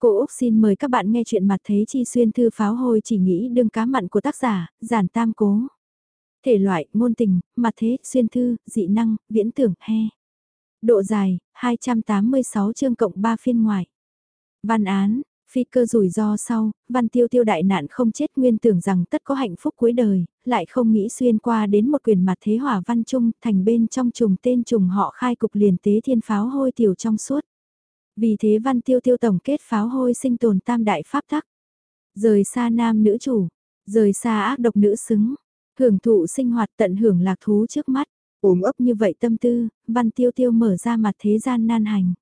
Cô Úc xin mời các bạn nghe chuyện mặt thế chi xuyên thư pháo hôi chỉ nghĩ đương cá mặn của tác giả, giản tam cố. Thể loại, ngôn tình, mặt thế, xuyên thư, dị năng, viễn tưởng, he. Độ dài, 286 chương cộng 3 phiên ngoài. Văn án, phi cơ rủi ro sau, văn tiêu tiêu đại nạn không chết nguyên tưởng rằng tất có hạnh phúc cuối đời, lại không nghĩ xuyên qua đến một quyền mặt thế hỏa văn trung thành bên trong trùng tên trùng họ khai cục liền tế thiên pháo hôi tiểu trong suốt. Vì thế văn tiêu tiêu tổng kết pháo hôi sinh tồn tam đại pháp tắc. Rời xa nam nữ chủ, rời xa ác độc nữ xứng, hưởng thụ sinh hoạt tận hưởng lạc thú trước mắt, ốm ấp như vậy tâm tư, văn tiêu tiêu mở ra mặt thế gian nan hành.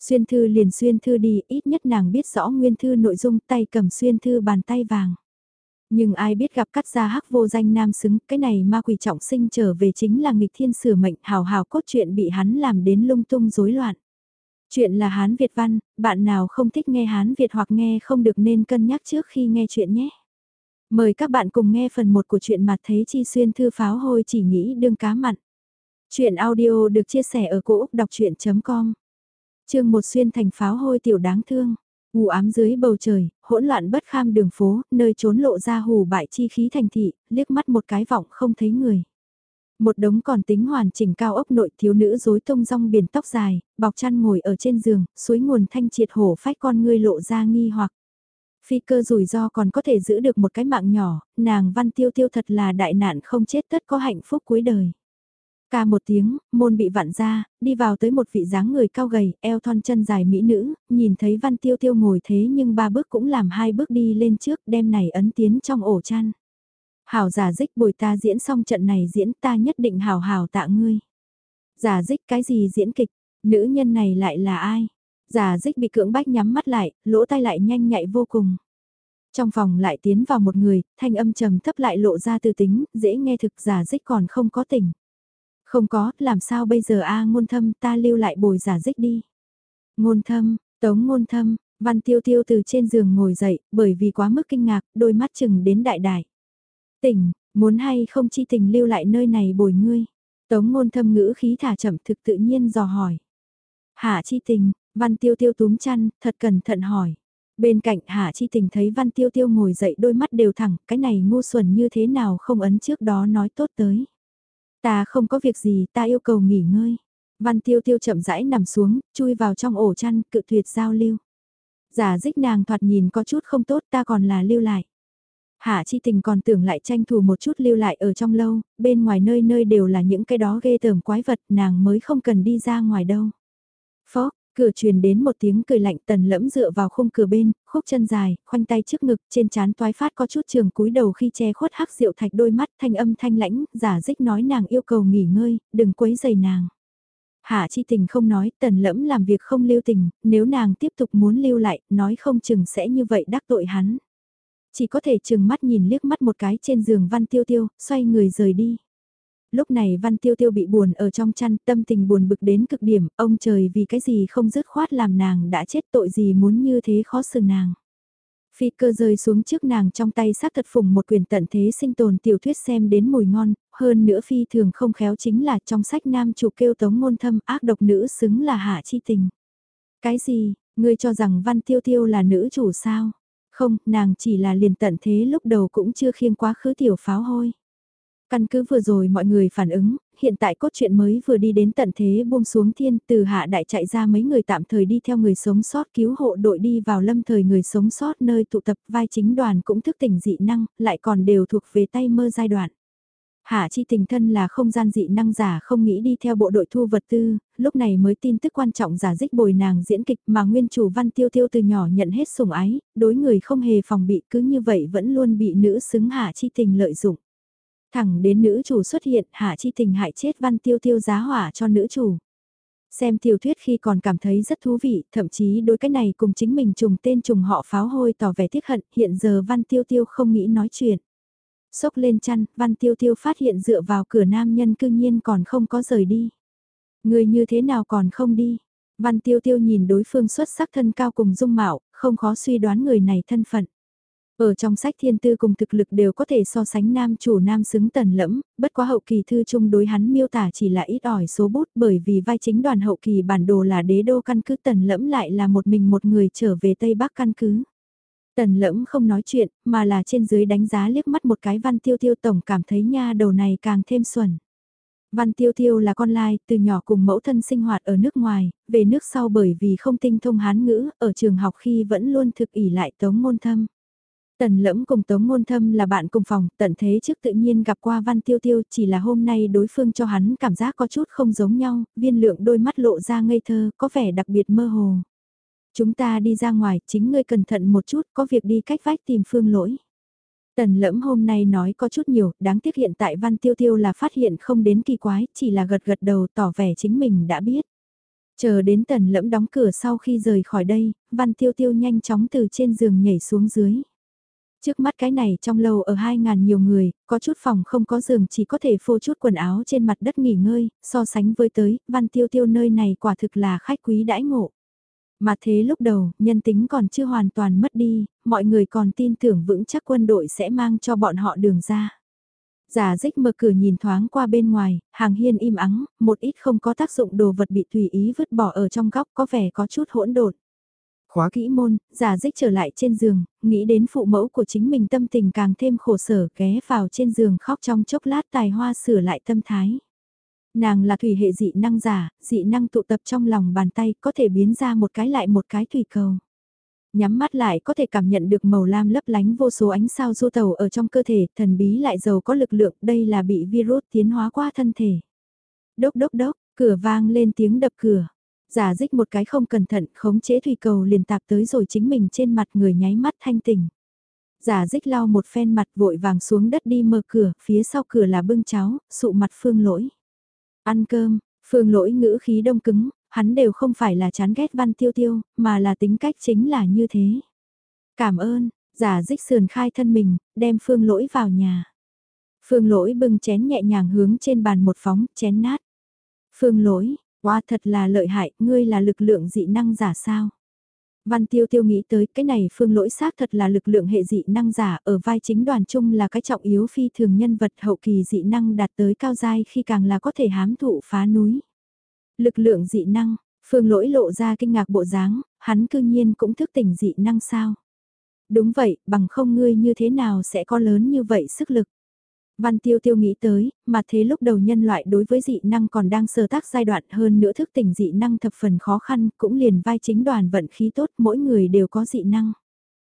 Xuyên thư liền xuyên thư đi, ít nhất nàng biết rõ nguyên thư nội dung tay cầm xuyên thư bàn tay vàng. Nhưng ai biết gặp cắt ra hắc vô danh nam xứng, cái này ma quỷ trọng sinh trở về chính là nghịch thiên sửa mệnh hào hào cốt truyện bị hắn làm đến lung tung rối loạn. Chuyện là Hán Việt văn, bạn nào không thích nghe Hán Việt hoặc nghe không được nên cân nhắc trước khi nghe chuyện nhé. Mời các bạn cùng nghe phần 1 của chuyện mặt thấy chi xuyên thư pháo hôi chỉ nghĩ đương cá mặn. Chuyện audio được chia sẻ ở cỗ đọc chuyện.com Chương một xuyên thành pháo hôi tiểu đáng thương. U ám dưới bầu trời, hỗn loạn bất kham đường phố, nơi trốn lộ ra hù bại chi khí thành thị, liếc mắt một cái vọng không thấy người. Một đống còn tính hoàn chỉnh cao ốc nội thiếu nữ rối tung rong biển tóc dài, bọc chăn ngồi ở trên giường, suối nguồn thanh triệt hổ phách con ngươi lộ ra nghi hoặc. Phi cơ rủi ro còn có thể giữ được một cái mạng nhỏ, nàng văn tiêu tiêu thật là đại nạn không chết tất có hạnh phúc cuối đời. Ca một tiếng, môn bị vặn ra, đi vào tới một vị dáng người cao gầy, eo thon chân dài mỹ nữ, nhìn thấy văn tiêu tiêu ngồi thế nhưng ba bước cũng làm hai bước đi lên trước đem này ấn tiến trong ổ chăn. Hảo giả dích bồi ta diễn xong trận này diễn ta nhất định hảo hảo tạ ngươi. Giả dích cái gì diễn kịch, nữ nhân này lại là ai? Giả dích bị cưỡng bách nhắm mắt lại, lỗ tai lại nhanh nhạy vô cùng. Trong phòng lại tiến vào một người, thanh âm trầm thấp lại lộ ra từ tính, dễ nghe thực giả dích còn không có tỉnh. Không có, làm sao bây giờ a ngôn thâm ta lưu lại bồi giả dích đi. Ngôn thâm, tống ngôn thâm, văn tiêu tiêu từ trên giường ngồi dậy, bởi vì quá mức kinh ngạc, đôi mắt chừng đến đại đại. Tỉnh, muốn hay không chi tình lưu lại nơi này bồi ngươi. Tống ngôn thâm ngữ khí thả chậm thực tự nhiên dò hỏi. Hạ chi tình, văn tiêu tiêu túm chăn, thật cẩn thận hỏi. Bên cạnh Hạ Chi Tình thấy Văn Tiêu Tiêu ngồi dậy đôi mắt đều thẳng, cái này ngu xuẩn như thế nào không ấn trước đó nói tốt tới. Ta không có việc gì, ta yêu cầu nghỉ ngơi. Văn Tiêu Tiêu chậm rãi nằm xuống, chui vào trong ổ chăn, cự tuyệt giao lưu. Giả dích nàng thoạt nhìn có chút không tốt ta còn là lưu lại. Hạ chi tình còn tưởng lại tranh thủ một chút lưu lại ở trong lâu, bên ngoài nơi nơi đều là những cái đó ghê tởm quái vật nàng mới không cần đi ra ngoài đâu. Phó, cửa truyền đến một tiếng cười lạnh tần lẫm dựa vào khung cửa bên, khúc chân dài, khoanh tay trước ngực, trên chán toái phát có chút trường cúi đầu khi che khuất hắc rượu thạch đôi mắt thanh âm thanh lãnh, giả dích nói nàng yêu cầu nghỉ ngơi, đừng quấy giày nàng. Hạ chi tình không nói, tần lẫm làm việc không lưu tình, nếu nàng tiếp tục muốn lưu lại, nói không chừng sẽ như vậy đắc tội hắn. Chỉ có thể chừng mắt nhìn liếc mắt một cái trên giường Văn Tiêu Tiêu, xoay người rời đi. Lúc này Văn Tiêu Tiêu bị buồn ở trong chăn, tâm tình buồn bực đến cực điểm, ông trời vì cái gì không dứt khoát làm nàng đã chết tội gì muốn như thế khó xử nàng. Phi cơ rơi xuống trước nàng trong tay xác thật phùng một quyền tận thế sinh tồn tiểu thuyết xem đến mùi ngon, hơn nữa phi thường không khéo chính là trong sách nam chủ kêu tống ngôn thâm ác độc nữ xứng là hạ chi tình. Cái gì, ngươi cho rằng văn tiêu tiêu là nữ chủ sao? Không, nàng chỉ là liền tận thế lúc đầu cũng chưa khiêng quá khứ tiểu pháo hôi. Căn cứ vừa rồi mọi người phản ứng, hiện tại cốt truyện mới vừa đi đến tận thế buông xuống thiên từ hạ đại chạy ra mấy người tạm thời đi theo người sống sót cứu hộ đội đi vào lâm thời người sống sót nơi tụ tập vai chính đoàn cũng thức tỉnh dị năng, lại còn đều thuộc về tay mơ giai đoạn. Hạ chi tình thân là không gian dị năng giả không nghĩ đi theo bộ đội thu vật tư, lúc này mới tin tức quan trọng giả dích bồi nàng diễn kịch mà nguyên chủ văn tiêu tiêu từ nhỏ nhận hết sủng ái, đối người không hề phòng bị cứ như vậy vẫn luôn bị nữ xứng hạ chi tình lợi dụng. Thẳng đến nữ chủ xuất hiện hạ chi tình hại chết văn tiêu tiêu giá hỏa cho nữ chủ. Xem tiểu thuyết khi còn cảm thấy rất thú vị, thậm chí đối cái này cùng chính mình trùng tên trùng họ pháo hôi tỏ vẻ tiếc hận, hiện giờ văn tiêu tiêu không nghĩ nói chuyện. Xốc lên chăn, Văn Tiêu Tiêu phát hiện dựa vào cửa nam nhân cư nhiên còn không có rời đi. Người như thế nào còn không đi? Văn Tiêu Tiêu nhìn đối phương xuất sắc thân cao cùng dung mạo, không khó suy đoán người này thân phận. Ở trong sách thiên tư cùng thực lực đều có thể so sánh nam chủ nam xứng tần lẫm, bất quá hậu kỳ thư chung đối hắn miêu tả chỉ là ít ỏi số bút bởi vì vai chính đoàn hậu kỳ bản đồ là đế đô căn cứ tần lẫm lại là một mình một người trở về Tây Bắc căn cứ. Tần lẫm không nói chuyện, mà là trên dưới đánh giá liếc mắt một cái văn tiêu tiêu tổng cảm thấy nha đầu này càng thêm xuẩn. Văn Tiêu Tiêu là con lai, từ nhỏ cùng mẫu thân sinh hoạt ở nước ngoài, về nước sau bởi vì không tinh thông hán ngữ, ở trường học khi vẫn luôn thực ỉ lại tống môn thâm. Tần lẫm cùng Tống Ngôn Thâm là bạn cùng phòng, tận thế trước tự nhiên gặp qua Văn Tiêu Tiêu, chỉ là hôm nay đối phương cho hắn cảm giác có chút không giống nhau, viên lượng đôi mắt lộ ra ngây thơ, có vẻ đặc biệt mơ hồ. Chúng ta đi ra ngoài, chính ngươi cẩn thận một chút, có việc đi cách vách tìm phương lỗi. Tần lẫm hôm nay nói có chút nhiều, đáng tiếc hiện tại Văn Tiêu Tiêu là phát hiện không đến kỳ quái, chỉ là gật gật đầu tỏ vẻ chính mình đã biết. Chờ đến tần lẫm đóng cửa sau khi rời khỏi đây, Văn Tiêu Tiêu nhanh chóng từ trên giường nhảy xuống dưới. Trước mắt cái này trong lâu ở 2.000 nhiều người, có chút phòng không có giường chỉ có thể phô chút quần áo trên mặt đất nghỉ ngơi, so sánh với tới, Văn Tiêu Tiêu nơi này quả thực là khách quý đãi ngộ. Mà thế lúc đầu, nhân tính còn chưa hoàn toàn mất đi, mọi người còn tin tưởng vững chắc quân đội sẽ mang cho bọn họ đường ra. Giả dích mở cửa nhìn thoáng qua bên ngoài, hàng hiên im ắng, một ít không có tác dụng đồ vật bị tùy ý vứt bỏ ở trong góc có vẻ có chút hỗn độn. Khóa kỹ môn, giả dích trở lại trên giường, nghĩ đến phụ mẫu của chính mình tâm tình càng thêm khổ sở ghé vào trên giường khóc trong chốc lát tài hoa sửa lại tâm thái. Nàng là thủy hệ dị năng giả, dị năng tụ tập trong lòng bàn tay có thể biến ra một cái lại một cái thủy cầu. Nhắm mắt lại có thể cảm nhận được màu lam lấp lánh vô số ánh sao du tàu ở trong cơ thể, thần bí lại giàu có lực lượng, đây là bị virus tiến hóa qua thân thể. Đốc đốc đốc, cửa vang lên tiếng đập cửa. Giả dích một cái không cẩn thận, khống chế thủy cầu liền tạp tới rồi chính mình trên mặt người nháy mắt thanh tỉnh. Giả dích lau một phen mặt vội vàng xuống đất đi mở cửa, phía sau cửa là bưng cháo, sụ mặt phương lỗi. Ăn cơm, phương lỗi ngữ khí đông cứng, hắn đều không phải là chán ghét văn tiêu tiêu, mà là tính cách chính là như thế. Cảm ơn, giả dích sườn khai thân mình, đem phương lỗi vào nhà. Phương lỗi bưng chén nhẹ nhàng hướng trên bàn một phóng, chén nát. Phương lỗi, Wow thật là lợi hại, ngươi là lực lượng dị năng giả sao? Văn Tiêu Tiêu nghĩ tới cái này phương lỗi xác thật là lực lượng hệ dị năng giả ở vai chính đoàn chung là cái trọng yếu phi thường nhân vật hậu kỳ dị năng đạt tới cao giai khi càng là có thể hám thụ phá núi. Lực lượng dị năng, phương lỗi lộ ra kinh ngạc bộ dáng, hắn cư nhiên cũng thức tỉnh dị năng sao? Đúng vậy, bằng không ngươi như thế nào sẽ có lớn như vậy sức lực? Văn Tiêu Tiêu nghĩ tới, mà thế lúc đầu nhân loại đối với dị năng còn đang sơ tác giai đoạn hơn nữa thức tỉnh dị năng thập phần khó khăn, cũng liền vai chính đoàn vận khí tốt, mỗi người đều có dị năng.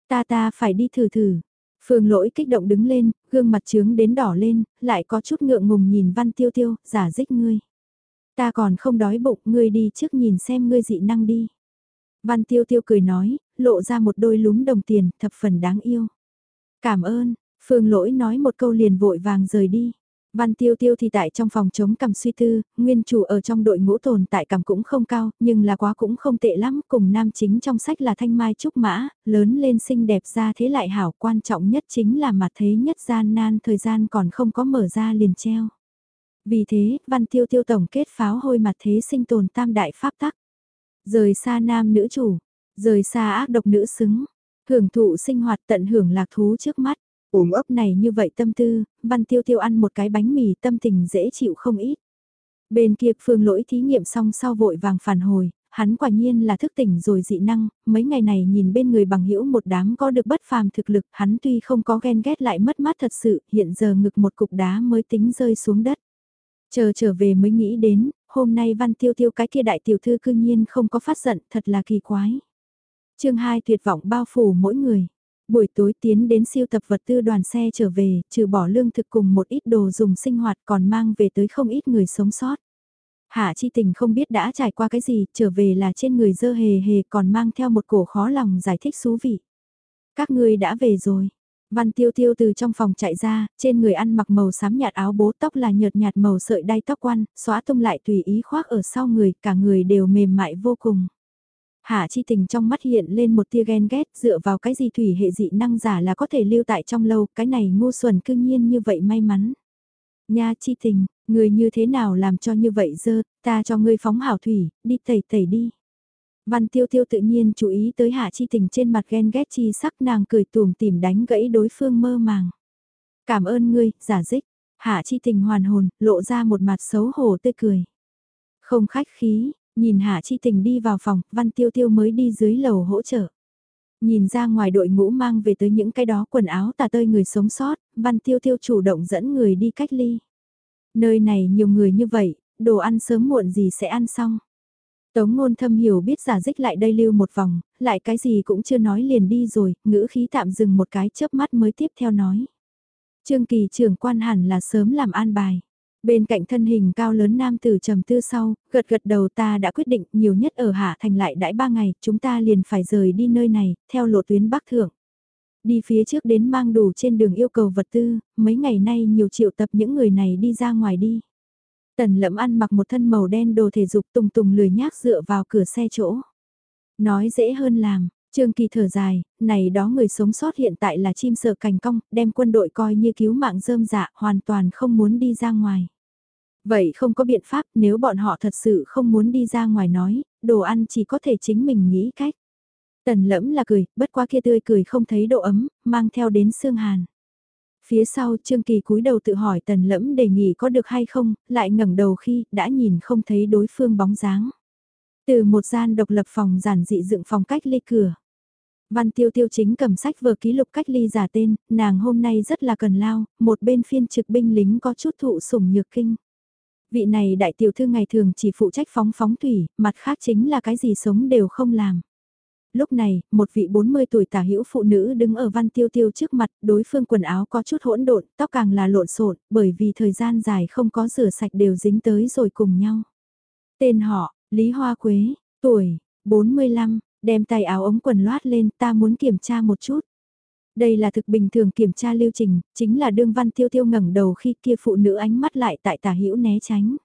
Ta ta phải đi thử thử. Phương lỗi kích động đứng lên, gương mặt trướng đến đỏ lên, lại có chút ngượng ngùng nhìn Văn Tiêu Tiêu, giả dích ngươi. Ta còn không đói bụng, ngươi đi trước nhìn xem ngươi dị năng đi. Văn Tiêu Tiêu cười nói, lộ ra một đôi lúm đồng tiền, thập phần đáng yêu. Cảm ơn, Phương lỗi nói một câu liền vội vàng rời đi. Văn tiêu tiêu thì tại trong phòng chống cầm suy tư, nguyên chủ ở trong đội ngũ tồn tại cầm cũng không cao, nhưng là quá cũng không tệ lắm, cùng nam chính trong sách là thanh mai trúc mã, lớn lên xinh đẹp ra thế lại hảo, quan trọng nhất chính là mặt thế nhất gian nan thời gian còn không có mở ra liền treo. Vì thế, văn tiêu tiêu tổng kết pháo hôi mặt thế sinh tồn tam đại pháp tắc. Rời xa nam nữ chủ, rời xa ác độc nữ xứng, hưởng thụ sinh hoạt tận hưởng lạc thú trước mắt uống ấp này như vậy tâm tư, văn tiêu tiêu ăn một cái bánh mì tâm tình dễ chịu không ít. Bên kia phương lỗi thí nghiệm xong sau vội vàng phản hồi, hắn quả nhiên là thức tỉnh rồi dị năng, mấy ngày này nhìn bên người bằng hữu một đám có được bất phàm thực lực, hắn tuy không có ghen ghét lại mất mát thật sự, hiện giờ ngực một cục đá mới tính rơi xuống đất. Chờ trở về mới nghĩ đến, hôm nay văn tiêu tiêu cái kia đại tiểu thư cư nhiên không có phát giận, thật là kỳ quái. chương 2 tuyệt vọng bao phủ mỗi người. Buổi tối tiến đến siêu tập vật tư đoàn xe trở về, trừ bỏ lương thực cùng một ít đồ dùng sinh hoạt còn mang về tới không ít người sống sót. Hạ chi tình không biết đã trải qua cái gì, trở về là trên người dơ hề hề còn mang theo một cổ khó lòng giải thích xú vị. Các ngươi đã về rồi. Văn tiêu tiêu từ trong phòng chạy ra, trên người ăn mặc màu xám nhạt áo bố tóc là nhợt nhạt màu sợi đay tóc quăn, xóa tung lại tùy ý khoác ở sau người, cả người đều mềm mại vô cùng. Hạ chi tình trong mắt hiện lên một tia ghen ghét dựa vào cái gì thủy hệ dị năng giả là có thể lưu tại trong lâu, cái này ngu xuẩn cương nhiên như vậy may mắn. Nha chi tình, người như thế nào làm cho như vậy dơ, ta cho ngươi phóng hảo thủy, đi tẩy tẩy đi. Văn tiêu tiêu tự nhiên chú ý tới hạ chi tình trên mặt ghen ghét chi sắc nàng cười tùm tìm đánh gãy đối phương mơ màng. Cảm ơn ngươi, giả dích. Hạ chi tình hoàn hồn, lộ ra một mặt xấu hổ tươi cười. Không khách khí, nhìn hạ chi tình đi vào phòng, văn tiêu tiêu mới đi dưới lầu hỗ trợ. Nhìn ra ngoài đội ngũ mang về tới những cái đó quần áo tà tơi người sống sót, văn tiêu tiêu chủ động dẫn người đi cách ly. Nơi này nhiều người như vậy, đồ ăn sớm muộn gì sẽ ăn xong. Tống ngôn thâm hiểu biết giả dích lại đây lưu một vòng, lại cái gì cũng chưa nói liền đi rồi, ngữ khí tạm dừng một cái chớp mắt mới tiếp theo nói. Trương Kỳ trưởng quan hẳn là sớm làm an bài. Bên cạnh thân hình cao lớn nam tử trầm tư sau, gật gật đầu ta đã quyết định nhiều nhất ở Hạ Thành lại đãi ba ngày, chúng ta liền phải rời đi nơi này, theo lộ tuyến Bắc Thượng. Đi phía trước đến mang đủ trên đường yêu cầu vật tư, mấy ngày nay nhiều triệu tập những người này đi ra ngoài đi. Tần lẫm ăn mặc một thân màu đen đồ thể dục tùng tùng lười nhác dựa vào cửa xe chỗ. Nói dễ hơn làm, Trương Kỳ thở dài, này đó người sống sót hiện tại là chim sợ cành cong, đem quân đội coi như cứu mạng rơm dạ, hoàn toàn không muốn đi ra ngoài. Vậy không có biện pháp nếu bọn họ thật sự không muốn đi ra ngoài nói, đồ ăn chỉ có thể chính mình nghĩ cách. Tần lẫm là cười, bất quá kia tươi cười không thấy độ ấm, mang theo đến xương hàn. Phía sau Trương Kỳ cúi đầu tự hỏi tần lẫm đề nghị có được hay không, lại ngẩng đầu khi đã nhìn không thấy đối phương bóng dáng. Từ một gian độc lập phòng giản dị dựng phòng cách ly cửa. Văn tiêu tiêu chính cầm sách vừa ký lục cách ly giả tên, nàng hôm nay rất là cần lao, một bên phiên trực binh lính có chút thụ sủng nhược kinh. Vị này đại tiểu thư ngày thường chỉ phụ trách phóng phóng thủy, mặt khác chính là cái gì sống đều không làm. Lúc này, một vị 40 tuổi tả hữu phụ nữ đứng ở văn tiêu tiêu trước mặt, đối phương quần áo có chút hỗn độn, tóc càng là lộn xộn, bởi vì thời gian dài không có rửa sạch đều dính tới rồi cùng nhau. Tên họ, Lý Hoa Quế, tuổi, 45, đem tay áo ống quần loát lên ta muốn kiểm tra một chút. Đây là thực bình thường kiểm tra lưu trình, chính là đương văn tiêu tiêu ngẩng đầu khi kia phụ nữ ánh mắt lại tại tả hữu né tránh.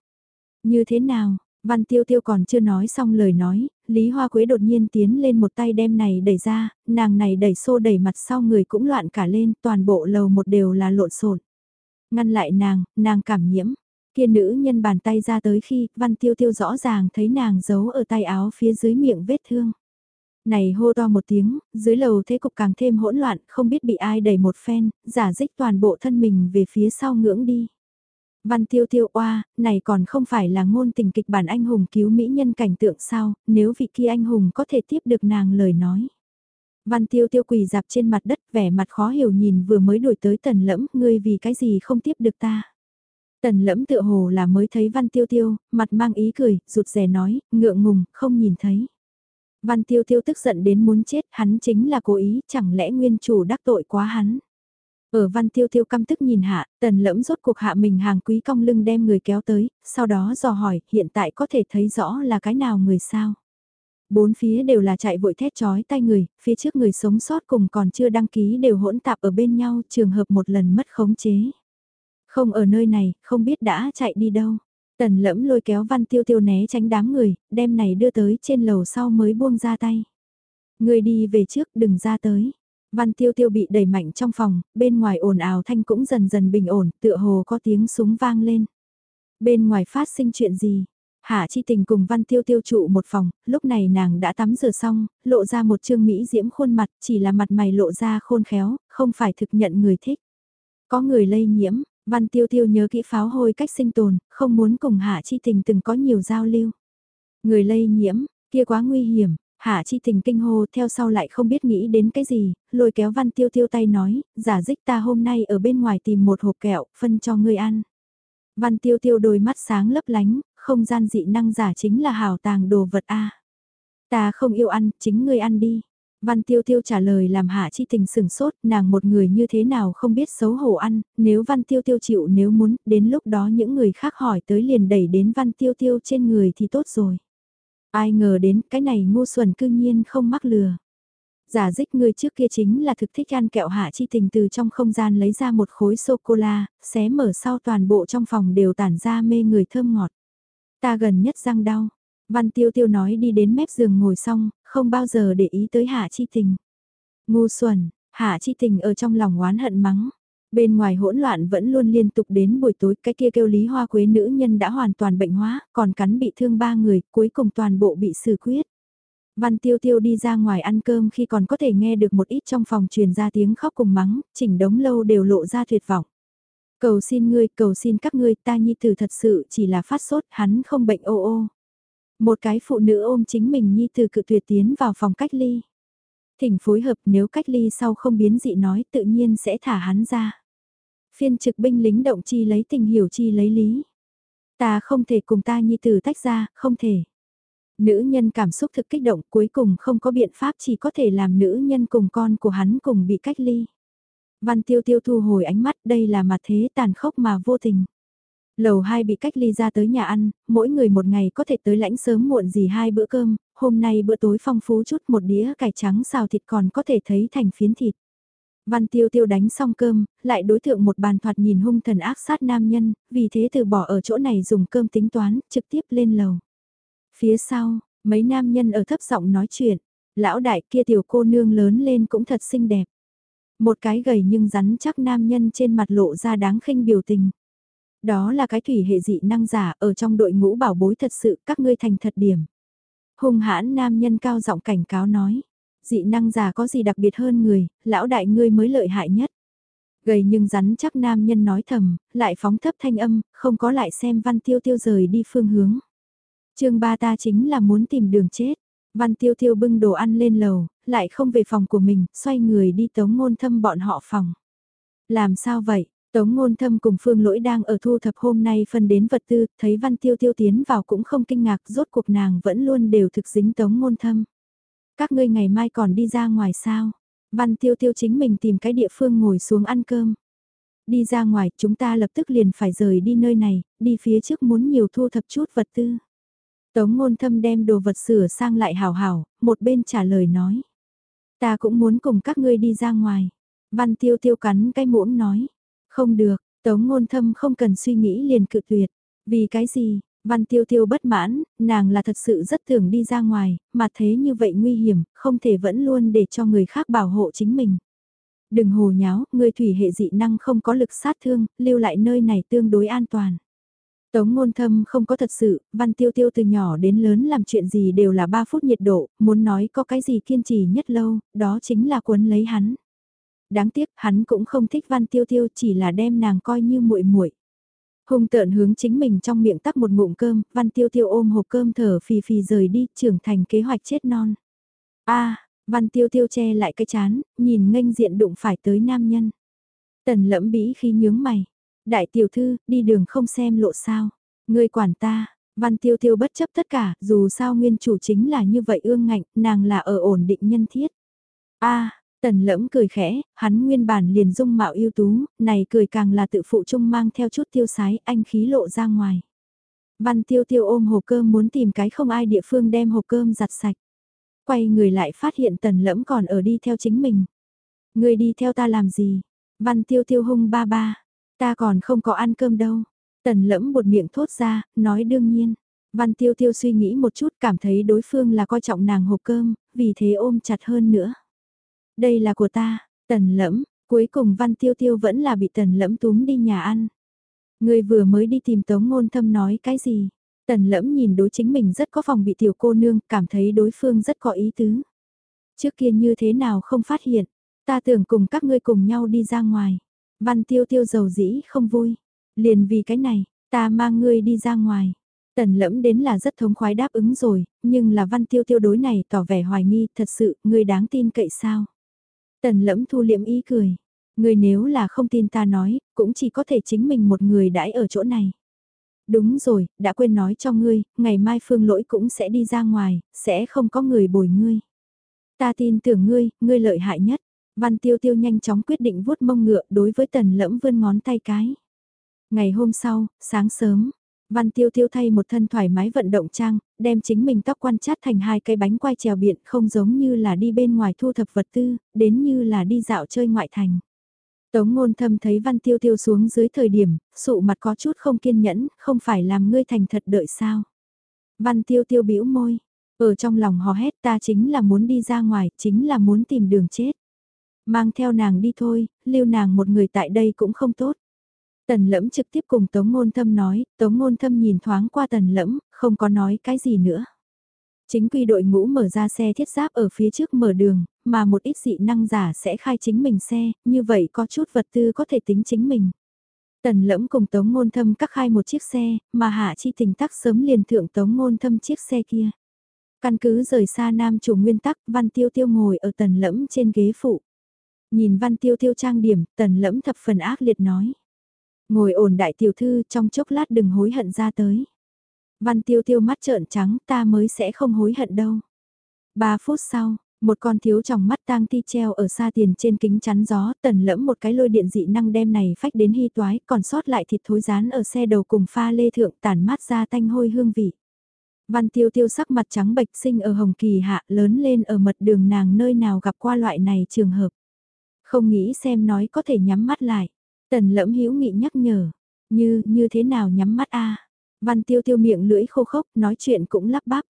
Như thế nào, văn tiêu tiêu còn chưa nói xong lời nói, Lý Hoa Quế đột nhiên tiến lên một tay đem này đẩy ra, nàng này đẩy xô đẩy mặt sau người cũng loạn cả lên, toàn bộ lầu một đều là lộn xộn. Ngăn lại nàng, nàng cảm nhiễm, kia nữ nhân bàn tay ra tới khi văn tiêu tiêu rõ ràng thấy nàng giấu ở tay áo phía dưới miệng vết thương. Này hô to một tiếng, dưới lầu thế cục càng thêm hỗn loạn, không biết bị ai đẩy một phen, giả dích toàn bộ thân mình về phía sau ngưỡng đi. Văn tiêu tiêu oa, này còn không phải là ngôn tình kịch bản anh hùng cứu mỹ nhân cảnh tượng sao, nếu vị kia anh hùng có thể tiếp được nàng lời nói. Văn tiêu tiêu quỳ dạp trên mặt đất vẻ mặt khó hiểu nhìn vừa mới đổi tới tần lẫm, ngươi vì cái gì không tiếp được ta. Tần lẫm tựa hồ là mới thấy văn tiêu tiêu, mặt mang ý cười, rụt rè nói, ngượng ngùng, không nhìn thấy. Văn tiêu tiêu tức giận đến muốn chết, hắn chính là cố ý, chẳng lẽ nguyên chủ đắc tội quá hắn. Ở văn tiêu tiêu căm tức nhìn hạ, tần lẫm rốt cuộc hạ mình hàng quý cong lưng đem người kéo tới, sau đó dò hỏi, hiện tại có thể thấy rõ là cái nào người sao. Bốn phía đều là chạy vội thét chói tay người, phía trước người sống sót cùng còn chưa đăng ký đều hỗn tạp ở bên nhau, trường hợp một lần mất khống chế. Không ở nơi này, không biết đã chạy đi đâu. Tần lẫm lôi kéo văn tiêu tiêu né tránh đám người, đem này đưa tới trên lầu sau mới buông ra tay. Người đi về trước đừng ra tới. Văn tiêu tiêu bị đẩy mạnh trong phòng, bên ngoài ồn ào thanh cũng dần dần bình ổn, tựa hồ có tiếng súng vang lên. Bên ngoài phát sinh chuyện gì? Hạ chi tình cùng văn tiêu tiêu trụ một phòng, lúc này nàng đã tắm rửa xong, lộ ra một trương mỹ diễm khuôn mặt, chỉ là mặt mày lộ ra khôn khéo, không phải thực nhận người thích. Có người lây nhiễm, Văn tiêu tiêu nhớ kỹ pháo hôi cách sinh tồn, không muốn cùng Hạ Chi Tình từng có nhiều giao lưu. Người lây nhiễm, kia quá nguy hiểm, Hạ Chi Tình kinh hô theo sau lại không biết nghĩ đến cái gì, lôi kéo Văn tiêu tiêu tay nói, giả dích ta hôm nay ở bên ngoài tìm một hộp kẹo, phân cho ngươi ăn. Văn tiêu tiêu đôi mắt sáng lấp lánh, không gian dị năng giả chính là hào tàng đồ vật A. Ta không yêu ăn, chính ngươi ăn đi. Văn Tiêu Tiêu trả lời làm Hạ Chi Tình sừng sốt, nàng một người như thế nào không biết xấu hổ ăn, nếu Văn Tiêu Tiêu chịu nếu muốn, đến lúc đó những người khác hỏi tới liền đẩy đến Văn Tiêu Tiêu trên người thì tốt rồi. Ai ngờ đến cái này ngu xuẩn cư nhiên không mắc lừa. Giả dích người trước kia chính là thực thích ăn kẹo Hạ Chi Tình từ trong không gian lấy ra một khối sô-cô-la, xé mở sau toàn bộ trong phòng đều tản ra mê người thơm ngọt. Ta gần nhất răng đau. Văn Tiêu Tiêu nói đi đến mép giường ngồi xong, không bao giờ để ý tới Hạ Chi Tình. Ngu xuẩn, Hạ Chi Tình ở trong lòng oán hận mắng. Bên ngoài hỗn loạn vẫn luôn liên tục đến buổi tối, cái kia kêu Lý Hoa Quế nữ nhân đã hoàn toàn bệnh hóa, còn cắn bị thương ba người, cuối cùng toàn bộ bị xử quyết. Văn Tiêu Tiêu đi ra ngoài ăn cơm khi còn có thể nghe được một ít trong phòng truyền ra tiếng khóc cùng mắng, chỉnh đống lâu đều lộ ra tuyệt vọng. Cầu xin ngươi, cầu xin các ngươi, ta nhi tử thật sự chỉ là phát sốt, hắn không bệnh ô ô. Một cái phụ nữ ôm chính mình nhi tử cự tuyệt tiến vào phòng cách ly. Thỉnh phối hợp nếu cách ly sau không biến dị nói tự nhiên sẽ thả hắn ra. Phiên trực binh lính động chi lấy tình hiểu chi lấy lý. Ta không thể cùng ta nhi tử tách ra, không thể. Nữ nhân cảm xúc thực kích động cuối cùng không có biện pháp chỉ có thể làm nữ nhân cùng con của hắn cùng bị cách ly. Văn tiêu tiêu thu hồi ánh mắt đây là mặt thế tàn khốc mà vô tình. Lầu hai bị cách ly ra tới nhà ăn, mỗi người một ngày có thể tới lãnh sớm muộn gì hai bữa cơm, hôm nay bữa tối phong phú chút một đĩa cải trắng xào thịt còn có thể thấy thành phiến thịt. Văn tiêu tiêu đánh xong cơm, lại đối tượng một bàn thoạt nhìn hung thần ác sát nam nhân, vì thế từ bỏ ở chỗ này dùng cơm tính toán, trực tiếp lên lầu. Phía sau, mấy nam nhân ở thấp giọng nói chuyện, lão đại kia tiểu cô nương lớn lên cũng thật xinh đẹp. Một cái gầy nhưng rắn chắc nam nhân trên mặt lộ ra đáng khinh biểu tình. Đó là cái thủy hệ dị năng giả ở trong đội ngũ bảo bối thật sự các ngươi thành thật điểm. Hùng hãn nam nhân cao giọng cảnh cáo nói. Dị năng giả có gì đặc biệt hơn người, lão đại ngươi mới lợi hại nhất. Gầy nhưng rắn chắc nam nhân nói thầm, lại phóng thấp thanh âm, không có lại xem văn tiêu tiêu rời đi phương hướng. chương ba ta chính là muốn tìm đường chết. Văn tiêu tiêu bưng đồ ăn lên lầu, lại không về phòng của mình, xoay người đi tống ngôn thâm bọn họ phòng. Làm sao vậy? Tống ngôn thâm cùng phương lỗi đang ở thu thập hôm nay phân đến vật tư, thấy văn tiêu tiêu tiến vào cũng không kinh ngạc, rốt cuộc nàng vẫn luôn đều thực dính tống ngôn thâm. Các ngươi ngày mai còn đi ra ngoài sao? Văn tiêu tiêu chính mình tìm cái địa phương ngồi xuống ăn cơm. Đi ra ngoài, chúng ta lập tức liền phải rời đi nơi này, đi phía trước muốn nhiều thu thập chút vật tư. Tống ngôn thâm đem đồ vật sửa sang lại hào hào, một bên trả lời nói. Ta cũng muốn cùng các ngươi đi ra ngoài. Văn tiêu tiêu cắn cái muỗng nói. Không được, tống ngôn thâm không cần suy nghĩ liền cự tuyệt. Vì cái gì, văn tiêu tiêu bất mãn, nàng là thật sự rất thường đi ra ngoài, mà thế như vậy nguy hiểm, không thể vẫn luôn để cho người khác bảo hộ chính mình. Đừng hồ nháo, người thủy hệ dị năng không có lực sát thương, lưu lại nơi này tương đối an toàn. Tống ngôn thâm không có thật sự, văn tiêu tiêu từ nhỏ đến lớn làm chuyện gì đều là 3 phút nhiệt độ, muốn nói có cái gì kiên trì nhất lâu, đó chính là cuốn lấy hắn. Đáng tiếc hắn cũng không thích văn tiêu tiêu chỉ là đem nàng coi như muội muội. Hùng tợn hướng chính mình trong miệng tắc một ngụm cơm, văn tiêu tiêu ôm hộp cơm thở phì phì rời đi, trưởng thành kế hoạch chết non. a văn tiêu tiêu che lại cái chán, nhìn nghênh diện đụng phải tới nam nhân. Tần lẫm bĩ khi nhướng mày, Đại tiểu thư, đi đường không xem lộ sao. Người quản ta, văn tiêu tiêu bất chấp tất cả, dù sao nguyên chủ chính là như vậy ương ngạnh, nàng là ở ổn định nhân thiết. a tần lẫm cười khẽ, hắn nguyên bản liền dung mạo ưu tú, này cười càng là tự phụ trung mang theo chút tiêu sái, anh khí lộ ra ngoài. Văn tiêu tiêu ôm hộp cơm muốn tìm cái không ai địa phương đem hộp cơm giặt sạch. Quay người lại phát hiện tần lẫm còn ở đi theo chính mình. Người đi theo ta làm gì? Văn tiêu tiêu hung ba ba. Ta còn không có ăn cơm đâu. Tần lẫm một miệng thốt ra, nói đương nhiên. Văn tiêu tiêu suy nghĩ một chút cảm thấy đối phương là coi trọng nàng hộp cơm, vì thế ôm chặt hơn nữa. Đây là của ta, tần lẫm, cuối cùng văn tiêu tiêu vẫn là bị tần lẫm túm đi nhà ăn. Người vừa mới đi tìm tống ngôn thâm nói cái gì? Tần lẫm nhìn đối chính mình rất có phòng bị tiểu cô nương, cảm thấy đối phương rất có ý tứ. Trước kia như thế nào không phát hiện, ta tưởng cùng các ngươi cùng nhau đi ra ngoài. Văn tiêu tiêu dầu dĩ không vui. Liền vì cái này, ta mang ngươi đi ra ngoài. Tần lẫm đến là rất thống khoái đáp ứng rồi, nhưng là văn tiêu tiêu đối này tỏ vẻ hoài nghi, thật sự, ngươi đáng tin cậy sao? Tần lẫm thu liệm ý cười. Ngươi nếu là không tin ta nói, cũng chỉ có thể chính mình một người đãi ở chỗ này. Đúng rồi, đã quên nói cho ngươi, ngày mai phương lỗi cũng sẽ đi ra ngoài, sẽ không có người bồi ngươi. Ta tin tưởng ngươi, ngươi lợi hại nhất. Văn tiêu tiêu nhanh chóng quyết định vuốt mông ngựa đối với tần lẫm vươn ngón tay cái. Ngày hôm sau, sáng sớm, Văn tiêu tiêu thay một thân thoải mái vận động trang, đem chính mình tóc quan chát thành hai cây bánh quai trèo biện không giống như là đi bên ngoài thu thập vật tư, đến như là đi dạo chơi ngoại thành. Tống ngôn thâm thấy văn tiêu tiêu xuống dưới thời điểm, sụ mặt có chút không kiên nhẫn, không phải làm ngươi thành thật đợi sao. Văn tiêu tiêu bĩu môi, ở trong lòng hò hét ta chính là muốn đi ra ngoài, chính là muốn tìm đường chết. Mang theo nàng đi thôi, lưu nàng một người tại đây cũng không tốt. Tần lẫm trực tiếp cùng Tống Ngôn Thâm nói, Tống Ngôn Thâm nhìn thoáng qua tần lẫm, không có nói cái gì nữa. Chính quy đội ngũ mở ra xe thiết giáp ở phía trước mở đường, mà một ít dị năng giả sẽ khai chính mình xe, như vậy có chút vật tư có thể tính chính mình. Tần lẫm cùng Tống Ngôn Thâm cắt khai một chiếc xe, mà Hạ Chi tình tắc sớm liền thượng Tống Ngôn Thâm chiếc xe kia. Căn cứ rời xa nam chủ nguyên tắc, Văn Tiêu Tiêu ngồi ở tần lẫm trên ghế phụ. Nhìn Văn Tiêu Tiêu trang điểm, tần lẫm thập phần ác liệt nói. Ngồi ổn đại tiểu thư trong chốc lát đừng hối hận ra tới. Văn Tiêu Tiêu mắt trợn trắng ta mới sẽ không hối hận đâu. Ba phút sau, một con thiếu trong mắt tang ti treo ở xa tiền trên kính chắn gió, tần lẫm một cái lôi điện dị năng đem này phách đến hy toái, còn sót lại thịt thối rán ở xe đầu cùng pha lê thượng tản mát ra tanh hôi hương vị. Văn tiêu tiêu sắc mặt trắng bệch sinh ở Hồng Kỳ hạ lớn lên ở mật đường nàng nơi nào gặp qua loại này trường hợp. Không nghĩ xem nói có thể nhắm mắt lại. Tần lẫm hữu nghị nhắc nhở. Như, như thế nào nhắm mắt a Văn tiêu tiêu miệng lưỡi khô khốc nói chuyện cũng lắp bắp.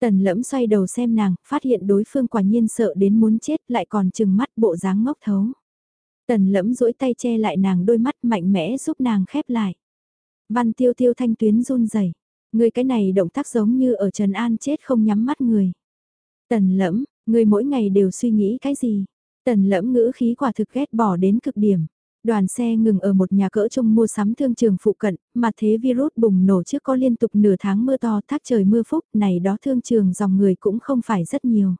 Tần lẫm xoay đầu xem nàng, phát hiện đối phương quả nhiên sợ đến muốn chết lại còn chừng mắt bộ dáng ngốc thấu. Tần lẫm duỗi tay che lại nàng đôi mắt mạnh mẽ giúp nàng khép lại. Văn tiêu tiêu thanh tuyến run rẩy Người cái này động tác giống như ở Trần An chết không nhắm mắt người. Tần lẫm, người mỗi ngày đều suy nghĩ cái gì? Tần lẫm ngữ khí quả thực ghét bỏ đến cực điểm. Đoàn xe ngừng ở một nhà cỡ trung mua sắm thương trường phụ cận, mà thế virus bùng nổ trước có liên tục nửa tháng mưa to thác trời mưa phúc, này đó thương trường dòng người cũng không phải rất nhiều.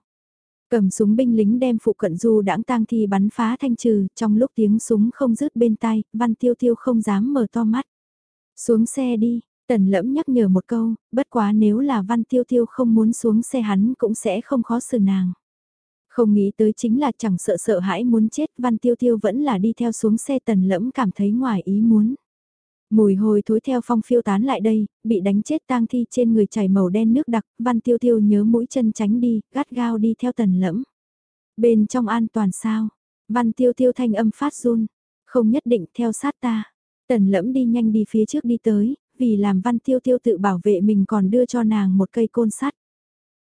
Cầm súng binh lính đem phụ cận du đãng tang thi bắn phá thanh trừ, trong lúc tiếng súng không rứt bên tai, văn tiêu tiêu không dám mở to mắt. Xuống xe đi, tần lẫm nhắc nhở một câu, bất quá nếu là văn tiêu tiêu không muốn xuống xe hắn cũng sẽ không khó xử nàng. Không nghĩ tới chính là chẳng sợ sợ hãi muốn chết, Văn Tiêu Tiêu vẫn là đi theo xuống xe tần lẫm cảm thấy ngoài ý muốn. Mùi hôi thối theo phong phiêu tán lại đây, bị đánh chết tang thi trên người chảy màu đen nước đặc, Văn Tiêu Tiêu nhớ mũi chân tránh đi, gắt gao đi theo tần lẫm. Bên trong an toàn sao? Văn Tiêu Tiêu thanh âm phát run, không nhất định theo sát ta. Tần lẫm đi nhanh đi phía trước đi tới, vì làm Văn Tiêu Tiêu tự bảo vệ mình còn đưa cho nàng một cây côn sắt.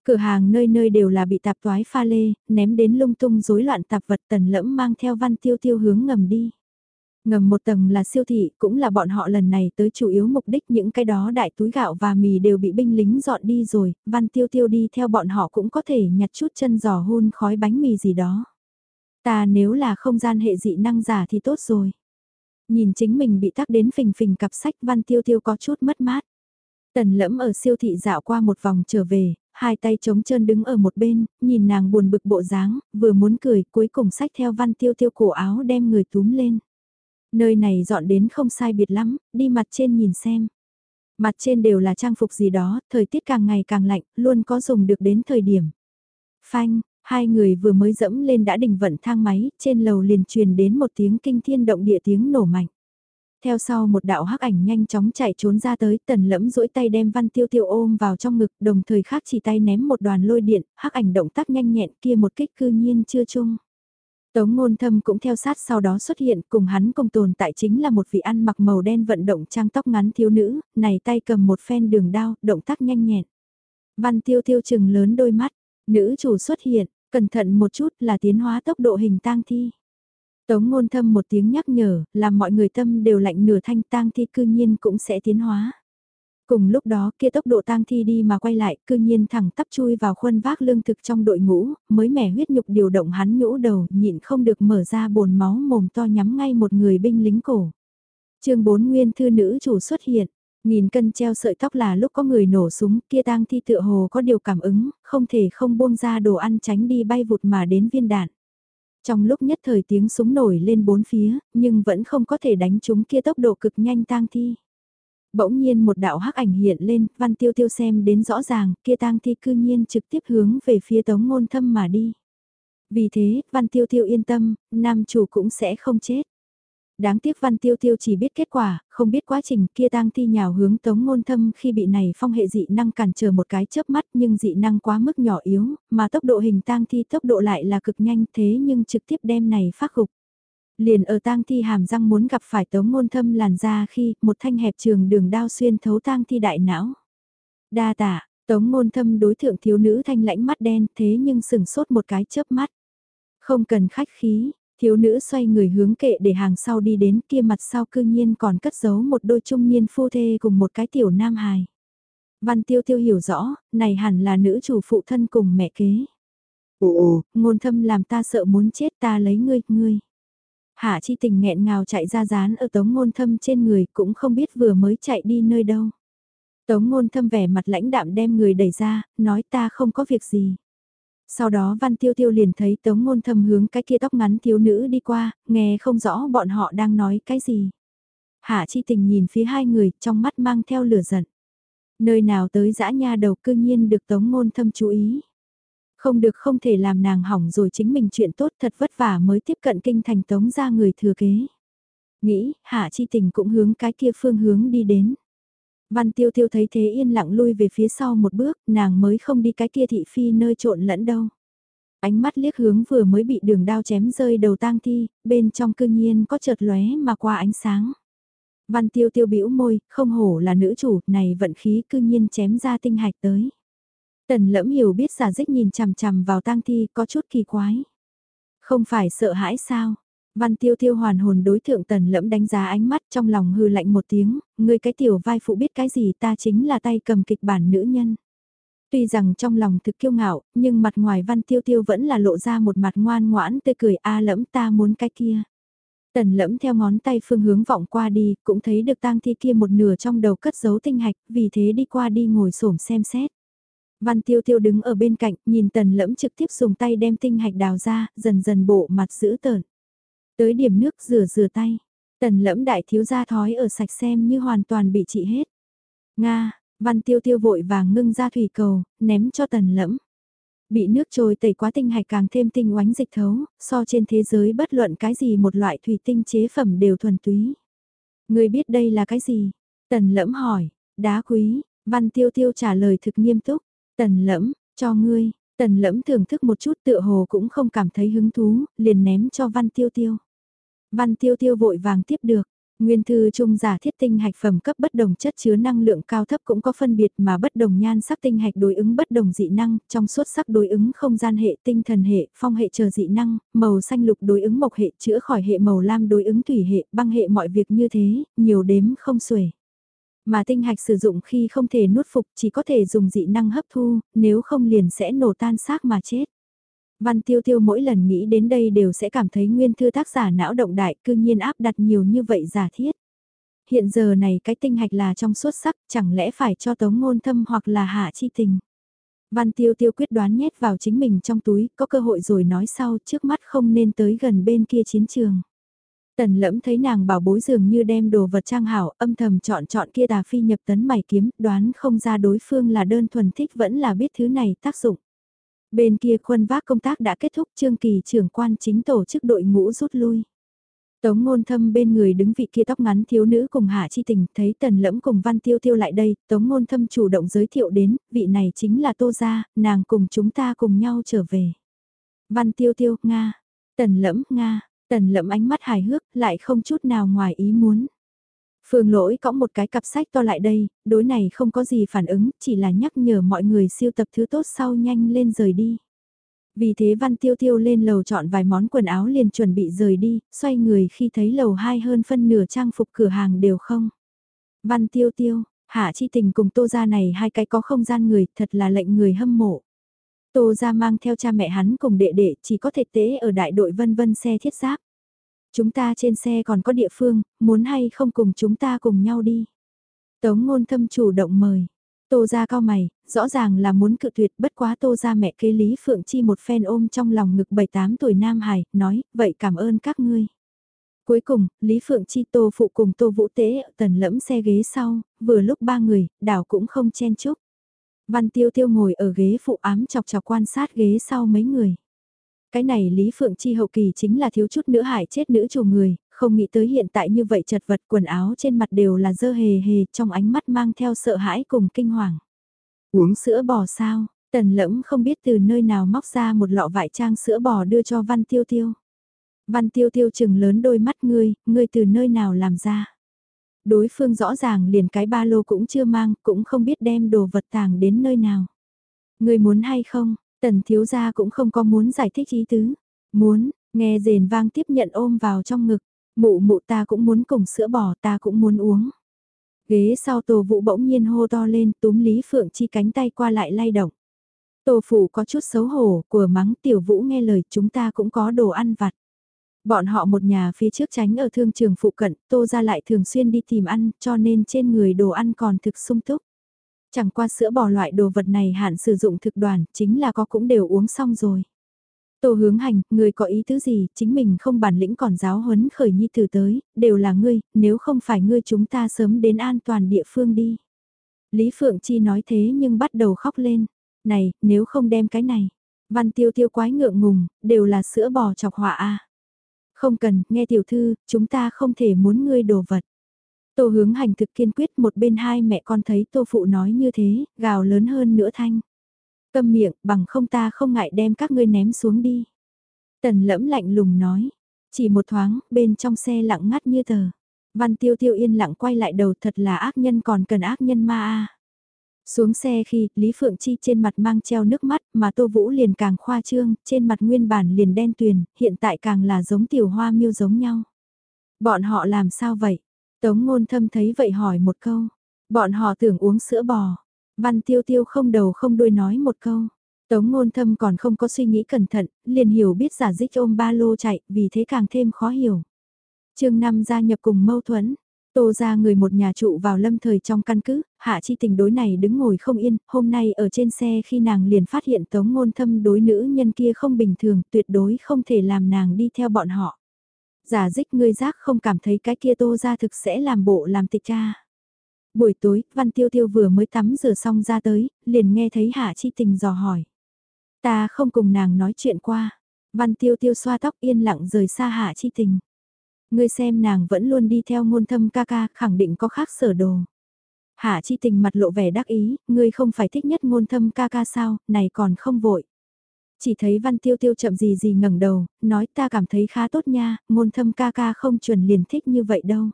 Cửa hàng nơi nơi đều là bị tạp toái pha lê, ném đến lung tung rối loạn tạp vật tần lẫm mang theo văn tiêu tiêu hướng ngầm đi. Ngầm một tầng là siêu thị, cũng là bọn họ lần này tới chủ yếu mục đích những cái đó đại túi gạo và mì đều bị binh lính dọn đi rồi, văn tiêu tiêu đi theo bọn họ cũng có thể nhặt chút chân giò hôn khói bánh mì gì đó. Ta nếu là không gian hệ dị năng giả thì tốt rồi. Nhìn chính mình bị tắc đến phình phình cặp sách văn tiêu tiêu có chút mất mát. Tần lẫm ở siêu thị dạo qua một vòng trở về, hai tay trống chân đứng ở một bên, nhìn nàng buồn bực bộ dáng, vừa muốn cười, cuối cùng sách theo văn tiêu tiêu cổ áo đem người túm lên. Nơi này dọn đến không sai biệt lắm, đi mặt trên nhìn xem. Mặt trên đều là trang phục gì đó, thời tiết càng ngày càng lạnh, luôn có dùng được đến thời điểm. Phanh, hai người vừa mới dẫm lên đã đình vận thang máy, trên lầu liền truyền đến một tiếng kinh thiên động địa tiếng nổ mạnh. Theo sau một đạo hắc ảnh nhanh chóng chạy trốn ra tới, tần lẫm duỗi tay đem văn tiêu tiêu ôm vào trong ngực, đồng thời khác chỉ tay ném một đoàn lôi điện, hắc ảnh động tác nhanh nhẹn kia một kích cư nhiên chưa chung. Tống ngôn thâm cũng theo sát sau đó xuất hiện cùng hắn cùng tồn tại chính là một vị ăn mặc màu đen vận động trang tóc ngắn thiếu nữ, này tay cầm một phen đường đao, động tác nhanh nhẹn. Văn tiêu tiêu chừng lớn đôi mắt, nữ chủ xuất hiện, cẩn thận một chút là tiến hóa tốc độ hình tang thi. Tống ngôn thâm một tiếng nhắc nhở, làm mọi người tâm đều lạnh nửa thanh tang thi cư nhiên cũng sẽ tiến hóa. Cùng lúc đó kia tốc độ tang thi đi mà quay lại cư nhiên thẳng tắp chui vào khuôn vác lương thực trong đội ngũ, mới mẻ huyết nhục điều động hắn nhũ đầu nhịn không được mở ra bồn máu mồm to nhắm ngay một người binh lính cổ. chương 4 nguyên thư nữ chủ xuất hiện, nghìn cân treo sợi tóc là lúc có người nổ súng kia tang thi tựa hồ có điều cảm ứng, không thể không buông ra đồ ăn tránh đi bay vụt mà đến viên đạn. Trong lúc nhất thời tiếng súng nổi lên bốn phía, nhưng vẫn không có thể đánh chúng kia tốc độ cực nhanh tang thi. Bỗng nhiên một đạo hắc ảnh hiện lên, văn tiêu tiêu xem đến rõ ràng, kia tang thi cư nhiên trực tiếp hướng về phía tống ngôn thâm mà đi. Vì thế, văn tiêu tiêu yên tâm, nam chủ cũng sẽ không chết đáng tiếc văn tiêu tiêu chỉ biết kết quả, không biết quá trình kia tang thi nhào hướng tống ngôn thâm khi bị này phong hệ dị năng cản trở một cái chớp mắt nhưng dị năng quá mức nhỏ yếu, mà tốc độ hình tang thi tốc độ lại là cực nhanh thế nhưng trực tiếp đem này phát gục. Liền ở tang thi hàm răng muốn gặp phải tống ngôn thâm làn ra khi một thanh hẹp trường đường đao xuyên thấu tang thi đại não. Đa tạ, tống ngôn thâm đối thượng thiếu nữ thanh lãnh mắt đen thế nhưng sừng sốt một cái chớp mắt. Không cần khách khí, Thiếu nữ xoay người hướng kệ để hàng sau đi đến kia mặt sau cư nhiên còn cất giấu một đôi trung niên phu thê cùng một cái tiểu nam hài. Văn tiêu tiêu hiểu rõ, này hẳn là nữ chủ phụ thân cùng mẹ kế. Ồ ồ, ngôn thâm làm ta sợ muốn chết ta lấy ngươi, ngươi. Hạ chi tình nghẹn ngào chạy ra dán ở tống ngôn thâm trên người cũng không biết vừa mới chạy đi nơi đâu. Tống ngôn thâm vẻ mặt lãnh đạm đem người đẩy ra, nói ta không có việc gì. Sau đó Văn Tiêu Tiêu liền thấy Tống Ngôn Thâm hướng cái kia tóc ngắn thiếu nữ đi qua, nghe không rõ bọn họ đang nói cái gì. Hạ Chi Tình nhìn phía hai người, trong mắt mang theo lửa giận. Nơi nào tới dã nha đầu cư nhiên được Tống Ngôn Thâm chú ý. Không được không thể làm nàng hỏng rồi chính mình chuyện tốt thật vất vả mới tiếp cận kinh thành Tống ra người thừa kế. Nghĩ, Hạ Chi Tình cũng hướng cái kia phương hướng đi đến. Văn tiêu tiêu thấy thế yên lặng lui về phía sau một bước, nàng mới không đi cái kia thị phi nơi trộn lẫn đâu. Ánh mắt liếc hướng vừa mới bị đường đao chém rơi đầu tang thi, bên trong cương nhiên có chợt lóe mà qua ánh sáng. Văn tiêu tiêu bĩu môi, không hổ là nữ chủ, này vận khí cương nhiên chém ra tinh hạch tới. Tần lẫm hiểu biết giả dích nhìn chằm chằm vào tang thi có chút kỳ quái. Không phải sợ hãi sao, Văn tiêu tiêu hoàn hồn đối thượng tần lẫm đánh giá ánh mắt trong lòng hư lạnh một tiếng, người cái tiểu vai phụ biết cái gì ta chính là tay cầm kịch bản nữ nhân. Tuy rằng trong lòng thực kiêu ngạo, nhưng mặt ngoài văn tiêu tiêu vẫn là lộ ra một mặt ngoan ngoãn tươi cười a lẫm ta muốn cái kia. Tần lẫm theo ngón tay phương hướng vọng qua đi, cũng thấy được tang thi kia một nửa trong đầu cất giấu tinh hạch, vì thế đi qua đi ngồi xổm xem xét. Văn tiêu tiêu đứng ở bên cạnh, nhìn tần lẫm trực tiếp dùng tay đem tinh hạch đào ra, dần dần bộ mặt giữ tợn. Tới điểm nước rửa rửa tay. Tần lẫm đại thiếu gia thói ở sạch xem như hoàn toàn bị trị hết. Nga, văn tiêu tiêu vội vàng ngưng ra thủy cầu, ném cho tần lẫm. Bị nước trôi tẩy quá tinh hạch càng thêm tinh oánh dịch thấu, so trên thế giới bất luận cái gì một loại thủy tinh chế phẩm đều thuần túy. Người biết đây là cái gì? Tần lẫm hỏi, đá quý, văn tiêu tiêu trả lời thực nghiêm túc. Tần lẫm, cho ngươi, tần lẫm thưởng thức một chút tựa hồ cũng không cảm thấy hứng thú, liền ném cho văn tiêu tiêu. Văn tiêu tiêu vội vàng tiếp được. Nguyên thư trung giả thiết tinh hạch phẩm cấp bất đồng chất chứa năng lượng cao thấp cũng có phân biệt mà bất đồng nhan sắc tinh hạch đối ứng bất đồng dị năng, trong suốt sắc đối ứng không gian hệ, tinh thần hệ, phong hệ chờ dị năng, màu xanh lục đối ứng mộc hệ, chữa khỏi hệ màu lam đối ứng thủy hệ, băng hệ mọi việc như thế, nhiều đếm không xuể. Mà tinh hạch sử dụng khi không thể nuốt phục chỉ có thể dùng dị năng hấp thu, nếu không liền sẽ nổ tan xác mà chết. Văn tiêu tiêu mỗi lần nghĩ đến đây đều sẽ cảm thấy nguyên thư tác giả não động đại cư nhiên áp đặt nhiều như vậy giả thiết. Hiện giờ này cái tinh hạch là trong suốt sắc chẳng lẽ phải cho tống ngôn thâm hoặc là hạ chi tình. Văn tiêu tiêu quyết đoán nhét vào chính mình trong túi, có cơ hội rồi nói sau trước mắt không nên tới gần bên kia chiến trường. Tần lẫm thấy nàng bảo bối dường như đem đồ vật trang hảo, âm thầm chọn chọn kia tà phi nhập tấn mày kiếm, đoán không ra đối phương là đơn thuần thích vẫn là biết thứ này tác dụng. Bên kia khuân vác công tác đã kết thúc trương kỳ trưởng quan chính tổ chức đội ngũ rút lui. Tống ngôn thâm bên người đứng vị kia tóc ngắn thiếu nữ cùng hạ chi tình thấy tần lẫm cùng văn tiêu tiêu lại đây, tống ngôn thâm chủ động giới thiệu đến, vị này chính là tô gia, nàng cùng chúng ta cùng nhau trở về. Văn tiêu tiêu, Nga, tần lẫm, Nga, tần lẫm ánh mắt hài hước, lại không chút nào ngoài ý muốn. Phương lỗi cõng một cái cặp sách to lại đây, đối này không có gì phản ứng, chỉ là nhắc nhở mọi người siêu tập thứ tốt sau nhanh lên rời đi. Vì thế Văn Tiêu Tiêu lên lầu chọn vài món quần áo liền chuẩn bị rời đi, xoay người khi thấy lầu hai hơn phân nửa trang phục cửa hàng đều không. Văn Tiêu Tiêu, Hạ Chi Tình cùng Tô Gia này hai cái có không gian người thật là lệnh người hâm mộ. Tô Gia mang theo cha mẹ hắn cùng đệ đệ chỉ có thể tế ở đại đội vân vân xe thiết giáp. Chúng ta trên xe còn có địa phương, muốn hay không cùng chúng ta cùng nhau đi. Tống ngôn thâm chủ động mời. Tô ra cao mày, rõ ràng là muốn cự tuyệt bất quá tô ra mẹ kế Lý Phượng Chi một phen ôm trong lòng ngực 7-8 tuổi Nam Hải, nói, vậy cảm ơn các ngươi. Cuối cùng, Lý Phượng Chi tô phụ cùng tô vũ tế tần lẫm xe ghế sau, vừa lúc ba người, đảo cũng không chen chúc. Văn tiêu tiêu ngồi ở ghế phụ ám chọc chọc quan sát ghế sau mấy người. Cái này Lý Phượng Chi hậu kỳ chính là thiếu chút nữa hại chết nữ chủ người, không nghĩ tới hiện tại như vậy chật vật quần áo trên mặt đều là dơ hề hề trong ánh mắt mang theo sợ hãi cùng kinh hoàng. Uống sữa bò sao, tần lẫm không biết từ nơi nào móc ra một lọ vải trang sữa bò đưa cho Văn Tiêu Tiêu. Văn Tiêu Tiêu chừng lớn đôi mắt ngươi, ngươi từ nơi nào làm ra. Đối phương rõ ràng liền cái ba lô cũng chưa mang, cũng không biết đem đồ vật tàng đến nơi nào. Ngươi muốn hay không, Tần thiếu gia cũng không có muốn giải thích ý tứ. Muốn, nghe rền vang tiếp nhận ôm vào trong ngực. Mụ mụ ta cũng muốn cùng sữa bò ta cũng muốn uống. Ghế sau tổ Vũ bỗng nhiên hô to lên túm Lý Phượng Chi cánh tay qua lại lay động. Tổ Phụ có chút xấu hổ, của mắng Tiểu Vũ nghe lời chúng ta cũng có đồ ăn vặt. Bọn họ một nhà phía trước tránh ở thương trường phụ cận, Tô ra lại thường xuyên đi tìm ăn, cho nên trên người đồ ăn còn thực sung túc. Chẳng qua sữa bò loại đồ vật này hạn sử dụng thực đoàn, chính là có cũng đều uống xong rồi. Tô hướng hành, người có ý tứ gì, chính mình không bản lĩnh còn giáo huấn khởi nhi từ tới, đều là ngươi, nếu không phải ngươi chúng ta sớm đến an toàn địa phương đi. Lý Phượng Chi nói thế nhưng bắt đầu khóc lên, này, nếu không đem cái này, văn tiêu tiêu quái ngượng ngùng, đều là sữa bò chọc họa a Không cần, nghe tiểu thư, chúng ta không thể muốn ngươi đồ vật. Tô hướng hành thực kiên quyết một bên hai mẹ con thấy tô phụ nói như thế, gào lớn hơn nữa thanh. Câm miệng, bằng không ta không ngại đem các ngươi ném xuống đi. Tần lẫm lạnh lùng nói. Chỉ một thoáng, bên trong xe lặng ngắt như tờ. Văn tiêu tiêu yên lặng quay lại đầu thật là ác nhân còn cần ác nhân ma a. Xuống xe khi, Lý Phượng Chi trên mặt mang treo nước mắt, mà Tô Vũ liền càng khoa trương, trên mặt nguyên bản liền đen tuyền, hiện tại càng là giống tiểu hoa miêu giống nhau. Bọn họ làm sao vậy? Tống ngôn thâm thấy vậy hỏi một câu. Bọn họ tưởng uống sữa bò. Văn tiêu tiêu không đầu không đuôi nói một câu. Tống ngôn thâm còn không có suy nghĩ cẩn thận, liền hiểu biết giả dích ôm ba lô chạy, vì thế càng thêm khó hiểu. chương 5 gia nhập cùng mâu thuẫn. Tô ra người một nhà trụ vào lâm thời trong căn cứ, hạ chi tình đối này đứng ngồi không yên, hôm nay ở trên xe khi nàng liền phát hiện tống ngôn thâm đối nữ nhân kia không bình thường, tuyệt đối không thể làm nàng đi theo bọn họ. Giả dích ngươi giác không cảm thấy cái kia tô ra thực sẽ làm bộ làm tịch cha. Buổi tối, Văn Tiêu Tiêu vừa mới tắm rửa xong ra tới, liền nghe thấy Hạ Chi Tình dò hỏi. Ta không cùng nàng nói chuyện qua. Văn Tiêu Tiêu xoa tóc yên lặng rời xa Hạ Chi Tình. Ngươi xem nàng vẫn luôn đi theo ngôn thâm ca ca, khẳng định có khác sở đồ. Hạ Chi Tình mặt lộ vẻ đắc ý, ngươi không phải thích nhất ngôn thâm ca ca sao, này còn không vội. Chỉ thấy Văn Tiêu Tiêu chậm gì gì ngẩng đầu, nói ta cảm thấy khá tốt nha, ngôn thâm ca ca không chuẩn liền thích như vậy đâu.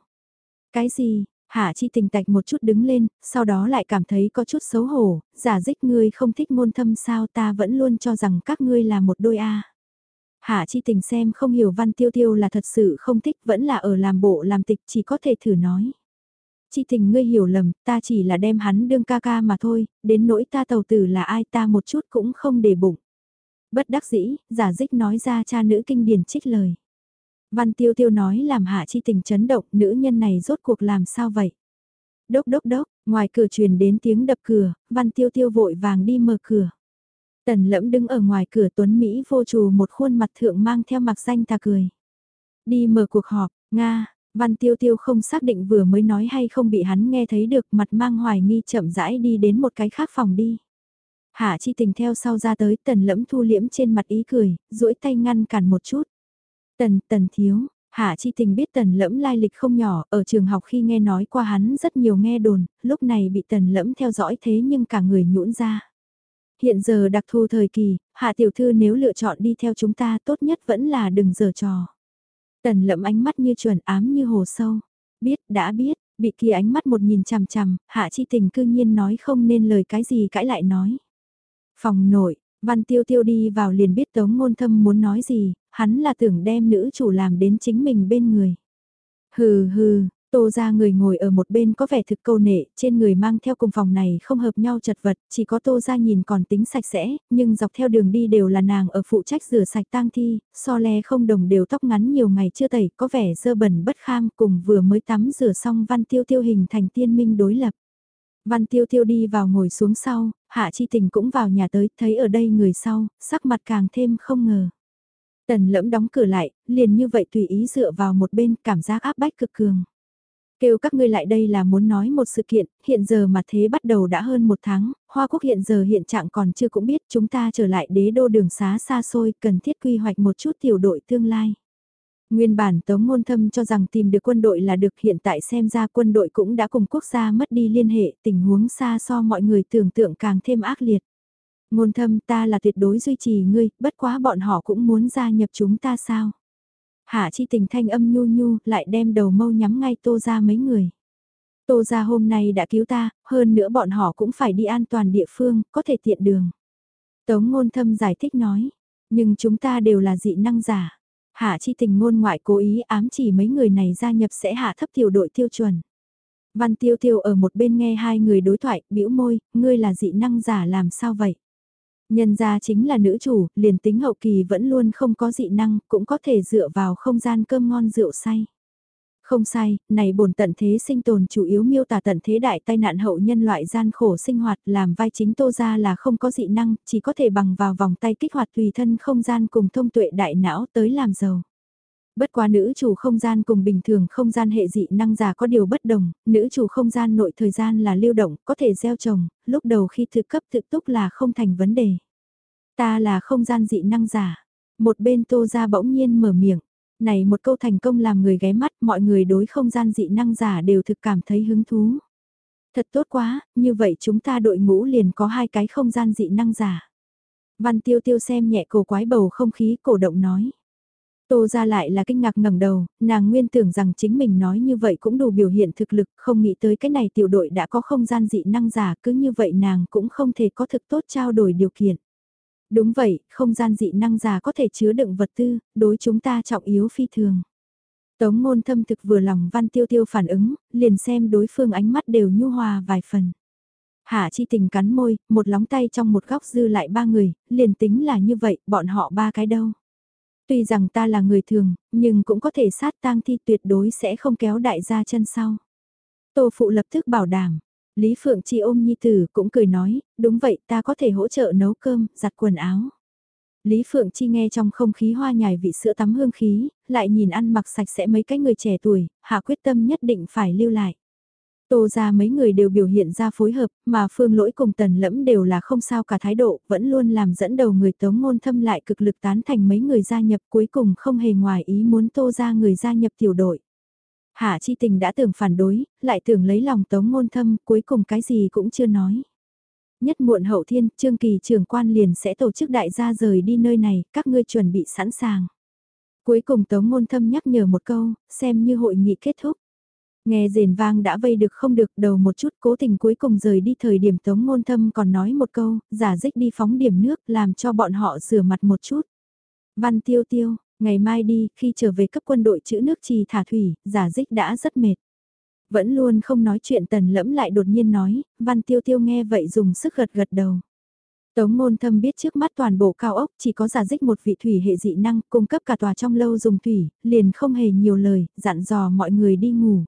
Cái gì, Hạ chi tình tạch một chút đứng lên, sau đó lại cảm thấy có chút xấu hổ, giả dích ngươi không thích ngôn thâm sao ta vẫn luôn cho rằng các ngươi là một đôi A. Hạ chi tình xem không hiểu văn tiêu tiêu là thật sự không thích vẫn là ở làm bộ làm tịch chỉ có thể thử nói. Chi tình ngươi hiểu lầm, ta chỉ là đem hắn đương ca ca mà thôi, đến nỗi ta tàu tử là ai ta một chút cũng không để bụng. Bất đắc dĩ, giả dích nói ra cha nữ kinh điển trích lời. Văn tiêu tiêu nói làm hạ chi tình chấn động, nữ nhân này rốt cuộc làm sao vậy? Đốc đốc đốc, ngoài cửa truyền đến tiếng đập cửa, văn tiêu tiêu vội vàng đi mở cửa. Tần lẫm đứng ở ngoài cửa tuấn Mỹ vô trù một khuôn mặt thượng mang theo mặc danh ta cười. Đi mở cuộc họp, Nga, văn tiêu tiêu không xác định vừa mới nói hay không bị hắn nghe thấy được mặt mang hoài nghi chậm rãi đi đến một cái khác phòng đi. Hạ chi tình theo sau ra tới tần lẫm thu liễm trên mặt ý cười, duỗi tay ngăn cản một chút. Tần, tần thiếu, Hạ Chi Tình biết Tần Lẫm lai lịch không nhỏ, ở trường học khi nghe nói qua hắn rất nhiều nghe đồn, lúc này bị Tần Lẫm theo dõi thế nhưng cả người nhũn ra. Hiện giờ đặc thù thời kỳ, Hạ Tiểu Thư nếu lựa chọn đi theo chúng ta tốt nhất vẫn là đừng giở trò. Tần Lẫm ánh mắt như chuẩn ám như hồ sâu. Biết, đã biết, bị kia ánh mắt một nhìn chằm chằm, Hạ Chi Tình cư nhiên nói không nên lời cái gì cãi lại nói. Phòng nội, Văn Tiêu Tiêu đi vào liền biết Tống Ngôn Thâm muốn nói gì, hắn là tưởng đem nữ chủ làm đến chính mình bên người. Hừ hừ, Tô ra người ngồi ở một bên có vẻ thực câu nệ, trên người mang theo cùng phòng này không hợp nhau chật vật, chỉ có tô ra nhìn còn tính sạch sẽ, nhưng dọc theo đường đi đều là nàng ở phụ trách rửa sạch tang thi, so le không đồng đều tóc ngắn nhiều ngày chưa tẩy, có vẻ dơ bẩn bất kham cùng vừa mới tắm rửa xong văn tiêu tiêu hình thành tiên minh đối lập. Văn tiêu tiêu đi vào ngồi xuống sau, hạ chi tình cũng vào nhà tới, thấy ở đây người sau, sắc mặt càng thêm không ngờ. Tần lẫm đóng cửa lại, liền như vậy tùy ý dựa vào một bên cảm giác áp bách cực cường. Kêu các ngươi lại đây là muốn nói một sự kiện, hiện giờ mà thế bắt đầu đã hơn một tháng, Hoa Quốc hiện giờ hiện trạng còn chưa cũng biết chúng ta trở lại đế đô đường xá xa xôi cần thiết quy hoạch một chút tiểu đội tương lai. Nguyên bản Tống Ngôn Thâm cho rằng tìm được quân đội là được hiện tại xem ra quân đội cũng đã cùng quốc gia mất đi liên hệ tình huống xa so mọi người tưởng tượng càng thêm ác liệt. Ngôn thâm ta là tuyệt đối duy trì ngươi, bất quá bọn họ cũng muốn gia nhập chúng ta sao? Hạ chi tình thanh âm nhu nhu lại đem đầu mâu nhắm ngay tô ra mấy người. Tô ra hôm nay đã cứu ta, hơn nữa bọn họ cũng phải đi an toàn địa phương, có thể tiện đường. Tống ngôn thâm giải thích nói, nhưng chúng ta đều là dị năng giả. Hạ chi tình ngôn ngoại cố ý ám chỉ mấy người này gia nhập sẽ hạ thấp tiểu đội tiêu chuẩn. Văn Tiêu Tiêu ở một bên nghe hai người đối thoại, bĩu môi, ngươi là dị năng giả làm sao vậy? Nhân gia chính là nữ chủ, liền tính hậu kỳ vẫn luôn không có dị năng, cũng có thể dựa vào không gian cơm ngon rượu say. Không sai, này bổn tận thế sinh tồn chủ yếu miêu tả tận thế đại tai nạn hậu nhân loại gian khổ sinh hoạt làm vai chính tô ra là không có dị năng, chỉ có thể bằng vào vòng tay kích hoạt tùy thân không gian cùng thông tuệ đại não tới làm giàu. Bất quá nữ chủ không gian cùng bình thường không gian hệ dị năng giả có điều bất đồng, nữ chủ không gian nội thời gian là lưu động, có thể gieo trồng, lúc đầu khi thực cấp thực túc là không thành vấn đề. Ta là không gian dị năng giả. Một bên tô ra bỗng nhiên mở miệng. Này một câu thành công làm người ghé mắt, mọi người đối không gian dị năng giả đều thực cảm thấy hứng thú. Thật tốt quá, như vậy chúng ta đội ngũ liền có hai cái không gian dị năng giả. Văn tiêu tiêu xem nhẹ cổ quái bầu không khí cổ động nói. Tô ra lại là kinh ngạc ngẩng đầu, nàng nguyên tưởng rằng chính mình nói như vậy cũng đủ biểu hiện thực lực, không nghĩ tới cái này tiểu đội đã có không gian dị năng giả, cứ như vậy nàng cũng không thể có thực tốt trao đổi điều kiện. Đúng vậy, không gian dị năng giả có thể chứa đựng vật tư, đối chúng ta trọng yếu phi thường. Tống ngôn thâm thực vừa lòng văn tiêu tiêu phản ứng, liền xem đối phương ánh mắt đều nhu hòa vài phần. Hạ chi tình cắn môi, một lóng tay trong một góc dư lại ba người, liền tính là như vậy, bọn họ ba cái đâu. Tuy rằng ta là người thường, nhưng cũng có thể sát tang thi tuyệt đối sẽ không kéo đại gia chân sau. Tô phụ lập tức bảo đảm. Lý Phượng Chi ôm Nhi Tử cũng cười nói, đúng vậy ta có thể hỗ trợ nấu cơm, giặt quần áo. Lý Phượng Chi nghe trong không khí hoa nhài vị sữa tắm hương khí, lại nhìn ăn mặc sạch sẽ mấy cái người trẻ tuổi, hạ quyết tâm nhất định phải lưu lại. Tô ra mấy người đều biểu hiện ra phối hợp, mà phương lỗi cùng tần lẫm đều là không sao cả thái độ, vẫn luôn làm dẫn đầu người tống ngôn thâm lại cực lực tán thành mấy người gia nhập cuối cùng không hề ngoài ý muốn tô ra người gia nhập tiểu đội. Hạ chi tình đã tưởng phản đối, lại tưởng lấy lòng tống ngôn thâm, cuối cùng cái gì cũng chưa nói. Nhất muộn hậu thiên, trương kỳ trưởng quan liền sẽ tổ chức đại gia rời đi nơi này, các ngươi chuẩn bị sẵn sàng. Cuối cùng tống ngôn thâm nhắc nhở một câu, xem như hội nghị kết thúc. Nghe rền vang đã vây được không được đầu một chút cố tình cuối cùng rời đi thời điểm tống ngôn thâm còn nói một câu, giả dích đi phóng điểm nước làm cho bọn họ rửa mặt một chút. Văn tiêu tiêu, ngày mai đi, khi trở về cấp quân đội chữ nước trì thả thủy, giả dích đã rất mệt. Vẫn luôn không nói chuyện tần lẫm lại đột nhiên nói, văn tiêu tiêu nghe vậy dùng sức gật gật đầu. Tống ngôn thâm biết trước mắt toàn bộ cao ốc chỉ có giả dích một vị thủy hệ dị năng cung cấp cả tòa trong lâu dùng thủy, liền không hề nhiều lời, dặn dò mọi người đi ngủ.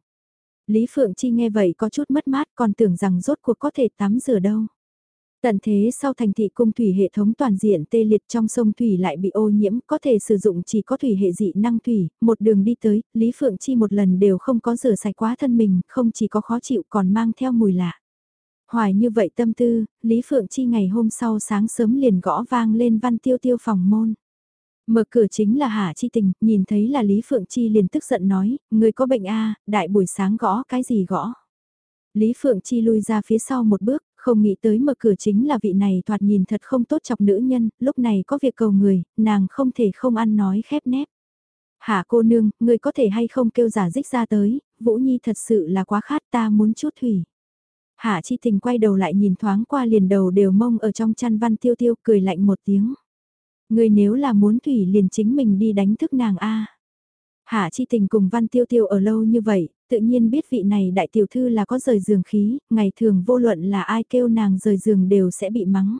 Lý Phượng Chi nghe vậy có chút mất mát còn tưởng rằng rốt cuộc có thể tắm rửa đâu. Tận thế sau thành thị cung thủy hệ thống toàn diện tê liệt trong sông thủy lại bị ô nhiễm, có thể sử dụng chỉ có thủy hệ dị năng thủy, một đường đi tới, Lý Phượng Chi một lần đều không có rửa sạch quá thân mình, không chỉ có khó chịu còn mang theo mùi lạ. Hoài như vậy tâm tư, Lý Phượng Chi ngày hôm sau sáng sớm liền gõ vang lên văn tiêu tiêu phòng môn. Mở cửa chính là Hà Chi Tình, nhìn thấy là Lý Phượng Chi liền tức giận nói, người có bệnh a đại buổi sáng gõ cái gì gõ. Lý Phượng Chi lui ra phía sau một bước, không nghĩ tới mở cửa chính là vị này thoạt nhìn thật không tốt chọc nữ nhân, lúc này có việc cầu người, nàng không thể không ăn nói khép nép. Hạ cô nương, người có thể hay không kêu giả dích ra tới, Vũ Nhi thật sự là quá khát ta muốn chút thủy. Hạ chi tình quay đầu lại nhìn thoáng qua liền đầu đều mông ở trong chăn văn tiêu tiêu cười lạnh một tiếng. Người nếu là muốn thủy liền chính mình đi đánh thức nàng A. Hạ chi tình cùng văn tiêu tiêu ở lâu như vậy, tự nhiên biết vị này đại tiểu thư là có rời giường khí, ngày thường vô luận là ai kêu nàng rời giường đều sẽ bị mắng.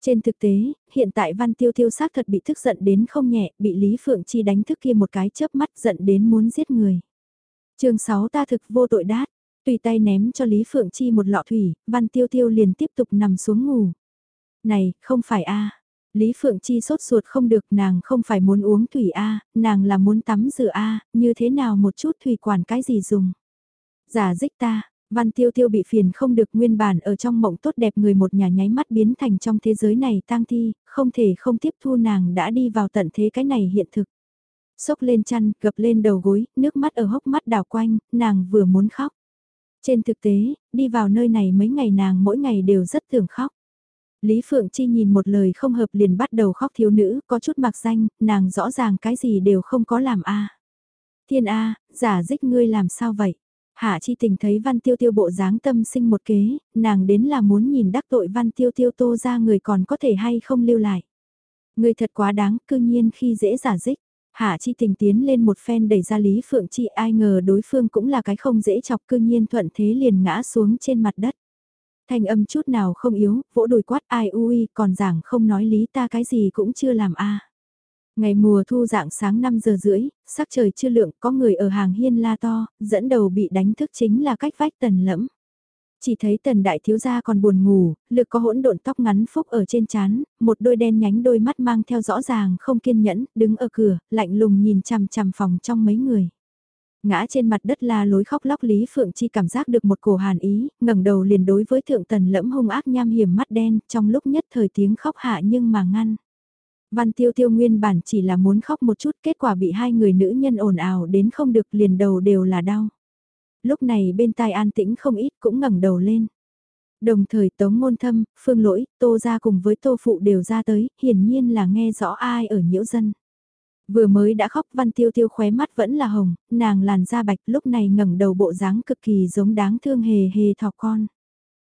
Trên thực tế, hiện tại văn tiêu tiêu xác thật bị thức giận đến không nhẹ, bị Lý Phượng Chi đánh thức kia một cái chớp mắt giận đến muốn giết người. chương 6 ta thực vô tội đát, tùy tay ném cho Lý Phượng Chi một lọ thủy, văn tiêu tiêu liền tiếp tục nằm xuống ngủ. Này, không phải a Lý Phượng Chi sốt ruột không được nàng không phải muốn uống thủy A, nàng là muốn tắm rửa A, như thế nào một chút thủy quản cái gì dùng. Giả dích ta, Văn Tiêu Tiêu bị phiền không được nguyên bản ở trong mộng tốt đẹp người một nhà nháy mắt biến thành trong thế giới này tang thi, không thể không tiếp thu nàng đã đi vào tận thế cái này hiện thực. sốc lên chăn, gập lên đầu gối, nước mắt ở hốc mắt đào quanh, nàng vừa muốn khóc. Trên thực tế, đi vào nơi này mấy ngày nàng mỗi ngày đều rất thường khóc. Lý Phượng Chi nhìn một lời không hợp liền bắt đầu khóc thiếu nữ, có chút mặc danh, nàng rõ ràng cái gì đều không có làm a. Thiên A, giả dích ngươi làm sao vậy? Hạ Chi tình thấy Văn Tiêu Tiêu bộ dáng tâm sinh một kế, nàng đến là muốn nhìn đắc tội Văn Tiêu Tiêu tô ra người còn có thể hay không lưu lại. Ngươi thật quá đáng, cư nhiên khi dễ giả dích. Hạ Chi Tình tiến lên một phen đẩy ra Lý Phượng Chi ai ngờ đối phương cũng là cái không dễ chọc cư nhiên thuận thế liền ngã xuống trên mặt đất. Thanh âm chút nào không yếu, vỗ đùi quát ai ui còn giảng không nói lý ta cái gì cũng chưa làm a Ngày mùa thu dạng sáng 5 giờ rưỡi, sắc trời chưa lượng có người ở hàng hiên la to, dẫn đầu bị đánh thức chính là cách vách tần lẫm. Chỉ thấy tần đại thiếu gia còn buồn ngủ, lực có hỗn độn tóc ngắn phúc ở trên chán, một đôi đen nhánh đôi mắt mang theo rõ ràng không kiên nhẫn, đứng ở cửa, lạnh lùng nhìn chằm chằm phòng trong mấy người. Ngã trên mặt đất la lối khóc lóc Lý Phượng Chi cảm giác được một cổ hàn ý, ngẩng đầu liền đối với thượng tần lẫm hung ác nham hiểm mắt đen, trong lúc nhất thời tiếng khóc hạ nhưng mà ngăn. Văn tiêu tiêu nguyên bản chỉ là muốn khóc một chút kết quả bị hai người nữ nhân ồn ào đến không được liền đầu đều là đau. Lúc này bên tai an tĩnh không ít cũng ngẩng đầu lên. Đồng thời tống ngôn thâm, phương lỗi, tô gia cùng với tô phụ đều ra tới, hiển nhiên là nghe rõ ai ở nhiễu dân. Vừa mới đã khóc văn tiêu tiêu khóe mắt vẫn là hồng, nàng làn da bạch lúc này ngẩng đầu bộ dáng cực kỳ giống đáng thương hề hề thỏ con.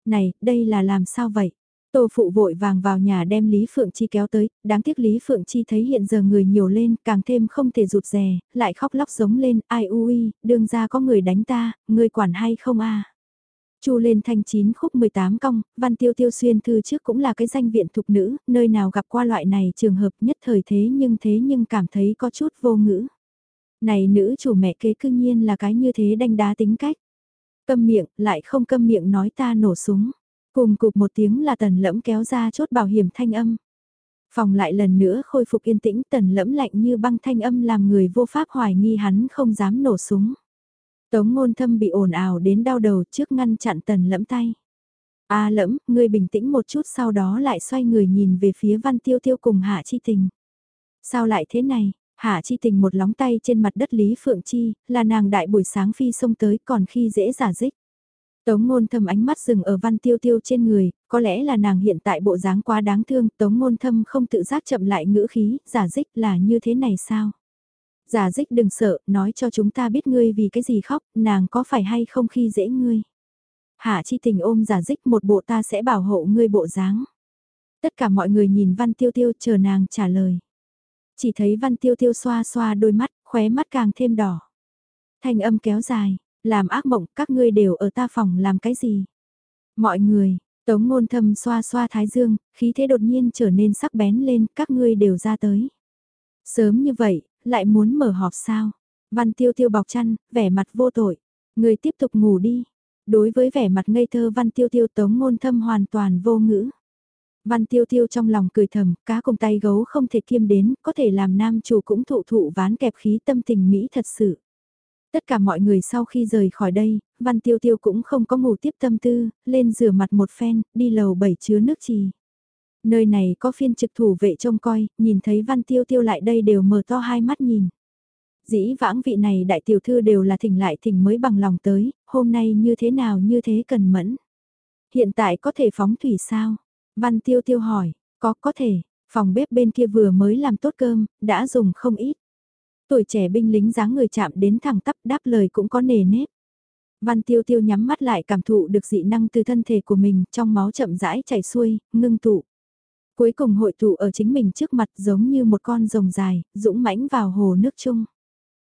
Này, đây là làm sao vậy? Tô phụ vội vàng vào nhà đem Lý Phượng Chi kéo tới, đáng tiếc Lý Phượng Chi thấy hiện giờ người nhiều lên, càng thêm không thể rụt rè, lại khóc lóc giống lên, ai ui, đương ra có người đánh ta, người quản hay không a Chu lên thanh chín khúc 18 cong, văn tiêu tiêu xuyên thư trước cũng là cái danh viện thục nữ, nơi nào gặp qua loại này trường hợp nhất thời thế nhưng thế nhưng cảm thấy có chút vô ngữ. Này nữ chủ mẹ kế cương nhiên là cái như thế đánh đá tính cách. Câm miệng, lại không câm miệng nói ta nổ súng. Cùng cục một tiếng là tần lẫm kéo ra chốt bảo hiểm thanh âm. Phòng lại lần nữa khôi phục yên tĩnh tần lẫm lạnh như băng thanh âm làm người vô pháp hoài nghi hắn không dám nổ súng. Tống ngôn thâm bị ồn ào đến đau đầu trước ngăn chặn tần lẫm tay. A lẫm, ngươi bình tĩnh một chút sau đó lại xoay người nhìn về phía văn tiêu tiêu cùng hạ chi tình. Sao lại thế này? Hạ chi tình một lóng tay trên mặt đất Lý Phượng Chi, là nàng đại buổi sáng phi xông tới còn khi dễ giả dích. Tống ngôn thâm ánh mắt dừng ở văn tiêu tiêu trên người, có lẽ là nàng hiện tại bộ dáng quá đáng thương, tống ngôn thâm không tự giác chậm lại ngữ khí, giả dích là như thế này sao? Giả dích đừng sợ, nói cho chúng ta biết ngươi vì cái gì khóc, nàng có phải hay không khi dễ ngươi. Hạ chi tình ôm giả dích một bộ ta sẽ bảo hộ ngươi bộ dáng. Tất cả mọi người nhìn văn tiêu tiêu chờ nàng trả lời. Chỉ thấy văn tiêu tiêu xoa xoa đôi mắt, khóe mắt càng thêm đỏ. Thanh âm kéo dài, làm ác mộng các ngươi đều ở ta phòng làm cái gì. Mọi người, tống ngôn thâm xoa xoa thái dương, khí thế đột nhiên trở nên sắc bén lên, các ngươi đều ra tới. Sớm như vậy, lại muốn mở họp sao? Văn tiêu tiêu bọc chăn, vẻ mặt vô tội. Người tiếp tục ngủ đi. Đối với vẻ mặt ngây thơ văn tiêu tiêu tống ngôn thâm hoàn toàn vô ngữ. Văn tiêu tiêu trong lòng cười thầm, cá cùng tay gấu không thể kiêm đến, có thể làm nam chủ cũng thụ thụ ván kẹp khí tâm tình Mỹ thật sự. Tất cả mọi người sau khi rời khỏi đây, Văn Tiêu Tiêu cũng không có ngủ tiếp tâm tư, lên rửa mặt một phen, đi lầu bảy chứa nước trì. Nơi này có phiên trực thủ vệ trông coi, nhìn thấy Văn Tiêu Tiêu lại đây đều mở to hai mắt nhìn. Dĩ vãng vị này đại tiểu thư đều là thỉnh lại thỉnh mới bằng lòng tới, hôm nay như thế nào như thế cần mẫn. Hiện tại có thể phóng thủy sao? Văn Tiêu Tiêu hỏi, có có thể, phòng bếp bên kia vừa mới làm tốt cơm, đã dùng không ít. Tuổi trẻ binh lính dáng người chạm đến thẳng tắp đáp lời cũng có nề nếp. Văn tiêu tiêu nhắm mắt lại cảm thụ được dị năng từ thân thể của mình trong máu chậm rãi chảy xuôi, ngưng tụ. Cuối cùng hội tụ ở chính mình trước mặt giống như một con rồng dài, dũng mãnh vào hồ nước chung.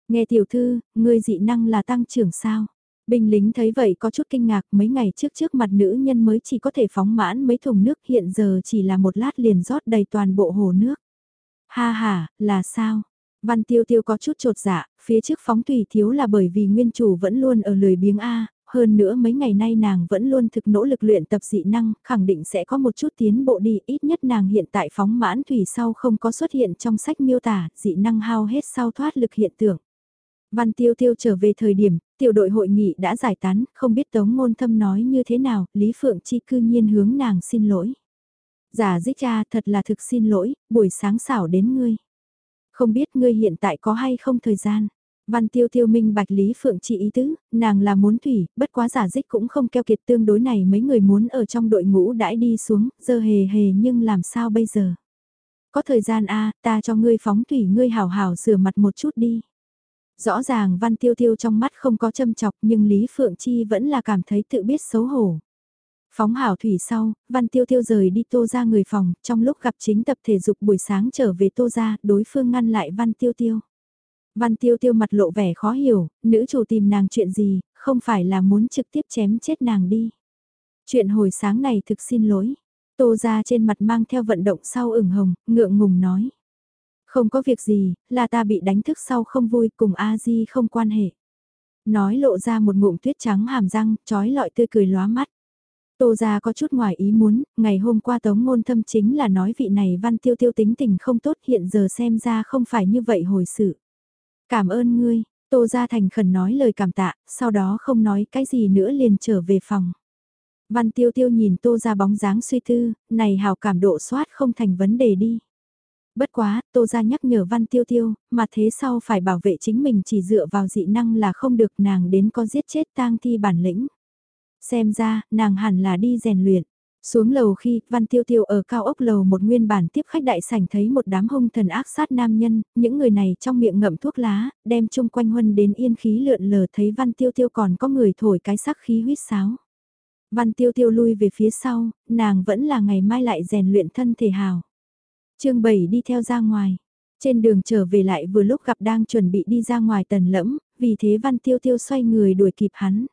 Nghe tiểu thư, ngươi dị năng là tăng trưởng sao? Binh lính thấy vậy có chút kinh ngạc mấy ngày trước trước mặt nữ nhân mới chỉ có thể phóng mãn mấy thùng nước hiện giờ chỉ là một lát liền rót đầy toàn bộ hồ nước. Ha ha, là sao? Văn tiêu tiêu có chút trột dạ, phía trước phóng tùy thiếu là bởi vì nguyên chủ vẫn luôn ở lười biếng A, hơn nữa mấy ngày nay nàng vẫn luôn thực nỗ lực luyện tập dị năng, khẳng định sẽ có một chút tiến bộ đi, ít nhất nàng hiện tại phóng mãn thủy sau không có xuất hiện trong sách miêu tả, dị năng hao hết sau thoát lực hiện tượng. Văn tiêu tiêu trở về thời điểm, tiểu đội hội nghị đã giải tán, không biết Tống Ngôn Thâm nói như thế nào, Lý Phượng Chi cư nhiên hướng nàng xin lỗi. Giả dích cha thật là thực xin lỗi, buổi sáng xảo đến ngươi. Không biết ngươi hiện tại có hay không thời gian. Văn tiêu tiêu minh bạch Lý Phượng chỉ ý tứ, nàng là muốn thủy, bất quá giả dích cũng không keo kiệt tương đối này mấy người muốn ở trong đội ngũ đãi đi xuống, giờ hề hề nhưng làm sao bây giờ. Có thời gian a ta cho ngươi phóng thủy ngươi hào hào sửa mặt một chút đi. Rõ ràng văn tiêu tiêu trong mắt không có châm chọc nhưng Lý Phượng Chi vẫn là cảm thấy tự biết xấu hổ. Phóng hảo thủy sau, Văn Tiêu Tiêu rời đi tô ra người phòng, trong lúc gặp chính tập thể dục buổi sáng trở về tô ra, đối phương ngăn lại Văn Tiêu Tiêu. Văn tiêu tiêu mặt lộ vẻ khó hiểu, nữ chủ tìm nàng chuyện gì, không phải là muốn trực tiếp chém chết nàng đi. Chuyện hồi sáng này thực xin lỗi. Tô ra trên mặt mang theo vận động sau ửng hồng, ngượng ngùng nói. Không có việc gì, là ta bị đánh thức sau không vui cùng A-di không quan hệ. Nói lộ ra một ngụm tuyết trắng hàm răng, trói lọi tươi cười lóa mắt. Tô ra có chút ngoài ý muốn, ngày hôm qua tống ngôn thâm chính là nói vị này văn tiêu tiêu tính tình không tốt hiện giờ xem ra không phải như vậy hồi sự. Cảm ơn ngươi, Tô gia thành khẩn nói lời cảm tạ, sau đó không nói cái gì nữa liền trở về phòng. Văn tiêu tiêu nhìn tô gia bóng dáng suy tư, này hào cảm độ soát không thành vấn đề đi. Bất quá, tô gia nhắc nhở văn tiêu tiêu, mà thế sau phải bảo vệ chính mình chỉ dựa vào dị năng là không được nàng đến có giết chết tang thi bản lĩnh. Xem ra, nàng hẳn là đi rèn luyện. Xuống lầu khi, Văn Tiêu Tiêu ở cao ốc lầu một nguyên bản tiếp khách đại sảnh thấy một đám hung thần ác sát nam nhân, những người này trong miệng ngậm thuốc lá, đem chung quanh huân đến yên khí lượn lờ thấy Văn Tiêu Tiêu còn có người thổi cái sắc khí huyết sáo. Văn Tiêu Tiêu lui về phía sau, nàng vẫn là ngày mai lại rèn luyện thân thể hào. chương 7 đi theo ra ngoài. Trên đường trở về lại vừa lúc gặp đang chuẩn bị đi ra ngoài tần lẫm, vì thế Văn Tiêu Tiêu xoay người đuổi kịp hắn.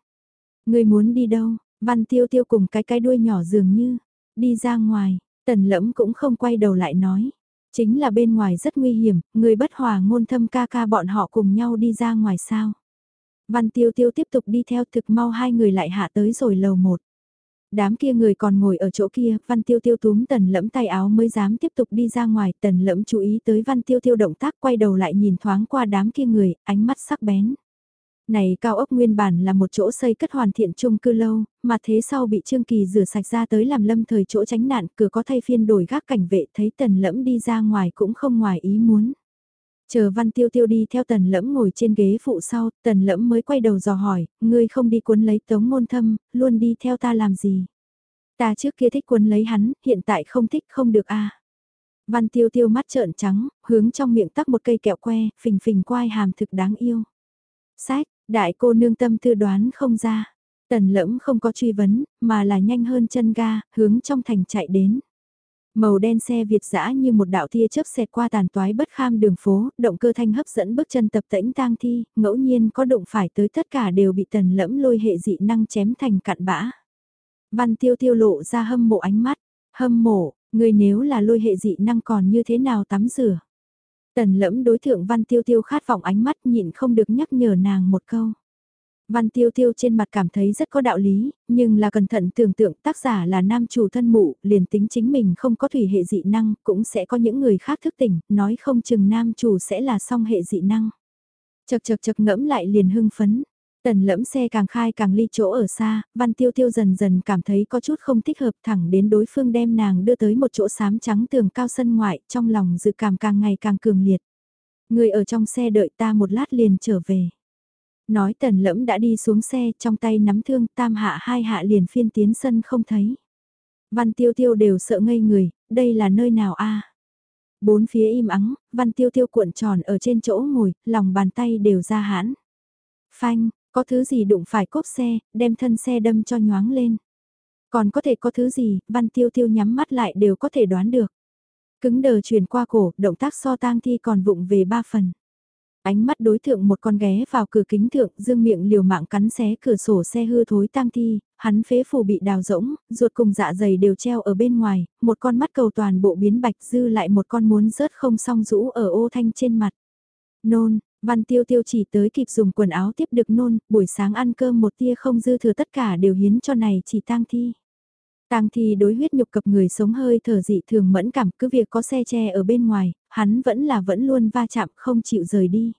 Người muốn đi đâu? Văn Tiêu Tiêu cùng cái cái đuôi nhỏ dường như, đi ra ngoài, tần lẫm cũng không quay đầu lại nói. Chính là bên ngoài rất nguy hiểm, người bất hòa ngôn thâm ca ca bọn họ cùng nhau đi ra ngoài sao. Văn Tiêu Tiêu tiếp tục đi theo thực mau hai người lại hạ tới rồi lầu một. Đám kia người còn ngồi ở chỗ kia, Văn Tiêu Tiêu túm tần lẫm tay áo mới dám tiếp tục đi ra ngoài, tần lẫm chú ý tới Văn Tiêu Tiêu động tác quay đầu lại nhìn thoáng qua đám kia người, ánh mắt sắc bén. Này cao ốc nguyên bản là một chỗ xây cất hoàn thiện chung cư lâu, mà thế sau bị Trương Kỳ rửa sạch ra tới làm lâm thời chỗ tránh nạn, cửa có thay phiên đổi gác cảnh vệ thấy tần lẫm đi ra ngoài cũng không ngoài ý muốn. Chờ văn tiêu tiêu đi theo tần lẫm ngồi trên ghế phụ sau, tần lẫm mới quay đầu dò hỏi, ngươi không đi cuốn lấy tống ngôn thâm, luôn đi theo ta làm gì. Ta trước kia thích cuốn lấy hắn, hiện tại không thích không được a Văn tiêu tiêu mắt trợn trắng, hướng trong miệng tắc một cây kẹo que, phình phình quai hàm thực đáng yêu. Sách, đại cô nương tâm tư đoán không ra. Tần lẫm không có truy vấn, mà là nhanh hơn chân ga, hướng trong thành chạy đến. Màu đen xe Việt dã như một đạo tia chớp xẹt qua tàn toái bất kham đường phố, động cơ thanh hấp dẫn bước chân tập tễnh tang thi, ngẫu nhiên có đụng phải tới tất cả đều bị tần lẫm lôi hệ dị năng chém thành cạn bã. Văn tiêu tiêu lộ ra hâm mộ ánh mắt, hâm mộ, người nếu là lôi hệ dị năng còn như thế nào tắm rửa. Tần lẫm đối thượng văn tiêu tiêu khát vọng ánh mắt nhịn không được nhắc nhở nàng một câu. Văn tiêu tiêu trên mặt cảm thấy rất có đạo lý, nhưng là cẩn thận tưởng tượng tác giả là nam chủ thân mụ, liền tính chính mình không có thủy hệ dị năng, cũng sẽ có những người khác thức tỉnh, nói không chừng nam chủ sẽ là song hệ dị năng. Chật chật chật ngẫm lại liền hưng phấn. Tần lẫm xe càng khai càng ly chỗ ở xa, văn tiêu tiêu dần dần cảm thấy có chút không thích hợp thẳng đến đối phương đem nàng đưa tới một chỗ sám trắng tường cao sân ngoại, trong lòng dự cảm càng ngày càng cường liệt. Người ở trong xe đợi ta một lát liền trở về. Nói tần lẫm đã đi xuống xe trong tay nắm thương tam hạ hai hạ liền phiên tiến sân không thấy. Văn tiêu tiêu đều sợ ngây người, đây là nơi nào a Bốn phía im ắng, văn tiêu tiêu cuộn tròn ở trên chỗ ngồi, lòng bàn tay đều ra hãn. Phanh, có thứ gì đụng phải cốp xe, đem thân xe đâm cho nhoáng lên. Còn có thể có thứ gì, văn tiêu tiêu nhắm mắt lại đều có thể đoán được. Cứng đờ chuyển qua cổ, động tác so tang thi còn vụng về ba phần. Ánh mắt đối tượng một con ghé vào cửa kính thượng, dương miệng liều mạng cắn xé cửa sổ xe hư thối tang thi, hắn phế phủ bị đào rỗng, ruột cùng dạ dày đều treo ở bên ngoài, một con mắt cầu toàn bộ biến bạch dư lại một con muốn rớt không song rũ ở ô thanh trên mặt. Nôn, văn tiêu tiêu chỉ tới kịp dùng quần áo tiếp được nôn, buổi sáng ăn cơm một tia không dư thừa tất cả đều hiến cho này chỉ tang thi. Tang thi đối huyết nhục cập người sống hơi thở dị thường mẫn cảm cứ việc có xe che ở bên ngoài, hắn vẫn là vẫn luôn va chạm không chịu rời đi.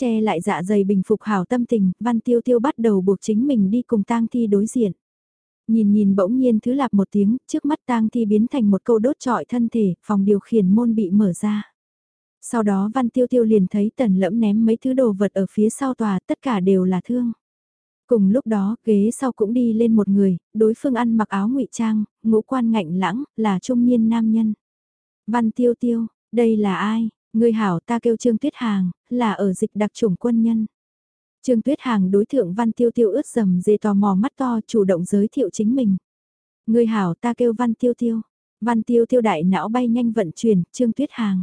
Che lại dạ dày bình phục hảo tâm tình, văn tiêu tiêu bắt đầu buộc chính mình đi cùng tang thi đối diện. Nhìn nhìn bỗng nhiên thứ lạp một tiếng, trước mắt tang thi biến thành một câu đốt trọi thân thể, phòng điều khiển môn bị mở ra. Sau đó văn tiêu tiêu liền thấy tần lẫm ném mấy thứ đồ vật ở phía sau tòa, tất cả đều là thương. Cùng lúc đó, ghế sau cũng đi lên một người, đối phương ăn mặc áo ngụy trang, ngũ quan ngạnh lãng, là trung niên nam nhân. Văn tiêu tiêu, đây là ai? Người hảo ta kêu Trương Tuyết Hàng, là ở dịch đặc chủng quân nhân. Trương Tuyết Hàng đối thượng Văn Tiêu Tiêu ướt dầm dề tò mò mắt to chủ động giới thiệu chính mình. Người hảo ta kêu Văn Tiêu Tiêu. Văn Tiêu Tiêu đại não bay nhanh vận chuyển, Trương Tuyết Hàng.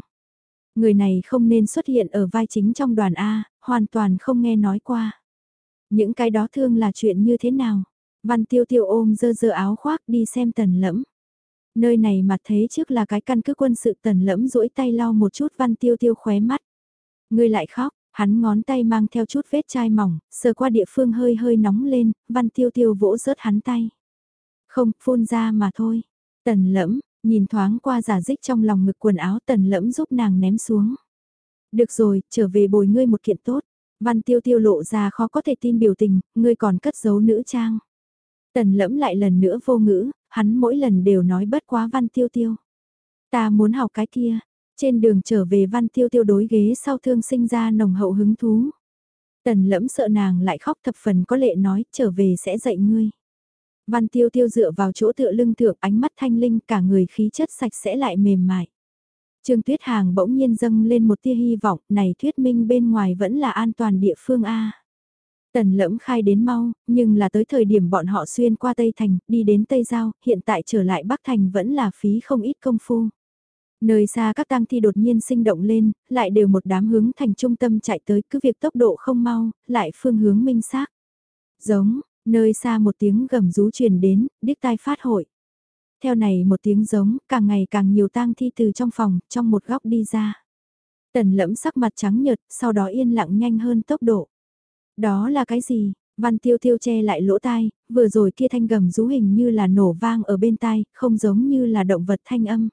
Người này không nên xuất hiện ở vai chính trong đoàn A, hoàn toàn không nghe nói qua. Những cái đó thương là chuyện như thế nào? Văn tiêu tiêu ôm dơ dơ áo khoác đi xem tần lẫm. Nơi này mà thấy trước là cái căn cứ quân sự tần lẫm duỗi tay lau một chút văn tiêu tiêu khóe mắt. Người lại khóc, hắn ngón tay mang theo chút vết chai mỏng, sờ qua địa phương hơi hơi nóng lên, văn tiêu tiêu vỗ rớt hắn tay. Không, phun ra mà thôi. Tần lẫm, nhìn thoáng qua giả dích trong lòng ngực quần áo tần lẫm giúp nàng ném xuống. Được rồi, trở về bồi ngươi một kiện tốt. Văn tiêu tiêu lộ ra khó có thể tin biểu tình, ngươi còn cất giấu nữ trang. Tần lẫm lại lần nữa vô ngữ, hắn mỗi lần đều nói bất quá văn tiêu tiêu. Ta muốn học cái kia, trên đường trở về văn tiêu tiêu đối ghế sau thương sinh ra nồng hậu hứng thú. Tần lẫm sợ nàng lại khóc thập phần có lệ nói trở về sẽ dạy ngươi. Văn tiêu tiêu dựa vào chỗ tựa lưng thượng ánh mắt thanh linh cả người khí chất sạch sẽ lại mềm mại. Trương Tuyết Hàng bỗng nhiên dâng lên một tia hy vọng này thuyết minh bên ngoài vẫn là an toàn địa phương A. Tần lẫm khai đến mau, nhưng là tới thời điểm bọn họ xuyên qua Tây Thành, đi đến Tây Giao, hiện tại trở lại Bắc Thành vẫn là phí không ít công phu. Nơi xa các tang thi đột nhiên sinh động lên, lại đều một đám hướng thành trung tâm chạy tới cứ việc tốc độ không mau, lại phương hướng minh xác. Giống, nơi xa một tiếng gầm rú truyền đến, đích tai phát hội. Theo này một tiếng giống, càng ngày càng nhiều tang thi từ trong phòng, trong một góc đi ra. Tần lẫm sắc mặt trắng nhợt, sau đó yên lặng nhanh hơn tốc độ. Đó là cái gì? Văn tiêu tiêu che lại lỗ tai, vừa rồi kia thanh gầm rú hình như là nổ vang ở bên tai, không giống như là động vật thanh âm.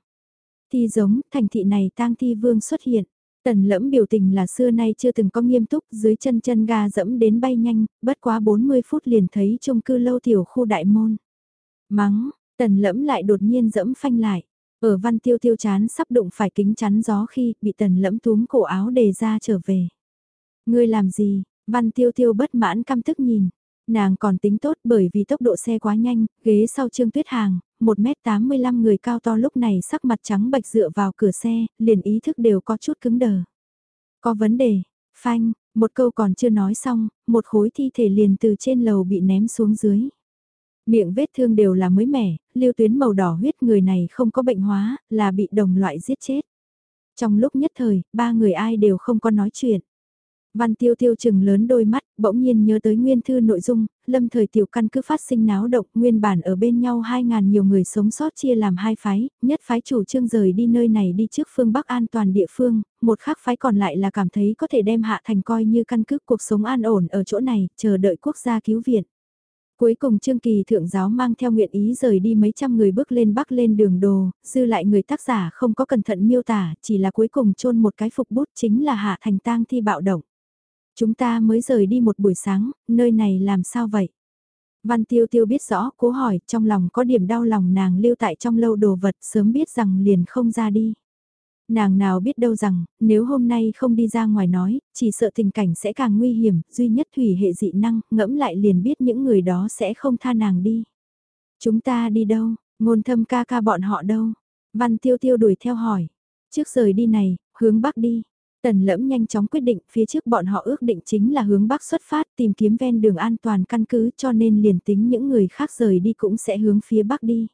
Thi giống, thành thị này tang thi vương xuất hiện. Tần lẫm biểu tình là xưa nay chưa từng có nghiêm túc, dưới chân chân ga dẫm đến bay nhanh, bất quá 40 phút liền thấy chung cư lâu tiểu khu đại môn. Mắng, tần lẫm lại đột nhiên dẫm phanh lại. Ở văn tiêu tiêu chán sắp đụng phải kính chắn gió khi bị tần lẫm túm cổ áo đề ra trở về. Ngươi làm gì, Văn tiêu tiêu bất mãn căm tức nhìn. Nàng còn tính tốt bởi vì tốc độ xe quá nhanh, ghế sau trương tuyết hàng, 1m85 người cao to lúc này sắc mặt trắng bạch dựa vào cửa xe, liền ý thức đều có chút cứng đờ. Có vấn đề, phanh, một câu còn chưa nói xong, một khối thi thể liền từ trên lầu bị ném xuống dưới. Miệng vết thương đều là mới mẻ, lưu tuyến màu đỏ huyết người này không có bệnh hóa, là bị đồng loại giết chết. Trong lúc nhất thời, ba người ai đều không có nói chuyện. Văn tiêu tiêu chừng lớn đôi mắt, bỗng nhiên nhớ tới nguyên thư nội dung, lâm thời tiểu căn cứ phát sinh náo động, nguyên bản ở bên nhau 2.000 nhiều người sống sót chia làm hai phái, nhất phái chủ trương rời đi nơi này đi trước phương Bắc an toàn địa phương, một khác phái còn lại là cảm thấy có thể đem hạ thành coi như căn cứ cuộc sống an ổn ở chỗ này, chờ đợi quốc gia cứu viện. Cuối cùng Trương Kỳ Thượng Giáo mang theo nguyện ý rời đi mấy trăm người bước lên bắc lên đường đồ, dư lại người tác giả không có cẩn thận miêu tả, chỉ là cuối cùng chôn một cái phục bút chính là hạ thành tang thi bạo động. Chúng ta mới rời đi một buổi sáng, nơi này làm sao vậy? Văn tiêu tiêu biết rõ, cố hỏi, trong lòng có điểm đau lòng nàng lưu tại trong lâu đồ vật sớm biết rằng liền không ra đi. Nàng nào biết đâu rằng, nếu hôm nay không đi ra ngoài nói, chỉ sợ tình cảnh sẽ càng nguy hiểm, duy nhất thủy hệ dị năng, ngẫm lại liền biết những người đó sẽ không tha nàng đi. Chúng ta đi đâu, ngôn thâm ca ca bọn họ đâu? Văn tiêu tiêu đuổi theo hỏi. Trước rời đi này, hướng bắc đi, Tần lẫm nhanh chóng quyết định phía trước bọn họ ước định chính là hướng bắc xuất phát tìm kiếm ven đường an toàn căn cứ cho nên liền tính những người khác rời đi cũng sẽ hướng phía bắc đi.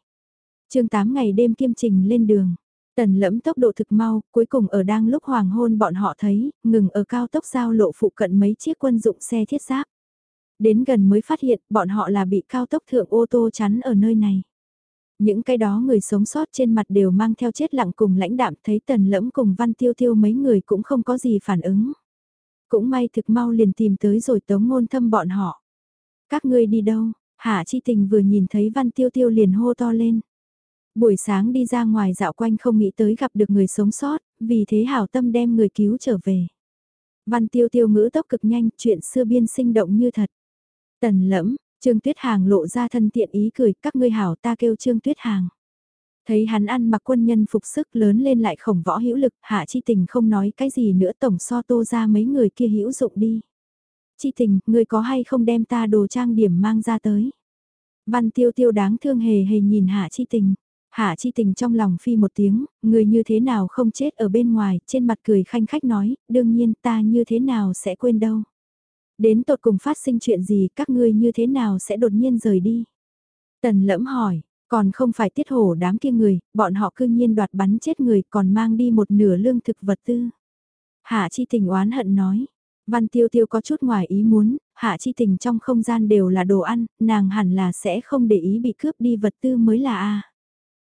chương 8 ngày đêm kiêm trình lên đường. Tần lẫm tốc độ thực mau, cuối cùng ở đang lúc hoàng hôn bọn họ thấy, ngừng ở cao tốc giao lộ phụ cận mấy chiếc quân dụng xe thiết giáp. Đến gần mới phát hiện bọn họ là bị cao tốc thượng ô tô chắn ở nơi này. Những cái đó người sống sót trên mặt đều mang theo chết lặng cùng lãnh đạm thấy tần lẫm cùng văn tiêu tiêu mấy người cũng không có gì phản ứng. Cũng may thực mau liền tìm tới rồi tống ngôn thâm bọn họ. Các ngươi đi đâu? Hạ chi tình vừa nhìn thấy văn tiêu tiêu liền hô to lên. Buổi sáng đi ra ngoài dạo quanh không nghĩ tới gặp được người sống sót, vì thế hảo tâm đem người cứu trở về. Văn tiêu tiêu ngữ tốc cực nhanh, chuyện xưa biên sinh động như thật. Tần lẫm, Trương Tuyết Hàng lộ ra thân tiện ý cười, các ngươi hảo ta kêu Trương Tuyết Hàng. Thấy hắn ăn mặc quân nhân phục sức lớn lên lại khổng võ hữu lực, hạ chi tình không nói cái gì nữa tổng so tô ra mấy người kia hữu dụng đi. Chi tình, ngươi có hay không đem ta đồ trang điểm mang ra tới. Văn tiêu tiêu đáng thương hề hề nhìn hạ chi tình. Hạ chi tình trong lòng phi một tiếng, người như thế nào không chết ở bên ngoài, trên mặt cười khanh khách nói, đương nhiên ta như thế nào sẽ quên đâu. Đến tột cùng phát sinh chuyện gì các ngươi như thế nào sẽ đột nhiên rời đi? Tần lẫm hỏi, Còn không phải tiết hổ đám kia người, bọn họ cư nhiên đoạt bắn chết người còn mang đi một nửa lương thực vật tư. Hạ chi tình oán hận nói. Văn tiêu tiêu có chút ngoài ý muốn, hạ chi tình trong không gian đều là đồ ăn, nàng hẳn là sẽ không để ý bị cướp đi vật tư mới là a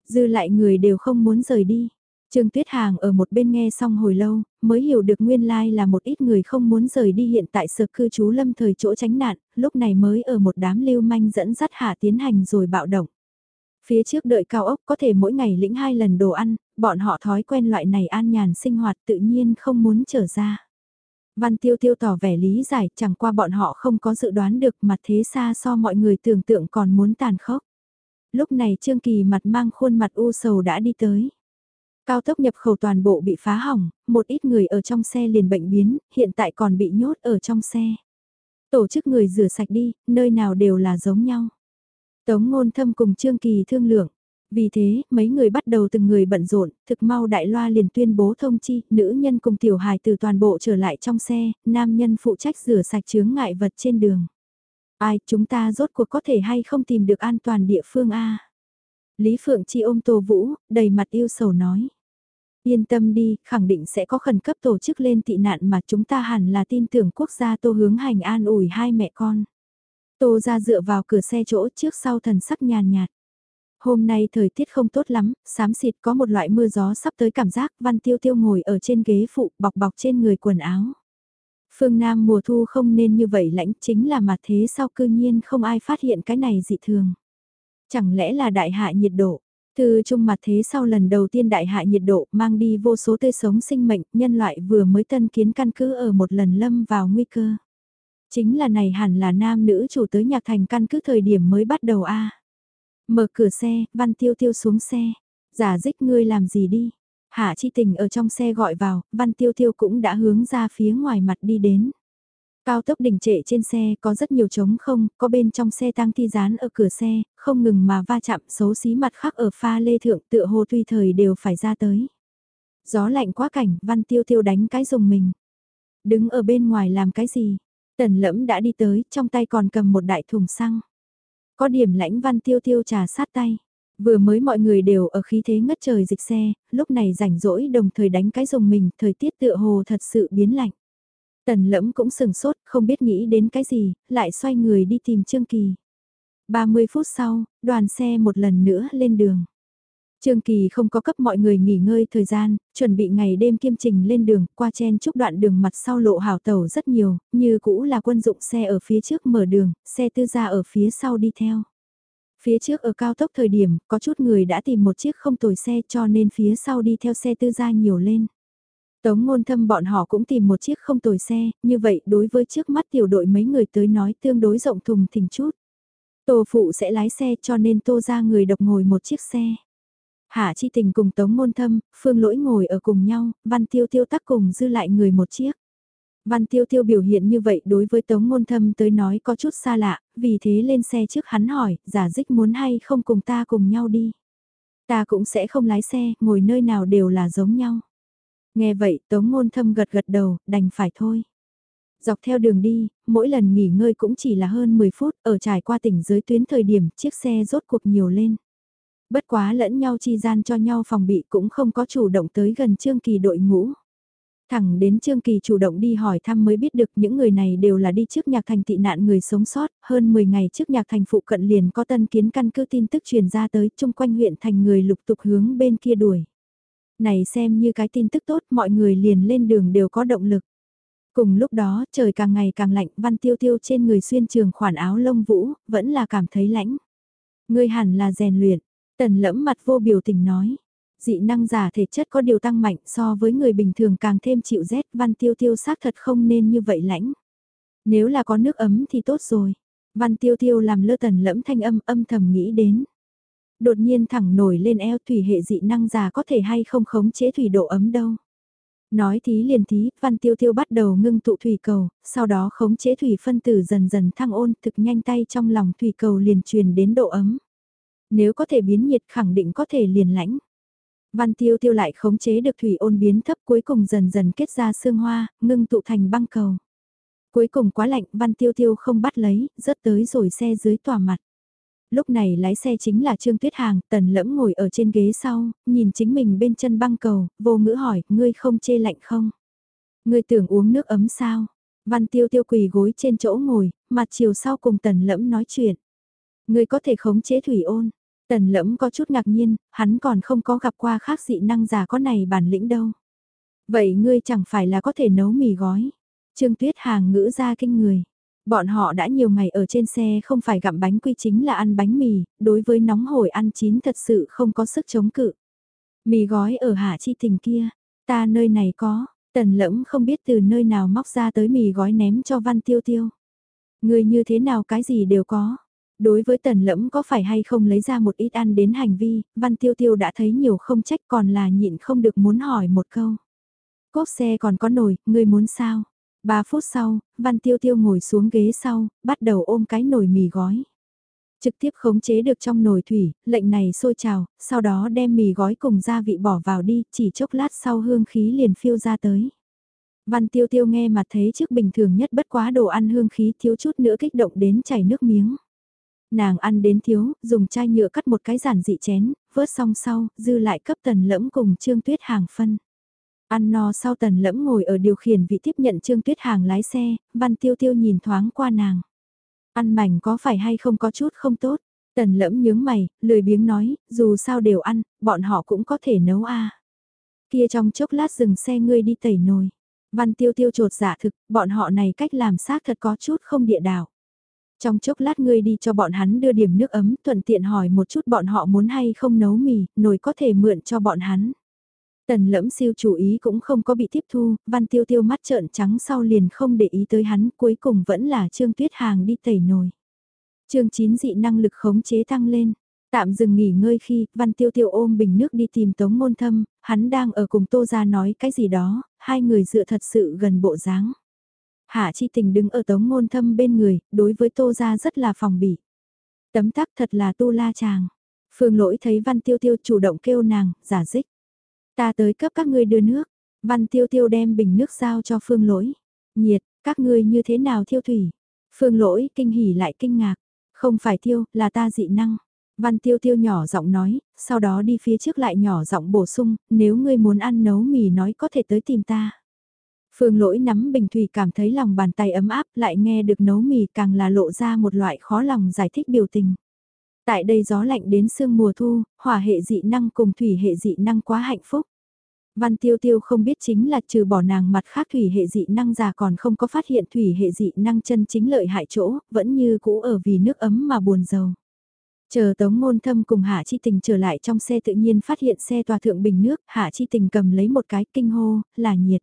Dư lại người đều không muốn rời đi. Trương Tuyết Hàng ở một bên nghe xong hồi lâu, mới hiểu được nguyên lai like là một ít người không muốn rời đi hiện tại sở cư trú lâm thời chỗ tránh nạn, lúc này mới ở một đám lưu manh dẫn dắt hạ tiến hành rồi bạo động. Phía trước đợi cao ốc có thể mỗi ngày lĩnh hai lần đồ ăn, bọn họ thói quen loại này an nhàn sinh hoạt tự nhiên không muốn trở ra. Văn tiêu tiêu tỏ vẻ lý giải chẳng qua bọn họ không có dự đoán được mặt thế xa so mọi người tưởng tượng còn muốn tàn khốc. Lúc này Trương Kỳ mặt mang khuôn mặt u sầu đã đi tới. Cao tốc nhập khẩu toàn bộ bị phá hỏng, một ít người ở trong xe liền bệnh biến, hiện tại còn bị nhốt ở trong xe. Tổ chức người rửa sạch đi, nơi nào đều là giống nhau. Tống ngôn thâm cùng Trương Kỳ thương lượng. Vì thế, mấy người bắt đầu từng người bận rộn, thực mau đại loa liền tuyên bố thông chi, nữ nhân cùng tiểu hài từ toàn bộ trở lại trong xe, nam nhân phụ trách rửa sạch chướng ngại vật trên đường. Ai, chúng ta rốt cuộc có thể hay không tìm được an toàn địa phương A. Lý Phượng Chi ôm Tô Vũ, đầy mặt yêu sầu nói. Yên tâm đi, khẳng định sẽ có khẩn cấp tổ chức lên tị nạn mà chúng ta hẳn là tin tưởng quốc gia Tô hướng hành an ủi hai mẹ con. Tô ra dựa vào cửa xe chỗ trước sau thần sắc nhàn nhạt. Hôm nay thời tiết không tốt lắm, xám xịt có một loại mưa gió sắp tới cảm giác văn tiêu tiêu ngồi ở trên ghế phụ bọc bọc trên người quần áo. Phương Nam mùa thu không nên như vậy lãnh chính là mà thế sao cư nhiên không ai phát hiện cái này dị thường. Chẳng lẽ là đại hạ nhiệt độ, từ trung mặt thế sau lần đầu tiên đại hại nhiệt độ mang đi vô số tươi sống sinh mệnh, nhân loại vừa mới tân kiến căn cứ ở một lần lâm vào nguy cơ. Chính là này hẳn là nam nữ chủ tới nhạc thành căn cứ thời điểm mới bắt đầu a Mở cửa xe, văn tiêu tiêu xuống xe. Giả dích ngươi làm gì đi. Hạ chi tình ở trong xe gọi vào, văn tiêu tiêu cũng đã hướng ra phía ngoài mặt đi đến. Cao tốc đình trệ trên xe có rất nhiều trống không, có bên trong xe tăng thi dán ở cửa xe, không ngừng mà va chạm xấu xí mặt khác ở pha lê thượng tựa hồ tùy thời đều phải ra tới. Gió lạnh quá cảnh, văn tiêu tiêu đánh cái dùng mình. Đứng ở bên ngoài làm cái gì? Tần lẫm đã đi tới, trong tay còn cầm một đại thùng xăng. Có điểm lãnh văn tiêu tiêu trà sát tay. Vừa mới mọi người đều ở khí thế ngất trời dịch xe, lúc này rảnh rỗi đồng thời đánh cái dùng mình, thời tiết tựa hồ thật sự biến lạnh. Tần lẫm cũng sừng sốt, không biết nghĩ đến cái gì, lại xoay người đi tìm Trương Kỳ. 30 phút sau, đoàn xe một lần nữa lên đường. Trương Kỳ không có cấp mọi người nghỉ ngơi thời gian, chuẩn bị ngày đêm kiêm trình lên đường, qua chen chúc đoạn đường mặt sau lộ hảo tàu rất nhiều, như cũ là quân dụng xe ở phía trước mở đường, xe tư gia ở phía sau đi theo. Phía trước ở cao tốc thời điểm, có chút người đã tìm một chiếc không tồi xe cho nên phía sau đi theo xe tư gia nhiều lên. Tống ngôn thâm bọn họ cũng tìm một chiếc không tồi xe, như vậy đối với trước mắt tiểu đội mấy người tới nói tương đối rộng thùng thình chút. Tô phụ sẽ lái xe cho nên tô ra người độc ngồi một chiếc xe. Hạ chi tình cùng tống ngôn thâm, phương lỗi ngồi ở cùng nhau, văn tiêu tiêu tắc cùng dư lại người một chiếc. Văn tiêu tiêu biểu hiện như vậy đối với tống ngôn thâm tới nói có chút xa lạ, vì thế lên xe trước hắn hỏi, giả dích muốn hay không cùng ta cùng nhau đi. Ta cũng sẽ không lái xe, ngồi nơi nào đều là giống nhau. Nghe vậy tống ngôn thâm gật gật đầu, đành phải thôi. Dọc theo đường đi, mỗi lần nghỉ ngơi cũng chỉ là hơn 10 phút, ở trải qua tỉnh giới tuyến thời điểm chiếc xe rốt cuộc nhiều lên. Bất quá lẫn nhau chi gian cho nhau phòng bị cũng không có chủ động tới gần Trương Kỳ đội ngũ. Thẳng đến Trương Kỳ chủ động đi hỏi thăm mới biết được những người này đều là đi trước nhạc thành tị nạn người sống sót, hơn 10 ngày trước nhạc thành phụ cận liền có tân kiến căn cứ tin tức truyền ra tới chung quanh huyện thành người lục tục hướng bên kia đuổi. Này xem như cái tin tức tốt mọi người liền lên đường đều có động lực. Cùng lúc đó trời càng ngày càng lạnh văn tiêu tiêu trên người xuyên trường khoản áo lông vũ, vẫn là cảm thấy lạnh. người hẳn là rèn luyện, tần lẫm mặt vô biểu tình nói dị năng giả thể chất có điều tăng mạnh so với người bình thường càng thêm chịu rét văn tiêu tiêu xác thật không nên như vậy lãnh. Nếu là có nước ấm thì tốt rồi. Văn tiêu tiêu làm lơ tần lẫm thanh âm âm thầm nghĩ đến. Đột nhiên thẳng nổi lên eo thủy hệ dị năng già có thể hay không khống chế thủy độ ấm đâu. Nói thí liền thí, văn tiêu tiêu bắt đầu ngưng tụ thủy cầu, sau đó khống chế thủy phân tử dần dần thăng ôn thực nhanh tay trong lòng thủy cầu liền truyền đến độ ấm. Nếu có thể biến nhiệt khẳng định có thể liền lãnh. Văn tiêu tiêu lại khống chế được thủy ôn biến thấp cuối cùng dần dần kết ra sương hoa, ngưng tụ thành băng cầu. Cuối cùng quá lạnh văn tiêu tiêu không bắt lấy, rớt tới rồi xe dưới tòa mặt. Lúc này lái xe chính là Trương Tuyết Hàng, tần lẫm ngồi ở trên ghế sau, nhìn chính mình bên chân băng cầu, vô ngữ hỏi, ngươi không chê lạnh không? Ngươi tưởng uống nước ấm sao? Văn tiêu tiêu quỳ gối trên chỗ ngồi, mặt chiều sau cùng tần lẫm nói chuyện. Ngươi có thể khống chế thủy ôn. Tần lẫm có chút ngạc nhiên, hắn còn không có gặp qua khác dị năng giả có này bản lĩnh đâu. Vậy ngươi chẳng phải là có thể nấu mì gói. Trương Tuyết Hàng ngữ ra kinh người. Bọn họ đã nhiều ngày ở trên xe không phải gặm bánh quy chính là ăn bánh mì, đối với nóng hổi ăn chín thật sự không có sức chống cự. Mì gói ở hạ chi tình kia, ta nơi này có, tần lẫm không biết từ nơi nào móc ra tới mì gói ném cho văn tiêu tiêu. Người như thế nào cái gì đều có. Đối với tần lẫm có phải hay không lấy ra một ít ăn đến hành vi, văn tiêu tiêu đã thấy nhiều không trách còn là nhịn không được muốn hỏi một câu. Cốp xe còn có nồi, người muốn sao? Ba phút sau, Văn Tiêu Tiêu ngồi xuống ghế sau, bắt đầu ôm cái nồi mì gói. Trực tiếp khống chế được trong nồi thủy, lệnh này sôi trào, sau đó đem mì gói cùng gia vị bỏ vào đi, chỉ chốc lát sau hương khí liền phiêu ra tới. Văn Tiêu Tiêu nghe mà thấy trước bình thường nhất bất quá đồ ăn hương khí thiếu chút nữa kích động đến chảy nước miếng. Nàng ăn đến thiếu, dùng chai nhựa cắt một cái giản dị chén, vớt xong sau, dư lại cấp tần lẫm cùng Trương Tuyết hàng phân. Ăn no sau tần lẫm ngồi ở điều khiển vị tiếp nhận Trương Tuyết Hàng lái xe, Văn Tiêu Tiêu nhìn thoáng qua nàng. Ăn mảnh có phải hay không có chút không tốt? Tần lẫm nhướng mày, lười biếng nói, dù sao đều ăn, bọn họ cũng có thể nấu a. Kia trong chốc lát dừng xe ngươi đi tẩy nồi. Văn Tiêu Tiêu trột dạ thực, bọn họ này cách làm xác thật có chút không địa đạo. Trong chốc lát ngươi đi cho bọn hắn đưa điểm nước ấm, thuận tiện hỏi một chút bọn họ muốn hay không nấu mì, nồi có thể mượn cho bọn hắn. Tần lẫm siêu chủ ý cũng không có bị tiếp thu, văn tiêu tiêu mắt trợn trắng sau liền không để ý tới hắn, cuối cùng vẫn là Trương Tuyết Hàng đi tẩy nồi. trương 9 dị năng lực khống chế tăng lên. Tạm dừng nghỉ ngơi khi, Văn Tiêu Tiêu ôm bình nước đi tìm Tống Ngôn Thâm, hắn đang ở cùng Tô Gia nói cái gì đó, hai người dựa thật sự gần bộ dáng. Hạ Chi Tình đứng ở Tống Ngôn Thâm bên người, đối với Tô Gia rất là phòng bỉ. Tấm tắc thật là tu la chàng. Phương lỗi thấy Văn Tiêu Tiêu chủ động kêu nàng, giả dích. Ta tới cấp các ngươi đưa nước. Văn tiêu tiêu đem bình nước giao cho phương lỗi. Nhiệt, các ngươi như thế nào thiêu thủy? Phương lỗi kinh hỉ lại kinh ngạc. Không phải thiêu, là ta dị năng. Văn tiêu tiêu nhỏ giọng nói, sau đó đi phía trước lại nhỏ giọng bổ sung, nếu ngươi muốn ăn nấu mì nói có thể tới tìm ta. Phương lỗi nắm bình thủy cảm thấy lòng bàn tay ấm áp lại nghe được nấu mì càng là lộ ra một loại khó lòng giải thích biểu tình. Tại đây gió lạnh đến sương mùa thu, hỏa hệ dị năng cùng thủy hệ dị năng quá hạnh phúc. Văn tiêu tiêu không biết chính là trừ bỏ nàng mặt khác thủy hệ dị năng già còn không có phát hiện thủy hệ dị năng chân chính lợi hại chỗ, vẫn như cũ ở vì nước ấm mà buồn giàu. Chờ tống ngôn thâm cùng Hạ Chi Tình trở lại trong xe tự nhiên phát hiện xe tòa thượng bình nước, Hạ Chi Tình cầm lấy một cái kinh hô, là nhiệt.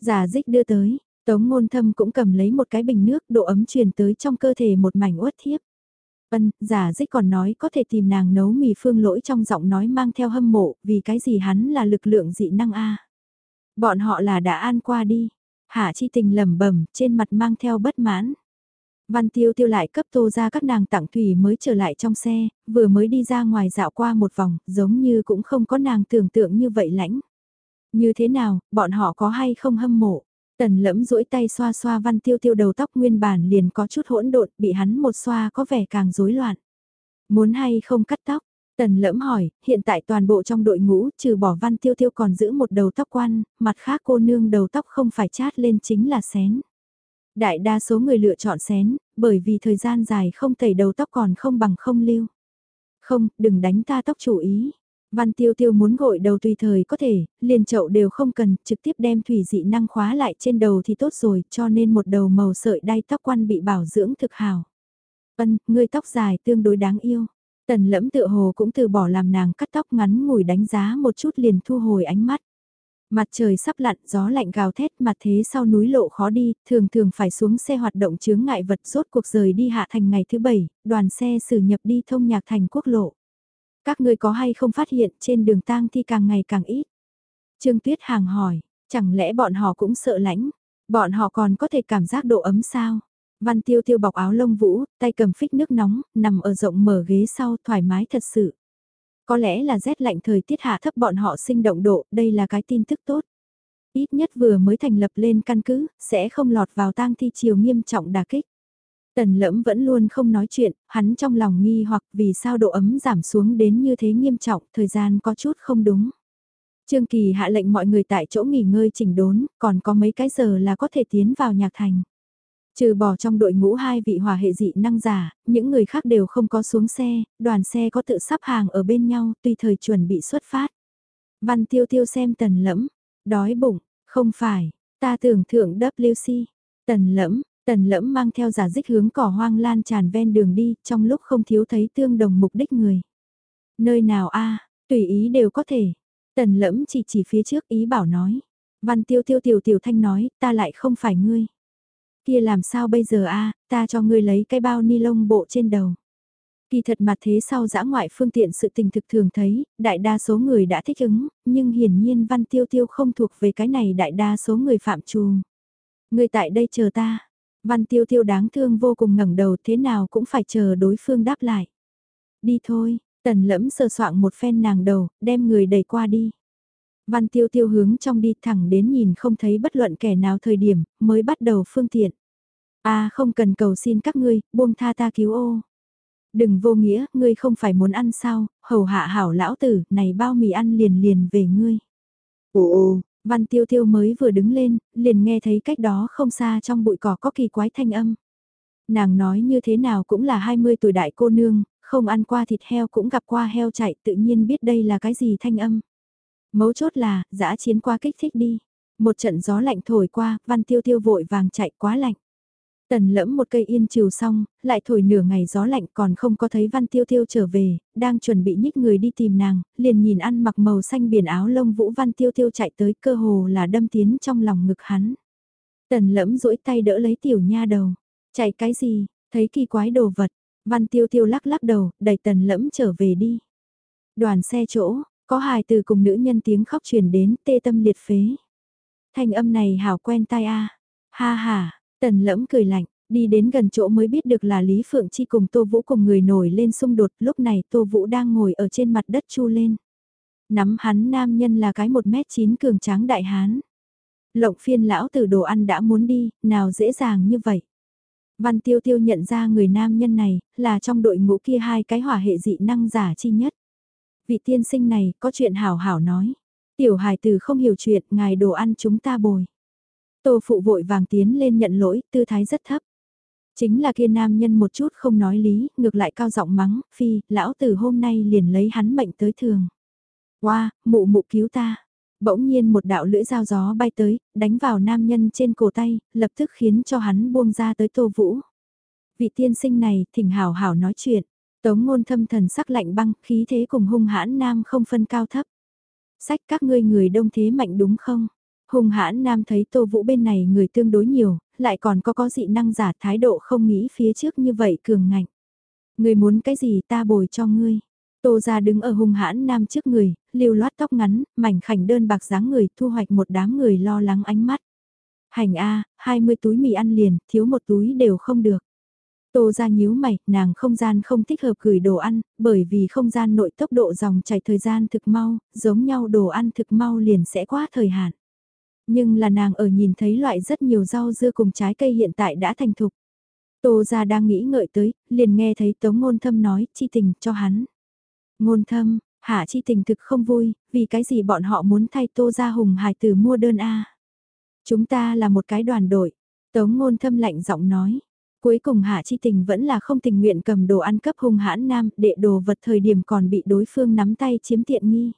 Giả dích đưa tới, tống ngôn thâm cũng cầm lấy một cái bình nước, độ ấm truyền tới trong cơ thể một mảnh uất thiếp. Ân, giả dích còn nói có thể tìm nàng nấu mì phương lỗi trong giọng nói mang theo hâm mộ, vì cái gì hắn là lực lượng dị năng a Bọn họ là đã an qua đi. Hạ chi tình lẩm bẩm trên mặt mang theo bất mãn. Văn tiêu tiêu lại cấp tô ra các nàng tặng thủy mới trở lại trong xe, vừa mới đi ra ngoài dạo qua một vòng, giống như cũng không có nàng tưởng tượng như vậy lãnh. Như thế nào, bọn họ có hay không hâm mộ? Tần lẫm duỗi tay xoa xoa văn tiêu tiêu đầu tóc nguyên bản liền có chút hỗn độn, bị hắn một xoa có vẻ càng rối loạn. Muốn hay không cắt tóc? Tần lẫm hỏi, hiện tại toàn bộ trong đội ngũ, trừ bỏ văn tiêu tiêu còn giữ một đầu tóc quan, mặt khác cô nương đầu tóc không phải chát lên chính là xén. Đại đa số người lựa chọn xén, bởi vì thời gian dài không tẩy đầu tóc còn không bằng không lưu. Không, đừng đánh ta tóc chủ ý, Văn tiêu tiêu muốn gội đầu tùy thời có thể, liền chậu đều không cần, trực tiếp đem thủy dị năng khóa lại trên đầu thì tốt rồi, cho nên một đầu màu sợi đai tóc quan bị bảo dưỡng thực hào. Ân, ngươi tóc dài tương đối đáng yêu. Tần lẫm tự hồ cũng từ bỏ làm nàng cắt tóc ngắn ngủi đánh giá một chút liền thu hồi ánh mắt. Mặt trời sắp lặn, gió lạnh gào thét mặt thế sau núi lộ khó đi, thường thường phải xuống xe hoạt động chướng ngại vật rốt cuộc rời đi hạ thành ngày thứ bảy, đoàn xe xử nhập đi thông nhạc thành quốc lộ. Các ngươi có hay không phát hiện trên đường tang thi càng ngày càng ít? Trương Tuyết Hàng hỏi, chẳng lẽ bọn họ cũng sợ lãnh? Bọn họ còn có thể cảm giác độ ấm sao? Văn tiêu tiêu bọc áo lông vũ, tay cầm phích nước nóng, nằm ở rộng mở ghế sau thoải mái thật sự. Có lẽ là rét lạnh thời tiết hạ thấp bọn họ sinh động độ, đây là cái tin tức tốt. Ít nhất vừa mới thành lập lên căn cứ, sẽ không lọt vào tang thi chiều nghiêm trọng đà kích. Tần lẫm vẫn luôn không nói chuyện, hắn trong lòng nghi hoặc vì sao độ ấm giảm xuống đến như thế nghiêm trọng, thời gian có chút không đúng. Trương Kỳ hạ lệnh mọi người tại chỗ nghỉ ngơi chỉnh đốn, còn có mấy cái giờ là có thể tiến vào nhạc thành. Trừ bỏ trong đội ngũ hai vị hòa hệ dị năng giả, những người khác đều không có xuống xe, đoàn xe có tự sắp hàng ở bên nhau, tùy thời chuẩn bị xuất phát. Văn tiêu tiêu xem tần lẫm, đói bụng, không phải, ta tưởng thượng WC, tần lẫm, tần lẫm mang theo giả dích hướng cỏ hoang lan tràn ven đường đi, trong lúc không thiếu thấy tương đồng mục đích người. Nơi nào a tùy ý đều có thể, tần lẫm chỉ chỉ phía trước ý bảo nói. Văn tiêu tiêu tiểu tiểu thanh nói, ta lại không phải ngươi. Kia làm sao bây giờ a ta cho ngươi lấy cái bao ni lông bộ trên đầu. Kỳ thật mà thế sau giã ngoại phương tiện sự tình thực thường thấy, đại đa số người đã thích ứng, nhưng hiển nhiên văn tiêu tiêu không thuộc về cái này đại đa số người phạm trù. Người tại đây chờ ta. Văn tiêu tiêu đáng thương vô cùng ngẩng đầu thế nào cũng phải chờ đối phương đáp lại. Đi thôi, tần lẫm sờ soạng một phen nàng đầu, đem người đẩy qua đi. Văn tiêu tiêu hướng trong đi thẳng đến nhìn không thấy bất luận kẻ nào thời điểm, mới bắt đầu phương tiện. a không cần cầu xin các ngươi, buông tha ta cứu ô. Đừng vô nghĩa, ngươi không phải muốn ăn sao, hầu hạ hảo lão tử, này bao mì ăn liền liền về ngươi. Ồ ồ, văn tiêu tiêu mới vừa đứng lên, liền nghe thấy cách đó không xa trong bụi cỏ có kỳ quái thanh âm. Nàng nói như thế nào cũng là 20 tuổi đại cô nương, không ăn qua thịt heo cũng gặp qua heo chạy tự nhiên biết đây là cái gì thanh âm. Mấu chốt là, dã chiến qua kích thích đi. Một trận gió lạnh thổi qua, văn tiêu tiêu vội vàng chạy quá lạnh. Tần lẫm một cây yên chiều xong, lại thổi nửa ngày gió lạnh còn không có thấy văn tiêu tiêu trở về, đang chuẩn bị nhích người đi tìm nàng, liền nhìn ăn mặc màu xanh biển áo lông vũ văn tiêu tiêu chạy tới cơ hồ là đâm tiến trong lòng ngực hắn. Tần lẫm duỗi tay đỡ lấy tiểu nha đầu, chạy cái gì, thấy kỳ quái đồ vật, văn tiêu tiêu lắc lắc đầu, đẩy tần lẫm trở về đi. Đoàn xe chỗ, có hài từ cùng nữ nhân tiếng khóc truyền đến tê tâm liệt phế. Thanh âm này hảo quen tai a ha ha Tần lẫm cười lạnh, đi đến gần chỗ mới biết được là Lý Phượng Chi cùng Tô Vũ cùng người nổi lên xung đột, lúc này Tô Vũ đang ngồi ở trên mặt đất chu lên. Nắm hắn nam nhân là cái 1m9 cường tráng đại hán. Lộng phiên lão tử đồ ăn đã muốn đi, nào dễ dàng như vậy. Văn Tiêu Tiêu nhận ra người nam nhân này, là trong đội ngũ kia hai cái hỏa hệ dị năng giả chi nhất. Vị tiên sinh này, có chuyện hảo hảo nói. Tiểu hài tử không hiểu chuyện, ngài đồ ăn chúng ta bồi. Tô phụ vội vàng tiến lên nhận lỗi, tư thái rất thấp. Chính là kia nam nhân một chút không nói lý, ngược lại cao giọng mắng, phi, lão tử hôm nay liền lấy hắn mệnh tới thường. Wow, mụ mụ cứu ta. Bỗng nhiên một đạo lưỡi dao gió bay tới, đánh vào nam nhân trên cổ tay, lập tức khiến cho hắn buông ra tới tô vũ. Vị tiên sinh này, thỉnh hảo hảo nói chuyện. Tống ngôn thâm thần sắc lạnh băng, khí thế cùng hung hãn nam không phân cao thấp. Sách các ngươi người đông thế mạnh đúng không? Hùng hãn nam thấy Tô Vũ bên này người tương đối nhiều, lại còn có có dị năng giả thái độ không nghĩ phía trước như vậy cường ngạnh. Người muốn cái gì ta bồi cho ngươi. Tô ra đứng ở hùng hãn nam trước người, lưu loát tóc ngắn, mảnh khảnh đơn bạc dáng người thu hoạch một đám người lo lắng ánh mắt. Hành A, 20 túi mì ăn liền, thiếu một túi đều không được. Tô ra nhíu mày, nàng không gian không thích hợp gửi đồ ăn, bởi vì không gian nội tốc độ dòng chảy thời gian thực mau, giống nhau đồ ăn thực mau liền sẽ quá thời hạn. Nhưng là nàng ở nhìn thấy loại rất nhiều rau dưa cùng trái cây hiện tại đã thành thục. Tô ra đang nghĩ ngợi tới, liền nghe thấy Tống Ngôn Thâm nói, chi tình, cho hắn. Ngôn Thâm, hạ chi tình thực không vui, vì cái gì bọn họ muốn thay Tô ra hùng hài từ mua đơn A. Chúng ta là một cái đoàn đội, Tống Ngôn Thâm lạnh giọng nói. Cuối cùng Hạ Chi Tình vẫn là không tình nguyện cầm đồ ăn cấp hung hãn nam, đệ đồ vật thời điểm còn bị đối phương nắm tay chiếm tiện nghi.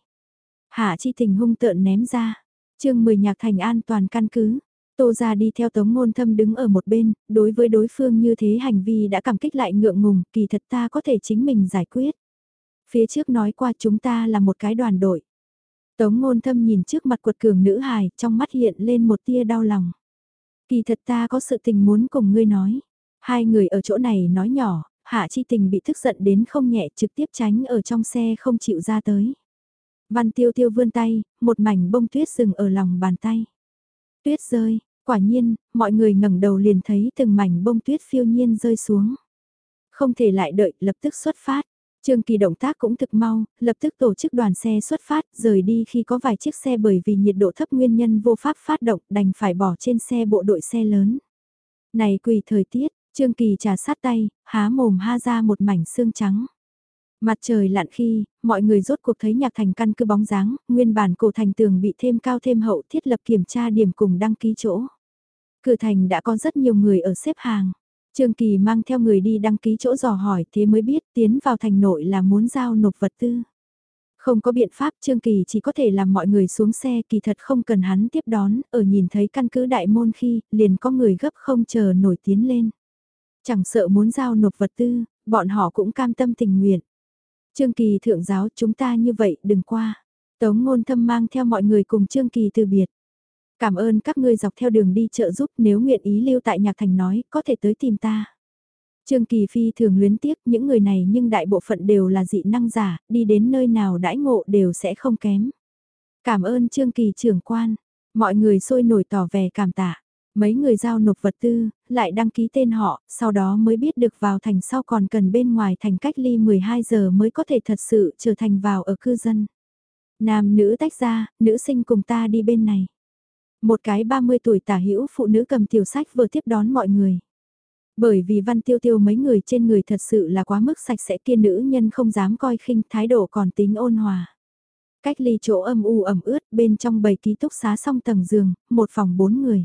Hạ Chi Tình hung tợn ném ra, chương 10 nhạc thành an toàn căn cứ. Tô ra đi theo tống ngôn thâm đứng ở một bên, đối với đối phương như thế hành vi đã cảm kích lại ngượng ngùng, kỳ thật ta có thể chính mình giải quyết. Phía trước nói qua chúng ta là một cái đoàn đội. Tống ngôn thâm nhìn trước mặt quật cường nữ hài, trong mắt hiện lên một tia đau lòng. Kỳ thật ta có sự tình muốn cùng ngươi nói. Hai người ở chỗ này nói nhỏ, Hạ Chi Tình bị tức giận đến không nhẹ trực tiếp tránh ở trong xe không chịu ra tới. Văn tiêu tiêu vươn tay, một mảnh bông tuyết rừng ở lòng bàn tay. Tuyết rơi, quả nhiên, mọi người ngẩng đầu liền thấy từng mảnh bông tuyết phiêu nhiên rơi xuống. Không thể lại đợi, lập tức xuất phát. Trương Kỳ động tác cũng thực mau, lập tức tổ chức đoàn xe xuất phát, rời đi khi có vài chiếc xe bởi vì nhiệt độ thấp nguyên nhân vô pháp phát động đành phải bỏ trên xe bộ đội xe lớn. Này quỳ thời tiết, Trương Kỳ trà sát tay, há mồm ha ra một mảnh xương trắng. Mặt trời lặn khi, mọi người rốt cuộc thấy nhạc thành căn cứ bóng dáng, nguyên bản cổ thành tường bị thêm cao thêm hậu thiết lập kiểm tra điểm cùng đăng ký chỗ. Cửa thành đã có rất nhiều người ở xếp hàng. Trương Kỳ mang theo người đi đăng ký chỗ dò hỏi thế mới biết tiến vào thành nội là muốn giao nộp vật tư. Không có biện pháp Trương Kỳ chỉ có thể làm mọi người xuống xe kỳ thật không cần hắn tiếp đón, ở nhìn thấy căn cứ đại môn khi liền có người gấp không chờ nổi tiến lên. Chẳng sợ muốn giao nộp vật tư, bọn họ cũng cam tâm tình nguyện. Trương Kỳ thượng giáo chúng ta như vậy đừng qua. Tống ngôn thâm mang theo mọi người cùng Trương Kỳ từ biệt. Cảm ơn các ngươi dọc theo đường đi trợ giúp nếu nguyện ý lưu tại nhạc thành nói có thể tới tìm ta. Trương Kỳ Phi thường luyến tiếc những người này nhưng đại bộ phận đều là dị năng giả, đi đến nơi nào đãi ngộ đều sẽ không kém. Cảm ơn Trương Kỳ trưởng quan, mọi người sôi nổi tỏ vẻ cảm tạ. Mấy người giao nộp vật tư, lại đăng ký tên họ, sau đó mới biết được vào thành sau còn cần bên ngoài thành cách ly 12 giờ mới có thể thật sự trở thành vào ở cư dân. Nam nữ tách ra, nữ sinh cùng ta đi bên này. Một cái 30 tuổi tả hữu phụ nữ cầm tiểu sách vừa tiếp đón mọi người. Bởi vì văn tiêu tiêu mấy người trên người thật sự là quá mức sạch sẽ kia nữ nhân không dám coi khinh thái độ còn tính ôn hòa. Cách ly chỗ âm u ẩm ướt bên trong bầy ký túc xá song tầng giường, một phòng bốn người.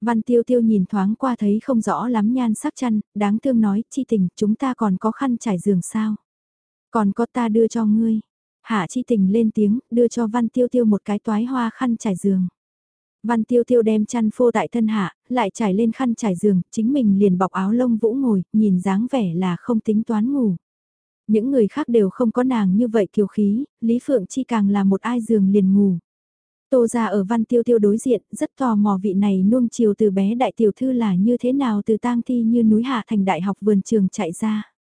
Văn tiêu tiêu nhìn thoáng qua thấy không rõ lắm nhan sắc chăn, đáng thương nói, chi tình, chúng ta còn có khăn trải giường sao? Còn có ta đưa cho ngươi. Hạ chi tình lên tiếng, đưa cho văn tiêu tiêu một cái toái hoa khăn trải giường. Văn tiêu tiêu đem chăn phô tại thân hạ, lại trải lên khăn trải giường, chính mình liền bọc áo lông vũ ngồi, nhìn dáng vẻ là không tính toán ngủ. Những người khác đều không có nàng như vậy kiều khí, Lý Phượng Chi càng là một ai giường liền ngủ. Tô ra ở văn tiêu tiêu đối diện, rất tò mò vị này nuông chiều từ bé đại tiểu thư là như thế nào từ tang thi như núi hạ thành đại học vườn trường chạy ra.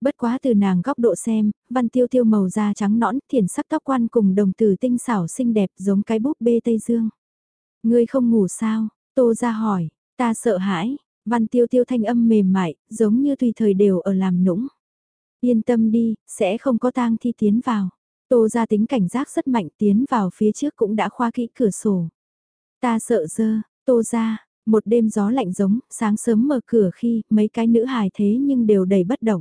Bất quá từ nàng góc độ xem, văn tiêu tiêu màu da trắng nõn, thiển sắc tóc quan cùng đồng tử tinh xảo xinh đẹp giống cái búp bê Tây Dương. Ngươi không ngủ sao? Tô ra hỏi, ta sợ hãi, văn tiêu tiêu thanh âm mềm mại, giống như tùy thời đều ở làm nũng. Yên tâm đi, sẽ không có tang thi tiến vào. Tô ra tính cảnh giác rất mạnh tiến vào phía trước cũng đã khoa kỹ cửa sổ. Ta sợ dơ, tô ra, một đêm gió lạnh giống, sáng sớm mở cửa khi mấy cái nữ hài thế nhưng đều đầy bất động.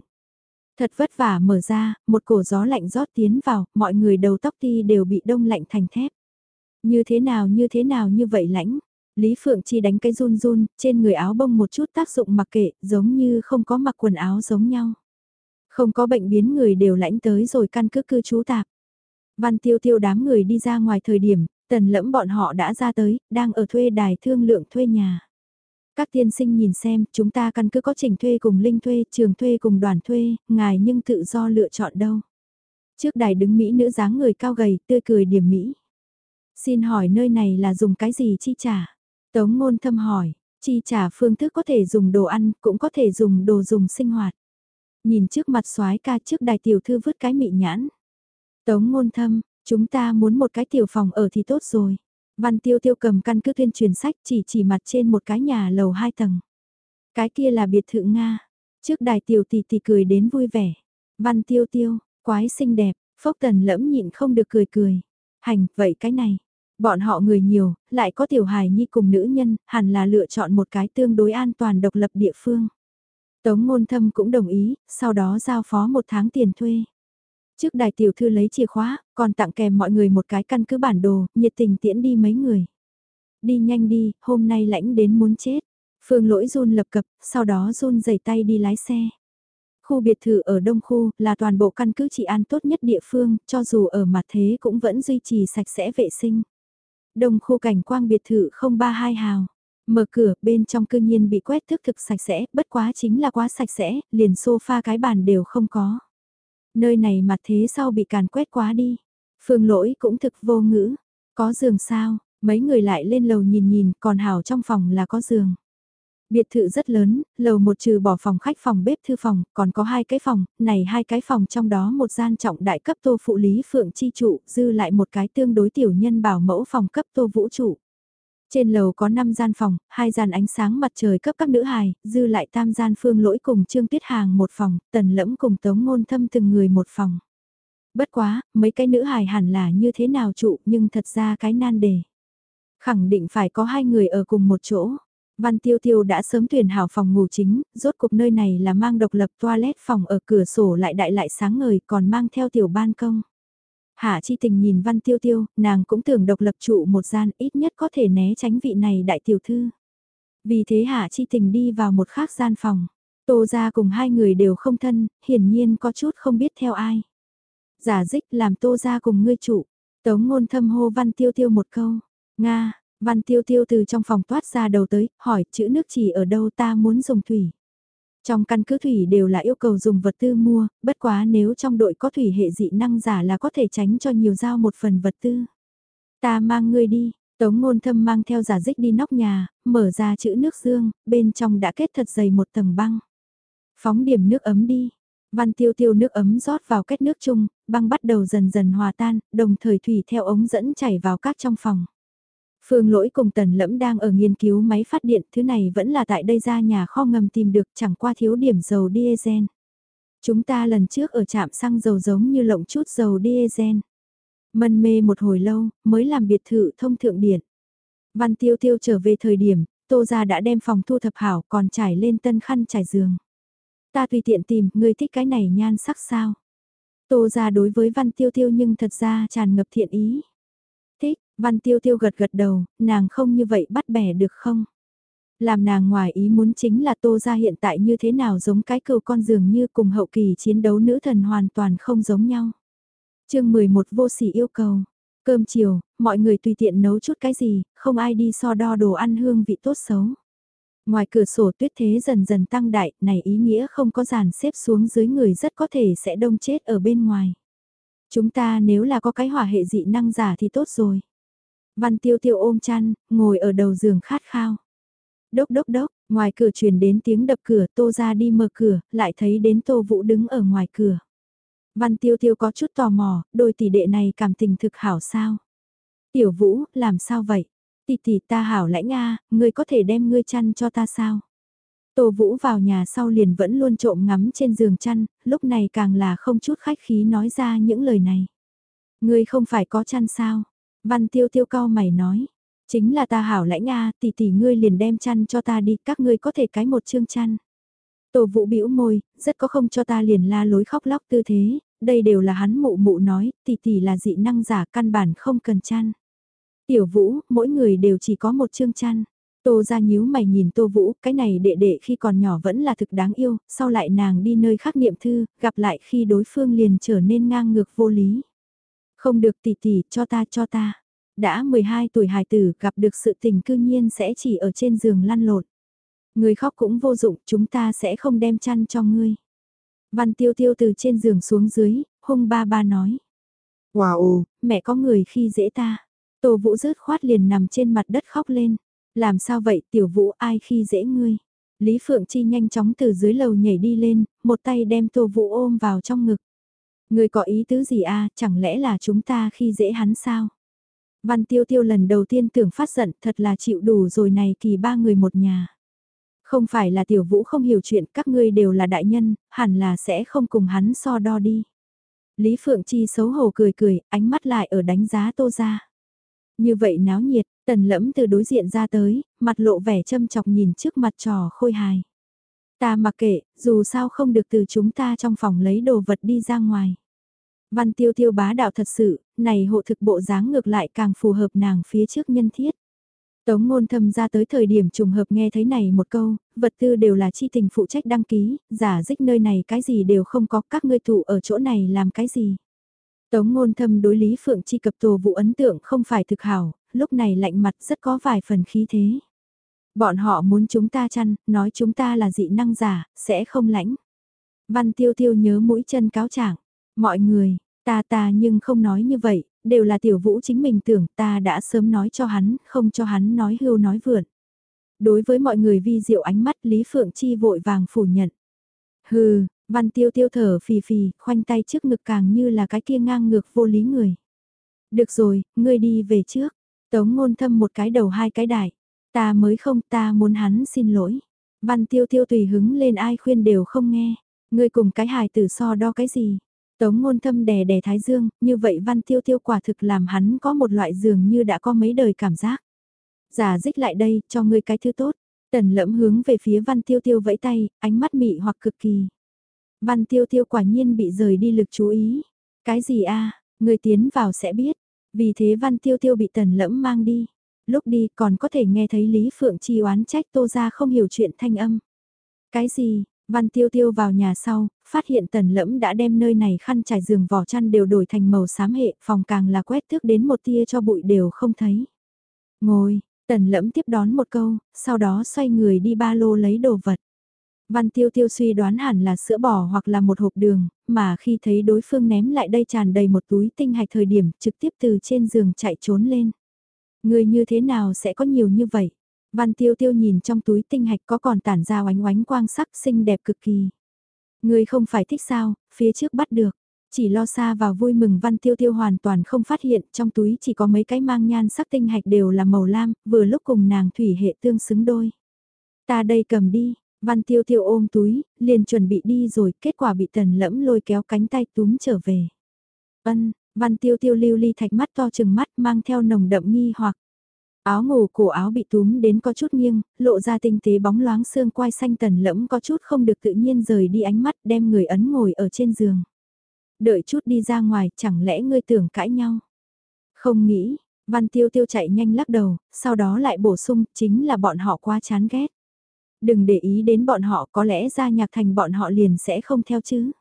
Thật vất vả mở ra, một cổ gió lạnh rót tiến vào, mọi người đầu tóc ti đều bị đông lạnh thành thép. Như thế nào như thế nào như vậy lãnh. Lý Phượng Chi đánh cái run run, trên người áo bông một chút tác dụng mặc kệ, giống như không có mặc quần áo giống nhau. Không có bệnh biến người đều lãnh tới rồi căn cứ cư trú tạp. Văn tiêu tiêu đám người đi ra ngoài thời điểm, tần lẫm bọn họ đã ra tới, đang ở thuê đài thương lượng thuê nhà. Các tiên sinh nhìn xem, chúng ta căn cứ có trình thuê cùng linh thuê, trường thuê cùng đoàn thuê, ngài nhưng tự do lựa chọn đâu. Trước đài đứng Mỹ nữ dáng người cao gầy, tươi cười điểm Mỹ. Xin hỏi nơi này là dùng cái gì chi trả? Tống ngôn thâm hỏi, chi trả phương thức có thể dùng đồ ăn, cũng có thể dùng đồ dùng sinh hoạt. Nhìn trước mặt soái ca trước đài tiểu thư vứt cái mị nhãn. Tống ngôn thâm, chúng ta muốn một cái tiểu phòng ở thì tốt rồi. Văn tiêu tiêu cầm căn cứ tuyên truyền sách chỉ chỉ mặt trên một cái nhà lầu hai tầng. Cái kia là biệt thự Nga. Trước đài tiểu tỷ tỷ cười đến vui vẻ. Văn tiêu tiêu, quái xinh đẹp, phốc tần lẫm nhịn không được cười cười. Hành, vậy cái này. Bọn họ người nhiều, lại có tiểu hài nhi cùng nữ nhân, hẳn là lựa chọn một cái tương đối an toàn độc lập địa phương. Tống ngôn thâm cũng đồng ý, sau đó giao phó một tháng tiền thuê. Trước đài tiểu thư lấy chìa khóa, còn tặng kèm mọi người một cái căn cứ bản đồ, nhiệt tình tiễn đi mấy người. Đi nhanh đi, hôm nay lãnh đến muốn chết. Phương lỗi run lập cập, sau đó run dày tay đi lái xe. Khu biệt thự ở Đông Khu là toàn bộ căn cứ trị an tốt nhất địa phương, cho dù ở mặt thế cũng vẫn duy trì sạch sẽ vệ sinh. Đông Khu cảnh quang biệt thự 032 hào. Mở cửa, bên trong cư nhiên bị quét thức thực sạch sẽ, bất quá chính là quá sạch sẽ, liền sofa cái bàn đều không có. Nơi này mặt thế sau bị càn quét quá đi. Phương lỗi cũng thực vô ngữ. Có giường sao, mấy người lại lên lầu nhìn nhìn, còn hảo trong phòng là có giường. Biệt thự rất lớn, lầu một trừ bỏ phòng khách phòng bếp thư phòng, còn có hai cái phòng, này hai cái phòng trong đó một gian trọng đại cấp tô phụ lý phượng chi trụ, dư lại một cái tương đối tiểu nhân bảo mẫu phòng cấp tô vũ trụ. Trên lầu có 5 gian phòng, hai gian ánh sáng mặt trời cấp các nữ hài, dư lại tam gian phương lỗi cùng Trương tiết Hàng một phòng, tần lẫm cùng tống ngôn thâm từng người một phòng. Bất quá, mấy cái nữ hài hẳn là như thế nào trụ nhưng thật ra cái nan đề. Khẳng định phải có hai người ở cùng một chỗ. Văn Tiêu Tiêu đã sớm tuyển hảo phòng ngủ chính, rốt cục nơi này là mang độc lập toilet phòng ở cửa sổ lại đại lại sáng ngời còn mang theo tiểu ban công. Hạ chi tình nhìn Văn Tiêu Tiêu, nàng cũng tưởng độc lập trụ một gian ít nhất có thể né tránh vị này đại tiểu thư. Vì thế Hạ chi tình đi vào một khác gian phòng. Tô ra cùng hai người đều không thân, hiển nhiên có chút không biết theo ai. Giả dích làm tô ra cùng ngươi trụ. Tống ngôn thâm hô Văn Tiêu Tiêu một câu. Nga, Văn Tiêu Tiêu từ trong phòng toát ra đầu tới, hỏi chữ nước chỉ ở đâu ta muốn dùng thủy. Trong căn cứ thủy đều là yêu cầu dùng vật tư mua, bất quá nếu trong đội có thủy hệ dị năng giả là có thể tránh cho nhiều giao một phần vật tư. Ta mang ngươi đi, Tống ngôn thâm mang theo giả dích đi nóc nhà, mở ra chữ nước dương, bên trong đã kết thật dày một tầng băng. Phóng điểm nước ấm đi. Văn tiêu tiêu nước ấm rót vào kết nước chung, băng bắt đầu dần dần hòa tan, đồng thời thủy theo ống dẫn chảy vào các trong phòng. Phương lỗi cùng tần lẫm đang ở nghiên cứu máy phát điện, thứ này vẫn là tại đây ra nhà kho ngầm tìm được chẳng qua thiếu điểm dầu diesel. Chúng ta lần trước ở trạm xăng dầu giống như lộng chút dầu diesel. Mân mê một hồi lâu, mới làm biệt thự thông thượng điện. Văn tiêu tiêu trở về thời điểm, tô gia đã đem phòng thu thập hảo còn trải lên tân khăn trải giường. Ta tùy tiện tìm, ngươi thích cái này nhan sắc sao? Tô gia đối với văn tiêu tiêu nhưng thật ra tràn ngập thiện ý. Thích, văn tiêu tiêu gật gật đầu, nàng không như vậy bắt bẻ được không? Làm nàng ngoài ý muốn chính là tô gia hiện tại như thế nào giống cái cừu con dường như cùng hậu kỳ chiến đấu nữ thần hoàn toàn không giống nhau. chương 11 vô sỉ yêu cầu. Cơm chiều, mọi người tùy tiện nấu chút cái gì, không ai đi so đo đồ ăn hương vị tốt xấu. Ngoài cửa sổ tuyết thế dần dần tăng đại, này ý nghĩa không có dàn xếp xuống dưới người rất có thể sẽ đông chết ở bên ngoài. Chúng ta nếu là có cái hỏa hệ dị năng giả thì tốt rồi. Văn tiêu tiêu ôm chăn, ngồi ở đầu giường khát khao. Đốc đốc đốc, ngoài cửa truyền đến tiếng đập cửa tô ra đi mở cửa, lại thấy đến tô vũ đứng ở ngoài cửa. Văn tiêu tiêu có chút tò mò, đôi tỷ đệ này cảm tình thực hảo sao. Tiểu vũ, làm sao vậy? Tỷ tỷ ta hảo lãnh Nga, ngươi có thể đem ngươi chăn cho ta sao? Tô Vũ vào nhà sau liền vẫn luôn trộm ngắm trên giường chăn, lúc này càng là không chút khách khí nói ra những lời này. Ngươi không phải có chăn sao? Văn tiêu tiêu cao mày nói. Chính là ta hảo lãnh Nga, tỷ tỷ ngươi liền đem chăn cho ta đi, các ngươi có thể cái một chương chăn. Tô Vũ bĩu môi, rất có không cho ta liền la lối khóc lóc tư thế, đây đều là hắn mụ mụ nói, tỷ tỷ là dị năng giả căn bản không cần chăn. Tiểu Vũ, mỗi người đều chỉ có một chương chăn. Tô ra nhíu mày nhìn Tô Vũ, cái này đệ đệ khi còn nhỏ vẫn là thực đáng yêu, sau lại nàng đi nơi khác niệm thư, gặp lại khi đối phương liền trở nên ngang ngược vô lý. Không được tỷ tỷ, cho ta cho ta. Đã 12 tuổi hài tử gặp được sự tình cư nhiên sẽ chỉ ở trên giường lăn lộn. Người khóc cũng vô dụng, chúng ta sẽ không đem chăn cho ngươi. Văn tiêu tiêu từ trên giường xuống dưới, hung ba ba nói. Wow, mẹ có người khi dễ ta. Tô Vũ rớt khoát liền nằm trên mặt đất khóc lên. Làm sao vậy tiểu Vũ ai khi dễ ngươi? Lý Phượng Chi nhanh chóng từ dưới lầu nhảy đi lên, một tay đem Tô Vũ ôm vào trong ngực. Ngươi có ý tứ gì a à, chẳng lẽ là chúng ta khi dễ hắn sao? Văn Tiêu Tiêu lần đầu tiên tưởng phát giận thật là chịu đủ rồi này kỳ ba người một nhà. Không phải là tiểu vũ không hiểu chuyện các ngươi đều là đại nhân, hẳn là sẽ không cùng hắn so đo đi. Lý Phượng Chi xấu hổ cười cười, ánh mắt lại ở đánh giá tô ra. Như vậy náo nhiệt, tần lẫm từ đối diện ra tới, mặt lộ vẻ châm chọc nhìn trước mặt trò khôi hài. Ta mặc kệ, dù sao không được từ chúng ta trong phòng lấy đồ vật đi ra ngoài. Văn tiêu tiêu bá đạo thật sự, này hộ thực bộ dáng ngược lại càng phù hợp nàng phía trước nhân thiết. Tống ngôn thâm ra tới thời điểm trùng hợp nghe thấy này một câu, vật tư đều là chi tình phụ trách đăng ký, giả dích nơi này cái gì đều không có, các ngươi tụ ở chỗ này làm cái gì. Tống ngôn thâm đối Lý Phượng Chi cập tổ vụ ấn tượng không phải thực hảo, lúc này lạnh mặt rất có vài phần khí thế. Bọn họ muốn chúng ta chăn, nói chúng ta là dị năng giả, sẽ không lãnh. Văn tiêu tiêu nhớ mũi chân cáo trạng mọi người, ta ta nhưng không nói như vậy, đều là tiểu vũ chính mình tưởng ta đã sớm nói cho hắn, không cho hắn nói hưu nói vượn. Đối với mọi người vi diệu ánh mắt Lý Phượng Chi vội vàng phủ nhận. Hừ, văn tiêu tiêu thở phì phì, khoanh tay trước ngực càng như là cái kia ngang ngược vô lý người. Được rồi, ngươi đi về trước. Tống ngôn thâm một cái đầu hai cái đại. Ta mới không ta muốn hắn xin lỗi. Văn tiêu tiêu tùy hứng lên ai khuyên đều không nghe. Ngươi cùng cái hài tử so đo cái gì. Tống ngôn thâm đè đè thái dương, như vậy văn tiêu tiêu quả thực làm hắn có một loại dường như đã có mấy đời cảm giác. Giả dích lại đây, cho ngươi cái thứ tốt. Tần lẫm hướng về phía văn tiêu tiêu vẫy tay, ánh mắt mị hoặc cực kỳ. Văn tiêu tiêu quả nhiên bị rời đi lực chú ý. Cái gì a người tiến vào sẽ biết. Vì thế văn tiêu tiêu bị tần lẫm mang đi. Lúc đi còn có thể nghe thấy Lý Phượng Chi oán trách tô gia không hiểu chuyện thanh âm. Cái gì, Văn tiêu tiêu vào nhà sau, phát hiện tần lẫm đã đem nơi này khăn trải giường vỏ chăn đều đổi thành màu xám hệ, phòng càng là quét tước đến một tia cho bụi đều không thấy. Ngồi, tần lẫm tiếp đón một câu, sau đó xoay người đi ba lô lấy đồ vật. Văn tiêu tiêu suy đoán hẳn là sữa bò hoặc là một hộp đường, mà khi thấy đối phương ném lại đây tràn đầy một túi tinh hạch thời điểm trực tiếp từ trên giường chạy trốn lên. Người như thế nào sẽ có nhiều như vậy? Văn tiêu tiêu nhìn trong túi tinh hạch có còn tản ra oánh oánh quang sắc xinh đẹp cực kỳ. Người không phải thích sao, phía trước bắt được. Chỉ lo xa vào vui mừng văn tiêu tiêu hoàn toàn không phát hiện trong túi chỉ có mấy cái mang nhan sắc tinh hạch đều là màu lam, vừa lúc cùng nàng thủy hệ tương xứng đôi. Ta đây cầm đi, văn tiêu tiêu ôm túi, liền chuẩn bị đi rồi, kết quả bị tần lẫm lôi kéo cánh tay túm trở về. Ân, văn tiêu tiêu lưu ly thạch mắt to chừng mắt mang theo nồng đậm nghi hoặc. Áo ngủ cổ áo bị túm đến có chút nghiêng, lộ ra tinh tế bóng loáng xương quai xanh tần lẫm có chút không được tự nhiên rời đi ánh mắt đem người ấn ngồi ở trên giường. Đợi chút đi ra ngoài, chẳng lẽ ngươi tưởng cãi nhau? Không nghĩ, văn tiêu tiêu chạy nhanh lắc đầu, sau đó lại bổ sung, chính là bọn họ quá chán ghét. Đừng để ý đến bọn họ có lẽ ra nhạc thành bọn họ liền sẽ không theo chứ.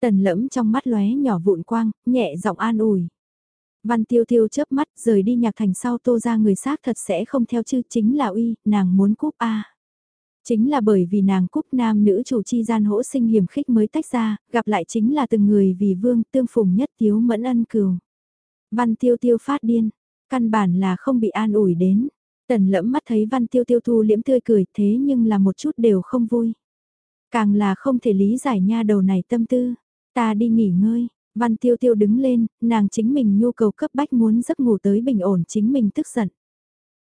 Tần lẫm trong mắt lóe nhỏ vụn quang, nhẹ giọng an ủi. Văn tiêu tiêu chớp mắt rời đi nhạc thành sau tô ra người xác thật sẽ không theo chứ chính là uy, nàng muốn cúp A. Chính là bởi vì nàng cúp nam nữ chủ chi gian hỗ sinh hiểm khích mới tách ra, gặp lại chính là từng người vì vương tương phùng nhất tiếu mẫn ân cừu. Văn tiêu tiêu phát điên, căn bản là không bị an ủi đến. Tần lẫm mắt thấy văn tiêu tiêu thu liễm tươi cười thế nhưng là một chút đều không vui. Càng là không thể lý giải nha đầu này tâm tư. Ta đi nghỉ ngơi, Văn tiêu tiêu đứng lên, nàng chính mình nhu cầu cấp bách muốn giấc ngủ tới bình ổn chính mình tức giận.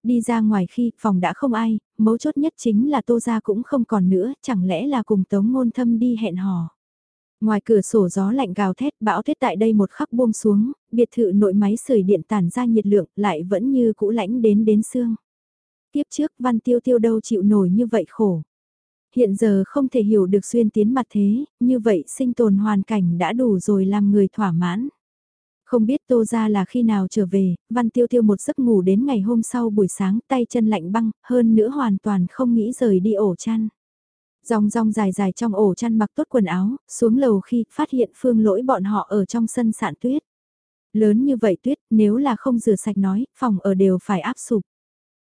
Đi ra ngoài khi phòng đã không ai, mấu chốt nhất chính là tô gia cũng không còn nữa, chẳng lẽ là cùng tống ngôn thâm đi hẹn hò. Ngoài cửa sổ gió lạnh gào thét bão tuyết tại đây một khắc buông xuống, biệt thự nội máy sưởi điện tản ra nhiệt lượng lại vẫn như cũ lãnh đến đến xương. Tiếp trước văn tiêu tiêu đâu chịu nổi như vậy khổ hiện giờ không thể hiểu được xuyên tiến mặt thế, như vậy sinh tồn hoàn cảnh đã đủ rồi làm người thỏa mãn. Không biết tô ra là khi nào trở về, văn tiêu tiêu một giấc ngủ đến ngày hôm sau buổi sáng tay chân lạnh băng, hơn nữa hoàn toàn không nghĩ rời đi ổ chăn. Rong rong dài dài trong ổ chăn mặc tốt quần áo, xuống lầu khi phát hiện phương lỗi bọn họ ở trong sân sạn tuyết. Lớn như vậy tuyết, nếu là không rửa sạch nói, phòng ở đều phải áp sụp.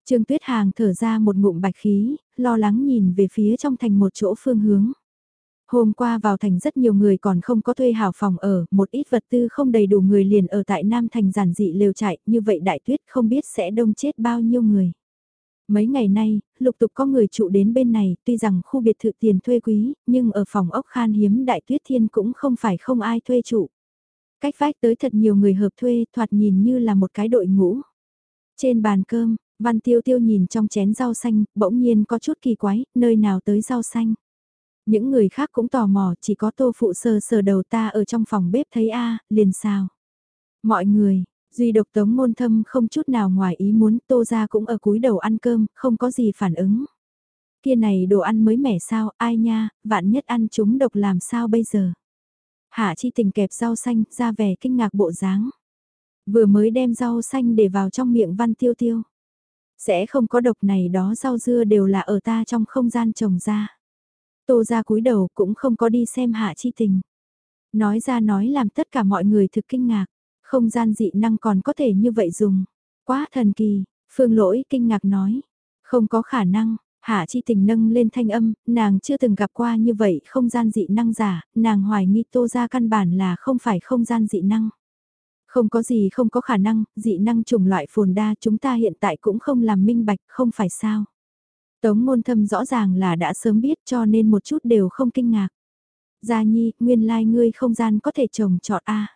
Trương Tuyết Hàng thở ra một ngụm bạch khí, lo lắng nhìn về phía trong thành một chỗ phương hướng. Hôm qua vào thành rất nhiều người còn không có thuê hảo phòng ở, một ít vật tư không đầy đủ người liền ở tại Nam Thành giản dị lều chạy, như vậy đại tuyết không biết sẽ đông chết bao nhiêu người. Mấy ngày nay, lục tục có người trụ đến bên này, tuy rằng khu biệt thự tiền thuê quý, nhưng ở phòng ốc khan hiếm đại tuyết thiên cũng không phải không ai thuê trụ. Cách vách tới thật nhiều người hợp thuê, thoạt nhìn như là một cái đội ngũ. Trên bàn cơm, Văn tiêu tiêu nhìn trong chén rau xanh, bỗng nhiên có chút kỳ quái, nơi nào tới rau xanh. Những người khác cũng tò mò, chỉ có tô phụ sờ sờ đầu ta ở trong phòng bếp thấy a liền sao. Mọi người, duy độc tống môn thâm không chút nào ngoài ý muốn tô ra cũng ở cúi đầu ăn cơm, không có gì phản ứng. Kia này đồ ăn mới mẻ sao, ai nha, vạn nhất ăn chúng độc làm sao bây giờ. Hạ chi tình kẹp rau xanh, ra vẻ kinh ngạc bộ dáng. Vừa mới đem rau xanh để vào trong miệng văn tiêu tiêu. Sẽ không có độc này đó rau dưa đều là ở ta trong không gian trồng ra. Tô ra cúi đầu cũng không có đi xem hạ chi tình. Nói ra nói làm tất cả mọi người thực kinh ngạc. Không gian dị năng còn có thể như vậy dùng. Quá thần kỳ, phương lỗi kinh ngạc nói. Không có khả năng, Hạ chi tình nâng lên thanh âm, nàng chưa từng gặp qua như vậy không gian dị năng giả, nàng hoài nghi tô ra căn bản là không phải không gian dị năng. Không có gì không có khả năng, dị năng trùng loại phồn đa chúng ta hiện tại cũng không làm minh bạch, không phải sao. Tống môn thâm rõ ràng là đã sớm biết cho nên một chút đều không kinh ngạc. Gia nhi, nguyên lai like ngươi không gian có thể trồng trọt a.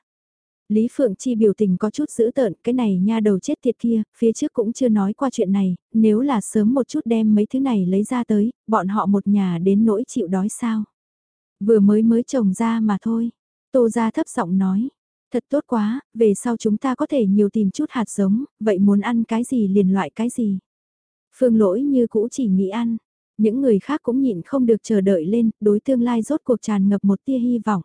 Lý Phượng Chi biểu tình có chút dữ tợn, cái này nha đầu chết tiệt kia, phía trước cũng chưa nói qua chuyện này, nếu là sớm một chút đem mấy thứ này lấy ra tới, bọn họ một nhà đến nỗi chịu đói sao. Vừa mới mới trồng ra mà thôi. Tô gia thấp giọng nói, Thật tốt quá, về sau chúng ta có thể nhiều tìm chút hạt giống, vậy muốn ăn cái gì liền loại cái gì. Phương lỗi như cũ chỉ nghĩ ăn, Những người khác cũng nhịn không được chờ đợi lên, đối tương lai rốt cuộc tràn ngập một tia hy vọng.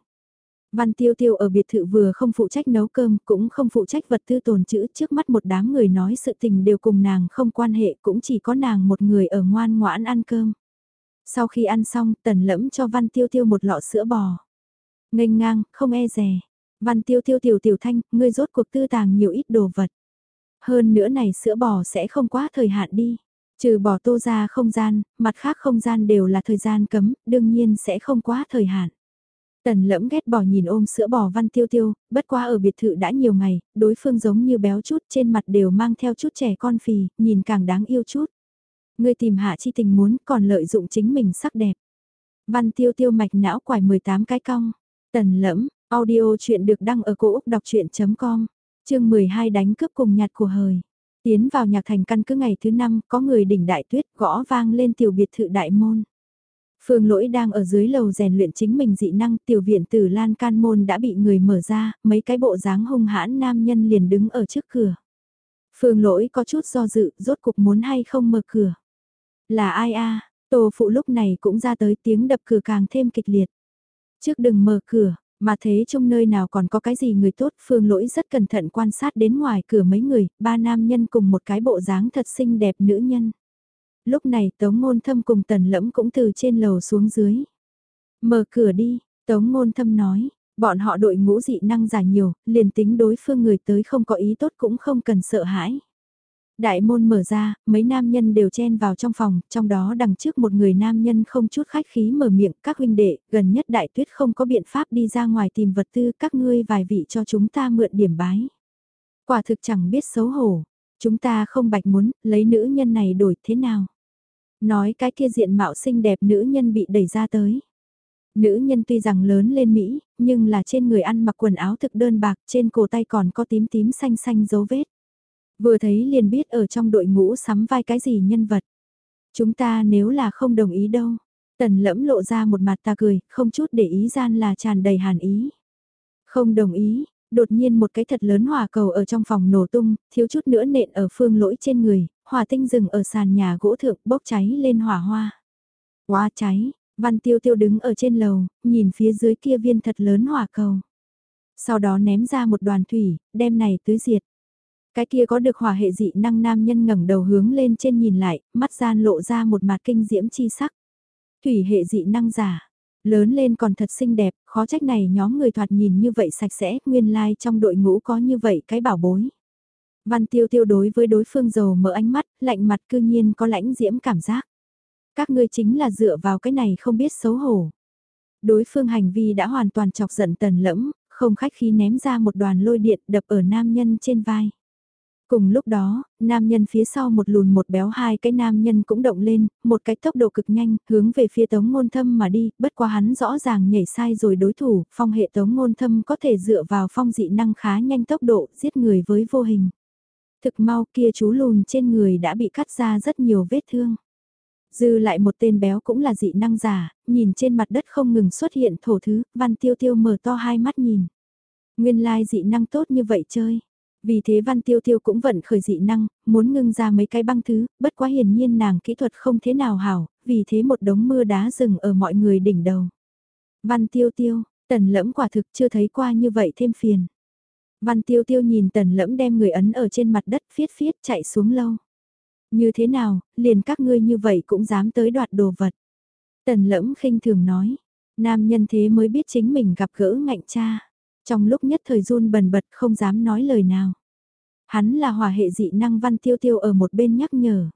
Văn Tiêu Tiêu ở biệt thự vừa không phụ trách nấu cơm, cũng không phụ trách vật tư tồn trữ trước mắt một đám người nói sự tình đều cùng nàng không quan hệ, cũng chỉ có nàng một người ở ngoan ngoãn ăn cơm. Sau khi ăn xong, tần lẫm cho Văn Tiêu Tiêu một lọ sữa bò. Ngênh ngang, không e rè. Văn Tiêu Tiêu tiểu tiểu thanh, ngươi rốt cuộc tư tàng nhiều ít đồ vật. Hơn nữa này sữa bò sẽ không quá thời hạn đi. Trừ bỏ tô ra không gian, mặt khác không gian đều là thời gian cấm, đương nhiên sẽ không quá thời hạn. Tần lẫm ghét bỏ nhìn ôm sữa bò văn tiêu tiêu, bất qua ở biệt thự đã nhiều ngày, đối phương giống như béo chút trên mặt đều mang theo chút trẻ con phì, nhìn càng đáng yêu chút. Người tìm hạ chi tình muốn còn lợi dụng chính mình sắc đẹp. Văn tiêu tiêu mạch não quải 18 cái cong. Tần lẫm, audio chuyện được đăng ở cổ Úc đọc chuyện.com, chương 12 đánh cướp cùng nhạt của hời. Tiến vào nhạc thành căn cứ ngày thứ năm, có người đỉnh đại tuyết gõ vang lên tiểu biệt thự đại môn. Phương lỗi đang ở dưới lầu rèn luyện chính mình dị năng tiểu viện tử lan can môn đã bị người mở ra, mấy cái bộ dáng hung hãn nam nhân liền đứng ở trước cửa. Phương lỗi có chút do dự, rốt cục muốn hay không mở cửa. Là ai a Tô phụ lúc này cũng ra tới tiếng đập cửa càng thêm kịch liệt. Trước đừng mở cửa, mà thế trong nơi nào còn có cái gì người tốt, phương lỗi rất cẩn thận quan sát đến ngoài cửa mấy người, ba nam nhân cùng một cái bộ dáng thật xinh đẹp nữ nhân. Lúc này Tống Ngôn Thâm cùng Tần Lẫm cũng từ trên lầu xuống dưới. Mở cửa đi, Tống Ngôn Thâm nói, bọn họ đội ngũ dị năng giả nhiều, liền tính đối phương người tới không có ý tốt cũng không cần sợ hãi. Đại môn mở ra, mấy nam nhân đều chen vào trong phòng, trong đó đằng trước một người nam nhân không chút khách khí mở miệng, các huynh đệ, gần nhất đại tuyết không có biện pháp đi ra ngoài tìm vật tư, các ngươi vài vị cho chúng ta mượn điểm bái. Quả thực chẳng biết xấu hổ, chúng ta không bạch muốn, lấy nữ nhân này đổi thế nào. Nói cái kia diện mạo xinh đẹp nữ nhân bị đẩy ra tới. Nữ nhân tuy rằng lớn lên Mỹ, nhưng là trên người ăn mặc quần áo thực đơn bạc, trên cổ tay còn có tím tím xanh xanh dấu vết. Vừa thấy liền biết ở trong đội ngũ sắm vai cái gì nhân vật. Chúng ta nếu là không đồng ý đâu. Tần lẫm lộ ra một mặt ta cười, không chút để ý gian là tràn đầy hàn ý. Không đồng ý, đột nhiên một cái thật lớn hỏa cầu ở trong phòng nổ tung, thiếu chút nữa nện ở phương lỗi trên người, hỏa tinh rừng ở sàn nhà gỗ thượng bốc cháy lên hỏa hoa. Quá cháy, văn tiêu tiêu đứng ở trên lầu, nhìn phía dưới kia viên thật lớn hỏa cầu. Sau đó ném ra một đoàn thủy, đem này tưới diệt. Cái kia có được hỏa hệ dị năng nam nhân ngẩng đầu hướng lên trên nhìn lại, mắt gian lộ ra một mặt kinh diễm chi sắc. Thủy hệ dị năng giả, lớn lên còn thật xinh đẹp, khó trách này nhóm người thoạt nhìn như vậy sạch sẽ, nguyên lai like trong đội ngũ có như vậy cái bảo bối. Văn tiêu tiêu đối với đối phương giàu mở ánh mắt, lạnh mặt cư nhiên có lãnh diễm cảm giác. Các ngươi chính là dựa vào cái này không biết xấu hổ. Đối phương hành vi đã hoàn toàn chọc giận tần lẫm, không khách khí ném ra một đoàn lôi điện đập ở nam nhân trên vai. Cùng lúc đó, nam nhân phía sau một lùn một béo hai cái nam nhân cũng động lên, một cái tốc độ cực nhanh, hướng về phía tống ngôn thâm mà đi, bất quá hắn rõ ràng nhảy sai rồi đối thủ, phong hệ tống ngôn thâm có thể dựa vào phong dị năng khá nhanh tốc độ, giết người với vô hình. Thực mau kia chú lùn trên người đã bị cắt ra rất nhiều vết thương. Dư lại một tên béo cũng là dị năng giả, nhìn trên mặt đất không ngừng xuất hiện thổ thứ, văn tiêu tiêu mở to hai mắt nhìn. Nguyên lai dị năng tốt như vậy chơi. Vì thế Văn Tiêu Tiêu cũng vận khởi dị năng, muốn ngưng ra mấy cái băng thứ, bất quá hiển nhiên nàng kỹ thuật không thế nào hảo, vì thế một đống mưa đá rừng ở mọi người đỉnh đầu. Văn Tiêu Tiêu, tần lẫm quả thực chưa thấy qua như vậy thêm phiền. Văn Tiêu Tiêu nhìn tần lẫm đem người ấn ở trên mặt đất phiết phiết chạy xuống lâu. Như thế nào, liền các ngươi như vậy cũng dám tới đoạt đồ vật. Tần lẫm khinh thường nói, nam nhân thế mới biết chính mình gặp gỡ ngạnh cha trong lúc nhất thời run bần bật không dám nói lời nào. Hắn là hòa hệ dị năng văn tiêu tiêu ở một bên nhắc nhở.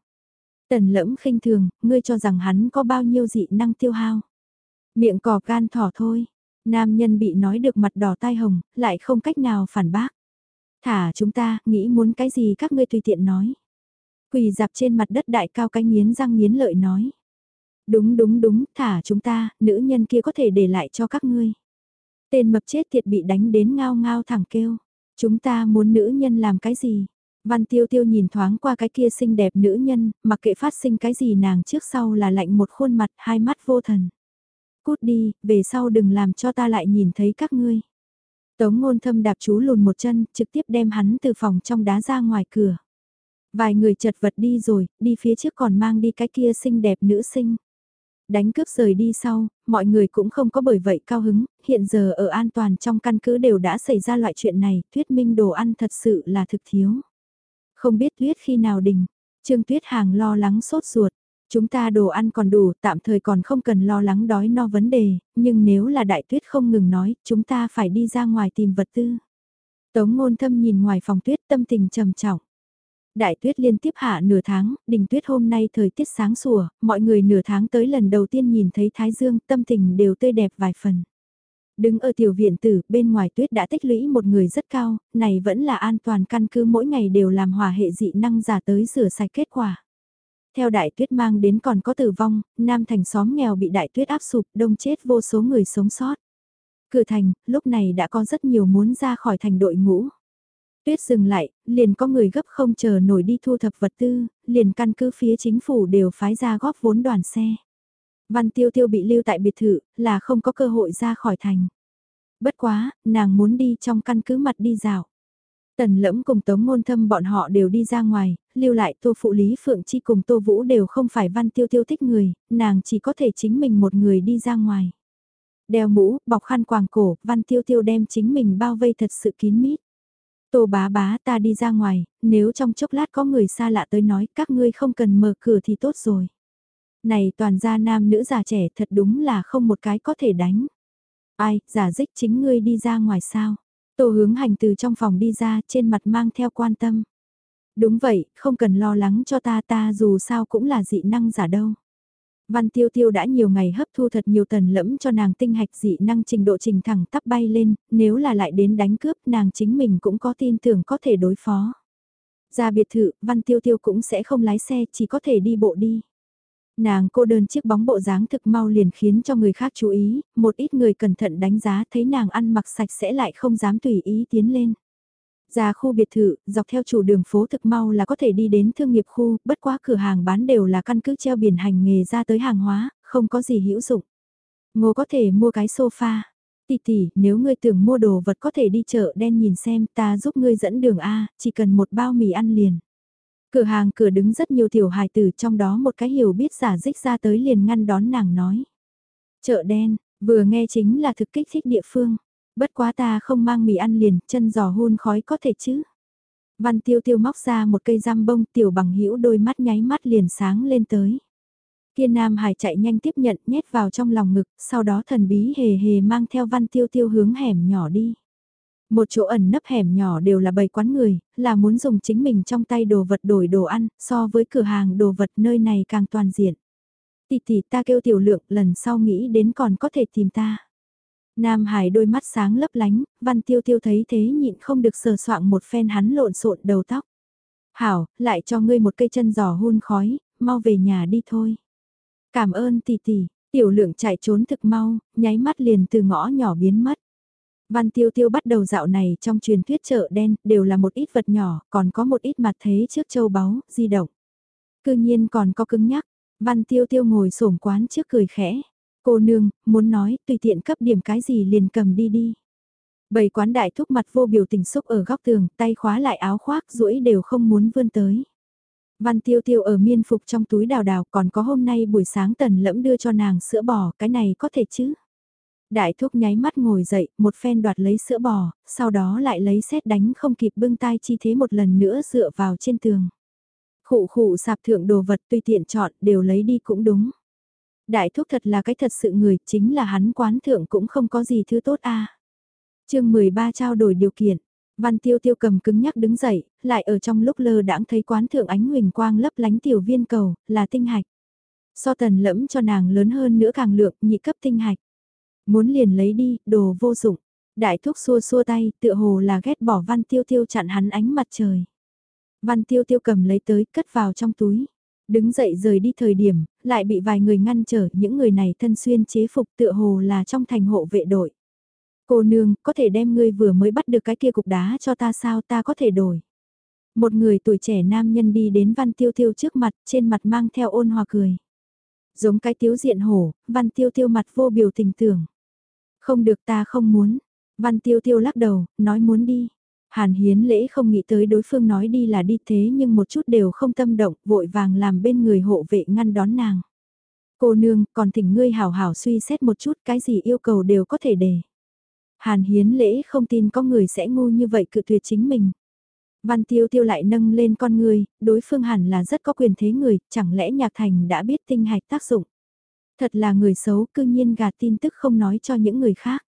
Tần lẫm khinh thường, ngươi cho rằng hắn có bao nhiêu dị năng tiêu hao. Miệng cò gan thỏ thôi, nam nhân bị nói được mặt đỏ tai hồng, lại không cách nào phản bác. Thả chúng ta, nghĩ muốn cái gì các ngươi tùy tiện nói. Quỳ dạp trên mặt đất đại cao cái miến răng miến lợi nói. Đúng đúng đúng, thả chúng ta, nữ nhân kia có thể để lại cho các ngươi. Tên mập chết tiệt bị đánh đến ngao ngao thẳng kêu. Chúng ta muốn nữ nhân làm cái gì? Văn tiêu tiêu nhìn thoáng qua cái kia xinh đẹp nữ nhân, mặc kệ phát sinh cái gì nàng trước sau là lạnh một khuôn mặt hai mắt vô thần. Cút đi, về sau đừng làm cho ta lại nhìn thấy các ngươi. Tống ngôn thâm đạp chú lùn một chân, trực tiếp đem hắn từ phòng trong đá ra ngoài cửa. Vài người chật vật đi rồi, đi phía trước còn mang đi cái kia xinh đẹp nữ sinh. Đánh cướp rời đi sau, mọi người cũng không có bởi vậy cao hứng, hiện giờ ở an toàn trong căn cứ đều đã xảy ra loại chuyện này, thuyết minh đồ ăn thật sự là thực thiếu. Không biết tuyết khi nào đình, Trương Tuyết Hàng lo lắng sốt ruột. Chúng ta đồ ăn còn đủ, tạm thời còn không cần lo lắng đói no vấn đề, nhưng nếu là đại tuyết không ngừng nói, chúng ta phải đi ra ngoài tìm vật tư. Tống ngôn thâm nhìn ngoài phòng tuyết tâm tình trầm trọng. Đại tuyết liên tiếp hạ nửa tháng, đình tuyết hôm nay thời tiết sáng sủa, mọi người nửa tháng tới lần đầu tiên nhìn thấy Thái Dương tâm tình đều tươi đẹp vài phần. Đứng ở tiểu viện tử, bên ngoài tuyết đã tích lũy một người rất cao, này vẫn là an toàn căn cứ mỗi ngày đều làm hòa hệ dị năng giả tới rửa sạch kết quả. Theo đại tuyết mang đến còn có tử vong, nam thành xóm nghèo bị đại tuyết áp sụp, đông chết vô số người sống sót. Cửa thành, lúc này đã có rất nhiều muốn ra khỏi thành đội ngũ. Tuyết dừng lại, liền có người gấp không chờ nổi đi thu thập vật tư, liền căn cứ phía chính phủ đều phái ra góp vốn đoàn xe. Văn Tiêu Tiêu bị lưu tại biệt thự, là không có cơ hội ra khỏi thành. Bất quá, nàng muốn đi trong căn cứ mặt đi dạo. Tần lẫm cùng Tống Ngôn Thâm bọn họ đều đi ra ngoài, lưu lại Tô Phụ Lý Phượng Chi cùng Tô Vũ đều không phải Văn Tiêu Tiêu thích người, nàng chỉ có thể chính mình một người đi ra ngoài. Đeo mũ, bọc khăn quàng cổ, Văn Tiêu Tiêu đem chính mình bao vây thật sự kín mít. Tô bá bá ta đi ra ngoài, nếu trong chốc lát có người xa lạ tới nói các ngươi không cần mở cửa thì tốt rồi. Này toàn gia nam nữ già trẻ thật đúng là không một cái có thể đánh. Ai, giả dích chính ngươi đi ra ngoài sao? Tô hướng hành từ trong phòng đi ra trên mặt mang theo quan tâm. Đúng vậy, không cần lo lắng cho ta ta dù sao cũng là dị năng giả đâu. Văn Tiêu Tiêu đã nhiều ngày hấp thu thật nhiều tần lẫm cho nàng tinh hạch dị năng trình độ trình thẳng tắp bay lên, nếu là lại đến đánh cướp nàng chính mình cũng có tin tưởng có thể đối phó. Ra biệt thự, Văn Tiêu Tiêu cũng sẽ không lái xe, chỉ có thể đi bộ đi. Nàng cô đơn chiếc bóng bộ dáng thực mau liền khiến cho người khác chú ý, một ít người cẩn thận đánh giá thấy nàng ăn mặc sạch sẽ lại không dám tùy ý tiến lên. Ra khu biệt thự, dọc theo chủ đường phố thực mau là có thể đi đến thương nghiệp khu, bất quá cửa hàng bán đều là căn cứ treo biển hành nghề ra tới hàng hóa, không có gì hữu dụng. Ngô có thể mua cái sofa. Tỷ tỷ, nếu ngươi tưởng mua đồ vật có thể đi chợ đen nhìn xem ta giúp ngươi dẫn đường A, chỉ cần một bao mì ăn liền. Cửa hàng cửa đứng rất nhiều tiểu hài tử trong đó một cái hiểu biết giả dích ra tới liền ngăn đón nàng nói. Chợ đen, vừa nghe chính là thực kích thích địa phương. Bất quá ta không mang mì ăn liền, chân giò hun khói có thể chứ. Văn tiêu tiêu móc ra một cây răm bông tiểu bằng hữu đôi mắt nháy mắt liền sáng lên tới. Kiên Nam Hải chạy nhanh tiếp nhận nhét vào trong lòng ngực, sau đó thần bí hề hề mang theo văn tiêu tiêu hướng hẻm nhỏ đi. Một chỗ ẩn nấp hẻm nhỏ đều là bầy quán người, là muốn dùng chính mình trong tay đồ vật đổi đồ ăn, so với cửa hàng đồ vật nơi này càng toàn diện. Tỷ tỷ ta kêu tiểu lượng, lần sau nghĩ đến còn có thể tìm ta. Nam Hải đôi mắt sáng lấp lánh, văn tiêu tiêu thấy thế nhịn không được sờ soạng một phen hắn lộn xộn đầu tóc. Hảo, lại cho ngươi một cây chân giò hun khói, mau về nhà đi thôi. Cảm ơn tỷ tỷ, tiểu lượng chạy trốn thực mau, nháy mắt liền từ ngõ nhỏ biến mất. Văn tiêu tiêu bắt đầu dạo này trong truyền thuyết chợ đen, đều là một ít vật nhỏ, còn có một ít mặt thế trước châu báu, di động. Cư nhiên còn có cứng nhắc, văn tiêu tiêu ngồi sổm quán trước cười khẽ. Cô nương, muốn nói, tùy tiện cấp điểm cái gì liền cầm đi đi. Bầy quán đại thúc mặt vô biểu tình xúc ở góc tường, tay khóa lại áo khoác, rũi đều không muốn vươn tới. Văn tiêu tiêu ở miên phục trong túi đào đào còn có hôm nay buổi sáng tần lẫm đưa cho nàng sữa bò, cái này có thể chứ? Đại thúc nháy mắt ngồi dậy, một phen đoạt lấy sữa bò, sau đó lại lấy xét đánh không kịp bưng tay chi thế một lần nữa dựa vào trên tường. Khụ khụ sạp thượng đồ vật tùy tiện chọn đều lấy đi cũng đúng. Đại thúc thật là cái thật sự người, chính là hắn quán thượng cũng không có gì thứ tốt a. À. Chương 13 trao đổi điều kiện. Văn Tiêu Tiêu cầm cứng nhắc đứng dậy, lại ở trong lúc lơ đãng thấy quán thượng ánh huỳnh quang lấp lánh tiểu viên cầu, là tinh hạch. So tần lẫm cho nàng lớn hơn nữa càng lượng, nhị cấp tinh hạch. Muốn liền lấy đi, đồ vô dụng. Đại thúc xua xua tay, tựa hồ là ghét bỏ Văn Tiêu Tiêu chặn hắn ánh mặt trời. Văn Tiêu Tiêu cầm lấy tới, cất vào trong túi. Đứng dậy rời đi thời điểm, lại bị vài người ngăn trở, những người này thân xuyên chế phục tựa hồ là trong thành hộ vệ đội. Cô nương, có thể đem ngươi vừa mới bắt được cái kia cục đá cho ta sao ta có thể đổi. Một người tuổi trẻ nam nhân đi đến văn tiêu tiêu trước mặt, trên mặt mang theo ôn hòa cười. Giống cái tiếu diện hổ, văn tiêu tiêu mặt vô biểu tình tưởng. Không được ta không muốn. Văn tiêu tiêu lắc đầu, nói muốn đi. Hàn hiến lễ không nghĩ tới đối phương nói đi là đi thế nhưng một chút đều không tâm động, vội vàng làm bên người hộ vệ ngăn đón nàng. Cô nương, còn thỉnh ngươi hảo hảo suy xét một chút cái gì yêu cầu đều có thể để. Hàn hiến lễ không tin có người sẽ ngu như vậy cự tuyệt chính mình. Văn tiêu tiêu lại nâng lên con người, đối phương hẳn là rất có quyền thế người, chẳng lẽ nhạc thành đã biết tinh hạch tác dụng. Thật là người xấu cư nhiên gạt tin tức không nói cho những người khác.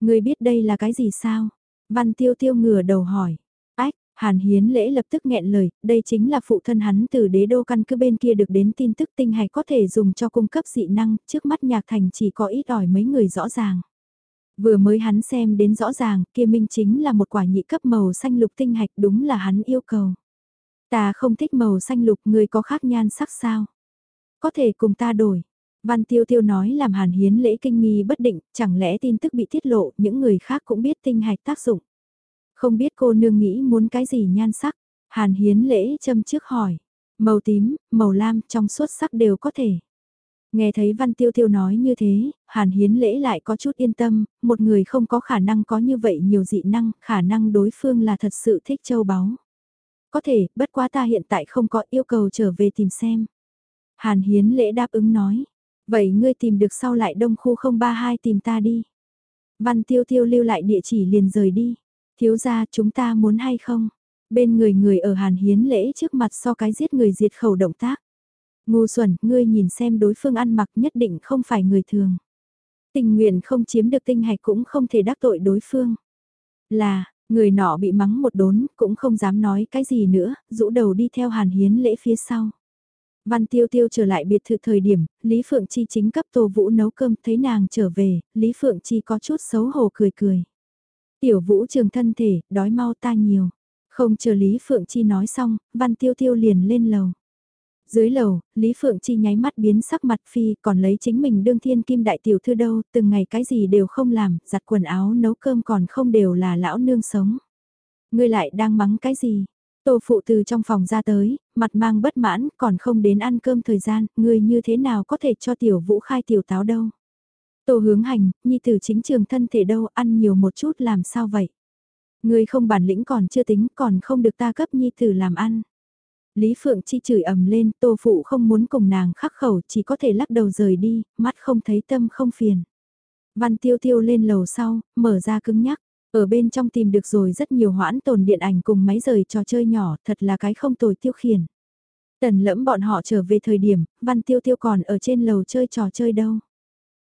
Người biết đây là cái gì sao? Văn tiêu tiêu ngửa đầu hỏi. Ách, Hàn Hiến lễ lập tức nghẹn lời, đây chính là phụ thân hắn từ đế đô căn cứ bên kia được đến tin tức tinh hạch có thể dùng cho cung cấp dị năng, trước mắt nhạc thành chỉ có ít ỏi mấy người rõ ràng. Vừa mới hắn xem đến rõ ràng, kia minh chính là một quả nhị cấp màu xanh lục tinh hạch đúng là hắn yêu cầu. Ta không thích màu xanh lục, người có khác nhan sắc sao? Có thể cùng ta đổi. Văn Tiêu Tiêu nói làm Hàn Hiến lễ kinh nghi bất định, chẳng lẽ tin tức bị tiết lộ, những người khác cũng biết tinh hạch tác dụng. Không biết cô nương nghĩ muốn cái gì nhan sắc, Hàn Hiến lễ châm trước hỏi. Màu tím, màu lam, trong suốt sắc đều có thể. Nghe thấy Văn Tiêu Tiêu nói như thế, Hàn Hiến lễ lại có chút yên tâm, một người không có khả năng có như vậy nhiều dị năng, khả năng đối phương là thật sự thích châu báu. Có thể, bất quá ta hiện tại không có yêu cầu trở về tìm xem. Hàn Hiến lễ đáp ứng nói, vậy ngươi tìm được sau lại đông khu 032 tìm ta đi. Văn Tiêu Tiêu lưu lại địa chỉ liền rời đi. Thiếu gia chúng ta muốn hay không? Bên người người ở Hàn Hiến lễ trước mặt so cái giết người diệt khẩu động tác. Ngu xuẩn, ngươi nhìn xem đối phương ăn mặc nhất định không phải người thường. Tình nguyện không chiếm được tinh hạch cũng không thể đắc tội đối phương. Là, người nọ bị mắng một đốn, cũng không dám nói cái gì nữa, rũ đầu đi theo hàn hiến lễ phía sau. Văn Tiêu Tiêu trở lại biệt thự thời điểm, Lý Phượng Chi chính cấp Tô Vũ nấu cơm, thấy nàng trở về, Lý Phượng Chi có chút xấu hổ cười cười. Tiểu Vũ trường thân thể, đói mau ta nhiều. Không chờ Lý Phượng Chi nói xong, Văn Tiêu Tiêu liền lên lầu. Dưới lầu, Lý Phượng Chi nháy mắt biến sắc mặt phi còn lấy chính mình đương thiên kim đại tiểu thư đâu, từng ngày cái gì đều không làm, giặt quần áo nấu cơm còn không đều là lão nương sống. Ngươi lại đang mắng cái gì? Tô phụ từ trong phòng ra tới, mặt mang bất mãn, còn không đến ăn cơm thời gian, ngươi như thế nào có thể cho tiểu vũ khai tiểu táo đâu? Tô hướng hành, nhi tử chính trường thân thể đâu, ăn nhiều một chút làm sao vậy? Ngươi không bản lĩnh còn chưa tính, còn không được ta cấp nhi tử làm ăn. Lý Phượng Chi chửi ầm lên, tô phụ không muốn cùng nàng khắc khẩu, chỉ có thể lắc đầu rời đi, mắt không thấy tâm không phiền. Văn tiêu tiêu lên lầu sau, mở ra cứng nhắc, ở bên trong tìm được rồi rất nhiều hoãn tồn điện ảnh cùng máy rời trò chơi nhỏ, thật là cái không tồi tiêu khiển. Tần lẫm bọn họ trở về thời điểm, văn tiêu tiêu còn ở trên lầu chơi trò chơi đâu.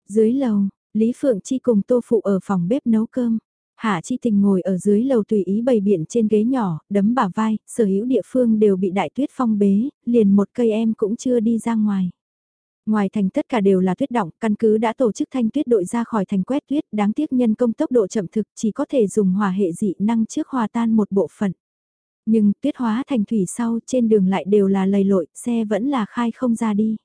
Dưới lầu, Lý Phượng Chi cùng tô phụ ở phòng bếp nấu cơm. Hạ Chi Tình ngồi ở dưới lầu tùy ý bày biện trên ghế nhỏ, đấm bả vai, sở hữu địa phương đều bị đại tuyết phong bế, liền một cây em cũng chưa đi ra ngoài. Ngoài thành tất cả đều là tuyết động, căn cứ đã tổ chức thanh tuyết đội ra khỏi thành quét tuyết, đáng tiếc nhân công tốc độ chậm thực chỉ có thể dùng hòa hệ dị năng trước hòa tan một bộ phận. Nhưng tuyết hóa thành thủy sau trên đường lại đều là lầy lội, xe vẫn là khai không ra đi.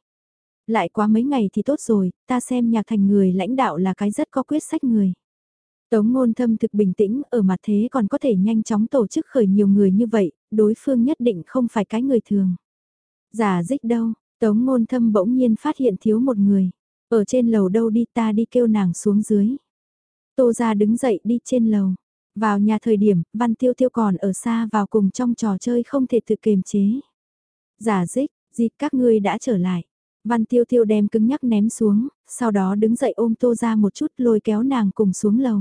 Lại quá mấy ngày thì tốt rồi, ta xem nhạc thành người lãnh đạo là cái rất có quyết sách người. Tống ngôn thâm thực bình tĩnh ở mặt thế còn có thể nhanh chóng tổ chức khởi nhiều người như vậy, đối phương nhất định không phải cái người thường. Giả dích đâu, tống ngôn thâm bỗng nhiên phát hiện thiếu một người. Ở trên lầu đâu đi ta đi kêu nàng xuống dưới. Tô ra đứng dậy đi trên lầu. Vào nhà thời điểm, văn tiêu tiêu còn ở xa vào cùng trong trò chơi không thể tự kiềm chế. Giả dích, dịp các ngươi đã trở lại. Văn tiêu tiêu đem cứng nhắc ném xuống, sau đó đứng dậy ôm tô ra một chút lôi kéo nàng cùng xuống lầu.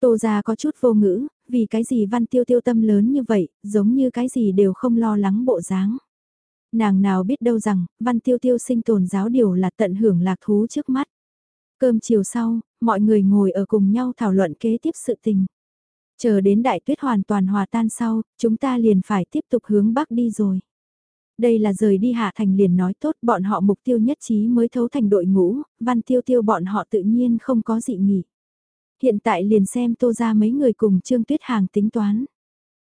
Tô ra có chút vô ngữ, vì cái gì văn tiêu tiêu tâm lớn như vậy, giống như cái gì đều không lo lắng bộ dáng. Nàng nào biết đâu rằng, văn tiêu tiêu sinh tồn giáo điều là tận hưởng lạc thú trước mắt. Cơm chiều sau, mọi người ngồi ở cùng nhau thảo luận kế tiếp sự tình. Chờ đến đại tuyết hoàn toàn hòa tan sau, chúng ta liền phải tiếp tục hướng bắc đi rồi. Đây là rời đi hạ thành liền nói tốt bọn họ mục tiêu nhất trí mới thấu thành đội ngũ, văn tiêu tiêu bọn họ tự nhiên không có dị nghỉ. Hiện tại liền xem tô ra mấy người cùng Trương Tuyết Hàng tính toán.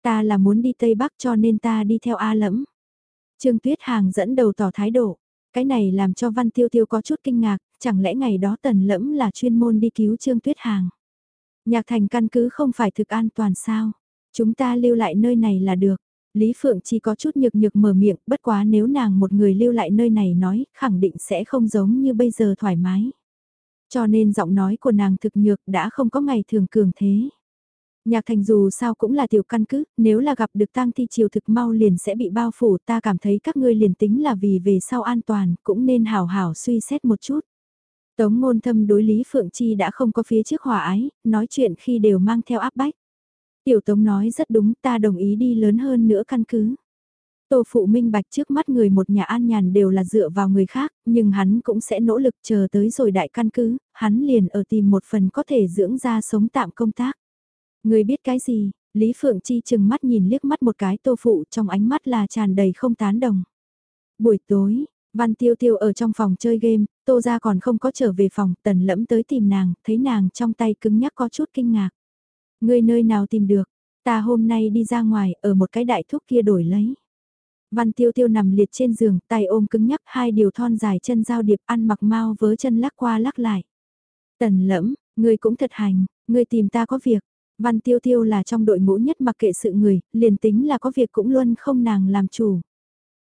Ta là muốn đi Tây Bắc cho nên ta đi theo A lẫm. Trương Tuyết Hàng dẫn đầu tỏ thái độ. Cái này làm cho Văn Tiêu Tiêu có chút kinh ngạc, chẳng lẽ ngày đó tần lẫm là chuyên môn đi cứu Trương Tuyết Hàng. Nhạc thành căn cứ không phải thực an toàn sao. Chúng ta lưu lại nơi này là được. Lý Phượng chỉ có chút nhược nhược mở miệng, bất quá nếu nàng một người lưu lại nơi này nói, khẳng định sẽ không giống như bây giờ thoải mái. Cho nên giọng nói của nàng thực nhược đã không có ngày thường cường thế. Nhạc thành dù sao cũng là tiểu căn cứ, nếu là gặp được tang thi chiều thực mau liền sẽ bị bao phủ ta cảm thấy các ngươi liền tính là vì về sau an toàn, cũng nên hào hào suy xét một chút. Tống ngôn thâm đối Lý Phượng Chi đã không có phía trước hòa ái, nói chuyện khi đều mang theo áp bách. Tiểu Tống nói rất đúng ta đồng ý đi lớn hơn nữa căn cứ. Tô Phụ minh bạch trước mắt người một nhà an nhàn đều là dựa vào người khác, nhưng hắn cũng sẽ nỗ lực chờ tới rồi đại căn cứ, hắn liền ở tìm một phần có thể dưỡng ra sống tạm công tác. Người biết cái gì, Lý Phượng Chi chừng mắt nhìn liếc mắt một cái Tô Phụ trong ánh mắt là tràn đầy không tán đồng. Buổi tối, Văn Tiêu Tiêu ở trong phòng chơi game, Tô ra còn không có trở về phòng, tần lẫm tới tìm nàng, thấy nàng trong tay cứng nhắc có chút kinh ngạc. Người nơi nào tìm được, ta hôm nay đi ra ngoài, ở một cái đại thuốc kia đổi lấy. Văn tiêu tiêu nằm liệt trên giường, tay ôm cứng nhắc hai điều thon dài chân giao điệp ăn mặc mau vớ chân lắc qua lắc lại. Tần lẫm, người cũng thật hành, người tìm ta có việc. Văn tiêu tiêu là trong đội ngũ nhất mặc kệ sự người, liền tính là có việc cũng luôn không nàng làm chủ.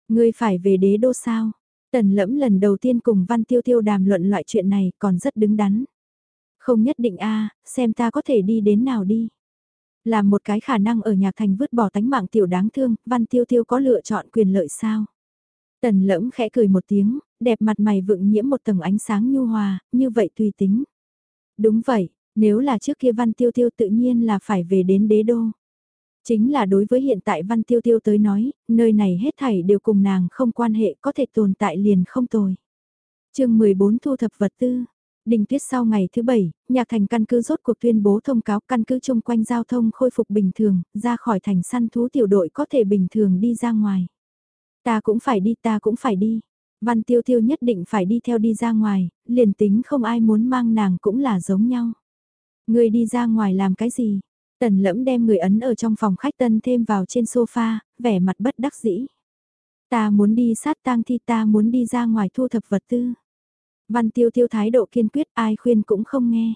Ngươi phải về đế đô sao? Tần lẫm lần đầu tiên cùng Văn tiêu tiêu đàm luận loại chuyện này còn rất đứng đắn. Không nhất định a xem ta có thể đi đến nào đi. Là một cái khả năng ở nhạc thành vứt bỏ tánh mạng tiểu đáng thương, văn tiêu tiêu có lựa chọn quyền lợi sao? Tần lẫm khẽ cười một tiếng, đẹp mặt mày vựng nhiễm một tầng ánh sáng nhu hòa, như vậy tùy tính. Đúng vậy, nếu là trước kia văn tiêu tiêu tự nhiên là phải về đến đế đô. Chính là đối với hiện tại văn tiêu tiêu tới nói, nơi này hết thảy đều cùng nàng không quan hệ có thể tồn tại liền không tồi. chương 14 thu thập vật tư, Đình tuyết sau ngày thứ bảy, nhạc thành căn cứ rốt cuộc tuyên bố thông cáo căn cứ chung quanh giao thông khôi phục bình thường, ra khỏi thành săn thú tiểu đội có thể bình thường đi ra ngoài. Ta cũng phải đi, ta cũng phải đi. Văn tiêu tiêu nhất định phải đi theo đi ra ngoài, liền tính không ai muốn mang nàng cũng là giống nhau. Người đi ra ngoài làm cái gì? Tần lẫm đem người ấn ở trong phòng khách tân thêm vào trên sofa, vẻ mặt bất đắc dĩ. Ta muốn đi sát tang thi ta muốn đi ra ngoài thu thập vật tư. Văn tiêu tiêu thái độ kiên quyết ai khuyên cũng không nghe.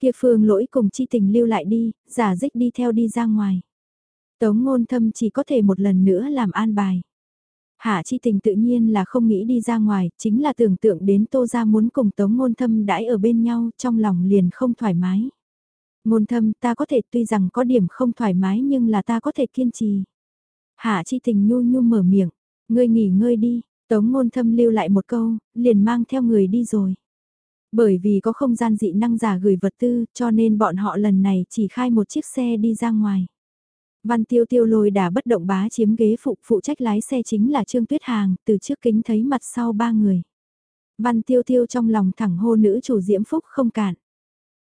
Kia phương lỗi cùng chi tình lưu lại đi, giả dích đi theo đi ra ngoài. Tống ngôn thâm chỉ có thể một lần nữa làm an bài. Hạ chi tình tự nhiên là không nghĩ đi ra ngoài, chính là tưởng tượng đến tô gia muốn cùng tống ngôn thâm đãi ở bên nhau trong lòng liền không thoải mái. Ngôn thâm ta có thể tuy rằng có điểm không thoải mái nhưng là ta có thể kiên trì. Hạ chi tình nhu nhu mở miệng, ngươi nghỉ ngơi đi, Tống ngôn thâm lưu lại một câu, liền mang theo người đi rồi. Bởi vì có không gian dị năng giả gửi vật tư, cho nên bọn họ lần này chỉ khai một chiếc xe đi ra ngoài. Văn tiêu tiêu lôi đã bất động bá chiếm ghế phụ, phụ trách lái xe chính là Trương Tuyết Hàng, từ trước kính thấy mặt sau ba người. Văn tiêu tiêu trong lòng thẳng hô nữ chủ diễm phúc không cản.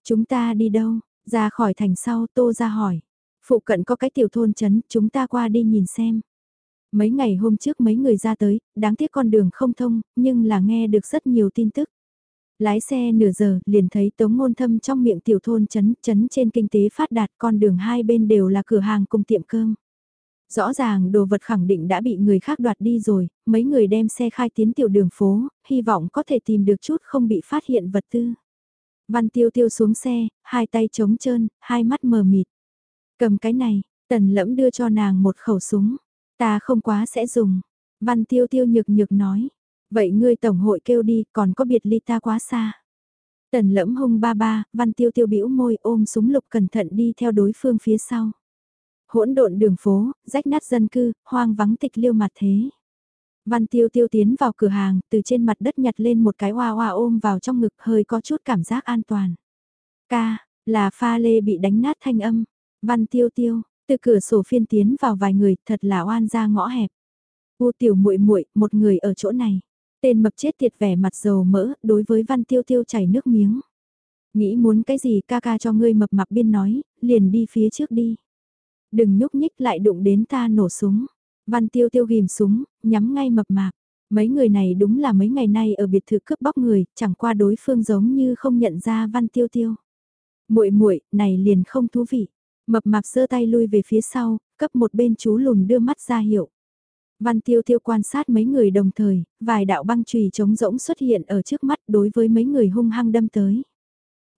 Chúng ta đi đâu, ra khỏi thành sau tô ra hỏi. Phụ cận có cái tiểu thôn chấn, chúng ta qua đi nhìn xem. Mấy ngày hôm trước mấy người ra tới, đáng tiếc con đường không thông, nhưng là nghe được rất nhiều tin tức. Lái xe nửa giờ, liền thấy tống ngôn thâm trong miệng tiểu thôn chấn, chấn trên kinh tế phát đạt, con đường hai bên đều là cửa hàng cùng tiệm cơm. Rõ ràng đồ vật khẳng định đã bị người khác đoạt đi rồi, mấy người đem xe khai tiến tiểu đường phố, hy vọng có thể tìm được chút không bị phát hiện vật tư. Văn tiêu tiêu xuống xe, hai tay trống trơn, hai mắt mờ mịt. Cầm cái này, tần lẫm đưa cho nàng một khẩu súng. Ta không quá sẽ dùng. Văn tiêu tiêu nhược nhược nói. Vậy ngươi tổng hội kêu đi, còn có biệt ly ta quá xa. Tần lẫm hung ba ba, văn tiêu tiêu bĩu môi ôm súng lục cẩn thận đi theo đối phương phía sau. Hỗn độn đường phố, rách nát dân cư, hoang vắng tịch liêu mặt thế. Văn tiêu tiêu tiến vào cửa hàng, từ trên mặt đất nhặt lên một cái hoa hoa ôm vào trong ngực hơi có chút cảm giác an toàn. Ca, là pha lê bị đánh nát thanh âm. Văn tiêu tiêu, từ cửa sổ phiên tiến vào vài người, thật là oan ra ngõ hẹp. U tiểu muội muội, một người ở chỗ này. Tên mập chết tiệt vẻ mặt dầu mỡ, đối với Văn Tiêu Tiêu chảy nước miếng. Nghĩ muốn cái gì ca ca cho ngươi mập mạp biên nói, liền đi phía trước đi. Đừng nhúc nhích lại đụng đến ta nổ súng. Văn Tiêu Tiêu ghim súng, nhắm ngay mập mạp. Mấy người này đúng là mấy ngày nay ở biệt thự cướp bóc người, chẳng qua đối phương giống như không nhận ra Văn Tiêu Tiêu. Muội muội, này liền không thú vị. Mập mạp giơ tay lui về phía sau, cấp một bên chú lùn đưa mắt ra hiệu. Văn tiêu tiêu quan sát mấy người đồng thời, vài đạo băng chùy trống rỗng xuất hiện ở trước mắt đối với mấy người hung hăng đâm tới.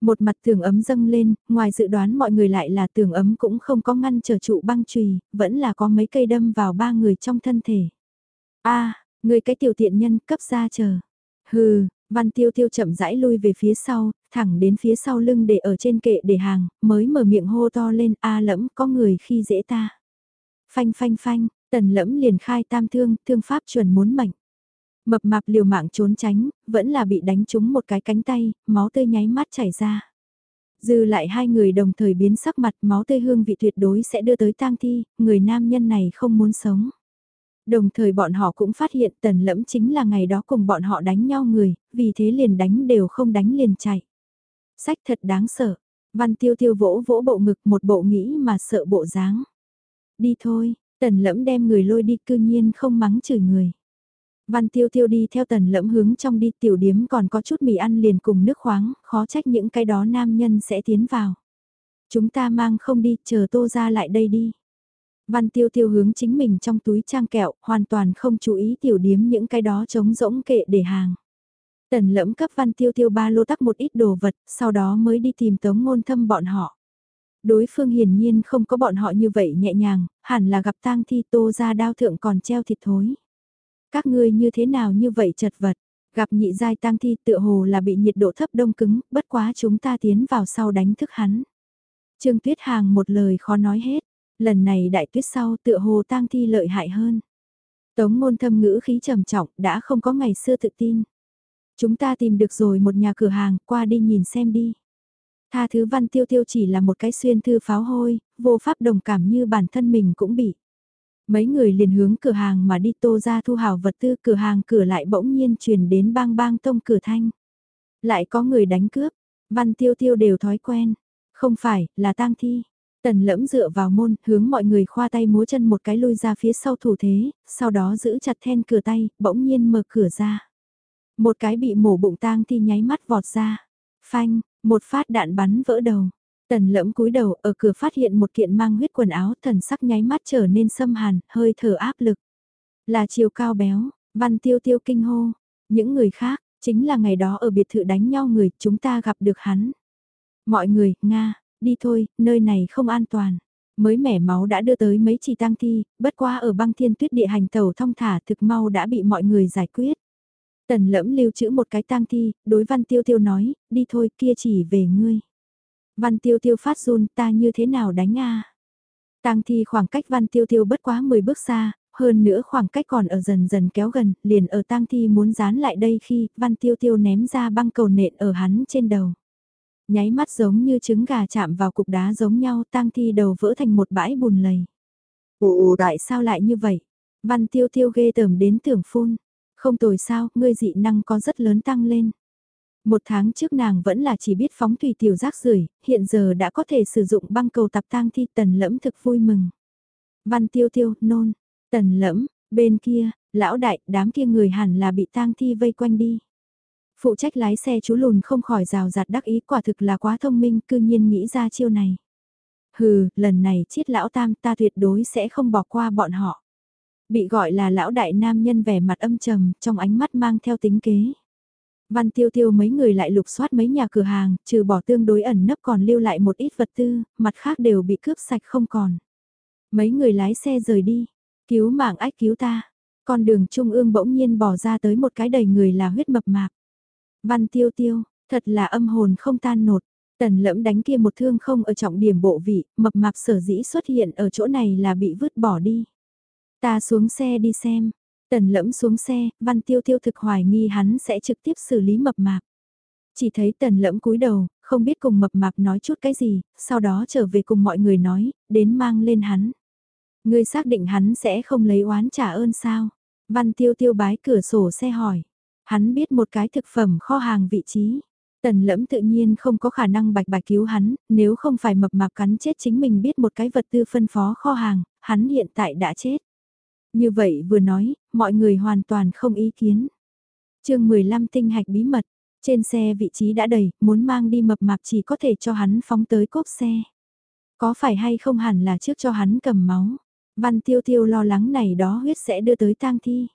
Một mặt tường ấm dâng lên, ngoài dự đoán mọi người lại là tường ấm cũng không có ngăn trở trụ băng chùy, vẫn là có mấy cây đâm vào ba người trong thân thể. a người cái tiểu tiện nhân cấp ra chờ. Hừ, Văn tiêu tiêu chậm rãi lui về phía sau, thẳng đến phía sau lưng để ở trên kệ để hàng, mới mở miệng hô to lên a lẫm có người khi dễ ta. Phanh phanh phanh, tần lẫm liền khai tam thương, thương pháp chuẩn muốn mệnh. Mập mạp liều mạng trốn tránh, vẫn là bị đánh trúng một cái cánh tay, máu tươi nháy mắt chảy ra. Dư lại hai người đồng thời biến sắc mặt máu tươi hương vị tuyệt đối sẽ đưa tới tang thi, người nam nhân này không muốn sống. Đồng thời bọn họ cũng phát hiện tần lẫm chính là ngày đó cùng bọn họ đánh nhau người, vì thế liền đánh đều không đánh liền chạy. Sách thật đáng sợ, văn tiêu tiêu vỗ vỗ bộ ngực một bộ nghĩ mà sợ bộ dáng. Đi thôi, tần lẫm đem người lôi đi cư nhiên không mắng chửi người. Văn tiêu tiêu đi theo tần lẫm hướng trong đi tiểu điếm còn có chút mì ăn liền cùng nước khoáng, khó trách những cái đó nam nhân sẽ tiến vào. Chúng ta mang không đi, chờ tô ra lại đây đi. Văn tiêu tiêu hướng chính mình trong túi trang kẹo, hoàn toàn không chú ý tiểu điếm những cái đó trống rỗng kệ để hàng. Tần lẫm cấp văn tiêu tiêu ba lô tắc một ít đồ vật, sau đó mới đi tìm tống ngôn thâm bọn họ. Đối phương hiển nhiên không có bọn họ như vậy nhẹ nhàng, hẳn là gặp tang thi tô ra đao thượng còn treo thịt thối. Các ngươi như thế nào như vậy chật vật, gặp nhị giai tang thi tựa hồ là bị nhiệt độ thấp đông cứng, bất quá chúng ta tiến vào sau đánh thức hắn. Trương Tuyết Hàng một lời khó nói hết, lần này đại tuyết sau tựa hồ tang thi lợi hại hơn. Tống ngôn thâm ngữ khí trầm trọng đã không có ngày xưa tự tin. Chúng ta tìm được rồi một nhà cửa hàng, qua đi nhìn xem đi. Tha thứ văn tiêu tiêu chỉ là một cái xuyên thư pháo hôi, vô pháp đồng cảm như bản thân mình cũng bị. Mấy người liền hướng cửa hàng mà đi tô ra thu hào vật tư cửa hàng cửa lại bỗng nhiên truyền đến bang bang tông cửa thanh. Lại có người đánh cướp, văn tiêu tiêu đều thói quen. Không phải, là tang thi. Tần lẫm dựa vào môn, hướng mọi người khoa tay múa chân một cái lui ra phía sau thủ thế, sau đó giữ chặt then cửa tay, bỗng nhiên mở cửa ra. Một cái bị mổ bụng tang thi nháy mắt vọt ra. Phanh, một phát đạn bắn vỡ đầu. Tần lẫm cúi đầu ở cửa phát hiện một kiện mang huyết quần áo thần sắc nháy mắt trở nên xâm hàn, hơi thở áp lực. Là chiều cao béo, văn tiêu tiêu kinh hô. Những người khác, chính là ngày đó ở biệt thự đánh nhau người, chúng ta gặp được hắn. Mọi người, Nga, đi thôi, nơi này không an toàn. Mới mẻ máu đã đưa tới mấy chỉ tang thi, bất qua ở băng thiên tuyết địa hành tàu thông thả thực mau đã bị mọi người giải quyết. Tần lẫm lưu trữ một cái tang thi, đối văn tiêu tiêu nói, đi thôi kia chỉ về ngươi. Văn tiêu tiêu phát run ta như thế nào đánh a Tang thi khoảng cách văn tiêu tiêu bất quá 10 bước xa, hơn nữa khoảng cách còn ở dần dần kéo gần, liền ở tang thi muốn dán lại đây khi văn tiêu tiêu ném ra băng cầu nện ở hắn trên đầu. Nháy mắt giống như trứng gà chạm vào cục đá giống nhau tang thi đầu vỡ thành một bãi bùn lầy. Ồ tại sao lại như vậy? Văn tiêu tiêu ghê tởm đến tưởng phun. Không tồi sao, ngươi dị năng có rất lớn tăng lên. Một tháng trước nàng vẫn là chỉ biết phóng thủy tiểu rác rưởi hiện giờ đã có thể sử dụng băng cầu tập tang thi tần lẫm thực vui mừng. Văn tiêu tiêu, nôn, tần lẫm, bên kia, lão đại, đám kia người hẳn là bị tang thi vây quanh đi. Phụ trách lái xe chú lùn không khỏi rào rạt đắc ý quả thực là quá thông minh cư nhiên nghĩ ra chiêu này. Hừ, lần này chiết lão tam ta tuyệt đối sẽ không bỏ qua bọn họ. Bị gọi là lão đại nam nhân vẻ mặt âm trầm, trong ánh mắt mang theo tính kế. Văn tiêu tiêu mấy người lại lục soát mấy nhà cửa hàng, trừ bỏ tương đối ẩn nấp còn lưu lại một ít vật tư, mặt khác đều bị cướp sạch không còn. Mấy người lái xe rời đi, cứu mạng ách cứu ta. Con đường trung ương bỗng nhiên bỏ ra tới một cái đầy người là huyết mập mạp. Văn tiêu tiêu, thật là âm hồn không tan nột. Tần lẫm đánh kia một thương không ở trọng điểm bộ vị, mập mạp sở dĩ xuất hiện ở chỗ này là bị vứt bỏ đi. Ta xuống xe đi xem, Tần lẫm xuống xe, văn tiêu tiêu thực hoài nghi hắn sẽ trực tiếp xử lý mập mạp. Chỉ thấy tần lẫm cúi đầu, không biết cùng mập mạp nói chút cái gì, sau đó trở về cùng mọi người nói, đến mang lên hắn. Ngươi xác định hắn sẽ không lấy oán trả ơn sao? Văn tiêu tiêu bái cửa sổ xe hỏi. Hắn biết một cái thực phẩm kho hàng vị trí. Tần lẫm tự nhiên không có khả năng bạch bạch cứu hắn, nếu không phải mập mạp cắn chết chính mình biết một cái vật tư phân phó kho hàng, hắn hiện tại đã chết. Như vậy vừa nói, mọi người hoàn toàn không ý kiến. chương 15 tinh hạch bí mật, trên xe vị trí đã đầy, muốn mang đi mập mạp chỉ có thể cho hắn phóng tới cốp xe. Có phải hay không hẳn là trước cho hắn cầm máu. Văn tiêu tiêu lo lắng này đó huyết sẽ đưa tới tang thi.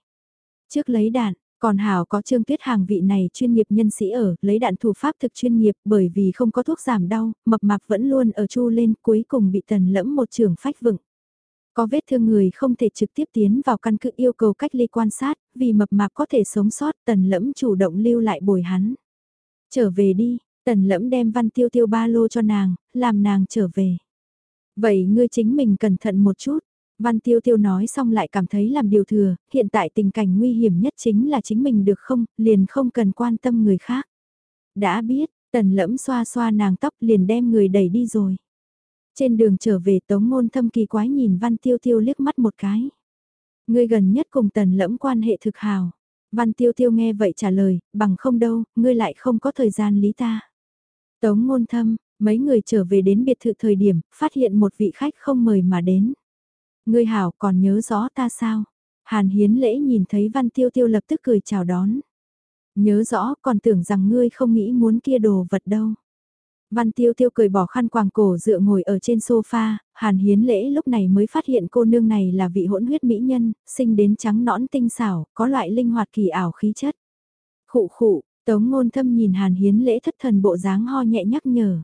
Trước lấy đạn, còn Hảo có trương tuyết hàng vị này chuyên nghiệp nhân sĩ ở, lấy đạn thủ pháp thực chuyên nghiệp bởi vì không có thuốc giảm đau, mập mạp vẫn luôn ở chu lên cuối cùng bị tần lẫm một trường phách vựng. Có vết thương người không thể trực tiếp tiến vào căn cứ yêu cầu cách ly quan sát, vì mập mạp có thể sống sót tần lẫm chủ động lưu lại bồi hắn. Trở về đi, tần lẫm đem văn tiêu tiêu ba lô cho nàng, làm nàng trở về. Vậy ngươi chính mình cẩn thận một chút. Văn tiêu tiêu nói xong lại cảm thấy làm điều thừa, hiện tại tình cảnh nguy hiểm nhất chính là chính mình được không, liền không cần quan tâm người khác. Đã biết, tần lẫm xoa xoa nàng tóc liền đem người đẩy đi rồi. Trên đường trở về tống ngôn thâm kỳ quái nhìn văn tiêu tiêu liếc mắt một cái. Ngươi gần nhất cùng tần lẫm quan hệ thực hào. Văn tiêu tiêu nghe vậy trả lời, bằng không đâu, ngươi lại không có thời gian lý ta. Tống ngôn thâm, mấy người trở về đến biệt thự thời điểm, phát hiện một vị khách không mời mà đến. Ngươi hảo còn nhớ rõ ta sao? Hàn hiến lễ nhìn thấy văn tiêu tiêu lập tức cười chào đón. Nhớ rõ còn tưởng rằng ngươi không nghĩ muốn kia đồ vật đâu. Văn tiêu tiêu cười bỏ khăn quàng cổ dựa ngồi ở trên sofa, hàn hiến lễ lúc này mới phát hiện cô nương này là vị hỗn huyết mỹ nhân, sinh đến trắng nõn tinh xảo, có loại linh hoạt kỳ ảo khí chất. Khụ khụ, tống ngôn thâm nhìn hàn hiến lễ thất thần bộ dáng ho nhẹ nhắc nhở.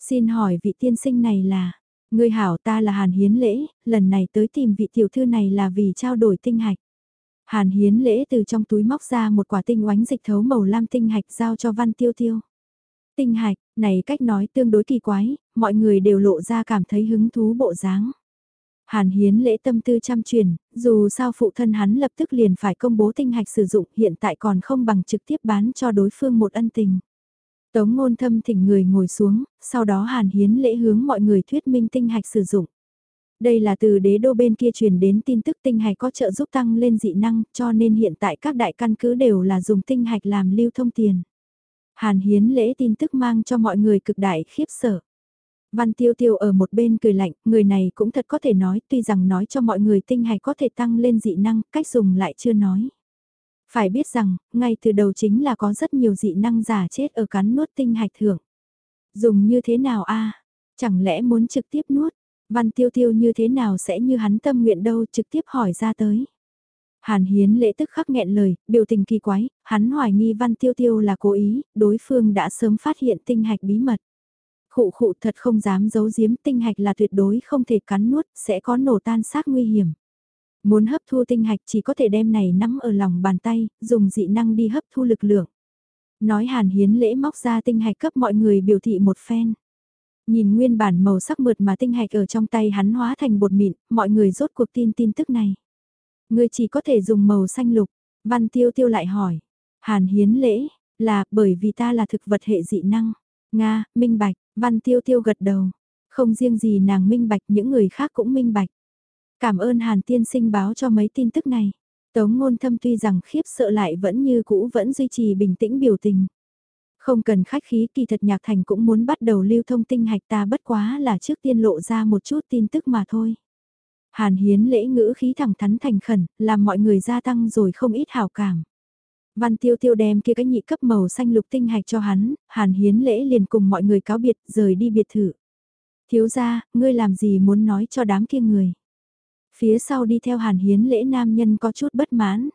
Xin hỏi vị tiên sinh này là, người hảo ta là hàn hiến lễ, lần này tới tìm vị tiểu thư này là vì trao đổi tinh hạch. Hàn hiến lễ từ trong túi móc ra một quả tinh oánh dịch thấu màu lam tinh hạch giao cho văn tiêu tiêu. Tinh hạch, này cách nói tương đối kỳ quái, mọi người đều lộ ra cảm thấy hứng thú bộ dáng. Hàn Hiến lễ tâm tư chăm truyền, dù sao phụ thân hắn lập tức liền phải công bố tinh hạch sử dụng hiện tại còn không bằng trực tiếp bán cho đối phương một ân tình. Tống ngôn thâm thỉnh người ngồi xuống, sau đó Hàn Hiến lễ hướng mọi người thuyết minh tinh hạch sử dụng. Đây là từ đế đô bên kia truyền đến tin tức tinh hạch có trợ giúp tăng lên dị năng cho nên hiện tại các đại căn cứ đều là dùng tinh hạch làm lưu thông tiền. Hàn hiến lễ tin tức mang cho mọi người cực đại khiếp sợ. Văn tiêu tiêu ở một bên cười lạnh, người này cũng thật có thể nói, tuy rằng nói cho mọi người tinh hạch có thể tăng lên dị năng, cách dùng lại chưa nói. Phải biết rằng, ngay từ đầu chính là có rất nhiều dị năng giả chết ở cắn nuốt tinh hạch thưởng. Dùng như thế nào a Chẳng lẽ muốn trực tiếp nuốt? Văn tiêu tiêu như thế nào sẽ như hắn tâm nguyện đâu trực tiếp hỏi ra tới. Hàn Hiến lễ tức khắc nghẹn lời, biểu tình kỳ quái, hắn hoài nghi Văn Tiêu Tiêu là cố ý, đối phương đã sớm phát hiện tinh hạch bí mật. Khụ khụ thật không dám giấu giếm tinh hạch là tuyệt đối không thể cắn nuốt, sẽ có nổ tan xác nguy hiểm. Muốn hấp thu tinh hạch chỉ có thể đem này nắm ở lòng bàn tay, dùng dị năng đi hấp thu lực lượng. Nói Hàn Hiến lễ móc ra tinh hạch cấp mọi người biểu thị một phen. Nhìn nguyên bản màu sắc mượt mà tinh hạch ở trong tay hắn hóa thành bột mịn, mọi người rốt cuộc tin tin tức này. Ngươi chỉ có thể dùng màu xanh lục. Văn tiêu tiêu lại hỏi. Hàn hiến lễ, là bởi vì ta là thực vật hệ dị năng. Nga, minh bạch, văn tiêu tiêu gật đầu. Không riêng gì nàng minh bạch những người khác cũng minh bạch. Cảm ơn Hàn tiên sinh báo cho mấy tin tức này. Tống ngôn thâm tuy rằng khiếp sợ lại vẫn như cũ vẫn duy trì bình tĩnh biểu tình. Không cần khách khí kỳ thật nhạc thành cũng muốn bắt đầu lưu thông tinh hạch ta bất quá là trước tiên lộ ra một chút tin tức mà thôi. Hàn hiến lễ ngữ khí thẳng thắn thành khẩn, làm mọi người gia tăng rồi không ít hào cảm. Văn tiêu tiêu đem kia cái nhị cấp màu xanh lục tinh hạch cho hắn, hàn hiến lễ liền cùng mọi người cáo biệt rời đi biệt thự. Thiếu gia, ngươi làm gì muốn nói cho đám kia người. Phía sau đi theo hàn hiến lễ nam nhân có chút bất mãn.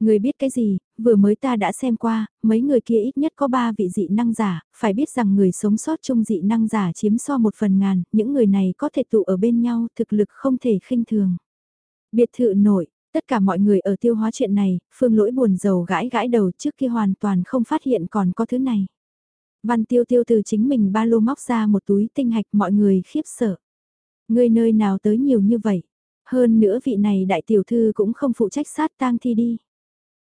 Người biết cái gì, vừa mới ta đã xem qua, mấy người kia ít nhất có ba vị dị năng giả, phải biết rằng người sống sót chung dị năng giả chiếm so một phần ngàn, những người này có thể tụ ở bên nhau, thực lực không thể khinh thường. Biệt thự nổi, tất cả mọi người ở tiêu hóa chuyện này, phương lỗi buồn rầu gãi gãi đầu trước kia hoàn toàn không phát hiện còn có thứ này. Văn tiêu tiêu từ chính mình ba lô móc ra một túi tinh hạch mọi người khiếp sợ. Người nơi nào tới nhiều như vậy? Hơn nữa vị này đại tiểu thư cũng không phụ trách sát tang thi đi.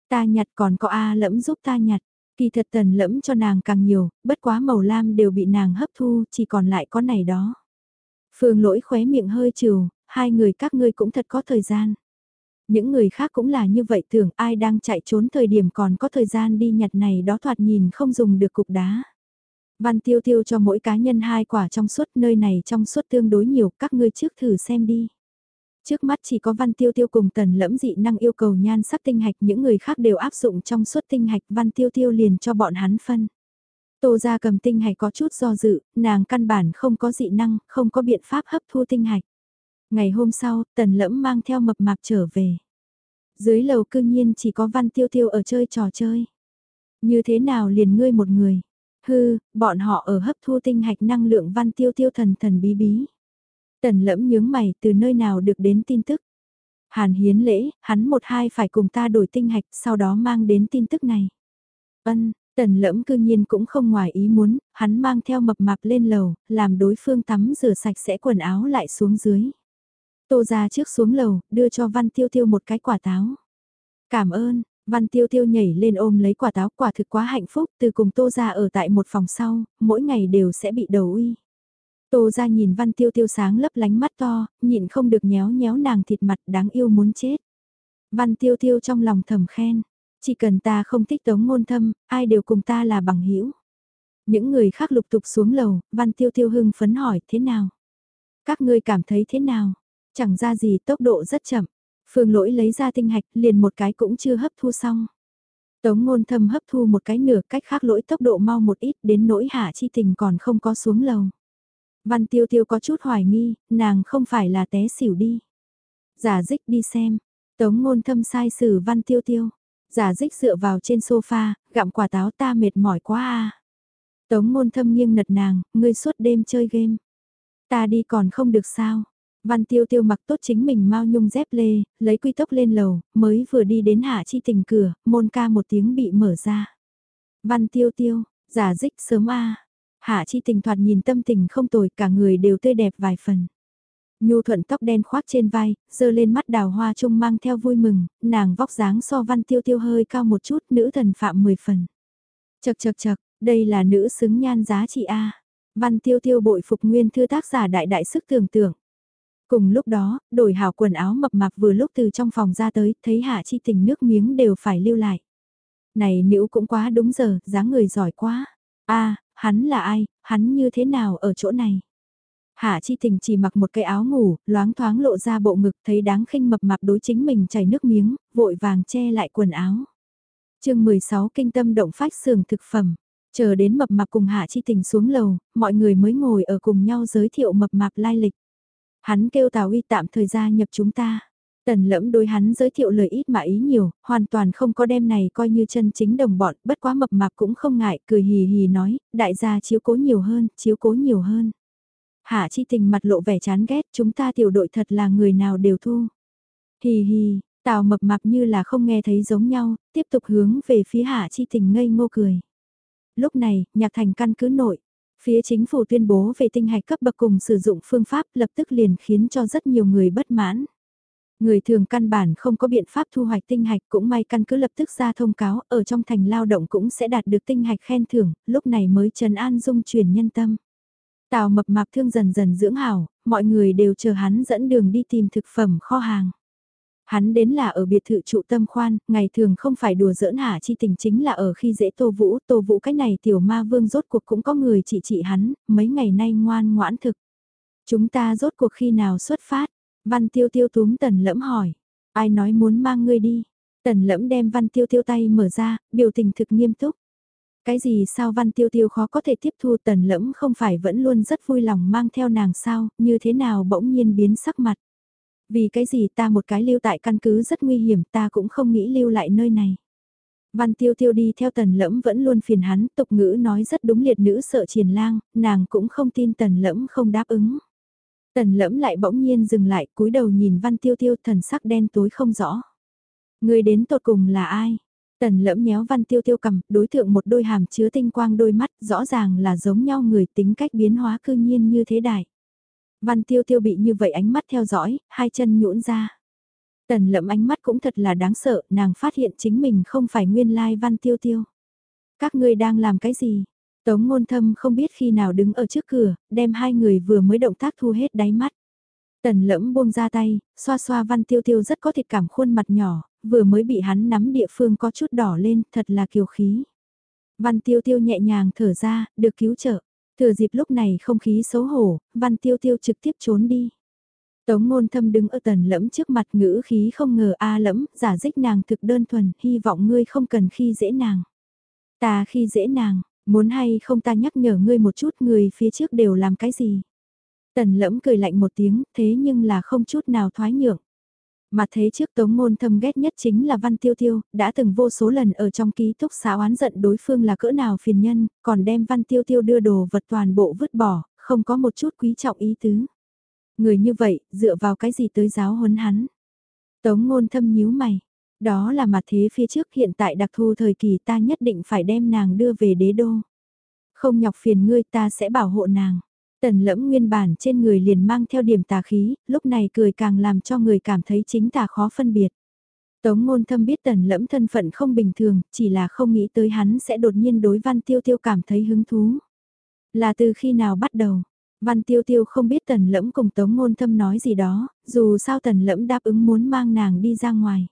Ta nhặt còn có A lẫm giúp ta nhặt. Kỳ thật tần lẫm cho nàng càng nhiều, bất quá màu lam đều bị nàng hấp thu, chỉ còn lại có này đó. Phương lỗi khóe miệng hơi trừ, hai người các ngươi cũng thật có thời gian. Những người khác cũng là như vậy tưởng ai đang chạy trốn thời điểm còn có thời gian đi nhặt này đó thoạt nhìn không dùng được cục đá. Văn tiêu tiêu cho mỗi cá nhân hai quả trong suốt nơi này trong suốt tương đối nhiều các ngươi trước thử xem đi. Trước mắt chỉ có văn tiêu tiêu cùng tần lẫm dị năng yêu cầu nhan sắc tinh hạch những người khác đều áp dụng trong suốt tinh hạch văn tiêu tiêu liền cho bọn hắn phân. Tô ra cầm tinh hạch có chút do dự, nàng căn bản không có dị năng, không có biện pháp hấp thu tinh hạch. Ngày hôm sau, tần lẫm mang theo mập mạp trở về. Dưới lầu cư nhiên chỉ có văn tiêu tiêu ở chơi trò chơi. Như thế nào liền ngươi một người? Hư, bọn họ ở hấp thu tinh hạch năng lượng văn tiêu tiêu thần thần bí bí. Tần lẫm nhướng mày từ nơi nào được đến tin tức. Hàn hiến lễ, hắn một hai phải cùng ta đổi tinh hạch sau đó mang đến tin tức này. Ân, tần lẫm cư nhiên cũng không ngoài ý muốn, hắn mang theo mập mạp lên lầu, làm đối phương tắm rửa sạch sẽ quần áo lại xuống dưới. Tô ra trước xuống lầu, đưa cho Văn Tiêu Tiêu một cái quả táo. Cảm ơn, Văn Tiêu Tiêu nhảy lên ôm lấy quả táo quả thực quá hạnh phúc từ cùng Tô ra ở tại một phòng sau, mỗi ngày đều sẽ bị đầu uy. Tô ra nhìn Văn Tiêu Tiêu sáng lấp lánh mắt to, nhịn không được nhéo nhéo nàng thịt mặt đáng yêu muốn chết. Văn Tiêu Tiêu trong lòng thầm khen, chỉ cần ta không thích tống ngôn thâm, ai đều cùng ta là bằng hữu Những người khác lục tục xuống lầu, Văn Tiêu Tiêu hưng phấn hỏi thế nào? Các ngươi cảm thấy thế nào? Chẳng ra gì tốc độ rất chậm. Phương lỗi lấy ra tinh hạch liền một cái cũng chưa hấp thu xong. Tống ngôn thâm hấp thu một cái nửa cách khác lỗi tốc độ mau một ít đến nỗi hạ chi tình còn không có xuống lầu. Văn tiêu tiêu có chút hoài nghi, nàng không phải là té xỉu đi. Giả dích đi xem, tống ngôn thâm sai xử văn tiêu tiêu. Giả dích dựa vào trên sofa, gặm quả táo ta mệt mỏi quá à. Tống ngôn thâm nghiêng nật nàng, ngươi suốt đêm chơi game. Ta đi còn không được sao. Văn tiêu tiêu mặc tốt chính mình mau nhung dép lê, lấy quy tốc lên lầu, mới vừa đi đến hạ chi tình cửa, môn ca một tiếng bị mở ra. Văn tiêu tiêu, giả dích sớm a Hạ chi tình thoạt nhìn tâm tình không tồi, cả người đều tươi đẹp vài phần. Nhu thuận tóc đen khoác trên vai, dơ lên mắt đào hoa trung mang theo vui mừng, nàng vóc dáng so văn tiêu tiêu hơi cao một chút, nữ thần phạm 10 phần. Chật chật chật, đây là nữ xứng nhan giá trị A. Văn tiêu tiêu bội phục nguyên thư tác giả đại đại sức tưởng tượng. Cùng lúc đó, đổi hảo quần áo mập mạp vừa lúc từ trong phòng ra tới, thấy hạ chi tình nước miếng đều phải lưu lại. Này nữ cũng quá đúng giờ, dáng người giỏi quá. a hắn là ai, hắn như thế nào ở chỗ này? Hạ chi tình chỉ mặc một cái áo ngủ, loáng thoáng lộ ra bộ ngực thấy đáng khinh mập mạp đối chính mình chảy nước miếng, vội vàng che lại quần áo. chương 16 kinh tâm động phách xưởng thực phẩm. Chờ đến mập mạp cùng hạ chi tình xuống lầu, mọi người mới ngồi ở cùng nhau giới thiệu mập mạp lai lịch. Hắn kêu Tào Uy tạm thời gia nhập chúng ta. Tần lẫm đối hắn giới thiệu lời ít mà ý nhiều, hoàn toàn không có đem này coi như chân chính đồng bọn, bất quá mập mạp cũng không ngại, cười hì hì nói, đại gia chiếu cố nhiều hơn, chiếu cố nhiều hơn. Hạ chi tình mặt lộ vẻ chán ghét, chúng ta tiểu đội thật là người nào đều thu. Hì hì, tào mập mạp như là không nghe thấy giống nhau, tiếp tục hướng về phía hạ chi tình ngây ngô cười. Lúc này, nhạc thành căn cứ nội, Phía chính phủ tuyên bố về tinh hạch cấp bậc cùng sử dụng phương pháp lập tức liền khiến cho rất nhiều người bất mãn. Người thường căn bản không có biện pháp thu hoạch tinh hạch cũng may căn cứ lập tức ra thông cáo ở trong thành lao động cũng sẽ đạt được tinh hạch khen thưởng, lúc này mới trần an dung truyền nhân tâm. Tào mập mạp thương dần dần dưỡng hảo, mọi người đều chờ hắn dẫn đường đi tìm thực phẩm kho hàng. Hắn đến là ở biệt thự trụ tâm khoan, ngày thường không phải đùa giỡn hả chi tình chính là ở khi dễ tô vũ, tô vũ cái này tiểu ma vương rốt cuộc cũng có người chỉ trị hắn, mấy ngày nay ngoan ngoãn thực. Chúng ta rốt cuộc khi nào xuất phát? Văn tiêu tiêu túm tần lẫm hỏi. Ai nói muốn mang ngươi đi? Tần lẫm đem văn tiêu tiêu tay mở ra, biểu tình thực nghiêm túc. Cái gì sao văn tiêu tiêu khó có thể tiếp thu tần lẫm không phải vẫn luôn rất vui lòng mang theo nàng sao, như thế nào bỗng nhiên biến sắc mặt. Vì cái gì ta một cái lưu tại căn cứ rất nguy hiểm ta cũng không nghĩ lưu lại nơi này. Văn tiêu tiêu đi theo tần lẫm vẫn luôn phiền hắn, tục ngữ nói rất đúng liệt nữ sợ triền lang, nàng cũng không tin tần lẫm không đáp ứng. Tần lẫm lại bỗng nhiên dừng lại cúi đầu nhìn văn tiêu tiêu thần sắc đen tối không rõ. Người đến tột cùng là ai? Tần lẫm nhéo văn tiêu tiêu cầm, đối tượng một đôi hàm chứa tinh quang đôi mắt, rõ ràng là giống nhau người tính cách biến hóa cư nhiên như thế đại. Văn tiêu tiêu bị như vậy ánh mắt theo dõi, hai chân nhũn ra. Tần lẫm ánh mắt cũng thật là đáng sợ, nàng phát hiện chính mình không phải nguyên lai văn tiêu tiêu. Các ngươi đang làm cái gì? Tống ngôn thâm không biết khi nào đứng ở trước cửa, đem hai người vừa mới động tác thu hết đáy mắt. Tần lẫm buông ra tay, xoa xoa văn tiêu tiêu rất có thịt cảm khuôn mặt nhỏ, vừa mới bị hắn nắm địa phương có chút đỏ lên, thật là kiều khí. Văn tiêu tiêu nhẹ nhàng thở ra, được cứu trợ. Thừa dịp lúc này không khí xấu hổ, văn tiêu tiêu trực tiếp trốn đi. Tống ngôn thâm đứng ở tần lẫm trước mặt ngữ khí không ngờ a lẫm, giả dích nàng thực đơn thuần, hy vọng ngươi không cần khi dễ nàng. Ta khi dễ nàng, muốn hay không ta nhắc nhở ngươi một chút người phía trước đều làm cái gì. Tần lẫm cười lạnh một tiếng, thế nhưng là không chút nào thoái nhượng. Mà thế trước tống ngôn thâm ghét nhất chính là Văn Tiêu Tiêu, đã từng vô số lần ở trong ký túc xá oán giận đối phương là cỡ nào phiền nhân, còn đem Văn Tiêu Tiêu đưa đồ vật toàn bộ vứt bỏ, không có một chút quý trọng ý tứ. Người như vậy, dựa vào cái gì tới giáo huấn hắn? Tống ngôn thâm nhíu mày. Đó là mặt thế phía trước hiện tại đặc thù thời kỳ ta nhất định phải đem nàng đưa về đế đô. Không nhọc phiền ngươi ta sẽ bảo hộ nàng. Tần lẫm nguyên bản trên người liền mang theo điểm tà khí, lúc này cười càng làm cho người cảm thấy chính tà khó phân biệt. Tống ngôn thâm biết tần lẫm thân phận không bình thường, chỉ là không nghĩ tới hắn sẽ đột nhiên đối văn tiêu tiêu cảm thấy hứng thú. Là từ khi nào bắt đầu, văn tiêu tiêu không biết tần lẫm cùng tống ngôn thâm nói gì đó, dù sao tần lẫm đáp ứng muốn mang nàng đi ra ngoài.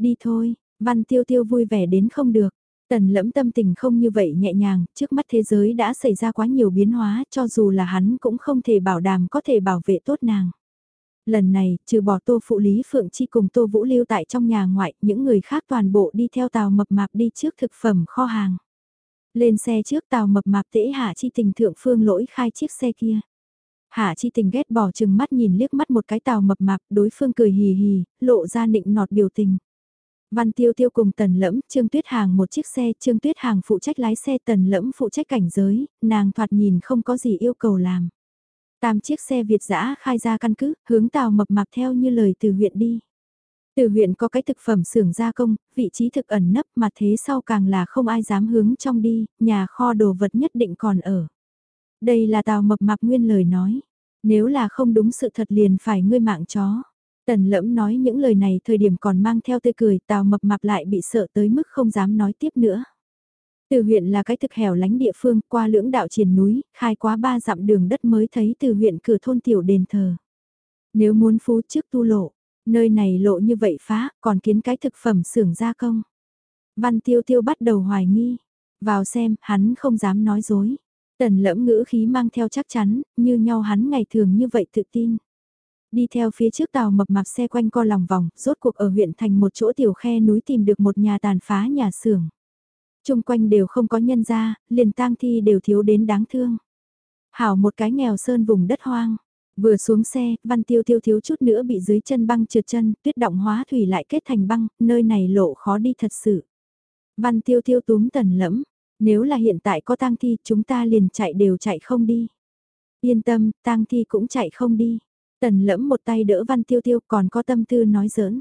Đi thôi, văn tiêu tiêu vui vẻ đến không được. Tần lẫm tâm tình không như vậy nhẹ nhàng, trước mắt thế giới đã xảy ra quá nhiều biến hóa cho dù là hắn cũng không thể bảo đảm có thể bảo vệ tốt nàng. Lần này, trừ bỏ tô phụ lý phượng chi cùng tô vũ lưu tại trong nhà ngoại, những người khác toàn bộ đi theo tàu mập mạp đi trước thực phẩm kho hàng. Lên xe trước tàu mập mạp tễ hạ chi tình thượng phương lỗi khai chiếc xe kia. Hạ chi tình ghét bỏ chừng mắt nhìn liếc mắt một cái tàu mập mạp, đối phương cười hì hì, lộ ra nịnh nọt biểu tình. Văn Tiêu Tiêu cùng Tần Lẫm, Trương Tuyết Hàng một chiếc xe, Trương Tuyết Hàng phụ trách lái xe, Tần Lẫm phụ trách cảnh giới, nàng thoạt nhìn không có gì yêu cầu làm. Tam chiếc xe Việt dã khai ra căn cứ, hướng tàu mập mạp theo như lời từ huyện đi. Từ huyện có cái thực phẩm xưởng gia công, vị trí thực ẩn nấp mà thế sau càng là không ai dám hướng trong đi, nhà kho đồ vật nhất định còn ở. Đây là tàu mập mạp nguyên lời nói. Nếu là không đúng sự thật liền phải ngươi mạng chó. Tần lẫm nói những lời này thời điểm còn mang theo tươi cười tào mập mạp lại bị sợ tới mức không dám nói tiếp nữa. Từ huyện là cái thực hẻo lánh địa phương qua lưỡng đạo triển núi, khai quá ba dặm đường đất mới thấy từ huyện cửa thôn tiểu đền thờ. Nếu muốn phú trước tu lộ, nơi này lộ như vậy phá, còn kiến cái thực phẩm xưởng gia công. Văn tiêu tiêu bắt đầu hoài nghi. Vào xem, hắn không dám nói dối. Tần lẫm ngữ khí mang theo chắc chắn, như nhau hắn ngày thường như vậy tự tin. Đi theo phía trước tàu mập mạp xe quanh co lòng vòng, rốt cuộc ở huyện thành một chỗ tiểu khe núi tìm được một nhà tàn phá nhà xưởng. Trung quanh đều không có nhân gia, liền tang thi đều thiếu đến đáng thương. Hảo một cái nghèo sơn vùng đất hoang. Vừa xuống xe, văn tiêu tiêu thiếu chút nữa bị dưới chân băng trượt chân, tuyết động hóa thủy lại kết thành băng, nơi này lộ khó đi thật sự. Văn tiêu tiêu túm tần lẫm, nếu là hiện tại có tang thi chúng ta liền chạy đều chạy không đi. Yên tâm, tang thi cũng chạy không đi. Tần lẫm một tay đỡ Văn Tiêu Tiêu còn có tâm tư nói giỡn.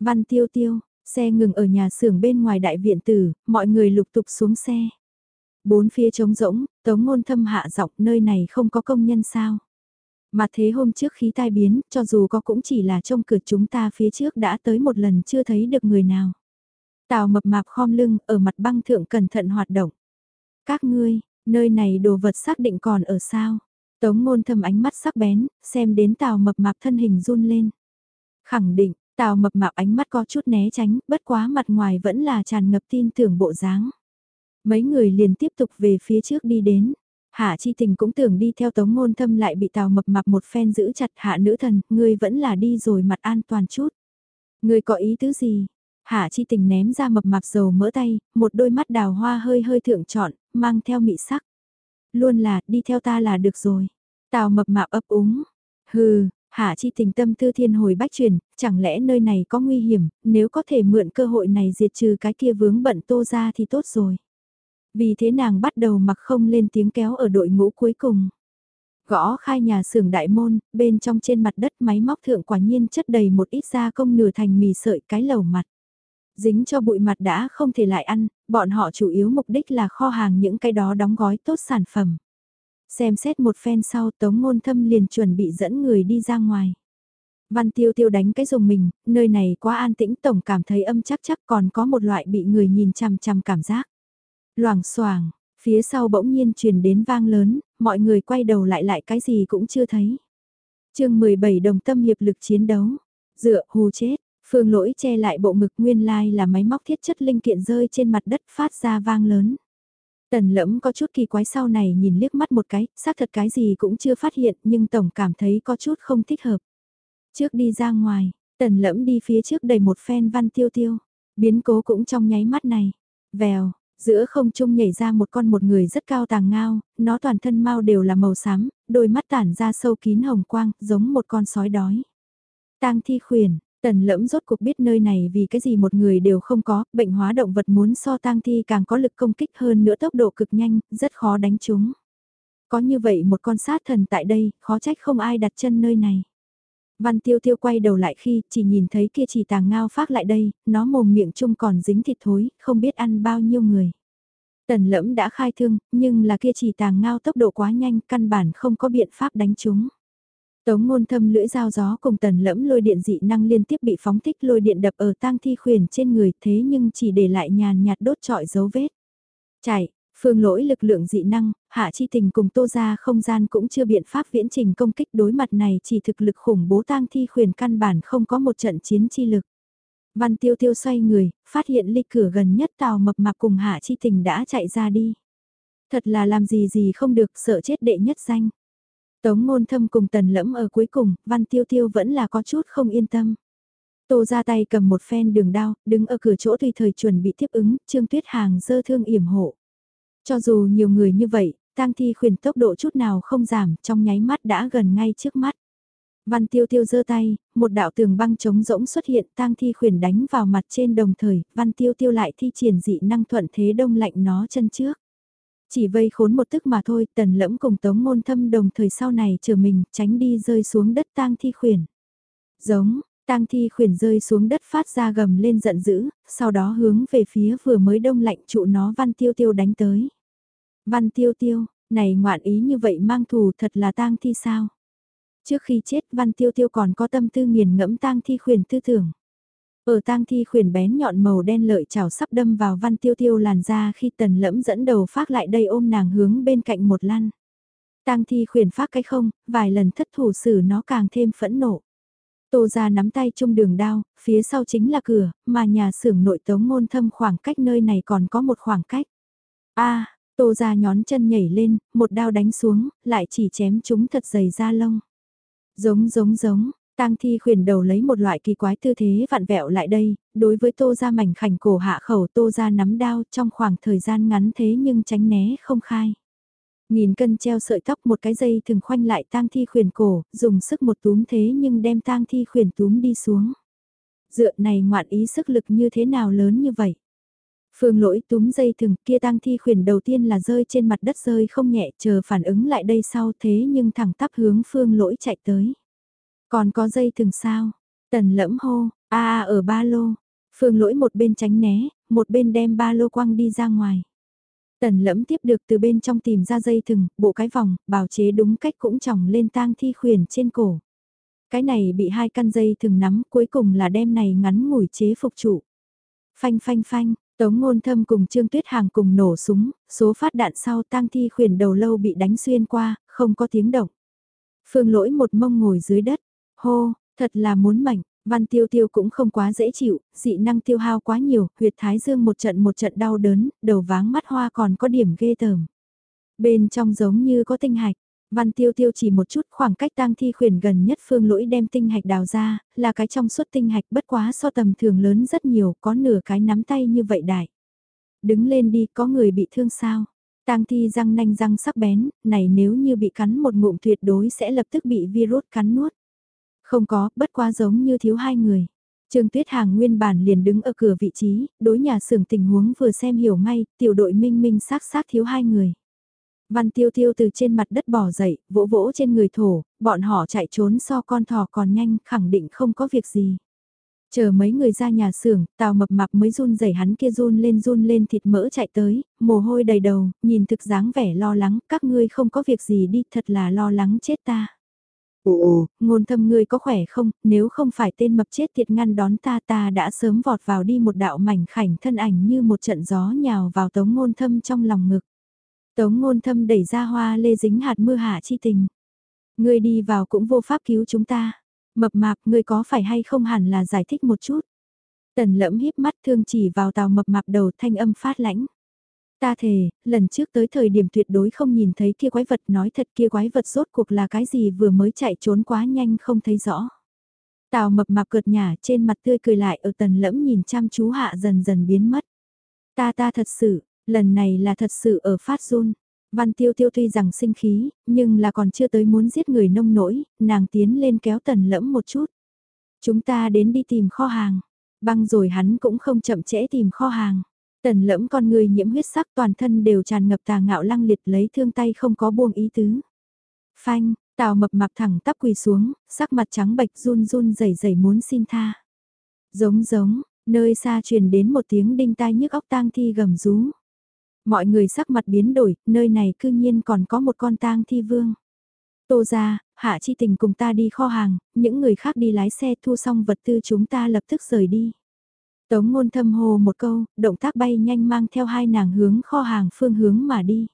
Văn Tiêu Tiêu, xe ngừng ở nhà xưởng bên ngoài đại viện tử, mọi người lục tục xuống xe. Bốn phía trống rỗng, tống ngôn thâm hạ giọng nơi này không có công nhân sao. Mà thế hôm trước khí tai biến, cho dù có cũng chỉ là trong cửa chúng ta phía trước đã tới một lần chưa thấy được người nào. Tào mập mạp khom lưng, ở mặt băng thượng cẩn thận hoạt động. Các ngươi, nơi này đồ vật xác định còn ở sao? Tống ngôn thâm ánh mắt sắc bén, xem đến tào mập mạp thân hình run lên. Khẳng định, tào mập mạp ánh mắt có chút né tránh, bất quá mặt ngoài vẫn là tràn ngập tin tưởng bộ dáng. Mấy người liền tiếp tục về phía trước đi đến. Hạ chi tình cũng tưởng đi theo tống ngôn thâm lại bị tào mập mạp một phen giữ chặt hạ nữ thần, ngươi vẫn là đi rồi mặt an toàn chút. Ngươi có ý tứ gì? Hạ chi tình ném ra mập mạp dầu mỡ tay, một đôi mắt đào hoa hơi hơi thượng trọn, mang theo mị sắc. Luôn là, đi theo ta là được rồi. Tào mập mạp ấp úng. Hừ, Hạ chi tình tâm tư thiên hồi bách truyền, chẳng lẽ nơi này có nguy hiểm, nếu có thể mượn cơ hội này diệt trừ cái kia vướng bận tô ra thì tốt rồi. Vì thế nàng bắt đầu mặc không lên tiếng kéo ở đội ngũ cuối cùng. Gõ khai nhà xưởng đại môn, bên trong trên mặt đất máy móc thượng quả nhiên chất đầy một ít da công nửa thành mì sợi cái lầu mặt. Dính cho bụi mặt đã không thể lại ăn, bọn họ chủ yếu mục đích là kho hàng những cái đó đóng gói tốt sản phẩm. Xem xét một phen sau tống ngôn thâm liền chuẩn bị dẫn người đi ra ngoài. Văn tiêu tiêu đánh cái dùng mình, nơi này quá an tĩnh tổng cảm thấy âm chắc chắc còn có một loại bị người nhìn chằm chằm cảm giác. Loảng xoảng phía sau bỗng nhiên truyền đến vang lớn, mọi người quay đầu lại lại cái gì cũng chưa thấy. chương 17 đồng tâm hiệp lực chiến đấu, dựa hù chết, phương lỗi che lại bộ ngực nguyên lai là máy móc thiết chất linh kiện rơi trên mặt đất phát ra vang lớn. Tần lẫm có chút kỳ quái sau này nhìn liếc mắt một cái, xác thật cái gì cũng chưa phát hiện nhưng tổng cảm thấy có chút không thích hợp. Trước đi ra ngoài, tần lẫm đi phía trước đầy một phen văn tiêu tiêu, biến cố cũng trong nháy mắt này. Vèo, giữa không trung nhảy ra một con một người rất cao tàng ngao, nó toàn thân mau đều là màu xám, đôi mắt tản ra sâu kín hồng quang, giống một con sói đói. Tang thi khuyển, Tần lẫm rốt cuộc biết nơi này vì cái gì một người đều không có, bệnh hóa động vật muốn so tang thi càng có lực công kích hơn nữa tốc độ cực nhanh, rất khó đánh chúng. Có như vậy một con sát thần tại đây, khó trách không ai đặt chân nơi này. Văn tiêu tiêu quay đầu lại khi chỉ nhìn thấy kia chỉ tàng ngao phát lại đây, nó mồm miệng chung còn dính thịt thối, không biết ăn bao nhiêu người. Tần lẫm đã khai thương, nhưng là kia chỉ tàng ngao tốc độ quá nhanh, căn bản không có biện pháp đánh chúng. Tống ngôn thâm lưỡi dao gió cùng tần lẫm lôi điện dị năng liên tiếp bị phóng thích lôi điện đập ở tang thi khuyển trên người thế nhưng chỉ để lại nhàn nhạt đốt trọi dấu vết. Chạy, phương lỗi lực lượng dị năng, hạ chi tình cùng tô ra không gian cũng chưa biện pháp viễn trình công kích đối mặt này chỉ thực lực khủng bố tang thi khuyển căn bản không có một trận chiến chi lực. Văn tiêu tiêu xoay người, phát hiện ly cửa gần nhất tàu mập mạp cùng hạ chi tình đã chạy ra đi. Thật là làm gì gì không được sợ chết đệ nhất danh. Tống ngôn thâm cùng tần lẫm ở cuối cùng, văn tiêu tiêu vẫn là có chút không yên tâm. Tô ra tay cầm một phen đường đao, đứng ở cửa chỗ tùy thời chuẩn bị tiếp ứng, Trương Tuyết Hàng dơ thương yểm hộ. Cho dù nhiều người như vậy, tang thi khuyển tốc độ chút nào không giảm, trong nháy mắt đã gần ngay trước mắt. Văn tiêu tiêu giơ tay, một đạo tường băng trống rỗng xuất hiện tang thi khuyển đánh vào mặt trên đồng thời, văn tiêu tiêu lại thi triển dị năng thuận thế đông lạnh nó chân trước. Chỉ vây khốn một tức mà thôi, tần lẫm cùng tống ngôn thâm đồng thời sau này chờ mình, tránh đi rơi xuống đất tang thi khuyển. Giống, tang thi khuyển rơi xuống đất phát ra gầm lên giận dữ, sau đó hướng về phía vừa mới đông lạnh trụ nó văn tiêu tiêu đánh tới. Văn tiêu tiêu, này ngoạn ý như vậy mang thù thật là tang thi sao? Trước khi chết văn tiêu tiêu còn có tâm tư nghiền ngẫm tang thi khuyển tư tưởng. Ở tang thi khuyển bén nhọn màu đen lợi chảo sắp đâm vào văn tiêu tiêu làn da khi tần lẫm dẫn đầu phát lại đây ôm nàng hướng bên cạnh một lăn. Tang thi khuyển phát cái không, vài lần thất thủ xử nó càng thêm phẫn nộ. Tô ra nắm tay chung đường đao, phía sau chính là cửa, mà nhà xưởng nội tống ngôn thâm khoảng cách nơi này còn có một khoảng cách. a tô ra nhón chân nhảy lên, một đao đánh xuống, lại chỉ chém chúng thật dày da lông. Giống giống giống, Tang thi khuyển đầu lấy một loại kỳ quái tư thế vặn vẹo lại đây, đối với tô ra mảnh khảnh cổ hạ khẩu tô ra nắm đao trong khoảng thời gian ngắn thế nhưng tránh né không khai. Nghìn cân treo sợi tóc một cái dây thường khoanh lại tang thi khuyển cổ, dùng sức một túm thế nhưng đem tang thi khuyển túm đi xuống. Dựa này ngoạn ý sức lực như thế nào lớn như vậy? Phương lỗi túm dây thừng kia tang thi khuyển đầu tiên là rơi trên mặt đất rơi không nhẹ chờ phản ứng lại đây sau thế nhưng thẳng tắp hướng phương lỗi chạy tới. Còn có dây thừng sao? Tần lẫm hô, a ở ba lô. Phương lỗi một bên tránh né, một bên đem ba lô quăng đi ra ngoài. Tần lẫm tiếp được từ bên trong tìm ra dây thừng, bộ cái vòng, bào chế đúng cách cũng tròng lên tang thi khuyển trên cổ. Cái này bị hai căn dây thừng nắm, cuối cùng là đem này ngắn ngủi chế phục trụ. Phanh phanh phanh, Tống ngôn thâm cùng Trương Tuyết Hàng cùng nổ súng, số phát đạn sau tang thi khuyển đầu lâu bị đánh xuyên qua, không có tiếng động. Phương lỗi một mông ngồi dưới đất, Hô, thật là muốn mảnh, văn tiêu tiêu cũng không quá dễ chịu, dị năng tiêu hao quá nhiều, huyệt thái dương một trận một trận đau đớn, đầu váng mắt hoa còn có điểm ghê tởm. Bên trong giống như có tinh hạch, văn tiêu tiêu chỉ một chút khoảng cách tang thi khuyển gần nhất phương lỗi đem tinh hạch đào ra, là cái trong suốt tinh hạch bất quá so tầm thường lớn rất nhiều, có nửa cái nắm tay như vậy đại. Đứng lên đi, có người bị thương sao? Tang thi răng nanh răng sắc bén, này nếu như bị cắn một ngụm tuyệt đối sẽ lập tức bị virus cắn nuốt. Không có, bất quá giống như thiếu hai người. Trương Tuyết Hàng nguyên bản liền đứng ở cửa vị trí, đối nhà xưởng tình huống vừa xem hiểu ngay, tiểu đội minh minh xác xác thiếu hai người. Văn tiêu tiêu từ trên mặt đất bỏ dậy, vỗ vỗ trên người thổ, bọn họ chạy trốn so con thỏ còn nhanh, khẳng định không có việc gì. Chờ mấy người ra nhà xưởng, tào mập mạp mới run rẩy hắn kia run lên run lên thịt mỡ chạy tới, mồ hôi đầy đầu, nhìn thực dáng vẻ lo lắng, các ngươi không có việc gì đi, thật là lo lắng chết ta. Ồ ồ, ngôn thâm ngươi có khỏe không, nếu không phải tên mập chết tiệt ngăn đón ta ta đã sớm vọt vào đi một đạo mảnh khảnh thân ảnh như một trận gió nhào vào tống ngôn thâm trong lòng ngực. Tống ngôn thâm đẩy ra hoa lê dính hạt mưa hạ chi tình. Ngươi đi vào cũng vô pháp cứu chúng ta. Mập mạp ngươi có phải hay không hẳn là giải thích một chút. Tần lẫm híp mắt thương chỉ vào tàu mập mạp đầu thanh âm phát lãnh. Ta thề, lần trước tới thời điểm tuyệt đối không nhìn thấy kia quái vật nói thật kia quái vật rốt cuộc là cái gì vừa mới chạy trốn quá nhanh không thấy rõ. Tào mập mạp cợt nhả trên mặt tươi cười lại ở tần lẫm nhìn chăm chú hạ dần dần biến mất. Ta ta thật sự, lần này là thật sự ở phát run. Văn tiêu tiêu tuy rằng sinh khí, nhưng là còn chưa tới muốn giết người nông nỗi, nàng tiến lên kéo tần lẫm một chút. Chúng ta đến đi tìm kho hàng, băng rồi hắn cũng không chậm trễ tìm kho hàng. Tần lẫm con người nhiễm huyết sắc toàn thân đều tràn ngập tà ngạo lăng liệt lấy thương tay không có buông ý tứ. Phanh, tào mập mạp thẳng tắp quỳ xuống, sắc mặt trắng bệch run run rẩy rẩy muốn xin tha. Giống giống, nơi xa truyền đến một tiếng đinh tai nhức óc tang thi gầm rú. Mọi người sắc mặt biến đổi, nơi này cư nhiên còn có một con tang thi vương. Tô ra, Hạ Chi Tình cùng ta đi kho hàng, những người khác đi lái xe thu xong vật tư chúng ta lập tức rời đi. Tống ngôn thâm hồ một câu, động tác bay nhanh mang theo hai nàng hướng kho hàng phương hướng mà đi.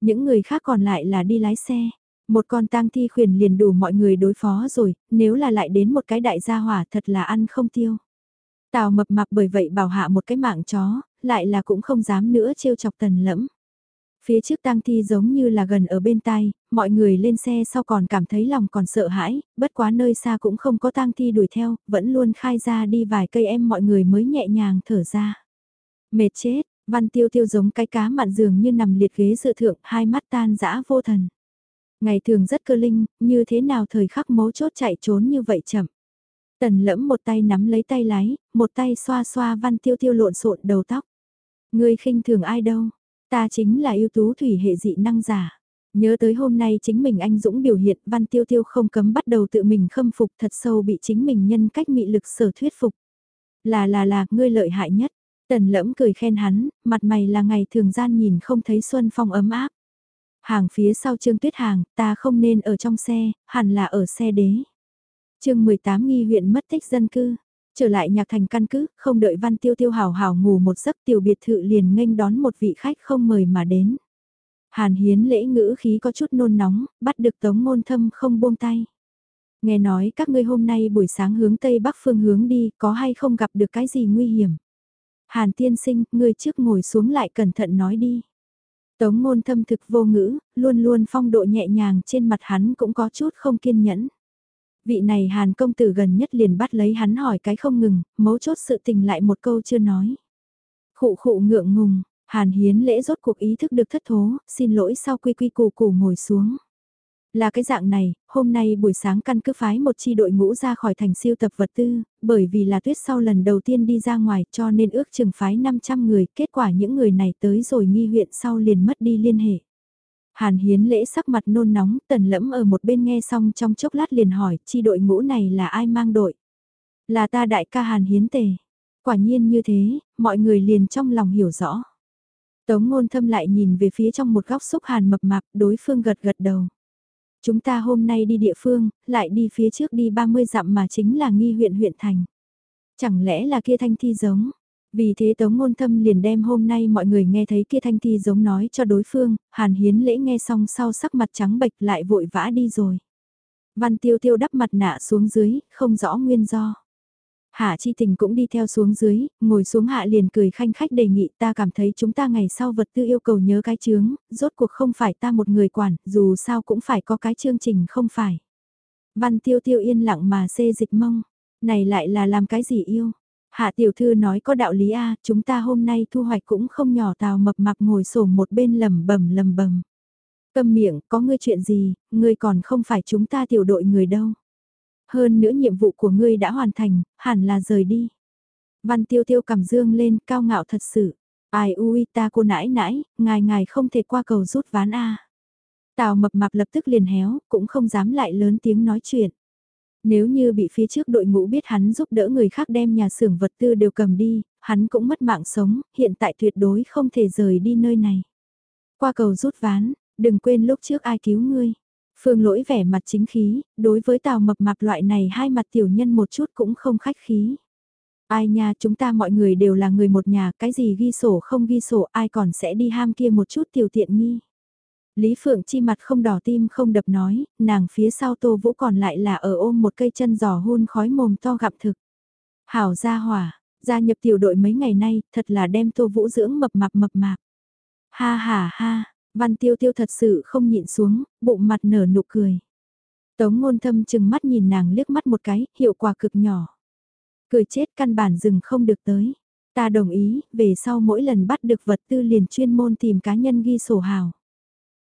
Những người khác còn lại là đi lái xe. Một con tang thi khuyển liền đủ mọi người đối phó rồi, nếu là lại đến một cái đại gia hỏa thật là ăn không tiêu. Tào mập mạp bởi vậy bảo hạ một cái mạng chó, lại là cũng không dám nữa trêu chọc tần lẫm. Phía trước tang thi giống như là gần ở bên tai, mọi người lên xe sau còn cảm thấy lòng còn sợ hãi, bất quá nơi xa cũng không có tang thi đuổi theo, vẫn luôn khai ra đi vài cây em mọi người mới nhẹ nhàng thở ra. Mệt chết, văn tiêu tiêu giống cái cá mặn dường như nằm liệt ghế dự thượng, hai mắt tan dã vô thần. Ngày thường rất cơ linh, như thế nào thời khắc mấu chốt chạy trốn như vậy chậm. Tần lẫm một tay nắm lấy tay lái, một tay xoa xoa văn tiêu tiêu lộn xộn đầu tóc. Ngươi khinh thường ai đâu, Ta chính là ưu tú thủy hệ dị năng giả. Nhớ tới hôm nay chính mình anh Dũng biểu hiện văn tiêu tiêu không cấm bắt đầu tự mình khâm phục thật sâu bị chính mình nhân cách mị lực sở thuyết phục. Là là là, ngươi lợi hại nhất. Tần lẫm cười khen hắn, mặt mày là ngày thường gian nhìn không thấy xuân phong ấm áp. Hàng phía sau Trương Tuyết Hàng, ta không nên ở trong xe, hẳn là ở xe đế. chương 18 nghi huyện mất tích dân cư. Trở lại nhạc thành căn cứ, không đợi văn tiêu tiêu hào hào ngủ một giấc tiểu biệt thự liền nghênh đón một vị khách không mời mà đến. Hàn hiến lễ ngữ khí có chút nôn nóng, bắt được tống ngôn thâm không buông tay. Nghe nói các ngươi hôm nay buổi sáng hướng tây bắc phương hướng đi, có hay không gặp được cái gì nguy hiểm? Hàn tiên sinh, ngươi trước ngồi xuống lại cẩn thận nói đi. Tống ngôn thâm thực vô ngữ, luôn luôn phong độ nhẹ nhàng trên mặt hắn cũng có chút không kiên nhẫn. Vị này Hàn công tử gần nhất liền bắt lấy hắn hỏi cái không ngừng, mấu chốt sự tình lại một câu chưa nói. Khụ khụ ngượng ngùng, Hàn hiến lễ rốt cuộc ý thức được thất thố, xin lỗi sau quy quy củ củ ngồi xuống. Là cái dạng này, hôm nay buổi sáng căn cứ phái một chi đội ngũ ra khỏi thành siêu tập vật tư, bởi vì là tuyết sau lần đầu tiên đi ra ngoài cho nên ước chừng phái 500 người, kết quả những người này tới rồi nghi huyện sau liền mất đi liên hệ. Hàn hiến lễ sắc mặt nôn nóng, tần lẫm ở một bên nghe xong trong chốc lát liền hỏi, chi đội ngũ này là ai mang đội? Là ta đại ca hàn hiến tề. Quả nhiên như thế, mọi người liền trong lòng hiểu rõ. Tống ngôn thâm lại nhìn về phía trong một góc xúc hàn mập mạp, đối phương gật gật đầu. Chúng ta hôm nay đi địa phương, lại đi phía trước đi 30 dặm mà chính là nghi huyện huyện thành. Chẳng lẽ là kia thanh thi giống? Vì thế Tống Ngôn Thâm liền đem hôm nay mọi người nghe thấy kia thanh thi giống nói cho đối phương, Hàn Hiến lễ nghe xong sau sắc mặt trắng bệch lại vội vã đi rồi. Văn Tiêu Tiêu đắp mặt nạ xuống dưới, không rõ nguyên do. Hạ Chi Tình cũng đi theo xuống dưới, ngồi xuống hạ liền cười khanh khách đề nghị ta cảm thấy chúng ta ngày sau vật tư yêu cầu nhớ cái chướng, rốt cuộc không phải ta một người quản, dù sao cũng phải có cái chương trình không phải. Văn Tiêu Tiêu yên lặng mà xê dịch mông, này lại là làm cái gì yêu? Hạ tiểu thư nói có đạo lý a, chúng ta hôm nay thu hoạch cũng không nhỏ tào mập mạp ngồi sổ một bên lầm bầm lầm bầm. Câm miệng, có ngươi chuyện gì, ngươi còn không phải chúng ta tiểu đội người đâu. Hơn nữa nhiệm vụ của ngươi đã hoàn thành, hẳn là rời đi. Văn tiêu tiêu cầm dương lên, cao ngạo thật sự. Ai ui ta cô nãi nãi, ngài ngài không thể qua cầu rút ván a. Tào mập mạp lập tức liền héo, cũng không dám lại lớn tiếng nói chuyện. Nếu như bị phía trước đội ngũ biết hắn giúp đỡ người khác đem nhà xưởng vật tư đều cầm đi, hắn cũng mất mạng sống, hiện tại tuyệt đối không thể rời đi nơi này. Qua cầu rút ván, đừng quên lúc trước ai cứu ngươi. Phương lỗi vẻ mặt chính khí, đối với tàu mập mạp loại này hai mặt tiểu nhân một chút cũng không khách khí. Ai nha chúng ta mọi người đều là người một nhà, cái gì ghi sổ không ghi sổ ai còn sẽ đi ham kia một chút tiểu tiện nghi. Lý Phượng Chi mặt không đỏ tim không đập nói, nàng phía sau Tô Vũ còn lại là ở ôm một cây chân giò hôn khói mồm to gặp thực. Hảo gia hỏa, gia nhập tiểu đội mấy ngày nay, thật là đem Tô Vũ dưỡng mập mạp mập mạp. Ha ha ha, Văn Tiêu Tiêu thật sự không nhịn xuống, bụng mặt nở nụ cười. Tống ngôn thâm chừng mắt nhìn nàng liếc mắt một cái, hiệu quả cực nhỏ. Cười chết căn bản dừng không được tới. Ta đồng ý, về sau mỗi lần bắt được vật tư liền chuyên môn tìm cá nhân ghi sổ hào.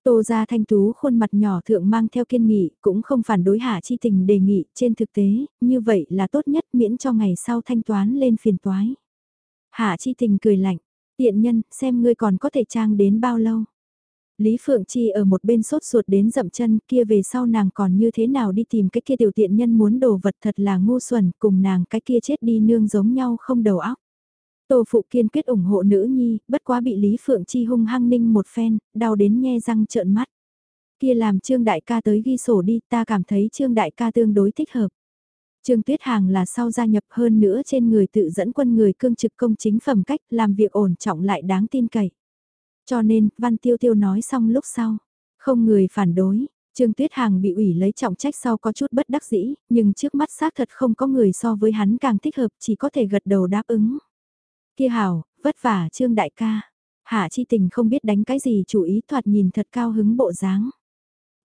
Tô gia thanh tú khuôn mặt nhỏ thượng mang theo kiên nghị, cũng không phản đối hạ chi tình đề nghị, trên thực tế, như vậy là tốt nhất miễn cho ngày sau thanh toán lên phiền toái. Hạ chi tình cười lạnh, Tiện nhân, xem ngươi còn có thể trang đến bao lâu. Lý Phượng Chi ở một bên sốt ruột đến dậm chân kia về sau nàng còn như thế nào đi tìm cái kia tiểu tiện nhân muốn đồ vật thật là ngu xuẩn cùng nàng cái kia chết đi nương giống nhau không đầu óc. Tô Phụ kiên quyết ủng hộ nữ nhi, bất quá bị Lý Phượng Chi hung hăng ninh một phen, đau đến nhe răng trợn mắt. Kia làm Trương Đại ca tới ghi sổ đi, ta cảm thấy Trương Đại ca tương đối thích hợp. Trương Tuyết Hàng là sau gia nhập hơn nữa trên người tự dẫn quân người cương trực công chính phẩm cách làm việc ổn trọng lại đáng tin cậy. Cho nên, Văn Tiêu Tiêu nói xong lúc sau, không người phản đối, Trương Tuyết Hàng bị ủy lấy trọng trách sau có chút bất đắc dĩ, nhưng trước mắt xác thật không có người so với hắn càng thích hợp chỉ có thể gật đầu đáp ứng. Kia hảo, vất vả Trương Đại ca. Hạ chi tình không biết đánh cái gì chủ ý thoạt nhìn thật cao hứng bộ dáng.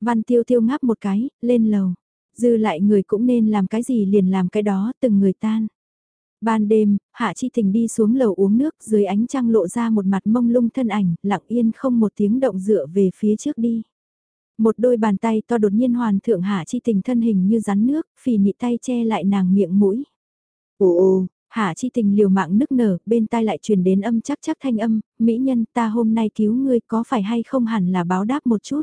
Văn Tiêu Tiêu ngáp một cái, lên lầu. Dư lại người cũng nên làm cái gì liền làm cái đó từng người tan. Ban đêm, Hạ Chi Tình đi xuống lầu uống nước dưới ánh trăng lộ ra một mặt mông lung thân ảnh, lặng yên không một tiếng động dựa về phía trước đi. Một đôi bàn tay to đột nhiên hoàn thượng Hạ Chi Tình thân hình như rắn nước, phì nị tay che lại nàng miệng mũi. Ồ ồ, Hạ Chi Tình liều mạng nức nở, bên tai lại truyền đến âm chắc chắc thanh âm, mỹ nhân ta hôm nay cứu ngươi có phải hay không hẳn là báo đáp một chút.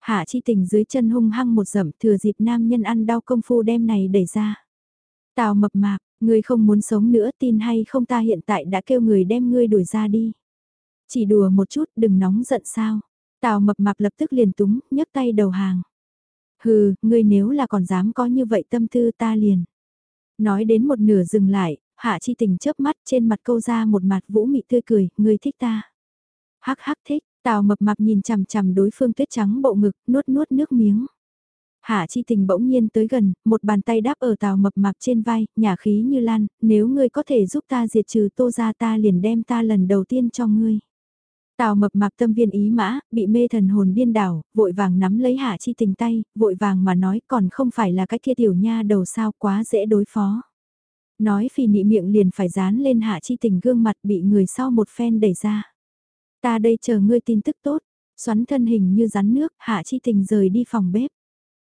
Hạ Chi Tình dưới chân hung hăng một dậm thừa dịp nam nhân ăn đau công phu đem này đẩy ra. Tào mập mạp, ngươi không muốn sống nữa tin hay không ta hiện tại đã kêu người đem ngươi đuổi ra đi. Chỉ đùa một chút đừng nóng giận sao. Tào mập mạp lập tức liền túng, nhấc tay đầu hàng. Hừ, ngươi nếu là còn dám có như vậy tâm tư ta liền. Nói đến một nửa dừng lại, hạ chi tình chớp mắt trên mặt câu ra một mặt vũ mị tươi cười, ngươi thích ta. Hắc hắc thích, tào mập mạp nhìn chằm chằm đối phương tuyết trắng bộ ngực, nuốt nuốt nước miếng. Hạ chi tình bỗng nhiên tới gần, một bàn tay đáp ở Tào mập mạp trên vai, nhà khí như lan, nếu ngươi có thể giúp ta diệt trừ tô ra ta liền đem ta lần đầu tiên cho ngươi. Tào mập mạp tâm viên ý mã, bị mê thần hồn điên đảo, vội vàng nắm lấy hạ chi tình tay, vội vàng mà nói còn không phải là cái kia tiểu nha đầu sao quá dễ đối phó. Nói phì nị miệng liền phải dán lên hạ chi tình gương mặt bị người sau một phen đẩy ra. Ta đây chờ ngươi tin tức tốt, xoắn thân hình như rắn nước, hạ chi tình rời đi phòng bếp.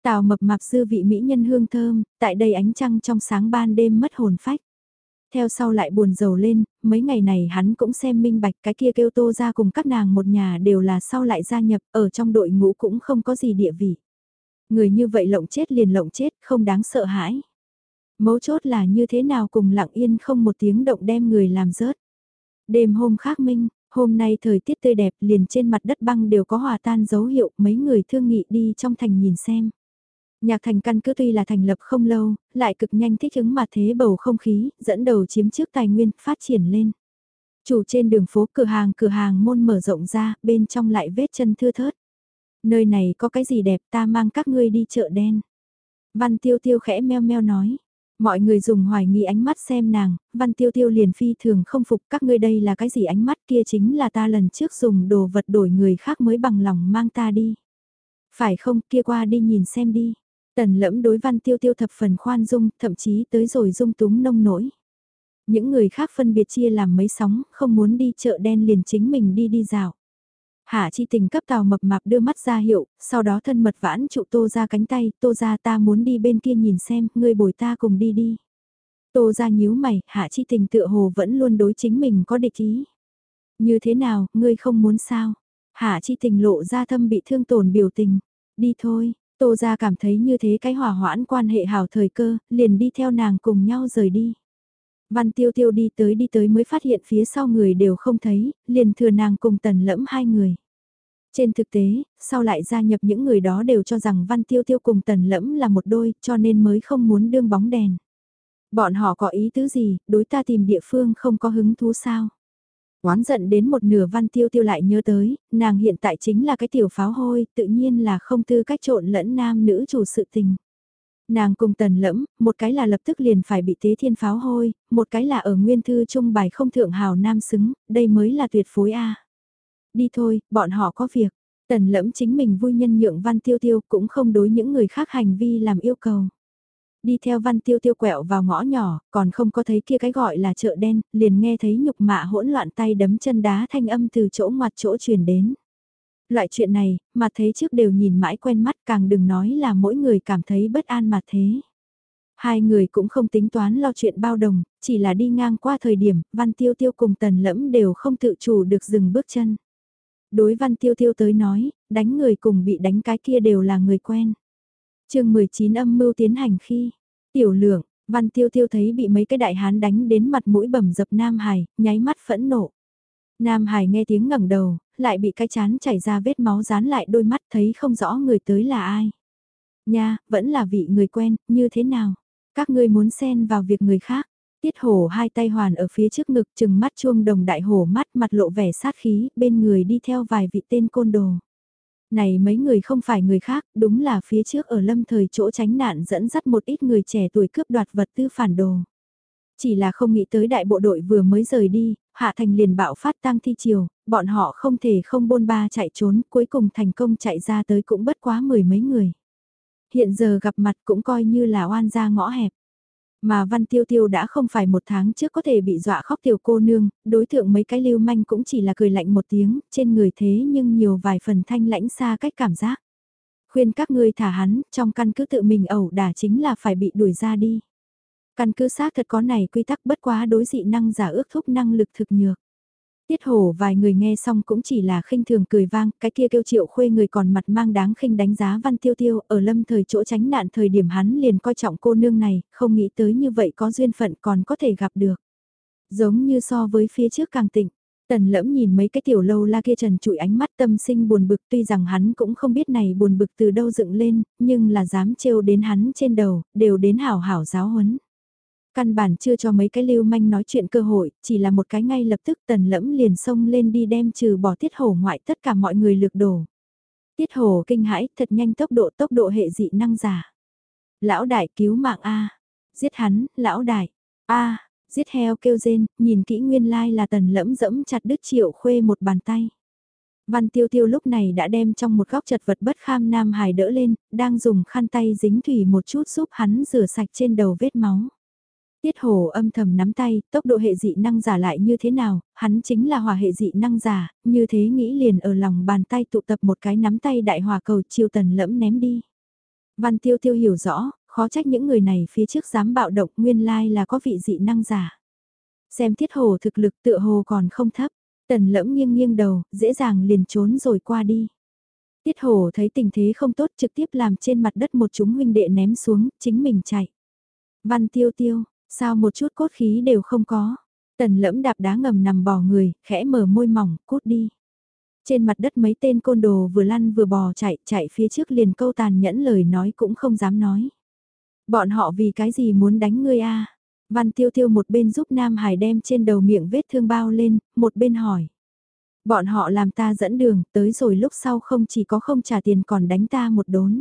Tào mập mạp dư vị mỹ nhân hương thơm, tại đây ánh trăng trong sáng ban đêm mất hồn phách. Theo sau lại buồn rầu lên, mấy ngày này hắn cũng xem minh bạch cái kia kêu tô ra cùng các nàng một nhà đều là sau lại gia nhập ở trong đội ngũ cũng không có gì địa vị. Người như vậy lộng chết liền lộng chết không đáng sợ hãi. Mấu chốt là như thế nào cùng lặng yên không một tiếng động đem người làm rớt. Đêm hôm khác minh, hôm nay thời tiết tươi đẹp liền trên mặt đất băng đều có hòa tan dấu hiệu mấy người thương nghị đi trong thành nhìn xem. Nhạc thành căn cứ tuy là thành lập không lâu, lại cực nhanh thích ứng mà thế bầu không khí, dẫn đầu chiếm trước tài nguyên, phát triển lên. Chủ trên đường phố cửa hàng cửa hàng môn mở rộng ra, bên trong lại vết chân thưa thớt. Nơi này có cái gì đẹp ta mang các ngươi đi chợ đen. Văn tiêu tiêu khẽ meo meo nói. Mọi người dùng hoài nghi ánh mắt xem nàng, văn tiêu tiêu liền phi thường không phục các ngươi đây là cái gì ánh mắt kia chính là ta lần trước dùng đồ vật đổi người khác mới bằng lòng mang ta đi. Phải không kia qua đi nhìn xem đi. Tần lẫm đối văn tiêu tiêu thập phần khoan dung, thậm chí tới rồi dung túng nông nổi. Những người khác phân biệt chia làm mấy sóng, không muốn đi chợ đen liền chính mình đi đi dạo. Hạ chi tình cấp tàu mập mạp đưa mắt ra hiệu, sau đó thân mật vãn trụ tô ra cánh tay, tô ra ta muốn đi bên kia nhìn xem, ngươi bồi ta cùng đi đi. Tô ra nhíu mày, hạ chi tình tựa hồ vẫn luôn đối chính mình có địch ý. Như thế nào, ngươi không muốn sao? Hạ chi tình lộ ra thâm bị thương tổn biểu tình. Đi thôi, Tô ra cảm thấy như thế cái hòa hoãn quan hệ hào thời cơ, liền đi theo nàng cùng nhau rời đi. Văn tiêu tiêu đi tới đi tới mới phát hiện phía sau người đều không thấy, liền thừa nàng cùng tần lẫm hai người. Trên thực tế, sau lại gia nhập những người đó đều cho rằng văn tiêu tiêu cùng tần lẫm là một đôi, cho nên mới không muốn đương bóng đèn. Bọn họ có ý tứ gì, đối ta tìm địa phương không có hứng thú sao? Oán giận đến một nửa văn tiêu tiêu lại nhớ tới, nàng hiện tại chính là cái tiểu pháo hôi, tự nhiên là không tư cách trộn lẫn nam nữ chủ sự tình. Nàng cùng tần lẫm, một cái là lập tức liền phải bị tế thiên pháo hôi, một cái là ở nguyên thư trung bài không thượng hào nam xứng, đây mới là tuyệt phối A. Đi thôi, bọn họ có việc. Tần lẫm chính mình vui nhân nhượng văn tiêu tiêu cũng không đối những người khác hành vi làm yêu cầu. Đi theo văn tiêu tiêu quẹo vào ngõ nhỏ, còn không có thấy kia cái gọi là chợ đen, liền nghe thấy nhục mạ hỗn loạn tay đấm chân đá thanh âm từ chỗ ngoặt chỗ truyền đến. Loại chuyện này, mà thấy trước đều nhìn mãi quen mắt càng đừng nói là mỗi người cảm thấy bất an mà thế. Hai người cũng không tính toán lo chuyện bao đồng, chỉ là đi ngang qua thời điểm, Văn Tiêu Tiêu cùng Tần Lẫm đều không tự chủ được dừng bước chân. Đối Văn Tiêu Tiêu tới nói, đánh người cùng bị đánh cái kia đều là người quen. chương 19 âm mưu tiến hành khi, tiểu lượng, Văn Tiêu Tiêu thấy bị mấy cái đại hán đánh đến mặt mũi bầm dập Nam Hải, nháy mắt phẫn nộ. Nam Hải nghe tiếng ngẩng đầu, lại bị cái chán chảy ra vết máu dán lại đôi mắt thấy không rõ người tới là ai. Nha, vẫn là vị người quen, như thế nào? Các ngươi muốn xen vào việc người khác. Tiết hổ hai tay hoàn ở phía trước ngực chừng mắt chuông đồng đại hổ mắt mặt lộ vẻ sát khí, bên người đi theo vài vị tên côn đồ. Này mấy người không phải người khác, đúng là phía trước ở lâm thời chỗ tránh nạn dẫn dắt một ít người trẻ tuổi cướp đoạt vật tư phản đồ. Chỉ là không nghĩ tới đại bộ đội vừa mới rời đi, Hạ Thành liền bạo phát tang thi chiều, bọn họ không thể không bôn ba chạy trốn, cuối cùng thành công chạy ra tới cũng bất quá mười mấy người. Hiện giờ gặp mặt cũng coi như là oan gia ngõ hẹp. Mà Văn Tiêu Tiêu đã không phải một tháng trước có thể bị dọa khóc tiểu cô nương, đối tượng mấy cái lưu manh cũng chỉ là cười lạnh một tiếng, trên người thế nhưng nhiều vài phần thanh lãnh xa cách cảm giác. Khuyên các ngươi thả hắn, trong căn cứ tự mình ẩu đả chính là phải bị đuổi ra đi. Căn cứ xác thật có này quy tắc bất quá đối dị năng giả ước thúc năng lực thực nhược. Tiết hổ vài người nghe xong cũng chỉ là khinh thường cười vang, cái kia kêu triệu khuê người còn mặt mang đáng khinh đánh giá văn tiêu tiêu, ở lâm thời chỗ tránh nạn thời điểm hắn liền coi trọng cô nương này, không nghĩ tới như vậy có duyên phận còn có thể gặp được. Giống như so với phía trước càng tịnh, tần lẫm nhìn mấy cái tiểu lâu la kia trần trụi ánh mắt tâm sinh buồn bực tuy rằng hắn cũng không biết này buồn bực từ đâu dựng lên, nhưng là dám trêu đến hắn trên đầu, đều đến hảo hảo giáo huấn. Căn bản chưa cho mấy cái lưu manh nói chuyện cơ hội, chỉ là một cái ngay lập tức tần lẫm liền xông lên đi đem trừ bỏ tiết hổ ngoại tất cả mọi người lược đổ. Tiết hổ kinh hãi, thật nhanh tốc độ tốc độ hệ dị năng giả. Lão đại cứu mạng A. Giết hắn, lão đại. A. Giết heo kêu rên, nhìn kỹ nguyên lai là tần lẫm dẫm chặt đứt triệu khuê một bàn tay. Văn tiêu tiêu lúc này đã đem trong một góc chật vật bất kham Nam Hải đỡ lên, đang dùng khăn tay dính thủy một chút giúp hắn rửa sạch trên đầu vết máu. Tiết hồ âm thầm nắm tay, tốc độ hệ dị năng giả lại như thế nào, hắn chính là hòa hệ dị năng giả, như thế nghĩ liền ở lòng bàn tay tụ tập một cái nắm tay đại hòa cầu chiêu tần lẫm ném đi. Văn tiêu tiêu hiểu rõ, khó trách những người này phía trước dám bạo động nguyên lai là có vị dị năng giả. Xem Tiết hồ thực lực tựa hồ còn không thấp, tần lẫm nghiêng nghiêng đầu, dễ dàng liền trốn rồi qua đi. Tiết hồ thấy tình thế không tốt trực tiếp làm trên mặt đất một chúng huynh đệ ném xuống, chính mình chạy. Văn tiêu tiêu, Sao một chút cốt khí đều không có. Tần lẫm đạp đá ngầm nằm bò người, khẽ mở môi mỏng, cút đi. Trên mặt đất mấy tên côn đồ vừa lăn vừa bò chạy, chạy phía trước liền câu tàn nhẫn lời nói cũng không dám nói. Bọn họ vì cái gì muốn đánh ngươi a? Văn tiêu tiêu một bên giúp Nam Hải đem trên đầu miệng vết thương bao lên, một bên hỏi. Bọn họ làm ta dẫn đường, tới rồi lúc sau không chỉ có không trả tiền còn đánh ta một đốn.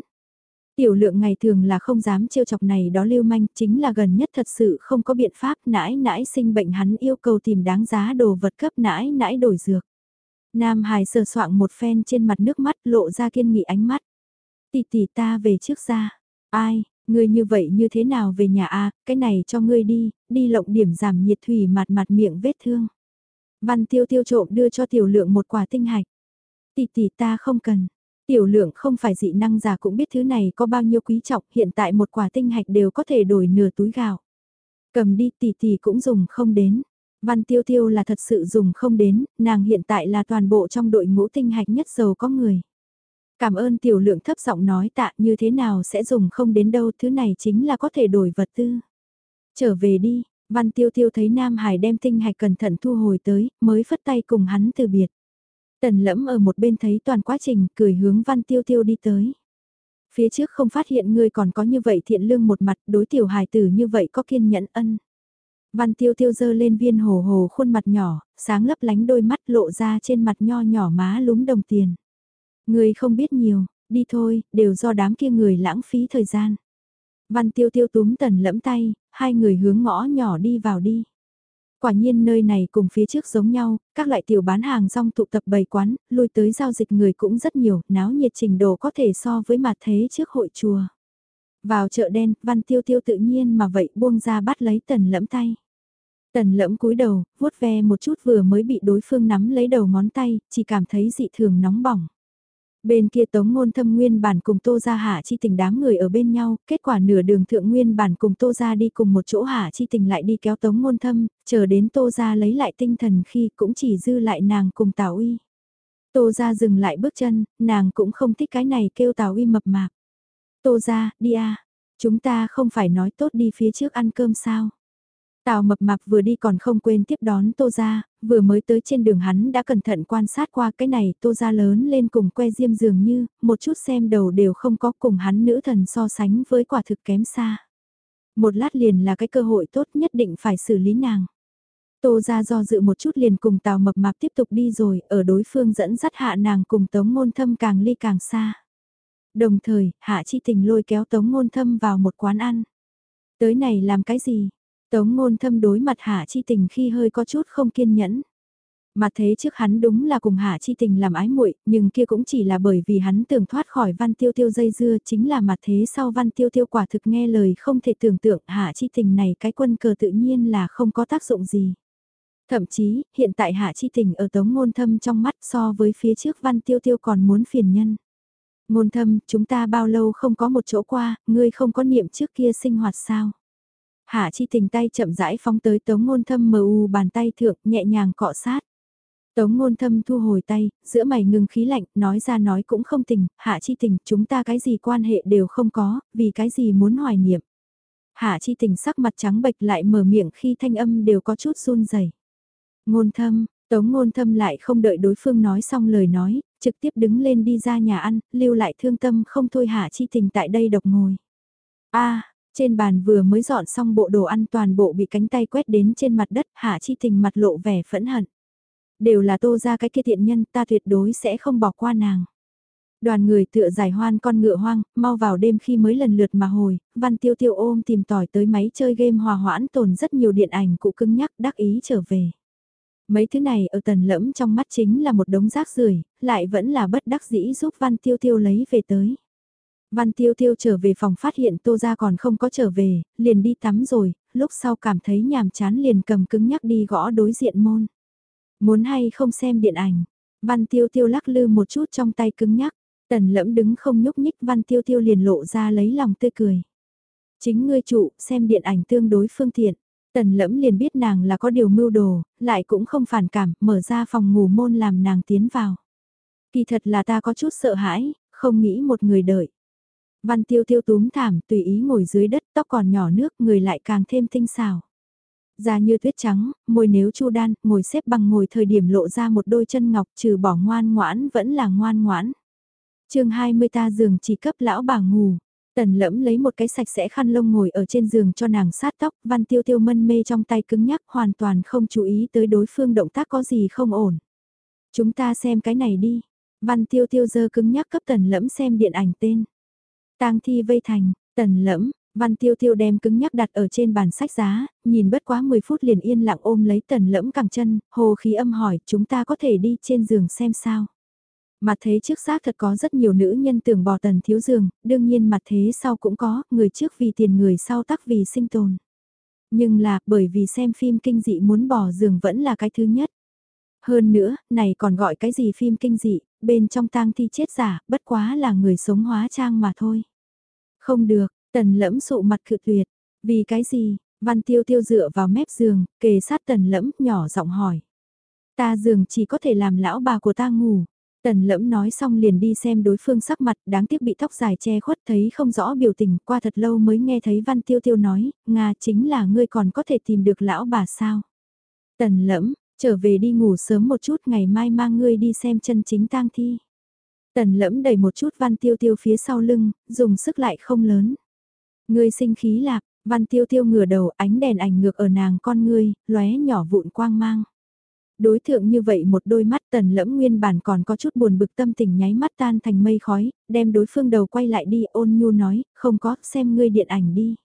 Tiểu lượng ngày thường là không dám trêu chọc này đó lưu manh, chính là gần nhất thật sự không có biện pháp nãi nãi sinh bệnh hắn yêu cầu tìm đáng giá đồ vật cấp nãi nãi đổi dược. Nam Hải sờ soạng một phen trên mặt nước mắt lộ ra kiên nghị ánh mắt. Tỷ tỷ ta về trước ra. Ai, ngươi như vậy như thế nào về nhà a cái này cho ngươi đi, đi lộng điểm giảm nhiệt thủy mặt mặt miệng vết thương. Văn tiêu tiêu trộm đưa cho tiểu lượng một quả tinh hạch. Tỷ tỷ ta không cần. Tiểu lượng không phải dị năng giả cũng biết thứ này có bao nhiêu quý trọng, hiện tại một quả tinh hạch đều có thể đổi nửa túi gạo. Cầm đi tỷ tỷ cũng dùng không đến. Văn tiêu tiêu là thật sự dùng không đến, nàng hiện tại là toàn bộ trong đội ngũ tinh hạch nhất giàu có người. Cảm ơn tiểu lượng thấp giọng nói tạ như thế nào sẽ dùng không đến đâu, thứ này chính là có thể đổi vật tư. Trở về đi, văn tiêu tiêu thấy Nam Hải đem tinh hạch cẩn thận thu hồi tới, mới phất tay cùng hắn từ biệt. Tần lẫm ở một bên thấy toàn quá trình, cười hướng văn tiêu tiêu đi tới. Phía trước không phát hiện ngươi còn có như vậy thiện lương một mặt, đối tiểu hài tử như vậy có kiên nhẫn ân. Văn tiêu tiêu dơ lên viên hồ hồ khuôn mặt nhỏ, sáng lấp lánh đôi mắt lộ ra trên mặt nho nhỏ má lúm đồng tiền. Ngươi không biết nhiều, đi thôi, đều do đám kia người lãng phí thời gian. Văn tiêu tiêu túm tần lẫm tay, hai người hướng ngõ nhỏ đi vào đi. Quả nhiên nơi này cùng phía trước giống nhau, các loại tiểu bán hàng rong tụ tập bày quán, lui tới giao dịch người cũng rất nhiều, náo nhiệt trình độ có thể so với mặt thế trước hội chùa. Vào chợ đen, văn tiêu tiêu tự nhiên mà vậy buông ra bắt lấy tần lẫm tay. Tần lẫm cúi đầu, vuốt ve một chút vừa mới bị đối phương nắm lấy đầu ngón tay, chỉ cảm thấy dị thường nóng bỏng. Bên kia Tống Ngôn Thâm nguyên bản cùng Tô Gia Hạ Chi Tình đám người ở bên nhau, kết quả nửa đường thượng nguyên bản cùng Tô Gia đi cùng một chỗ Hạ Chi Tình lại đi kéo Tống Ngôn Thâm, chờ đến Tô Gia lấy lại tinh thần khi cũng chỉ dư lại nàng cùng Tào Uy. Tô Gia dừng lại bước chân, nàng cũng không thích cái này kêu Tào Uy mập mạp. Tô Gia, đi à, chúng ta không phải nói tốt đi phía trước ăn cơm sao. Tào mập mạp vừa đi còn không quên tiếp đón Tô Gia, vừa mới tới trên đường hắn đã cẩn thận quan sát qua cái này Tô Gia lớn lên cùng que diêm dường như, một chút xem đầu đều không có cùng hắn nữ thần so sánh với quả thực kém xa. Một lát liền là cái cơ hội tốt nhất định phải xử lý nàng. Tô Gia do dự một chút liền cùng Tào mập mạp tiếp tục đi rồi, ở đối phương dẫn dắt hạ nàng cùng Tống Ngôn Thâm càng ly càng xa. Đồng thời, Hạ Chi Tình lôi kéo Tống Ngôn Thâm vào một quán ăn. Tới này làm cái gì? Tống ngôn thâm đối mặt Hạ Chi Tình khi hơi có chút không kiên nhẫn. Mà thế trước hắn đúng là cùng Hạ Chi Tình làm ái muội, nhưng kia cũng chỉ là bởi vì hắn tưởng thoát khỏi Văn Tiêu Tiêu dây dưa, chính là mặt thế sau Văn Tiêu Tiêu quả thực nghe lời không thể tưởng tượng Hạ Chi Tình này cái quân cờ tự nhiên là không có tác dụng gì. Thậm chí, hiện tại Hạ Chi Tình ở Tống Ngôn Thâm trong mắt so với phía trước Văn Tiêu Tiêu còn muốn phiền nhân. Ngôn Thâm, chúng ta bao lâu không có một chỗ qua, ngươi không có niệm trước kia sinh hoạt sao? Hạ chi tình tay chậm rãi phóng tới tống ngôn thâm mờ u bàn tay thượng nhẹ nhàng cọ sát. Tống ngôn thâm thu hồi tay, giữa mày ngừng khí lạnh, nói ra nói cũng không tình, hạ chi tình, chúng ta cái gì quan hệ đều không có, vì cái gì muốn hoài niệm. Hạ chi tình sắc mặt trắng bệch lại mở miệng khi thanh âm đều có chút run rẩy. Ngôn thâm, tống ngôn thâm lại không đợi đối phương nói xong lời nói, trực tiếp đứng lên đi ra nhà ăn, lưu lại thương tâm không thôi hạ chi tình tại đây độc ngồi. a trên bàn vừa mới dọn xong bộ đồ ăn toàn bộ bị cánh tay quét đến trên mặt đất, Hạ Chi Tình mặt lộ vẻ phẫn hận. Đều là tô ra cái kia thiện nhân, ta tuyệt đối sẽ không bỏ qua nàng. Đoàn người tựa giải hoan con ngựa hoang, mau vào đêm khi mới lần lượt mà hồi, văn tiêu tiêu ôm tìm tỏi tới máy chơi game hòa hoãn tồn rất nhiều điện ảnh cụ cưng nhắc đắc ý trở về. Mấy thứ này ở tần lẫm trong mắt chính là một đống rác rưởi lại vẫn là bất đắc dĩ giúp văn tiêu tiêu lấy về tới. Văn Tiêu Tiêu trở về phòng phát hiện Tô Gia còn không có trở về, liền đi tắm rồi, lúc sau cảm thấy nhàm chán liền cầm cứng nhắc đi gõ đối diện môn. Muốn hay không xem điện ảnh, Văn Tiêu Tiêu lắc lư một chút trong tay cứng nhắc, tần lẫm đứng không nhúc nhích Văn Tiêu Tiêu liền lộ ra lấy lòng tươi cười. Chính ngươi trụ, xem điện ảnh tương đối phương tiện. Tần lẫm liền biết nàng là có điều mưu đồ, lại cũng không phản cảm, mở ra phòng ngủ môn làm nàng tiến vào. Kỳ thật là ta có chút sợ hãi, không nghĩ một người đợi. Văn tiêu tiêu túm thảm, tùy ý ngồi dưới đất, tóc còn nhỏ nước, người lại càng thêm tinh xào. Da như tuyết trắng, môi nếu chu đan, ngồi xếp bằng ngồi thời điểm lộ ra một đôi chân ngọc trừ bỏ ngoan ngoãn vẫn là ngoan ngoãn. chương 20 ta giường chỉ cấp lão bà ngủ. Tần lẫm lấy một cái sạch sẽ khăn lông ngồi ở trên giường cho nàng sát tóc, văn tiêu tiêu mân mê trong tay cứng nhắc hoàn toàn không chú ý tới đối phương động tác có gì không ổn. Chúng ta xem cái này đi. Văn tiêu tiêu dơ cứng nhắc cấp tần lẫm xem điện ảnh tên tang thi vây thành, tần lẫm, văn tiêu tiêu đem cứng nhắc đặt ở trên bàn sách giá, nhìn bất quá 10 phút liền yên lặng ôm lấy tần lẫm cẳng chân, hồ khí âm hỏi chúng ta có thể đi trên giường xem sao. Mặt thế trước xác thật có rất nhiều nữ nhân tưởng bỏ tần thiếu giường, đương nhiên mặt thế sau cũng có, người trước vì tiền người sau tắc vì sinh tồn. Nhưng là, bởi vì xem phim kinh dị muốn bỏ giường vẫn là cái thứ nhất. Hơn nữa, này còn gọi cái gì phim kinh dị, bên trong tang thi chết giả, bất quá là người sống hóa trang mà thôi. Không được, tần lẫm sụ mặt cự tuyệt, vì cái gì, văn tiêu tiêu dựa vào mép giường, kề sát tần lẫm, nhỏ giọng hỏi. Ta giường chỉ có thể làm lão bà của ta ngủ. Tần lẫm nói xong liền đi xem đối phương sắc mặt, đáng tiếc bị tóc dài che khuất thấy không rõ biểu tình, qua thật lâu mới nghe thấy Văn Tiêu Tiêu nói, Nga chính là ngươi còn có thể tìm được lão bà sao. Tần lẫm, trở về đi ngủ sớm một chút ngày mai mang ngươi đi xem chân chính tang thi. Tần lẫm đẩy một chút Văn Tiêu Tiêu phía sau lưng, dùng sức lại không lớn. Ngươi sinh khí lạc, Văn Tiêu Tiêu ngửa đầu ánh đèn ảnh ngược ở nàng con ngươi, lóe nhỏ vụn quang mang. Đối thượng như vậy một đôi mắt tần lẫm nguyên bản còn có chút buồn bực tâm tình nháy mắt tan thành mây khói, đem đối phương đầu quay lại đi ôn nhu nói, không có, xem ngươi điện ảnh đi.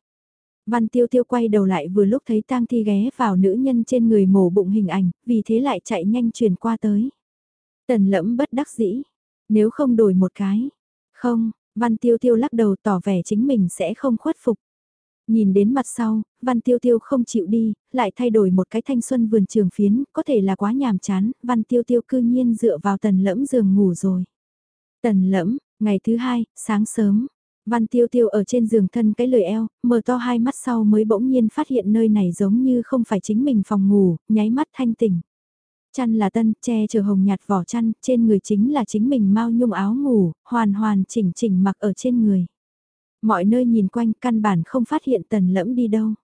Văn tiêu tiêu quay đầu lại vừa lúc thấy tang thi ghé vào nữ nhân trên người mổ bụng hình ảnh, vì thế lại chạy nhanh truyền qua tới. Tần lẫm bất đắc dĩ, nếu không đổi một cái. Không, văn tiêu tiêu lắc đầu tỏ vẻ chính mình sẽ không khuất phục. Nhìn đến mặt sau, Văn Tiêu Tiêu không chịu đi, lại thay đổi một cái thanh xuân vườn trường phiến, có thể là quá nhàm chán, Văn Tiêu Tiêu cư nhiên dựa vào tần lẫm giường ngủ rồi. Tần lẫm, ngày thứ hai, sáng sớm, Văn tiêu tiêu ở trên giường thân cái lời eo, mở to hai mắt sau mới bỗng nhiên phát hiện nơi này giống như không phải chính mình phòng ngủ, nháy mắt thanh tỉnh. Chăn là tân, che chở hồng nhạt vỏ chăn, trên người chính là chính mình mau nhung áo ngủ, hoàn hoàn chỉnh chỉnh mặc ở trên người. Mọi nơi nhìn quanh căn bản không phát hiện tần lẫm đi đâu.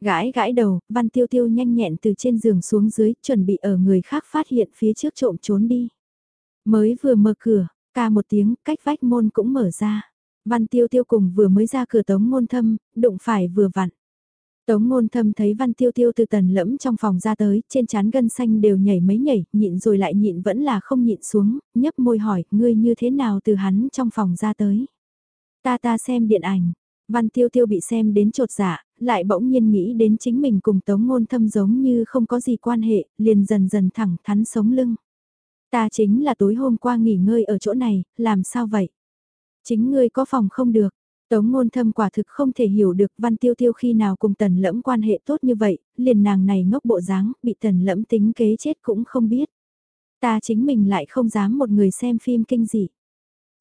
Gãi gãi đầu, văn tiêu tiêu nhanh nhẹn từ trên giường xuống dưới, chuẩn bị ở người khác phát hiện phía trước trộm trốn đi. Mới vừa mở cửa, ca một tiếng, cách vách môn cũng mở ra. Văn tiêu tiêu cùng vừa mới ra cửa tống ngôn thâm, đụng phải vừa vặn. Tống ngôn thâm thấy văn tiêu tiêu từ tần lẫm trong phòng ra tới, trên chán gân xanh đều nhảy mấy nhảy, nhịn rồi lại nhịn vẫn là không nhịn xuống, nhấp môi hỏi, ngươi như thế nào từ hắn trong phòng ra tới. Ta ta xem điện ảnh, văn tiêu tiêu bị xem đến trột dạ, lại bỗng nhiên nghĩ đến chính mình cùng tống ngôn thâm giống như không có gì quan hệ, liền dần dần thẳng thắn sống lưng. Ta chính là tối hôm qua nghỉ ngơi ở chỗ này, làm sao vậy? Chính ngươi có phòng không được. Tống ngôn thâm quả thực không thể hiểu được văn tiêu tiêu khi nào cùng tần lẫm quan hệ tốt như vậy, liền nàng này ngốc bộ dáng, bị tần lẫm tính kế chết cũng không biết. Ta chính mình lại không dám một người xem phim kinh dị.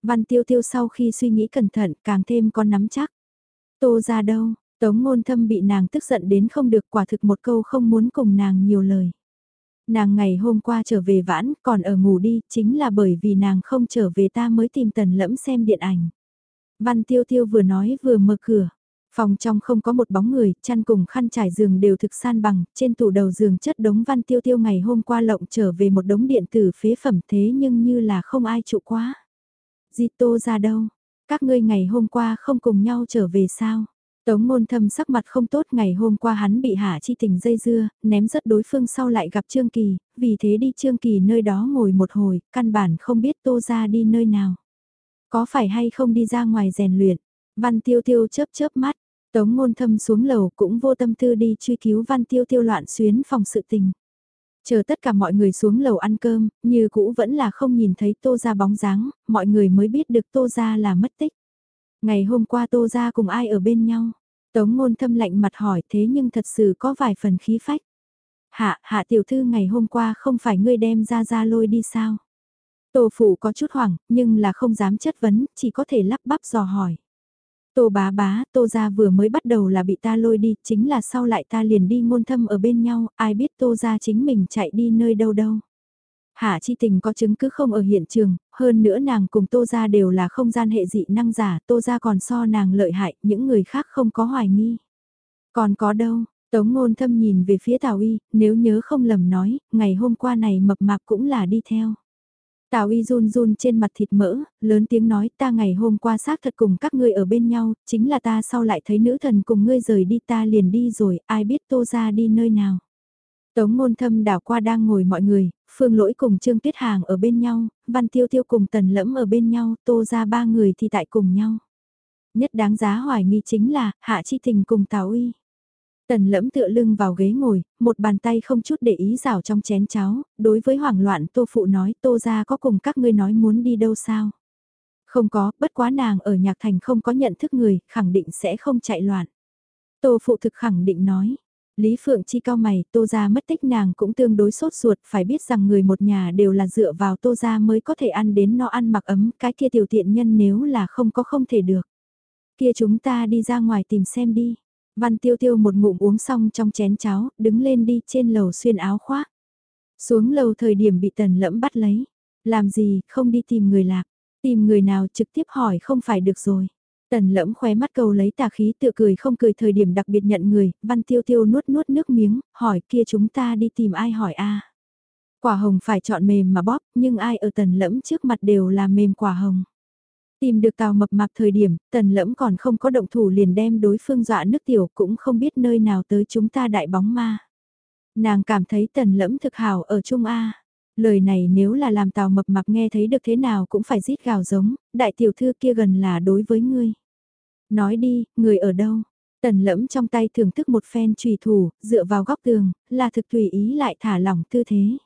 Văn tiêu tiêu sau khi suy nghĩ cẩn thận càng thêm con nắm chắc. Tô ra đâu, tống ngôn thâm bị nàng tức giận đến không được quả thực một câu không muốn cùng nàng nhiều lời. Nàng ngày hôm qua trở về vãn, còn ở ngủ đi, chính là bởi vì nàng không trở về ta mới tìm tần lẫm xem điện ảnh. Văn tiêu tiêu vừa nói vừa mở cửa. Phòng trong không có một bóng người, chăn cùng khăn trải giường đều thực san bằng, trên tủ đầu giường chất đống văn tiêu tiêu ngày hôm qua lộng trở về một đống điện tử phế phẩm thế nhưng như là không ai trụ quá. Di tô ra đâu? Các ngươi ngày hôm qua không cùng nhau trở về sao? Tống ngôn thâm sắc mặt không tốt ngày hôm qua hắn bị hạ chi tình dây dưa, ném rất đối phương sau lại gặp Trương Kỳ, vì thế đi Trương Kỳ nơi đó ngồi một hồi, căn bản không biết tô ra đi nơi nào. Có phải hay không đi ra ngoài rèn luyện, văn tiêu tiêu chớp chớp mắt, tống ngôn thâm xuống lầu cũng vô tâm tư đi truy cứu văn tiêu tiêu loạn xuyến phòng sự tình. Chờ tất cả mọi người xuống lầu ăn cơm, như cũ vẫn là không nhìn thấy tô ra bóng dáng, mọi người mới biết được tô ra là mất tích. Ngày hôm qua tô ra cùng ai ở bên nhau? Tống ngôn thâm lạnh mặt hỏi thế nhưng thật sự có vài phần khí phách. Hạ, hạ tiểu thư ngày hôm qua không phải ngươi đem ra ra lôi đi sao? Tô phụ có chút hoảng, nhưng là không dám chất vấn, chỉ có thể lắp bắp dò hỏi. Tô bá bá, tô gia vừa mới bắt đầu là bị ta lôi đi, chính là sau lại ta liền đi ngôn thâm ở bên nhau, ai biết tô gia chính mình chạy đi nơi đâu đâu. Hạ chi tình có chứng cứ không ở hiện trường, hơn nữa nàng cùng tô gia đều là không gian hệ dị năng giả, tô gia còn so nàng lợi hại, những người khác không có hoài nghi. Còn có đâu, Tống ngôn thâm nhìn về phía Tào Y, nếu nhớ không lầm nói, ngày hôm qua này mập mạp cũng là đi theo. Tào Y run run trên mặt thịt mỡ, lớn tiếng nói ta ngày hôm qua xác thật cùng các ngươi ở bên nhau, chính là ta sau lại thấy nữ thần cùng ngươi rời đi ta liền đi rồi, ai biết tô gia đi nơi nào. Tống ngôn thâm đảo qua đang ngồi mọi người, Phương Lỗi cùng Trương Tuyết Hàng ở bên nhau, Văn Tiêu Tiêu cùng Tần Lẫm ở bên nhau, tô ra ba người thì tại cùng nhau. Nhất đáng giá hoài nghi chính là, Hạ Chi Tình cùng Tào Uy. Tần lẫm tựa lưng vào ghế ngồi, một bàn tay không chút để ý rào trong chén cháo, đối với hoảng loạn tô phụ nói tô ra có cùng các ngươi nói muốn đi đâu sao. Không có, bất quá nàng ở nhạc thành không có nhận thức người, khẳng định sẽ không chạy loạn. Tô phụ thực khẳng định nói. Lý Phượng chi cao mày, tô gia mất tích nàng cũng tương đối sốt ruột, phải biết rằng người một nhà đều là dựa vào tô gia mới có thể ăn đến no ăn mặc ấm, cái kia tiểu tiện nhân nếu là không có không thể được. Kia chúng ta đi ra ngoài tìm xem đi. Văn tiêu tiêu một ngụm uống xong trong chén cháo, đứng lên đi trên lầu xuyên áo khoác. Xuống lầu thời điểm bị tần lẫm bắt lấy. Làm gì, không đi tìm người lạc. Tìm người nào trực tiếp hỏi không phải được rồi. Tần lẫm khóe mắt cầu lấy tà khí tự cười không cười thời điểm đặc biệt nhận người, văn tiêu tiêu nuốt nuốt nước miếng, hỏi kia chúng ta đi tìm ai hỏi a Quả hồng phải chọn mềm mà bóp, nhưng ai ở tần lẫm trước mặt đều là mềm quả hồng. Tìm được tàu mập mạp thời điểm, tần lẫm còn không có động thủ liền đem đối phương dọa nước tiểu cũng không biết nơi nào tới chúng ta đại bóng ma. Nàng cảm thấy tần lẫm thực hào ở Trung A. Lời này nếu là làm tàu mập mạp nghe thấy được thế nào cũng phải rít gào giống, đại tiểu thư kia gần là đối với ngươi. Nói đi, người ở đâu? Tần lẫm trong tay thưởng thức một phen trùy thủ, dựa vào góc tường, là thực tùy ý lại thả lỏng tư thế.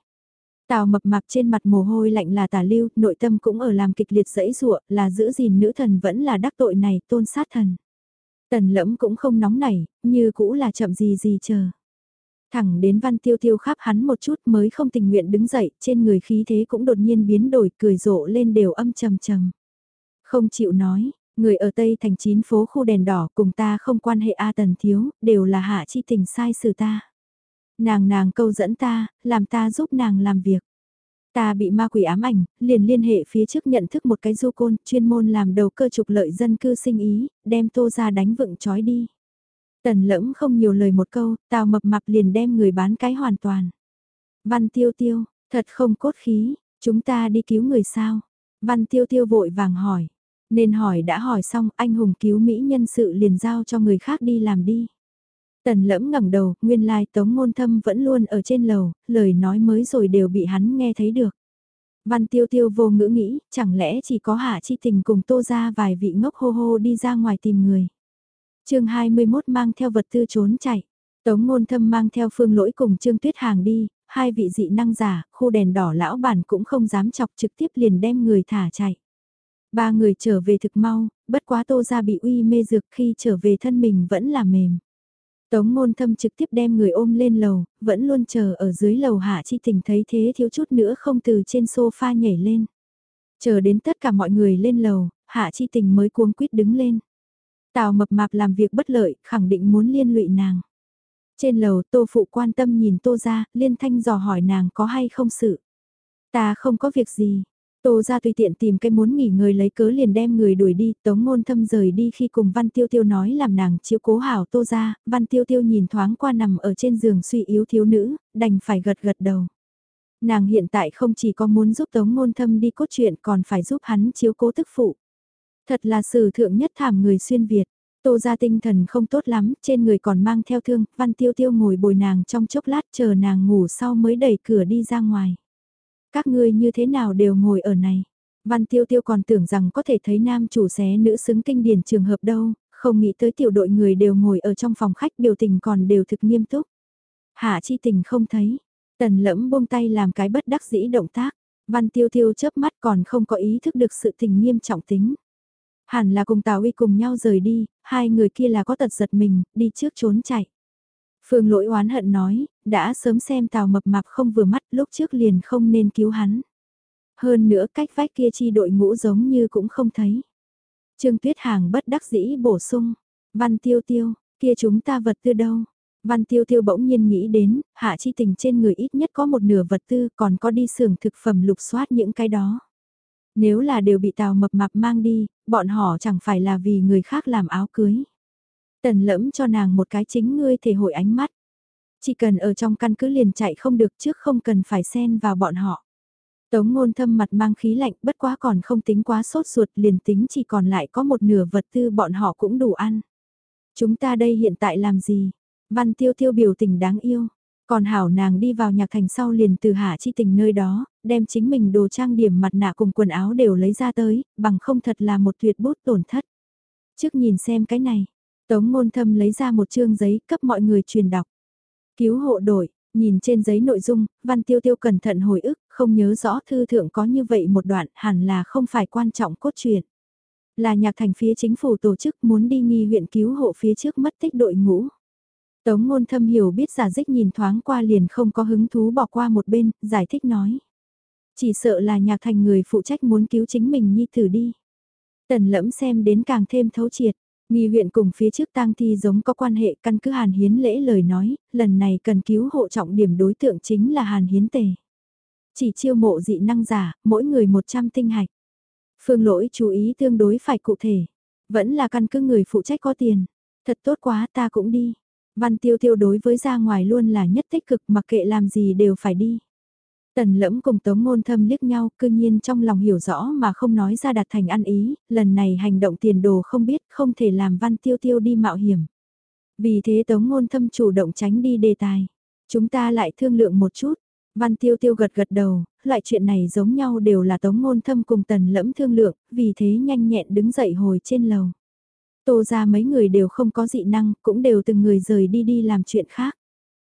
Tào mập mạp trên mặt mồ hôi lạnh là tà lưu, nội tâm cũng ở làm kịch liệt dẫy dụa, là giữ gìn nữ thần vẫn là đắc tội này, tôn sát thần. Tần lẫm cũng không nóng nảy, như cũ là chậm gì gì chờ. Thẳng đến văn tiêu tiêu khắp hắn một chút mới không tình nguyện đứng dậy, trên người khí thế cũng đột nhiên biến đổi, cười rộ lên đều âm trầm trầm. Không chịu nói, người ở Tây thành chín phố khu đèn đỏ cùng ta không quan hệ A tần thiếu, đều là hạ chi tình sai xử ta. Nàng nàng câu dẫn ta, làm ta giúp nàng làm việc. Ta bị ma quỷ ám ảnh, liền liên hệ phía trước nhận thức một cái du côn, chuyên môn làm đầu cơ trục lợi dân cư sinh ý, đem tô ra đánh vựng trói đi. Tần lẫm không nhiều lời một câu, tào mập mạp liền đem người bán cái hoàn toàn. Văn tiêu tiêu, thật không cốt khí, chúng ta đi cứu người sao? Văn tiêu tiêu vội vàng hỏi. Nên hỏi đã hỏi xong, anh hùng cứu Mỹ nhân sự liền giao cho người khác đi làm đi. Tần lẫm ngẩng đầu, nguyên lai tống ngôn thâm vẫn luôn ở trên lầu, lời nói mới rồi đều bị hắn nghe thấy được. Văn tiêu tiêu vô ngữ nghĩ, chẳng lẽ chỉ có hạ chi tình cùng tô ra vài vị ngốc hô hô đi ra ngoài tìm người. chương 21 mang theo vật tư trốn chạy. Tống ngôn thâm mang theo phương lỗi cùng Trương Tuyết Hàng đi, hai vị dị năng giả, khu đèn đỏ lão bản cũng không dám chọc trực tiếp liền đem người thả chạy. Ba người trở về thực mau, bất quá tô ra bị uy mê dược khi trở về thân mình vẫn là mềm. Tống ngôn thâm trực tiếp đem người ôm lên lầu, vẫn luôn chờ ở dưới lầu hạ chi tình thấy thế thiếu chút nữa không từ trên sofa nhảy lên. Chờ đến tất cả mọi người lên lầu, hạ chi tình mới cuống quýt đứng lên. Tào mập mạp làm việc bất lợi, khẳng định muốn liên lụy nàng. Trên lầu tô phụ quan tâm nhìn tô ra, liên thanh dò hỏi nàng có hay không sự. Ta không có việc gì, Tô ra tùy tiện tìm cái muốn nghỉ ngơi lấy cớ liền đem người đuổi đi, tống ngôn thâm rời đi khi cùng Văn Tiêu Tiêu nói làm nàng chiếu cố hảo Tô ra, Văn Tiêu Tiêu nhìn thoáng qua nằm ở trên giường suy yếu thiếu nữ, đành phải gật gật đầu. Nàng hiện tại không chỉ có muốn giúp tống ngôn thâm đi cốt truyện còn phải giúp hắn chiếu cố tức phụ. Thật là sử thượng nhất thảm người xuyên Việt. Tô ra tinh thần không tốt lắm, trên người còn mang theo thương, Văn Tiêu Tiêu ngồi bồi nàng trong chốc lát chờ nàng ngủ sau mới đẩy cửa đi ra ngoài. Các ngươi như thế nào đều ngồi ở này. Văn tiêu tiêu còn tưởng rằng có thể thấy nam chủ xé nữ xứng kinh điển trường hợp đâu, không nghĩ tới tiểu đội người đều ngồi ở trong phòng khách biểu tình còn đều thực nghiêm túc. Hạ chi tình không thấy, tần lẫm buông tay làm cái bất đắc dĩ động tác, văn tiêu tiêu chớp mắt còn không có ý thức được sự tình nghiêm trọng tính. Hẳn là cùng Tào Uy cùng nhau rời đi, hai người kia là có tật giật mình, đi trước trốn chạy. Phương lỗi oán hận nói, đã sớm xem tào mập mạp không vừa mắt lúc trước liền không nên cứu hắn. Hơn nữa cách vách kia chi đội ngũ giống như cũng không thấy. Trương Tuyết Hàng bất đắc dĩ bổ sung, văn tiêu tiêu, kia chúng ta vật tư đâu. Văn tiêu tiêu bỗng nhiên nghĩ đến, hạ chi tình trên người ít nhất có một nửa vật tư còn có đi xưởng thực phẩm lục soát những cái đó. Nếu là đều bị tàu mập mạp mang đi, bọn họ chẳng phải là vì người khác làm áo cưới. Tần lẫm cho nàng một cái chính ngươi thể hội ánh mắt. Chỉ cần ở trong căn cứ liền chạy không được trước không cần phải xen vào bọn họ. Tống ngôn thâm mặt mang khí lạnh bất quá còn không tính quá sốt ruột liền tính chỉ còn lại có một nửa vật tư bọn họ cũng đủ ăn. Chúng ta đây hiện tại làm gì? Văn tiêu tiêu biểu tình đáng yêu. Còn hảo nàng đi vào nhạc thành sau liền từ hạ chi tình nơi đó, đem chính mình đồ trang điểm mặt nạ cùng quần áo đều lấy ra tới, bằng không thật là một tuyệt bút tổn thất. Trước nhìn xem cái này, Tống ngôn thâm lấy ra một chương giấy cấp mọi người truyền đọc. Cứu hộ đội, nhìn trên giấy nội dung, văn tiêu tiêu cẩn thận hồi ức, không nhớ rõ thư thượng có như vậy một đoạn hẳn là không phải quan trọng cốt truyện. Là nhạc thành phía chính phủ tổ chức muốn đi nghi huyện cứu hộ phía trước mất tích đội ngũ. Tống ngôn thâm hiểu biết giả dích nhìn thoáng qua liền không có hứng thú bỏ qua một bên, giải thích nói. Chỉ sợ là nhạc thành người phụ trách muốn cứu chính mình nhi thử đi. Tần lẫm xem đến càng thêm thấu triệt. Nghi huyện cùng phía trước tang thi giống có quan hệ căn cứ Hàn Hiến lễ lời nói, lần này cần cứu hộ trọng điểm đối tượng chính là Hàn Hiến tề. Chỉ chiêu mộ dị năng giả, mỗi người 100 tinh hạch. Phương lỗi chú ý tương đối phải cụ thể. Vẫn là căn cứ người phụ trách có tiền. Thật tốt quá ta cũng đi. Văn tiêu tiêu đối với ra ngoài luôn là nhất tích cực mặc kệ làm gì đều phải đi. Tần lẫm cùng tống ngôn thâm liếc nhau, cư nhiên trong lòng hiểu rõ mà không nói ra đạt thành ăn ý, lần này hành động tiền đồ không biết, không thể làm văn tiêu tiêu đi mạo hiểm. Vì thế tống ngôn thâm chủ động tránh đi đề tài. Chúng ta lại thương lượng một chút. Văn tiêu tiêu gật gật đầu, loại chuyện này giống nhau đều là tống ngôn thâm cùng tần lẫm thương lượng, vì thế nhanh nhẹn đứng dậy hồi trên lầu. Tô ra mấy người đều không có dị năng, cũng đều từng người rời đi đi làm chuyện khác.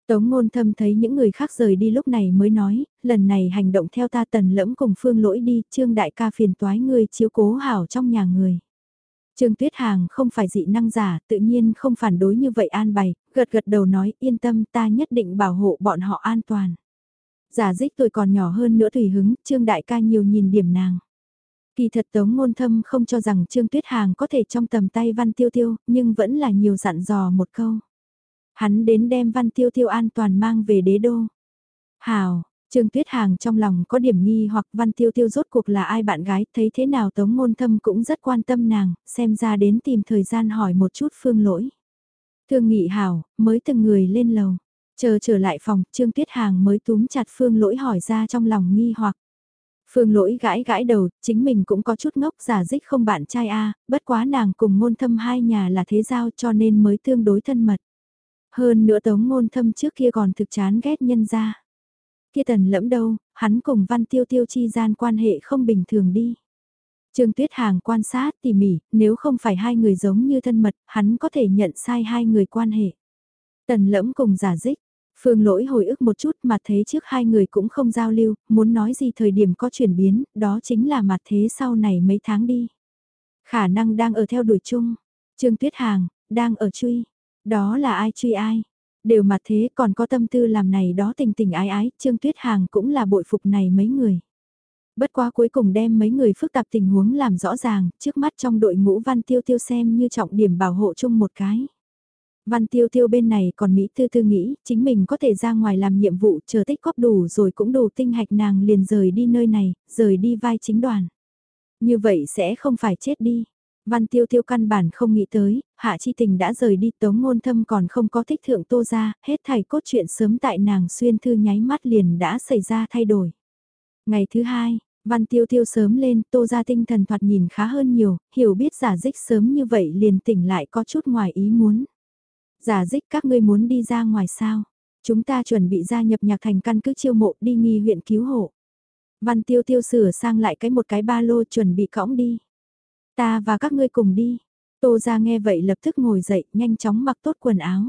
Tống ngôn thâm thấy những người khác rời đi lúc này mới nói, lần này hành động theo ta tần lẫm cùng phương lỗi đi, trương đại ca phiền toái ngươi chiếu cố hảo trong nhà người. Trương Tuyết Hàng không phải dị năng giả, tự nhiên không phản đối như vậy an bày, Gật gật đầu nói yên tâm ta nhất định bảo hộ bọn họ an toàn. Giả dích tuổi còn nhỏ hơn nữa tùy hứng, Trương Đại ca nhiều nhìn điểm nàng. Kỳ thật Tống Ngôn Thâm không cho rằng Trương Tuyết Hàng có thể trong tầm tay Văn Tiêu Tiêu, nhưng vẫn là nhiều dặn dò một câu. Hắn đến đem Văn Tiêu Tiêu an toàn mang về đế đô. Hào, Trương Tuyết Hàng trong lòng có điểm nghi hoặc Văn Tiêu Tiêu rốt cuộc là ai bạn gái, thấy thế nào Tống Ngôn Thâm cũng rất quan tâm nàng, xem ra đến tìm thời gian hỏi một chút phương lỗi. Thương nghị hảo, mới từng người lên lầu. Chờ trở lại phòng, Trương Tuyết Hàng mới túm chặt phương lỗi hỏi ra trong lòng nghi hoặc. Phương lỗi gãi gãi đầu, chính mình cũng có chút ngốc giả dích không bạn trai a bất quá nàng cùng ngôn thâm hai nhà là thế giao cho nên mới tương đối thân mật. Hơn nữa tống ngôn thâm trước kia còn thực chán ghét nhân ra. Kia tần lẫm đâu, hắn cùng văn tiêu tiêu chi gian quan hệ không bình thường đi. Trương Tuyết Hàng quan sát tỉ mỉ, nếu không phải hai người giống như thân mật, hắn có thể nhận sai hai người quan hệ. Tần lẫm cùng giả dích, Phương lỗi hồi ức một chút mà thế trước hai người cũng không giao lưu, muốn nói gì thời điểm có chuyển biến, đó chính là mặt thế sau này mấy tháng đi. Khả năng đang ở theo đuổi chung. Trương Tuyết Hàng, đang ở truy. Đó là ai truy ai? Đều mặt thế còn có tâm tư làm này đó tình tình ái ái, Trương Tuyết Hàng cũng là bội phục này mấy người. Bất quá cuối cùng đem mấy người phức tạp tình huống làm rõ ràng, trước mắt trong đội ngũ văn tiêu tiêu xem như trọng điểm bảo hộ chung một cái. Văn tiêu tiêu bên này còn Mỹ tư tư nghĩ, chính mình có thể ra ngoài làm nhiệm vụ chờ tích góp đủ rồi cũng đủ tinh hạch nàng liền rời đi nơi này, rời đi vai chính đoàn. Như vậy sẽ không phải chết đi. Văn tiêu tiêu căn bản không nghĩ tới, hạ chi tình đã rời đi tống ngôn thâm còn không có thích thượng tô ra, hết thảy cốt truyện sớm tại nàng xuyên thư nháy mắt liền đã xảy ra thay đổi. Ngày thứ hai, văn tiêu tiêu sớm lên, tô ra tinh thần thoạt nhìn khá hơn nhiều, hiểu biết giả dích sớm như vậy liền tỉnh lại có chút ngoài ý muốn. Giả dích các ngươi muốn đi ra ngoài sao? Chúng ta chuẩn bị gia nhập nhạc thành căn cứ chiêu mộ đi nghi huyện cứu hộ. Văn tiêu tiêu sửa sang lại cái một cái ba lô chuẩn bị cõng đi. Ta và các ngươi cùng đi. Tô ra nghe vậy lập tức ngồi dậy, nhanh chóng mặc tốt quần áo.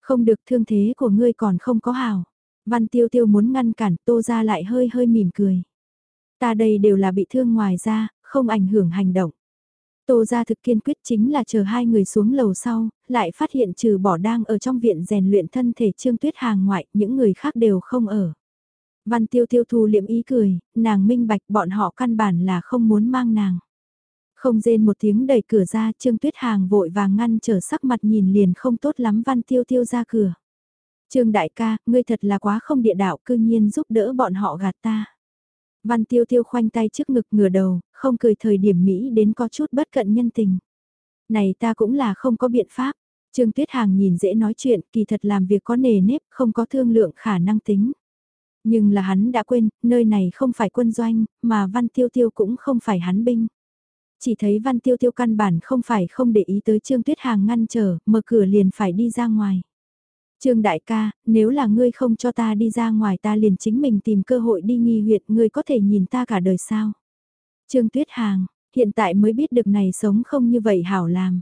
Không được thương thế của ngươi còn không có hào. Văn tiêu tiêu muốn ngăn cản, tô ra lại hơi hơi mỉm cười. Ta đây đều là bị thương ngoài ra, không ảnh hưởng hành động. Tô ra thực kiên quyết chính là chờ hai người xuống lầu sau, lại phát hiện trừ bỏ đang ở trong viện rèn luyện thân thể Trương Tuyết Hàng ngoại, những người khác đều không ở. Văn tiêu tiêu thu liệm ý cười, nàng minh bạch bọn họ căn bản là không muốn mang nàng. Không rên một tiếng đẩy cửa ra Trương Tuyết Hàng vội vàng ngăn trở sắc mặt nhìn liền không tốt lắm văn tiêu tiêu ra cửa. Trương đại ca, ngươi thật là quá không địa đạo cư nhiên giúp đỡ bọn họ gạt ta. Văn tiêu tiêu khoanh tay trước ngực ngửa đầu, không cười thời điểm Mỹ đến có chút bất cận nhân tình. Này ta cũng là không có biện pháp. Trương Tuyết Hàng nhìn dễ nói chuyện, kỳ thật làm việc có nề nếp, không có thương lượng khả năng tính. Nhưng là hắn đã quên, nơi này không phải quân doanh, mà Văn Tiêu Tiêu cũng không phải hắn binh. Chỉ thấy Văn Tiêu Tiêu căn bản không phải không để ý tới Trương Tuyết Hàng ngăn trở, mở cửa liền phải đi ra ngoài. Trương đại ca, nếu là ngươi không cho ta đi ra ngoài ta liền chính mình tìm cơ hội đi nghi huyệt, ngươi có thể nhìn ta cả đời sao? Trương Tuyết Hàng, hiện tại mới biết được này sống không như vậy hảo làm.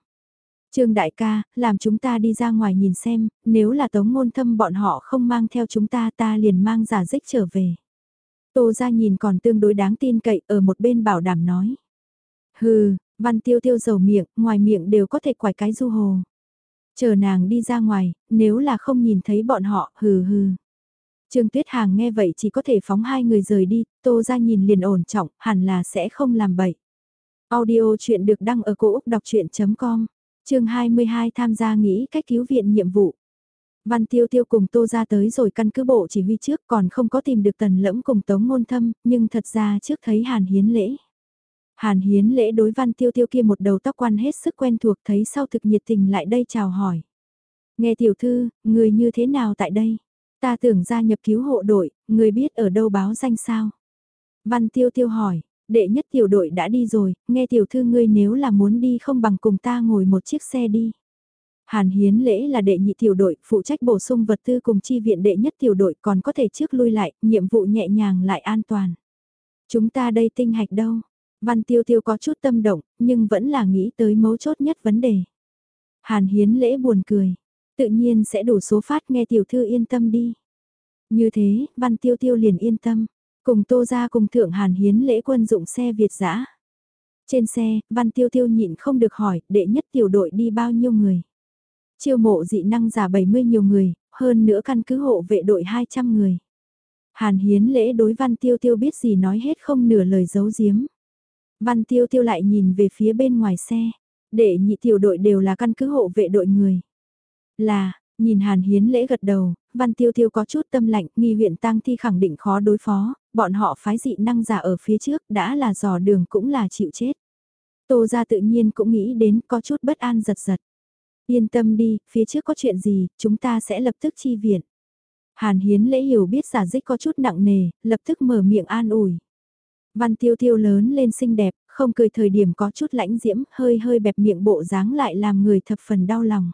Trương đại ca, làm chúng ta đi ra ngoài nhìn xem, nếu là tống ngôn thâm bọn họ không mang theo chúng ta ta liền mang giả dích trở về. Tô ra nhìn còn tương đối đáng tin cậy ở một bên bảo đảm nói. Hừ, văn tiêu tiêu dầu miệng, ngoài miệng đều có thể quải cái du hồ. Chờ nàng đi ra ngoài, nếu là không nhìn thấy bọn họ, hừ hừ. Trương Tuyết Hàng nghe vậy chỉ có thể phóng hai người rời đi, Tô ra nhìn liền ổn trọng, hẳn là sẽ không làm bậy. Audio chuyện được đăng ở cổ Úc đọc chuyện.com, chương 22 tham gia nghĩ cách cứu viện nhiệm vụ. Văn Tiêu Tiêu cùng Tô ra tới rồi căn cứ bộ chỉ huy trước còn không có tìm được tần lẫm cùng tống ngôn thâm, nhưng thật ra trước thấy Hàn Hiến lễ. Hàn Hiến lễ đối Văn Tiêu Tiêu kia một đầu tóc quan hết sức quen thuộc thấy sau thực nhiệt tình lại đây chào hỏi. Nghe tiểu thư, người như thế nào tại đây? Ta tưởng gia nhập cứu hộ đội, người biết ở đâu báo danh sao? Văn Tiêu Tiêu hỏi, đệ nhất tiểu đội đã đi rồi, nghe tiểu thư ngươi nếu là muốn đi không bằng cùng ta ngồi một chiếc xe đi. Hàn Hiến Lễ là đệ nhị tiểu đội, phụ trách bổ sung vật tư cùng chi viện đệ nhất tiểu đội còn có thể trước lui lại, nhiệm vụ nhẹ nhàng lại an toàn. Chúng ta đây tinh hạch đâu? Văn Tiêu Tiêu có chút tâm động, nhưng vẫn là nghĩ tới mấu chốt nhất vấn đề. Hàn Hiến Lễ buồn cười, tự nhiên sẽ đủ số phát nghe tiểu thư yên tâm đi. Như thế, Văn Tiêu Tiêu liền yên tâm, cùng Tô ra cùng Thượng Hàn Hiến Lễ quân dụng xe Việt giã. Trên xe, Văn Tiêu Tiêu nhịn không được hỏi, đệ nhất tiểu đội đi bao nhiêu người. Chiêu mộ dị năng giả 70 nhiều người, hơn nữa căn cứ hộ vệ đội 200 người. Hàn hiến lễ đối văn tiêu tiêu biết gì nói hết không nửa lời giấu giếm. Văn tiêu tiêu lại nhìn về phía bên ngoài xe, để nhị tiểu đội đều là căn cứ hộ vệ đội người. Là, nhìn Hàn Hiến lễ gật đầu, Văn Tiêu Tiêu có chút tâm lạnh, nghi huyện tang thi khẳng định khó đối phó, bọn họ phái dị năng giả ở phía trước đã là dò đường cũng là chịu chết. Tô ra tự nhiên cũng nghĩ đến có chút bất an giật giật. Yên tâm đi, phía trước có chuyện gì, chúng ta sẽ lập tức chi viện. Hàn Hiến lễ hiểu biết giả dích có chút nặng nề, lập tức mở miệng an ủi. Văn tiêu tiêu lớn lên xinh đẹp, không cười thời điểm có chút lãnh diễm, hơi hơi bẹp miệng bộ dáng lại làm người thập phần đau lòng.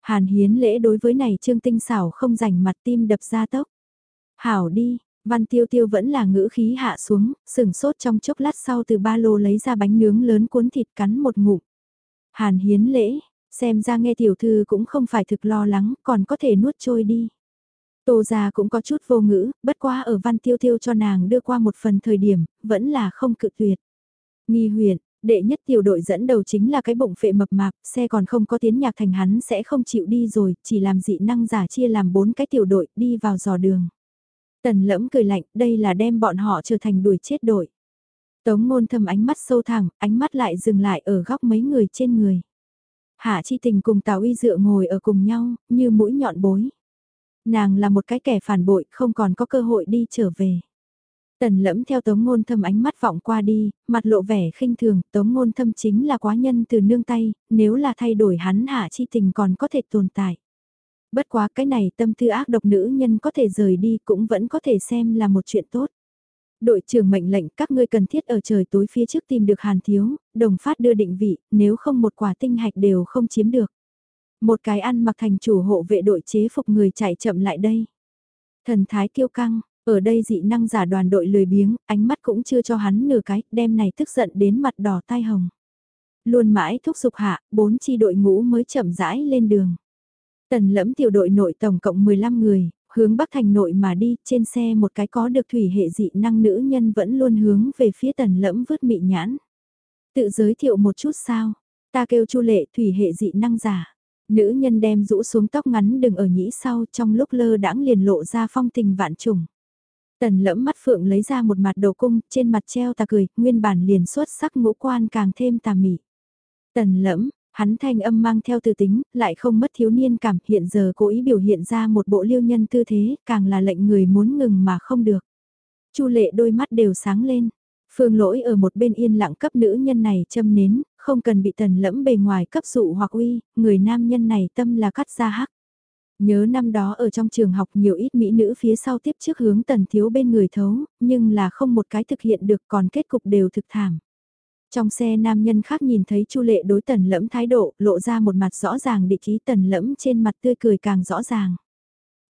Hàn hiến lễ đối với này trương tinh xảo không rảnh mặt tim đập ra tốc. Hảo đi, văn tiêu tiêu vẫn là ngữ khí hạ xuống, sừng sốt trong chốc lát sau từ ba lô lấy ra bánh nướng lớn cuốn thịt cắn một ngụm. Hàn hiến lễ, xem ra nghe tiểu thư cũng không phải thực lo lắng, còn có thể nuốt trôi đi. Tô gia cũng có chút vô ngữ, bất quá ở văn tiêu tiêu cho nàng đưa qua một phần thời điểm, vẫn là không cự tuyệt. Nghi huyện, đệ nhất tiểu đội dẫn đầu chính là cái bụng phệ mập mạp, xe còn không có tiến nhạc thành hắn sẽ không chịu đi rồi, chỉ làm dị năng giả chia làm bốn cái tiểu đội đi vào dò đường. Tần lẫm cười lạnh, đây là đem bọn họ trở thành đuổi chết đội. Tống ngôn thầm ánh mắt sâu thẳng, ánh mắt lại dừng lại ở góc mấy người trên người. Hạ chi tình cùng Tào uy dựa ngồi ở cùng nhau, như mũi nhọn bối. Nàng là một cái kẻ phản bội, không còn có cơ hội đi trở về. Tần lẫm theo tống ngôn thâm ánh mắt vọng qua đi, mặt lộ vẻ khinh thường, tống ngôn thâm chính là quá nhân từ nương tay, nếu là thay đổi hắn hạ chi tình còn có thể tồn tại. Bất quá cái này tâm tư ác độc nữ nhân có thể rời đi cũng vẫn có thể xem là một chuyện tốt. Đội trưởng mệnh lệnh các ngươi cần thiết ở trời tối phía trước tìm được hàn thiếu, đồng phát đưa định vị, nếu không một quả tinh hạch đều không chiếm được. Một cái ăn mặc thành chủ hộ vệ đội chế phục người chạy chậm lại đây. Thần thái kiêu căng, ở đây dị năng giả đoàn đội lười biếng, ánh mắt cũng chưa cho hắn nửa cái, đem này tức giận đến mặt đỏ tai hồng. Luôn mãi thúc giục hạ, bốn chi đội ngũ mới chậm rãi lên đường. Tần lẫm tiểu đội nội tổng cộng 15 người, hướng Bắc Thành nội mà đi, trên xe một cái có được thủy hệ dị năng nữ nhân vẫn luôn hướng về phía tần lẫm vứt mị nhãn. Tự giới thiệu một chút sao, ta kêu chu lệ thủy hệ dị năng giả. Nữ nhân đem rũ xuống tóc ngắn đừng ở nhĩ sau trong lúc lơ đãng liền lộ ra phong tình vạn trùng. Tần lẫm mắt phượng lấy ra một mặt đầu cung, trên mặt treo tà cười, nguyên bản liền xuất sắc ngũ quan càng thêm tà mị. Tần lẫm, hắn thanh âm mang theo tư tính, lại không mất thiếu niên cảm, hiện giờ cố ý biểu hiện ra một bộ liêu nhân tư thế, càng là lệnh người muốn ngừng mà không được. Chu lệ đôi mắt đều sáng lên. Phương lỗi ở một bên yên lặng cấp nữ nhân này châm nến, không cần bị tần lẫm bề ngoài cấp dụ hoặc uy, người nam nhân này tâm là cắt ra hắc. Nhớ năm đó ở trong trường học nhiều ít mỹ nữ phía sau tiếp trước hướng tần thiếu bên người thấu, nhưng là không một cái thực hiện được còn kết cục đều thực thảm. Trong xe nam nhân khác nhìn thấy chu lệ đối tần lẫm thái độ, lộ ra một mặt rõ ràng địa khí tần lẫm trên mặt tươi cười càng rõ ràng.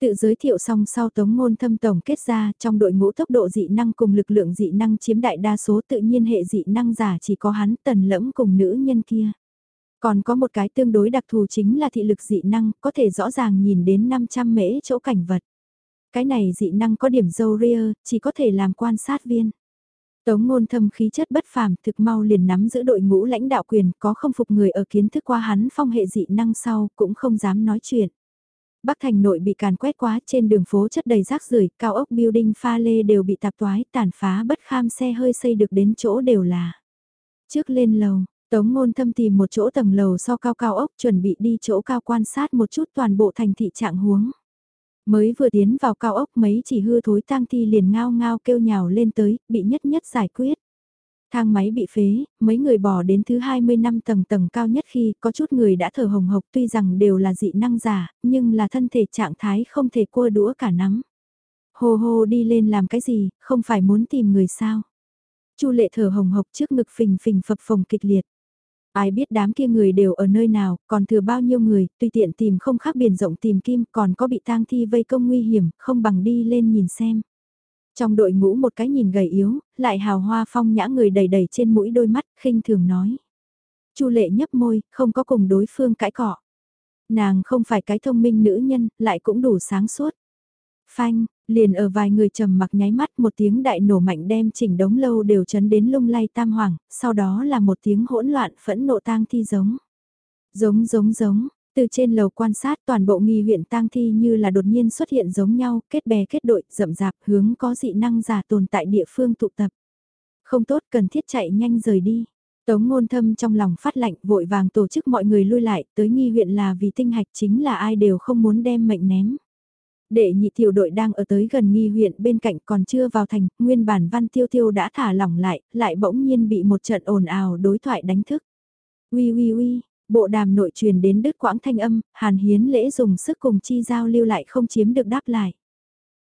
Tự giới thiệu xong sau tống ngôn thâm tổng kết ra trong đội ngũ tốc độ dị năng cùng lực lượng dị năng chiếm đại đa số tự nhiên hệ dị năng giả chỉ có hắn tần lẫm cùng nữ nhân kia. Còn có một cái tương đối đặc thù chính là thị lực dị năng, có thể rõ ràng nhìn đến 500 mễ chỗ cảnh vật. Cái này dị năng có điểm dâu ria, chỉ có thể làm quan sát viên. Tống ngôn thâm khí chất bất phàm thực mau liền nắm giữ đội ngũ lãnh đạo quyền có không phục người ở kiến thức qua hắn phong hệ dị năng sau cũng không dám nói chuyện. Bắc thành nội bị càn quét quá trên đường phố chất đầy rác rưởi cao ốc building pha lê đều bị tạp toái tàn phá bất kham xe hơi xây được đến chỗ đều là. Trước lên lầu, Tống ngôn thâm tìm một chỗ tầng lầu so cao cao ốc chuẩn bị đi chỗ cao quan sát một chút toàn bộ thành thị trạng huống. Mới vừa tiến vào cao ốc mấy chỉ hư thối tang thi liền ngao ngao kêu nhào lên tới, bị nhất nhất giải quyết. Thang máy bị phế, mấy người bỏ đến thứ 20 năm tầng tầng cao nhất khi có chút người đã thở hồng hộc tuy rằng đều là dị năng giả, nhưng là thân thể trạng thái không thể cua đũa cả nắm. Hồ hồ đi lên làm cái gì, không phải muốn tìm người sao. Chu lệ thở hồng hộc trước ngực phình phình phập phồng kịch liệt. Ai biết đám kia người đều ở nơi nào, còn thừa bao nhiêu người, tùy tiện tìm không khác biển rộng tìm kim, còn có bị tang thi vây công nguy hiểm, không bằng đi lên nhìn xem. Trong đội ngũ một cái nhìn gầy yếu, lại hào hoa phong nhã người đầy đầy trên mũi đôi mắt, khinh thường nói. Chu lệ nhấp môi, không có cùng đối phương cãi cọ. Nàng không phải cái thông minh nữ nhân, lại cũng đủ sáng suốt. Phanh, liền ở vài người trầm mặc nháy mắt một tiếng đại nổ mạnh đem chỉnh đống lâu đều chấn đến lung lay tam hoàng, sau đó là một tiếng hỗn loạn phẫn nộ tang thi giống. Giống giống giống, từ trên lầu quan sát toàn bộ nghi huyện tang thi như là đột nhiên xuất hiện giống nhau, kết bè kết đội, rậm rạp, hướng có dị năng giả tồn tại địa phương tụ tập. Không tốt cần thiết chạy nhanh rời đi. Tống ngôn thâm trong lòng phát lạnh vội vàng tổ chức mọi người lui lại tới nghi huyện là vì tinh hạch chính là ai đều không muốn đem mệnh ném. Đệ nhị tiểu đội đang ở tới gần nghi huyện bên cạnh còn chưa vào thành, nguyên bản văn tiêu tiêu đã thả lỏng lại, lại bỗng nhiên bị một trận ồn ào đối thoại đánh thức. Ui ui ui, bộ đàm nội truyền đến đứt quãng thanh âm, hàn hiến lễ dùng sức cùng chi giao lưu lại không chiếm được đáp lại.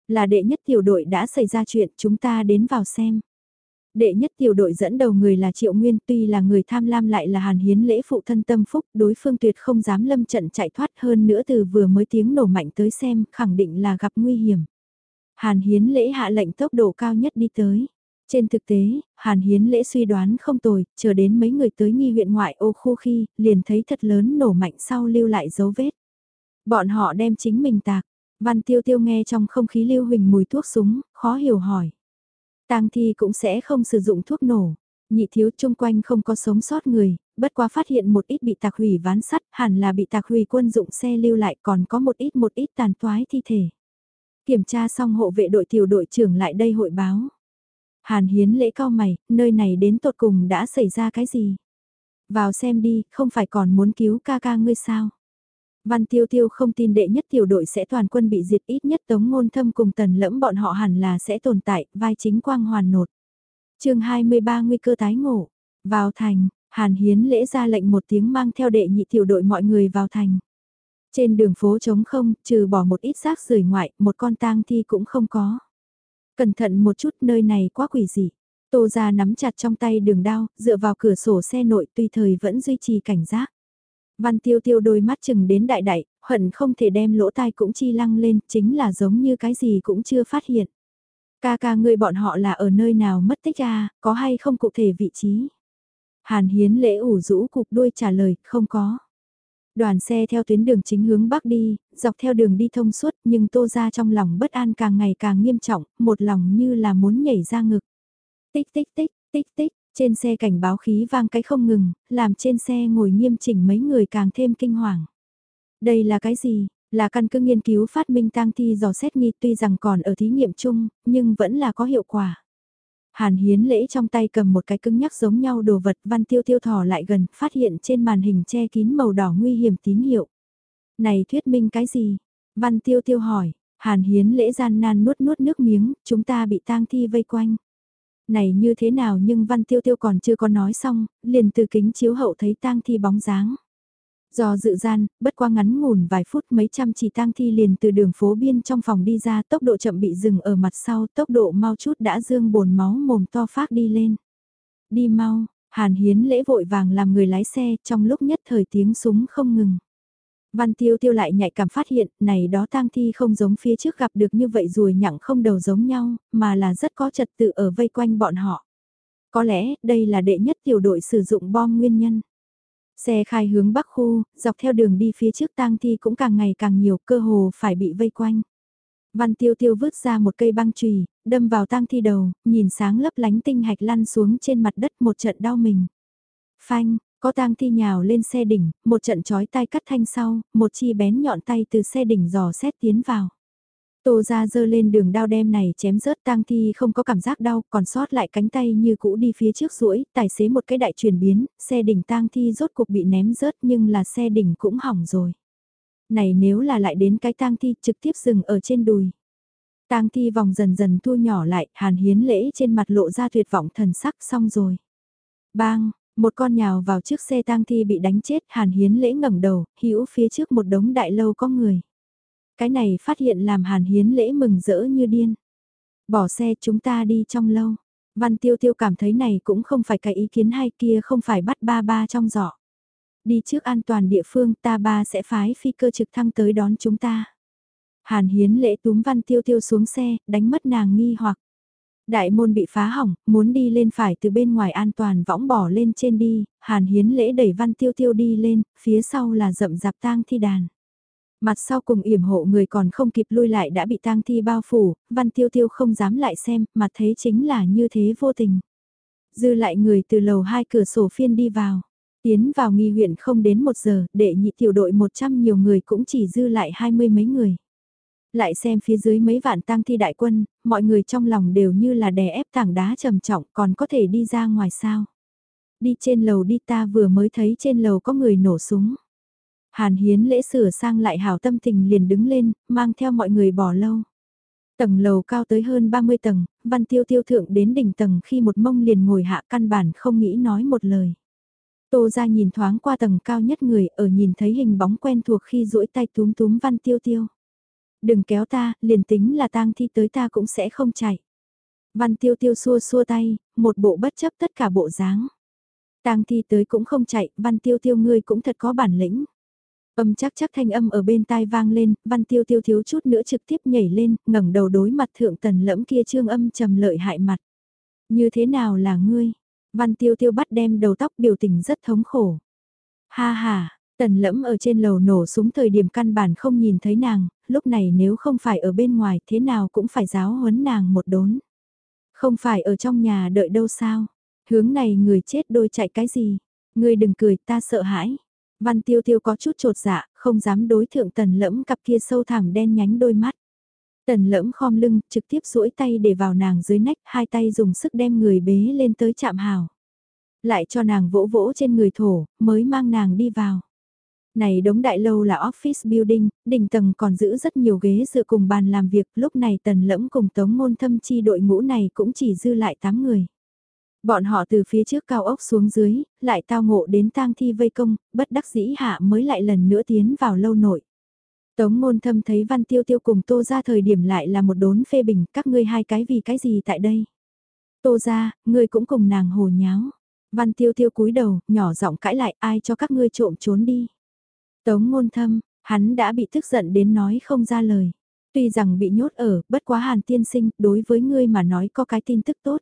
Là đệ nhất tiểu đội đã xảy ra chuyện chúng ta đến vào xem. Đệ nhất tiểu đội dẫn đầu người là Triệu Nguyên tuy là người tham lam lại là hàn hiến lễ phụ thân tâm phúc, đối phương tuyệt không dám lâm trận chạy thoát hơn nữa từ vừa mới tiếng nổ mạnh tới xem, khẳng định là gặp nguy hiểm. Hàn hiến lễ hạ lệnh tốc độ cao nhất đi tới. Trên thực tế, Hàn Hiến lễ suy đoán không tồi, chờ đến mấy người tới nghi huyện ngoại ô khu khi, liền thấy thật lớn nổ mạnh sau lưu lại dấu vết. Bọn họ đem chính mình tạc, Văn Tiêu Tiêu nghe trong không khí lưu huỳnh mùi thuốc súng, khó hiểu hỏi. Tang thi cũng sẽ không sử dụng thuốc nổ. Nhị thiếu chung quanh không có sống sót người, bất quá phát hiện một ít bị tạc hủy ván sắt, hẳn là bị tạc hủy quân dụng xe lưu lại còn có một ít một ít tàn toái thi thể. Kiểm tra xong hộ vệ đội tiểu đội trưởng lại đây hội báo. Hàn hiến lễ cao mày, nơi này đến tột cùng đã xảy ra cái gì? Vào xem đi, không phải còn muốn cứu ca ca ngươi sao? Văn Tiêu Tiêu không tin đệ nhất tiểu đội sẽ toàn quân bị diệt ít nhất Tống Ngôn Thâm cùng Tần Lẫm bọn họ hẳn là sẽ tồn tại, vai chính quang hoàn nột. chương 23 nguy cơ tái ngộ, vào thành, Hàn Hiến lễ ra lệnh một tiếng mang theo đệ nhị tiểu đội mọi người vào thành. Trên đường phố trống không, trừ bỏ một ít rác rời ngoại, một con tang thi cũng không có. Cẩn thận một chút nơi này quá quỷ dị. Tô ra nắm chặt trong tay đường đao, dựa vào cửa sổ xe nội tùy thời vẫn duy trì cảnh giác. Văn tiêu tiêu đôi mắt chừng đến đại đại, hận không thể đem lỗ tai cũng chi lăng lên, chính là giống như cái gì cũng chưa phát hiện. Ca ca người bọn họ là ở nơi nào mất tích ra, có hay không cụ thể vị trí. Hàn hiến lễ ủ rũ cục đuôi trả lời, không có. Đoàn xe theo tuyến đường chính hướng bắc đi, dọc theo đường đi thông suốt nhưng tô ra trong lòng bất an càng ngày càng nghiêm trọng, một lòng như là muốn nhảy ra ngực. Tích tích tích, tích tích, trên xe cảnh báo khí vang cái không ngừng, làm trên xe ngồi nghiêm chỉnh mấy người càng thêm kinh hoàng. Đây là cái gì? Là căn cứ nghiên cứu phát minh tang thi dò xét nghi tuy rằng còn ở thí nghiệm chung, nhưng vẫn là có hiệu quả. Hàn hiến lễ trong tay cầm một cái cứng nhắc giống nhau đồ vật văn tiêu tiêu thỏ lại gần, phát hiện trên màn hình che kín màu đỏ nguy hiểm tín hiệu. Này thuyết minh cái gì? Văn tiêu tiêu hỏi, hàn hiến lễ gian nan nuốt nuốt nước miếng, chúng ta bị tang thi vây quanh này như thế nào nhưng Văn Tiêu Tiêu còn chưa có nói xong, liền từ kính chiếu hậu thấy tang thi bóng dáng. Do dự gian, bất qua ngắn ngủn vài phút mấy trăm chỉ tang thi liền từ đường phố biên trong phòng đi ra tốc độ chậm bị dừng ở mặt sau tốc độ mau chút đã dương bồn máu mồm to phát đi lên. Đi mau, Hàn Hiến lễ vội vàng làm người lái xe trong lúc nhất thời tiếng súng không ngừng. Văn tiêu tiêu lại nhạy cảm phát hiện, này đó tang thi không giống phía trước gặp được như vậy rồi nhặng không đầu giống nhau, mà là rất có trật tự ở vây quanh bọn họ. Có lẽ, đây là đệ nhất tiểu đội sử dụng bom nguyên nhân. Xe khai hướng bắc khu, dọc theo đường đi phía trước tang thi cũng càng ngày càng nhiều cơ hồ phải bị vây quanh. Văn tiêu tiêu vứt ra một cây băng chùy đâm vào tang thi đầu, nhìn sáng lấp lánh tinh hạch lăn xuống trên mặt đất một trận đau mình. Phanh, có tang thi nhào lên xe đỉnh, một trận chói tay cắt thanh sau, một chi bén nhọn tay từ xe đỉnh dò xét tiến vào. Tô ra dơ lên đường đao đem này chém rớt tang thi không có cảm giác đau, còn sót lại cánh tay như cũ đi phía trước rũi, tài xế một cái đại chuyển biến, xe đỉnh tang thi rốt cuộc bị ném rớt nhưng là xe đỉnh cũng hỏng rồi. Này nếu là lại đến cái tang thi trực tiếp dừng ở trên đùi. Tang thi vòng dần dần thu nhỏ lại, hàn hiến lễ trên mặt lộ ra tuyệt vọng thần sắc xong rồi. Bang, một con nhào vào trước xe tang thi bị đánh chết, Hàn Hiến lễ ngẩng đầu, hữu phía trước một đống đại lâu có người. Cái này phát hiện làm Hàn Hiến lễ mừng rỡ như điên. Bỏ xe chúng ta đi trong lâu. Văn Tiêu Tiêu cảm thấy này cũng không phải cái ý kiến hay kia không phải bắt ba ba trong giỏ. Đi trước an toàn địa phương ta ba sẽ phái phi cơ trực thăng tới đón chúng ta. Hàn Hiến lễ túm Văn Tiêu Tiêu xuống xe, đánh mất nàng nghi hoặc. Đại môn bị phá hỏng, muốn đi lên phải từ bên ngoài an toàn võng bỏ lên trên đi, hàn hiến lễ đẩy văn tiêu tiêu đi lên, phía sau là rậm rạp tang thi đàn. Mặt sau cùng yểm hộ người còn không kịp lui lại đã bị tang thi bao phủ, văn tiêu tiêu không dám lại xem, mà thế chính là như thế vô tình. Dư lại người từ lầu hai cửa sổ phiên đi vào. Tiến vào nghi huyện không đến một giờ, để nhị tiểu đội 100 nhiều người cũng chỉ dư lại hai mươi mấy người. Lại xem phía dưới mấy vạn tang thi đại quân, mọi người trong lòng đều như là đè ép tảng đá trầm trọng còn có thể đi ra ngoài sao. Đi trên lầu đi ta vừa mới thấy trên lầu có người nổ súng. Hàn Hiến lễ sửa sang lại hảo tâm tình liền đứng lên, mang theo mọi người bỏ lâu. Tầng lầu cao tới hơn 30 tầng, văn tiêu tiêu thượng đến đỉnh tầng khi một mông liền ngồi hạ căn bản không nghĩ nói một lời. Tô ra nhìn thoáng qua tầng cao nhất người ở nhìn thấy hình bóng quen thuộc khi duỗi tay túm túm văn tiêu tiêu. Đừng kéo ta, liền tính là tang thi tới ta cũng sẽ không chạy. Văn tiêu tiêu xua xua tay, một bộ bất chấp tất cả bộ dáng. Tang thi tới cũng không chạy, văn tiêu tiêu ngươi cũng thật có bản lĩnh. Âm chắc chắc thanh âm ở bên tai vang lên, văn tiêu tiêu thiếu chút nữa trực tiếp nhảy lên, ngẩng đầu đối mặt thượng tần lẫm kia trương âm trầm lợi hại mặt. Như thế nào là ngươi? Văn tiêu tiêu bắt đem đầu tóc biểu tình rất thống khổ. Ha ha, tần lẫm ở trên lầu nổ súng thời điểm căn bản không nhìn thấy nàng, lúc này nếu không phải ở bên ngoài thế nào cũng phải giáo huấn nàng một đốn. Không phải ở trong nhà đợi đâu sao? Hướng này người chết đôi chạy cái gì? Ngươi đừng cười ta sợ hãi. Văn tiêu tiêu có chút trột dạ, không dám đối thượng tần lẫm cặp kia sâu thẳm đen nhánh đôi mắt. Tần lẫm khom lưng, trực tiếp duỗi tay để vào nàng dưới nách, hai tay dùng sức đem người bế lên tới chạm hào. Lại cho nàng vỗ vỗ trên người thổ, mới mang nàng đi vào. Này đống đại lâu là office building, đỉnh tầng còn giữ rất nhiều ghế dựa cùng bàn làm việc, lúc này tần lẫm cùng tống môn thâm chi đội ngũ này cũng chỉ dư lại 8 người. Bọn họ từ phía trước cao ốc xuống dưới, lại tao ngộ đến tang thi vây công, bất đắc dĩ hạ mới lại lần nữa tiến vào lâu nội. Tống ngôn thâm thấy văn tiêu tiêu cùng tô ra thời điểm lại là một đốn phê bình các ngươi hai cái vì cái gì tại đây. Tô ra, ngươi cũng cùng nàng hồ nháo. Văn tiêu tiêu cúi đầu, nhỏ giọng cãi lại ai cho các ngươi trộm trốn đi. Tống ngôn thâm, hắn đã bị tức giận đến nói không ra lời. Tuy rằng bị nhốt ở, bất quá hàn tiên sinh, đối với ngươi mà nói có cái tin tức tốt.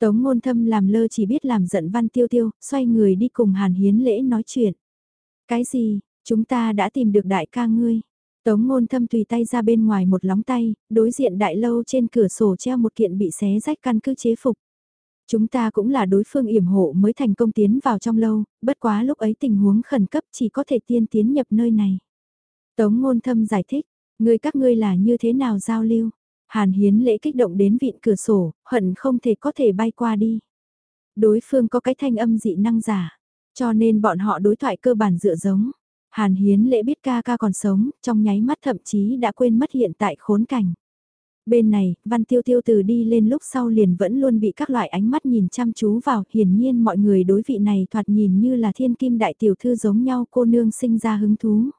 Tống ngôn thâm làm lơ chỉ biết làm giận văn tiêu tiêu, xoay người đi cùng hàn hiến lễ nói chuyện. Cái gì, chúng ta đã tìm được đại ca ngươi. Tống ngôn thâm tùy tay ra bên ngoài một lóng tay, đối diện đại lâu trên cửa sổ treo một kiện bị xé rách căn cứ chế phục. Chúng ta cũng là đối phương yểm hộ mới thành công tiến vào trong lâu, bất quá lúc ấy tình huống khẩn cấp chỉ có thể tiên tiến nhập nơi này. Tống ngôn thâm giải thích, người các ngươi là như thế nào giao lưu? Hàn hiến lễ kích động đến vịn cửa sổ, hận không thể có thể bay qua đi. Đối phương có cái thanh âm dị năng giả, cho nên bọn họ đối thoại cơ bản dựa giống. Hàn hiến lễ biết ca ca còn sống, trong nháy mắt thậm chí đã quên mất hiện tại khốn cảnh. Bên này, văn tiêu tiêu từ đi lên lúc sau liền vẫn luôn bị các loại ánh mắt nhìn chăm chú vào, hiển nhiên mọi người đối vị này thoạt nhìn như là thiên kim đại tiểu thư giống nhau cô nương sinh ra hứng thú.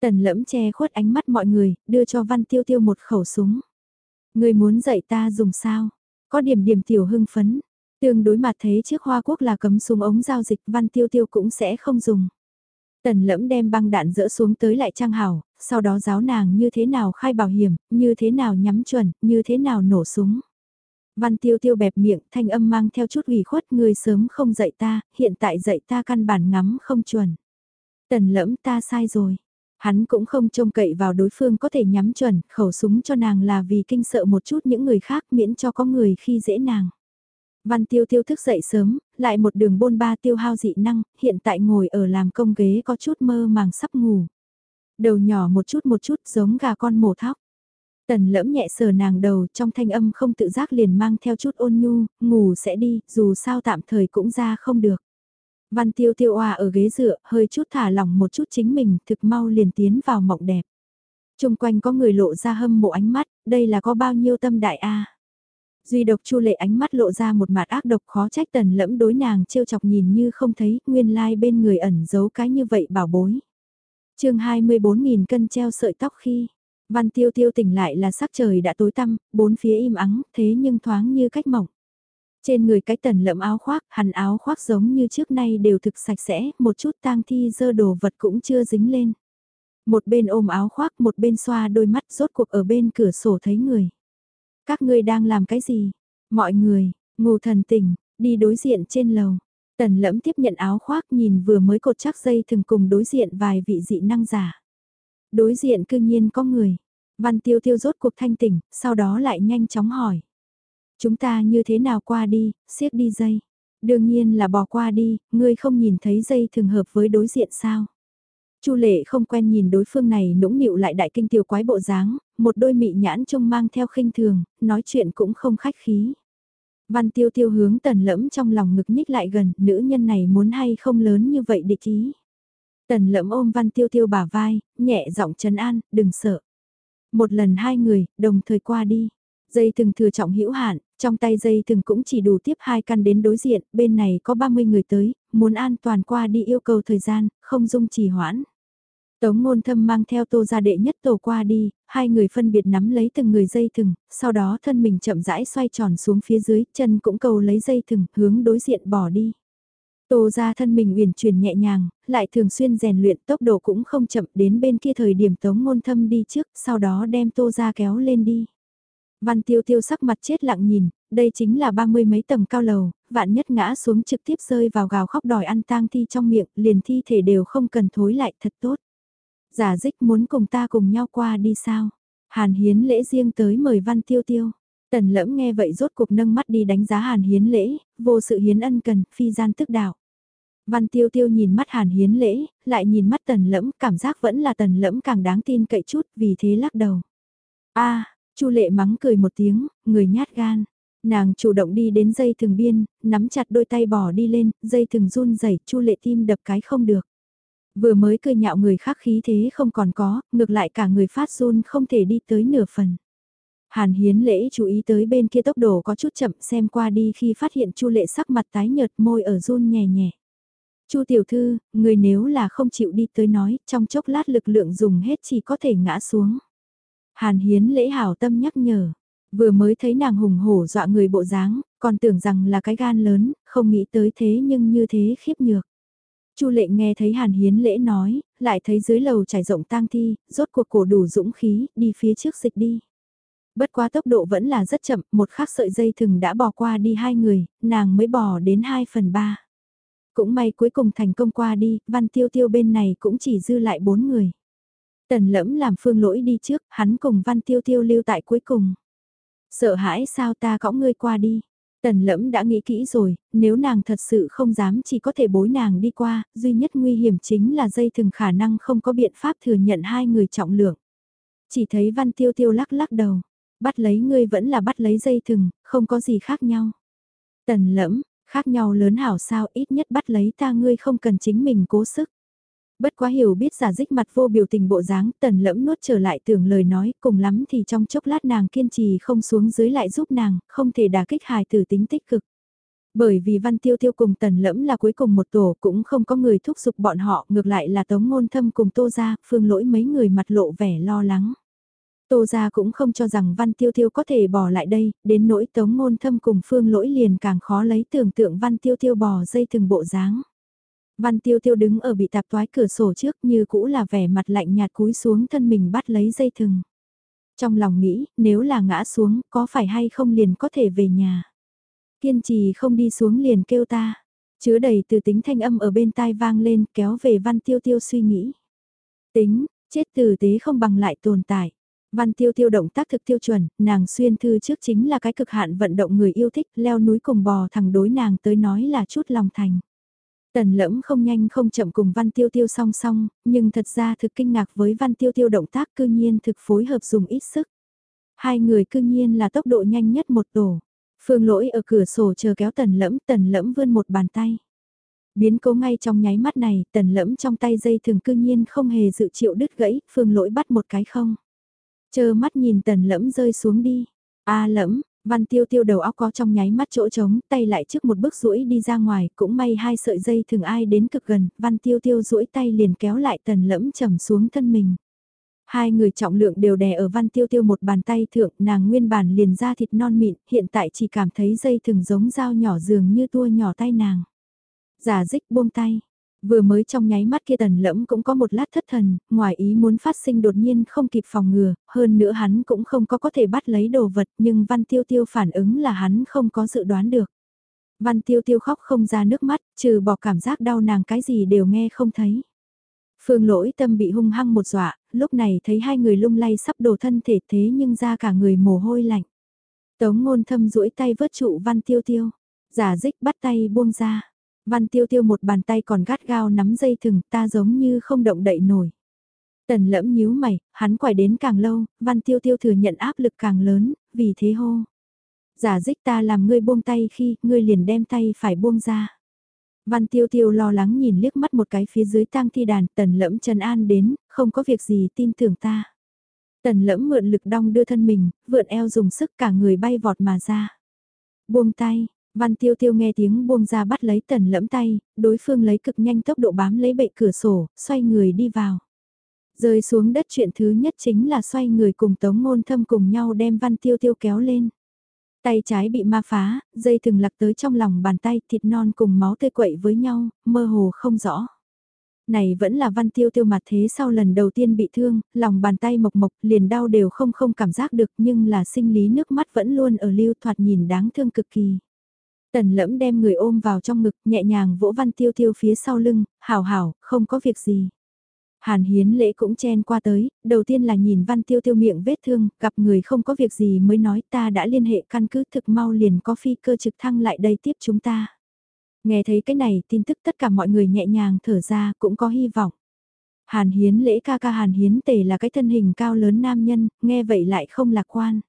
Tần lẫm che khuất ánh mắt mọi người, đưa cho văn tiêu tiêu một khẩu súng. Người muốn dạy ta dùng sao? Có điểm điểm tiểu hưng phấn. Tương đối mặt thế trước Hoa Quốc là cấm súng ống giao dịch văn tiêu tiêu cũng sẽ không dùng. Tần lẫm đem băng đạn dỡ xuống tới lại trang hảo, sau đó giáo nàng như thế nào khai bảo hiểm, như thế nào nhắm chuẩn, như thế nào nổ súng. Văn tiêu tiêu bẹp miệng, thanh âm mang theo chút ủy khuất người sớm không dạy ta, hiện tại dạy ta căn bản ngắm không chuẩn. Tần lẫm ta sai rồi. Hắn cũng không trông cậy vào đối phương có thể nhắm chuẩn, khẩu súng cho nàng là vì kinh sợ một chút những người khác miễn cho có người khi dễ nàng. Văn tiêu tiêu thức dậy sớm, lại một đường bôn ba tiêu hao dị năng, hiện tại ngồi ở làm công ghế có chút mơ màng sắp ngủ. Đầu nhỏ một chút một chút giống gà con mổ thóc. Tần lẫm nhẹ sờ nàng đầu trong thanh âm không tự giác liền mang theo chút ôn nhu, ngủ sẽ đi, dù sao tạm thời cũng ra không được. Văn tiêu tiêu oa ở ghế dựa, hơi chút thả lỏng một chút chính mình, thực mau liền tiến vào mộng đẹp. Trung quanh có người lộ ra hâm mộ ánh mắt, đây là có bao nhiêu tâm đại a Duy độc chu lệ ánh mắt lộ ra một mặt ác độc khó trách tần lẫm đối nàng trêu chọc nhìn như không thấy, nguyên lai like bên người ẩn giấu cái như vậy bảo bối. chương 24.000 cân treo sợi tóc khi, văn tiêu tiêu tỉnh lại là sắc trời đã tối tăm, bốn phía im ắng, thế nhưng thoáng như cách mỏng. Trên người cái tần lẫm áo khoác, hẳn áo khoác giống như trước nay đều thực sạch sẽ, một chút tang thi dơ đồ vật cũng chưa dính lên. Một bên ôm áo khoác, một bên xoa đôi mắt rốt cuộc ở bên cửa sổ thấy người. Các ngươi đang làm cái gì? Mọi người, ngủ thần tỉnh, đi đối diện trên lầu. Tần lẫm tiếp nhận áo khoác nhìn vừa mới cột chắc dây thường cùng đối diện vài vị dị năng giả. Đối diện cương nhiên có người. Văn tiêu tiêu rốt cuộc thanh tỉnh, sau đó lại nhanh chóng hỏi. Chúng ta như thế nào qua đi, siết đi dây. Đương nhiên là bỏ qua đi, ngươi không nhìn thấy dây thường hợp với đối diện sao. Chu lệ không quen nhìn đối phương này nũng nịu lại đại kinh tiểu quái bộ dáng, một đôi mị nhãn trông mang theo khinh thường, nói chuyện cũng không khách khí. Văn tiêu tiêu hướng tần lẫm trong lòng ngực nhích lại gần, nữ nhân này muốn hay không lớn như vậy địch ý. Tần lẫm ôm văn tiêu tiêu bả vai, nhẹ giọng trấn an, đừng sợ. Một lần hai người, đồng thời qua đi. Dây thừng thừa trọng hữu hạn, trong tay dây thừng cũng chỉ đủ tiếp hai căn đến đối diện, bên này có 30 người tới, muốn an toàn qua đi yêu cầu thời gian, không dung trì hoãn. Tống ngôn thâm mang theo tô gia đệ nhất tổ qua đi, hai người phân biệt nắm lấy từng người dây thừng, sau đó thân mình chậm rãi xoay tròn xuống phía dưới, chân cũng cầu lấy dây thừng, hướng đối diện bỏ đi. Tô gia thân mình uyển chuyển nhẹ nhàng, lại thường xuyên rèn luyện tốc độ cũng không chậm đến bên kia thời điểm tống ngôn thâm đi trước, sau đó đem tô gia kéo lên đi. Văn tiêu tiêu sắc mặt chết lặng nhìn, đây chính là ba mươi mấy tầng cao lầu, vạn nhất ngã xuống trực tiếp rơi vào gào khóc đòi ăn tang thi trong miệng, liền thi thể đều không cần thối lại thật tốt. Giả dích muốn cùng ta cùng nhau qua đi sao? Hàn hiến lễ riêng tới mời văn tiêu tiêu. Tần lẫm nghe vậy rốt cuộc nâng mắt đi đánh giá hàn hiến lễ, vô sự hiến ân cần, phi gian tức đạo. Văn tiêu tiêu nhìn mắt hàn hiến lễ, lại nhìn mắt tần lẫm, cảm giác vẫn là tần lẫm càng đáng tin cậy chút, vì thế lắc đầu. a chu lệ mắng cười một tiếng, người nhát gan. Nàng chủ động đi đến dây thường biên, nắm chặt đôi tay bỏ đi lên, dây thường run rẩy chu lệ tim đập cái không được. Vừa mới cười nhạo người khác khí thế không còn có, ngược lại cả người phát run không thể đi tới nửa phần. Hàn Hiến lễ chú ý tới bên kia tốc độ có chút chậm xem qua đi khi phát hiện Chu Lệ sắc mặt tái nhợt môi ở run nhẹ nhẹ. Chu tiểu thư, người nếu là không chịu đi tới nói, trong chốc lát lực lượng dùng hết chỉ có thể ngã xuống. Hàn Hiến lễ hảo tâm nhắc nhở, vừa mới thấy nàng hùng hổ dọa người bộ dáng, còn tưởng rằng là cái gan lớn, không nghĩ tới thế nhưng như thế khiếp nhược. Chu lệ nghe thấy Hàn Hiến lễ nói, lại thấy dưới lầu trải rộng tang thi, rốt cuộc cổ đủ dũng khí, đi phía trước dịch đi. Bất quá tốc độ vẫn là rất chậm, một khắc sợi dây thừng đã bỏ qua đi hai người, nàng mới bỏ đến 2 phần 3. Cũng may cuối cùng thành công qua đi, văn tiêu tiêu bên này cũng chỉ dư lại bốn người. Tần lẫm làm phương lỗi đi trước, hắn cùng văn tiêu tiêu lưu tại cuối cùng. Sợ hãi sao ta cõng ngươi qua đi. Tần lẫm đã nghĩ kỹ rồi, nếu nàng thật sự không dám chỉ có thể bối nàng đi qua, duy nhất nguy hiểm chính là dây thừng khả năng không có biện pháp thừa nhận hai người trọng lượng. Chỉ thấy văn tiêu tiêu lắc lắc đầu, bắt lấy ngươi vẫn là bắt lấy dây thừng, không có gì khác nhau. Tần lẫm, khác nhau lớn hảo sao ít nhất bắt lấy ta ngươi không cần chính mình cố sức. Bất quá hiểu biết giả dích mặt vô biểu tình bộ dáng, tần lẫm nuốt trở lại tưởng lời nói, cùng lắm thì trong chốc lát nàng kiên trì không xuống dưới lại giúp nàng, không thể đả kích hài tử tính tích cực. Bởi vì văn tiêu tiêu cùng tần lẫm là cuối cùng một tổ cũng không có người thúc giục bọn họ, ngược lại là tống ngôn thâm cùng tô ra, phương lỗi mấy người mặt lộ vẻ lo lắng. Tô ra cũng không cho rằng văn tiêu tiêu có thể bỏ lại đây, đến nỗi tống ngôn thâm cùng phương lỗi liền càng khó lấy tưởng tượng văn tiêu tiêu bỏ dây từng bộ dáng. Văn tiêu tiêu đứng ở bị tạp toái cửa sổ trước như cũ là vẻ mặt lạnh nhạt cúi xuống thân mình bắt lấy dây thừng. Trong lòng nghĩ, nếu là ngã xuống, có phải hay không liền có thể về nhà. Kiên trì không đi xuống liền kêu ta. Chứa đầy từ tính thanh âm ở bên tai vang lên kéo về văn tiêu tiêu suy nghĩ. Tính, chết tử tế không bằng lại tồn tại. Văn tiêu tiêu động tác thực tiêu chuẩn, nàng xuyên thư trước chính là cái cực hạn vận động người yêu thích, leo núi cùng bò thẳng đối nàng tới nói là chút lòng thành. Tần lẫm không nhanh không chậm cùng Văn Tiêu Tiêu song song, nhưng thật ra thực kinh ngạc với Văn Tiêu Tiêu động tác cư nhiên thực phối hợp dùng ít sức. Hai người cư nhiên là tốc độ nhanh nhất một tổ. Phương lỗi ở cửa sổ chờ kéo tần lẫm, tần lẫm vươn một bàn tay. Biến cố ngay trong nháy mắt này, tần lẫm trong tay dây thường cư nhiên không hề dự chịu đứt gãy, phương lỗi bắt một cái không. Chờ mắt nhìn tần lẫm rơi xuống đi. a lẫm, Văn tiêu tiêu đầu óc có trong nháy mắt chỗ trống, tay lại trước một bước rũi đi ra ngoài, cũng may hai sợi dây thường ai đến cực gần, văn tiêu tiêu rũi tay liền kéo lại tần lẫm trầm xuống thân mình. Hai người trọng lượng đều đè ở văn tiêu tiêu một bàn tay thượng, nàng nguyên bản liền ra thịt non mịn, hiện tại chỉ cảm thấy dây thường giống dao nhỏ dường như tua nhỏ tay nàng. Giả dích buông tay, Vừa mới trong nháy mắt kia tần lẫm cũng có một lát thất thần, ngoài ý muốn phát sinh đột nhiên không kịp phòng ngừa, hơn nữa hắn cũng không có có thể bắt lấy đồ vật nhưng văn tiêu tiêu phản ứng là hắn không có dự đoán được. Văn tiêu tiêu khóc không ra nước mắt, trừ bỏ cảm giác đau nàng cái gì đều nghe không thấy. Phương lỗi tâm bị hung hăng một dọa, lúc này thấy hai người lung lay sắp đổ thân thể thế nhưng ra cả người mồ hôi lạnh. Tống ngôn thâm duỗi tay vớt trụ văn tiêu tiêu. Giả dích bắt tay buông ra. Văn tiêu tiêu một bàn tay còn gắt gao nắm dây thừng ta giống như không động đậy nổi. Tần lẫm nhíu mày, hắn quải đến càng lâu, văn tiêu tiêu thừa nhận áp lực càng lớn, vì thế hô. Giả dích ta làm ngươi buông tay khi ngươi liền đem tay phải buông ra. Văn tiêu tiêu lo lắng nhìn liếc mắt một cái phía dưới tang thi đàn, tần lẫm trần an đến, không có việc gì tin tưởng ta. Tần lẫm mượn lực đong đưa thân mình, vượn eo dùng sức cả người bay vọt mà ra. Buông tay, văn tiêu tiêu nghe tiếng buông ra bắt lấy tần lẫm tay, đối phương lấy cực nhanh tốc độ bám lấy bệ cửa sổ, xoay người đi vào. Rơi xuống đất chuyện thứ nhất chính là xoay người cùng tống ngôn thâm cùng nhau đem văn tiêu tiêu kéo lên. Tay trái bị ma phá, dây thừng lạc tới trong lòng bàn tay, thịt non cùng máu tươi quậy với nhau, mơ hồ không rõ. Này vẫn là văn tiêu tiêu mặt thế sau lần đầu tiên bị thương, lòng bàn tay mộc mộc liền đau đều không không cảm giác được nhưng là sinh lý nước mắt vẫn luôn ở lưu thoạt nhìn đáng thương cực kỳ. Tần lẫm đem người ôm vào trong ngực nhẹ nhàng vỗ văn tiêu tiêu phía sau lưng, hảo hảo, không có việc gì. Hàn hiến lễ cũng chen qua tới, đầu tiên là nhìn văn tiêu tiêu miệng vết thương, gặp người không có việc gì mới nói ta đã liên hệ căn cứ thực mau liền có phi cơ trực thăng lại đây tiếp chúng ta. Nghe thấy cái này tin tức tất cả mọi người nhẹ nhàng thở ra cũng có hy vọng. Hàn hiến lễ ca ca hàn hiến tề là cái thân hình cao lớn nam nhân, nghe vậy lại không lạc quan.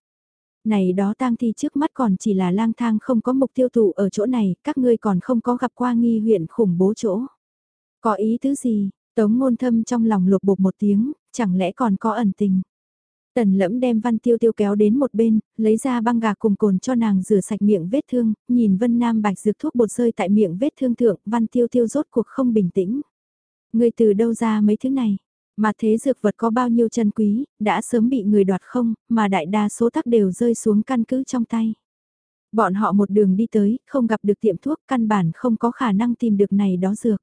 Này đó tang thi trước mắt còn chỉ là lang thang không có mục tiêu tụ ở chỗ này, các ngươi còn không có gặp qua nghi huyện khủng bố chỗ. Có ý tứ gì, Tống ngôn thâm trong lòng lục bục một tiếng, chẳng lẽ còn có ẩn tình. Tần lẫm đem văn tiêu tiêu kéo đến một bên, lấy ra băng gạc cùng cồn cho nàng rửa sạch miệng vết thương, nhìn vân nam bạch dược thuốc bột rơi tại miệng vết thương thượng, văn tiêu tiêu rốt cuộc không bình tĩnh. Người từ đâu ra mấy thứ này? Mà thế dược vật có bao nhiêu chân quý, đã sớm bị người đoạt không, mà đại đa số tắc đều rơi xuống căn cứ trong tay. Bọn họ một đường đi tới, không gặp được tiệm thuốc, căn bản không có khả năng tìm được này đó dược.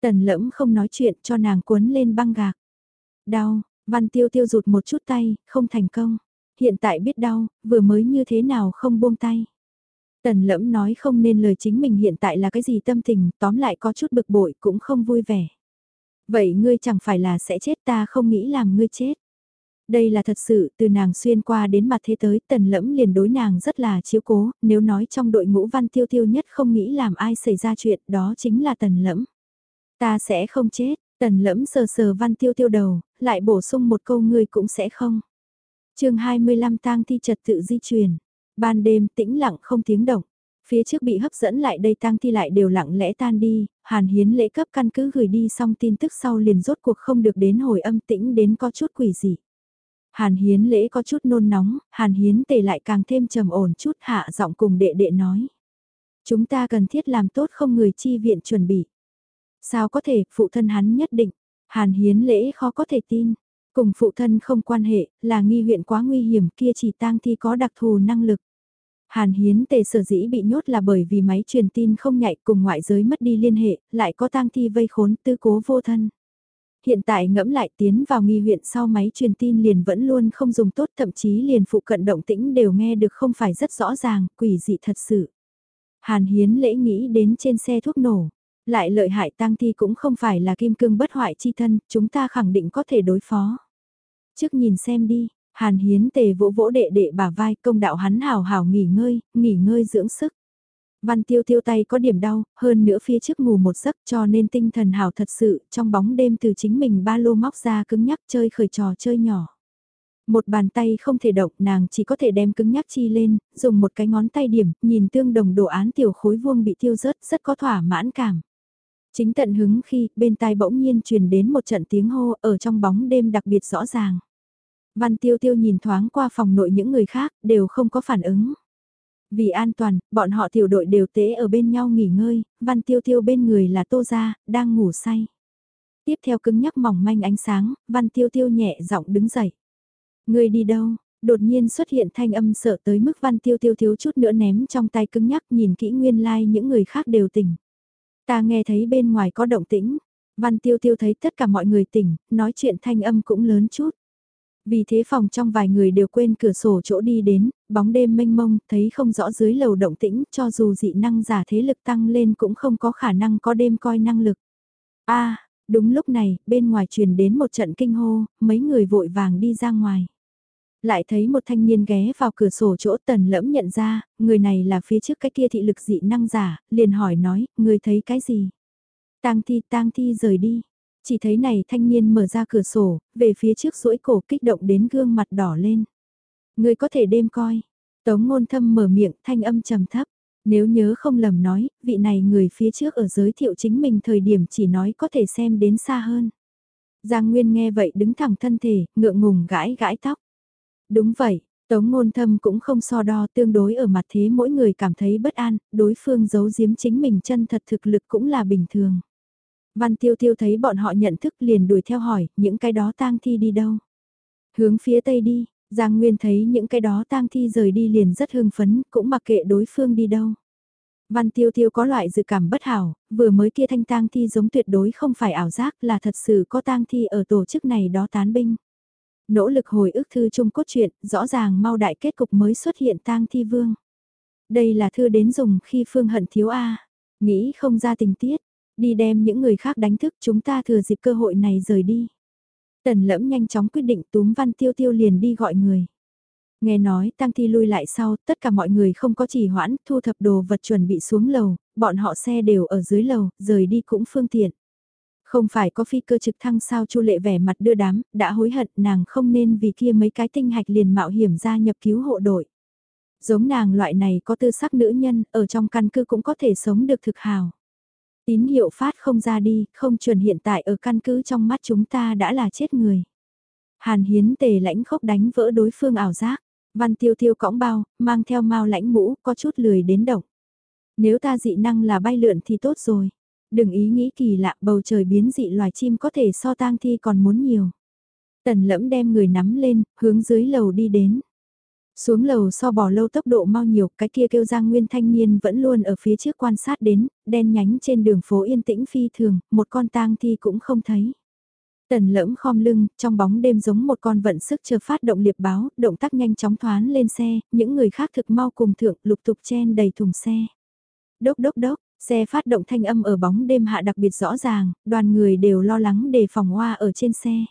Tần lẫm không nói chuyện cho nàng cuốn lên băng gạc. Đau, văn tiêu tiêu rụt một chút tay, không thành công. Hiện tại biết đau, vừa mới như thế nào không buông tay. Tần lẫm nói không nên lời chính mình hiện tại là cái gì tâm tình, tóm lại có chút bực bội cũng không vui vẻ. Vậy ngươi chẳng phải là sẽ chết ta không nghĩ làm ngươi chết. Đây là thật sự, từ nàng xuyên qua đến mặt thế tới, tần lẫm liền đối nàng rất là chiếu cố, nếu nói trong đội ngũ văn tiêu tiêu nhất không nghĩ làm ai xảy ra chuyện, đó chính là tần lẫm. Ta sẽ không chết, tần lẫm sờ sờ văn tiêu tiêu đầu, lại bổ sung một câu ngươi cũng sẽ không. chương 25 tang thi trật tự di chuyển, ban đêm tĩnh lặng không tiếng động. Phía trước bị hấp dẫn lại đây tang thi lại đều lặng lẽ tan đi, hàn hiến lễ cấp căn cứ gửi đi xong tin tức sau liền rốt cuộc không được đến hồi âm tĩnh đến có chút quỷ dị. Hàn hiến lễ có chút nôn nóng, hàn hiến tề lại càng thêm trầm ổn chút hạ giọng cùng đệ đệ nói. Chúng ta cần thiết làm tốt không người chi viện chuẩn bị. Sao có thể, phụ thân hắn nhất định. Hàn hiến lễ khó có thể tin. Cùng phụ thân không quan hệ, là nghi huyện quá nguy hiểm kia chỉ tang thi có đặc thù năng lực. Hàn hiến tề sở dĩ bị nhốt là bởi vì máy truyền tin không nhạy cùng ngoại giới mất đi liên hệ, lại có tang thi vây khốn tư cố vô thân. Hiện tại ngẫm lại tiến vào nghi huyện sau máy truyền tin liền vẫn luôn không dùng tốt thậm chí liền phụ cận động tĩnh đều nghe được không phải rất rõ ràng, quỷ dị thật sự. Hàn hiến lễ nghĩ đến trên xe thuốc nổ, lại lợi hại tang thi cũng không phải là kim cương bất hoại chi thân, chúng ta khẳng định có thể đối phó. Trước nhìn xem đi, Hàn Hiến tề vỗ vỗ đệ đệ bả vai công đạo hắn hào hào nghỉ ngơi, nghỉ ngơi dưỡng sức. Văn tiêu tiêu tay có điểm đau, hơn nữa phía trước ngủ một giấc cho nên tinh thần hào thật sự, trong bóng đêm từ chính mình ba lô móc ra cứng nhắc chơi khởi trò chơi nhỏ. Một bàn tay không thể động, nàng chỉ có thể đem cứng nhắc chi lên, dùng một cái ngón tay điểm, nhìn tương đồng đồ án tiểu khối vuông bị tiêu rớt, rất có thỏa mãn cảm. Chính tận hứng khi bên tai bỗng nhiên truyền đến một trận tiếng hô ở trong bóng đêm đặc biệt rõ ràng. Văn tiêu tiêu nhìn thoáng qua phòng nội những người khác đều không có phản ứng. Vì an toàn, bọn họ tiểu đội đều tế ở bên nhau nghỉ ngơi, văn tiêu tiêu bên người là tô gia, đang ngủ say. Tiếp theo cứng nhắc mỏng manh ánh sáng, văn tiêu tiêu nhẹ giọng đứng dậy. Người đi đâu? Đột nhiên xuất hiện thanh âm sợ tới mức văn tiêu tiêu thiếu chút nữa ném trong tay cứng nhắc nhìn kỹ nguyên lai like những người khác đều tỉnh. Ta nghe thấy bên ngoài có động tĩnh, văn tiêu tiêu thấy tất cả mọi người tỉnh, nói chuyện thanh âm cũng lớn chút. Vì thế phòng trong vài người đều quên cửa sổ chỗ đi đến, bóng đêm mênh mông, thấy không rõ dưới lầu động tĩnh, cho dù dị năng giả thế lực tăng lên cũng không có khả năng có đêm coi năng lực. a đúng lúc này, bên ngoài truyền đến một trận kinh hô, mấy người vội vàng đi ra ngoài. Lại thấy một thanh niên ghé vào cửa sổ chỗ tần lẫm nhận ra, người này là phía trước cái kia thị lực dị năng giả, liền hỏi nói, người thấy cái gì? Tang thi, tang thi rời đi. Chỉ thấy này thanh niên mở ra cửa sổ, về phía trước duỗi cổ kích động đến gương mặt đỏ lên. Người có thể đêm coi. Tống ngôn thâm mở miệng thanh âm trầm thấp. Nếu nhớ không lầm nói, vị này người phía trước ở giới thiệu chính mình thời điểm chỉ nói có thể xem đến xa hơn. Giang Nguyên nghe vậy đứng thẳng thân thể, ngượng ngùng gãi gãi tóc. Đúng vậy, Tống ngôn thâm cũng không so đo tương đối ở mặt thế mỗi người cảm thấy bất an, đối phương giấu giếm chính mình chân thật thực lực cũng là bình thường. Văn tiêu tiêu thấy bọn họ nhận thức liền đuổi theo hỏi, những cái đó tang thi đi đâu? Hướng phía tây đi, Giang Nguyên thấy những cái đó tang thi rời đi liền rất hưng phấn, cũng mặc kệ đối phương đi đâu. Văn tiêu tiêu có loại dự cảm bất hảo, vừa mới kia thanh tang thi giống tuyệt đối không phải ảo giác là thật sự có tang thi ở tổ chức này đó tán binh. Nỗ lực hồi ức thư chung cốt truyện, rõ ràng mau đại kết cục mới xuất hiện tang thi vương. Đây là thư đến dùng khi phương hận thiếu A, nghĩ không ra tình tiết, đi đem những người khác đánh thức chúng ta thừa dịp cơ hội này rời đi. Tần lẫm nhanh chóng quyết định túm văn tiêu tiêu liền đi gọi người. Nghe nói tăng thi lui lại sau, tất cả mọi người không có trì hoãn, thu thập đồ vật chuẩn bị xuống lầu, bọn họ xe đều ở dưới lầu, rời đi cũng phương tiện. Không phải có phi cơ trực thăng sao chu lệ vẻ mặt đưa đám, đã hối hận nàng không nên vì kia mấy cái tinh hạch liền mạo hiểm ra nhập cứu hộ đội. Giống nàng loại này có tư sắc nữ nhân, ở trong căn cứ cũng có thể sống được thực hào. Tín hiệu phát không ra đi, không chuẩn hiện tại ở căn cứ trong mắt chúng ta đã là chết người. Hàn hiến tề lãnh khốc đánh vỡ đối phương ảo giác. Văn tiêu tiêu cõng bao, mang theo mau lãnh mũ, có chút lười đến động. Nếu ta dị năng là bay lượn thì tốt rồi. Đừng ý nghĩ kỳ lạ bầu trời biến dị loài chim có thể so tang thi còn muốn nhiều. Tần lẫm đem người nắm lên, hướng dưới lầu đi đến. Xuống lầu so bỏ lâu tốc độ mau nhiều, cái kia kêu Giang Nguyên thanh niên vẫn luôn ở phía trước quan sát đến, đen nhánh trên đường phố yên tĩnh phi thường, một con tang thi cũng không thấy. Tần lẫm khom lưng, trong bóng đêm giống một con vận sức chờ phát động liệp báo, động tác nhanh chóng thoán lên xe, những người khác thực mau cùng thượng lục tục chen đầy thùng xe. Đốc đốc đốc, xe phát động thanh âm ở bóng đêm hạ đặc biệt rõ ràng, đoàn người đều lo lắng đề phòng hoa ở trên xe.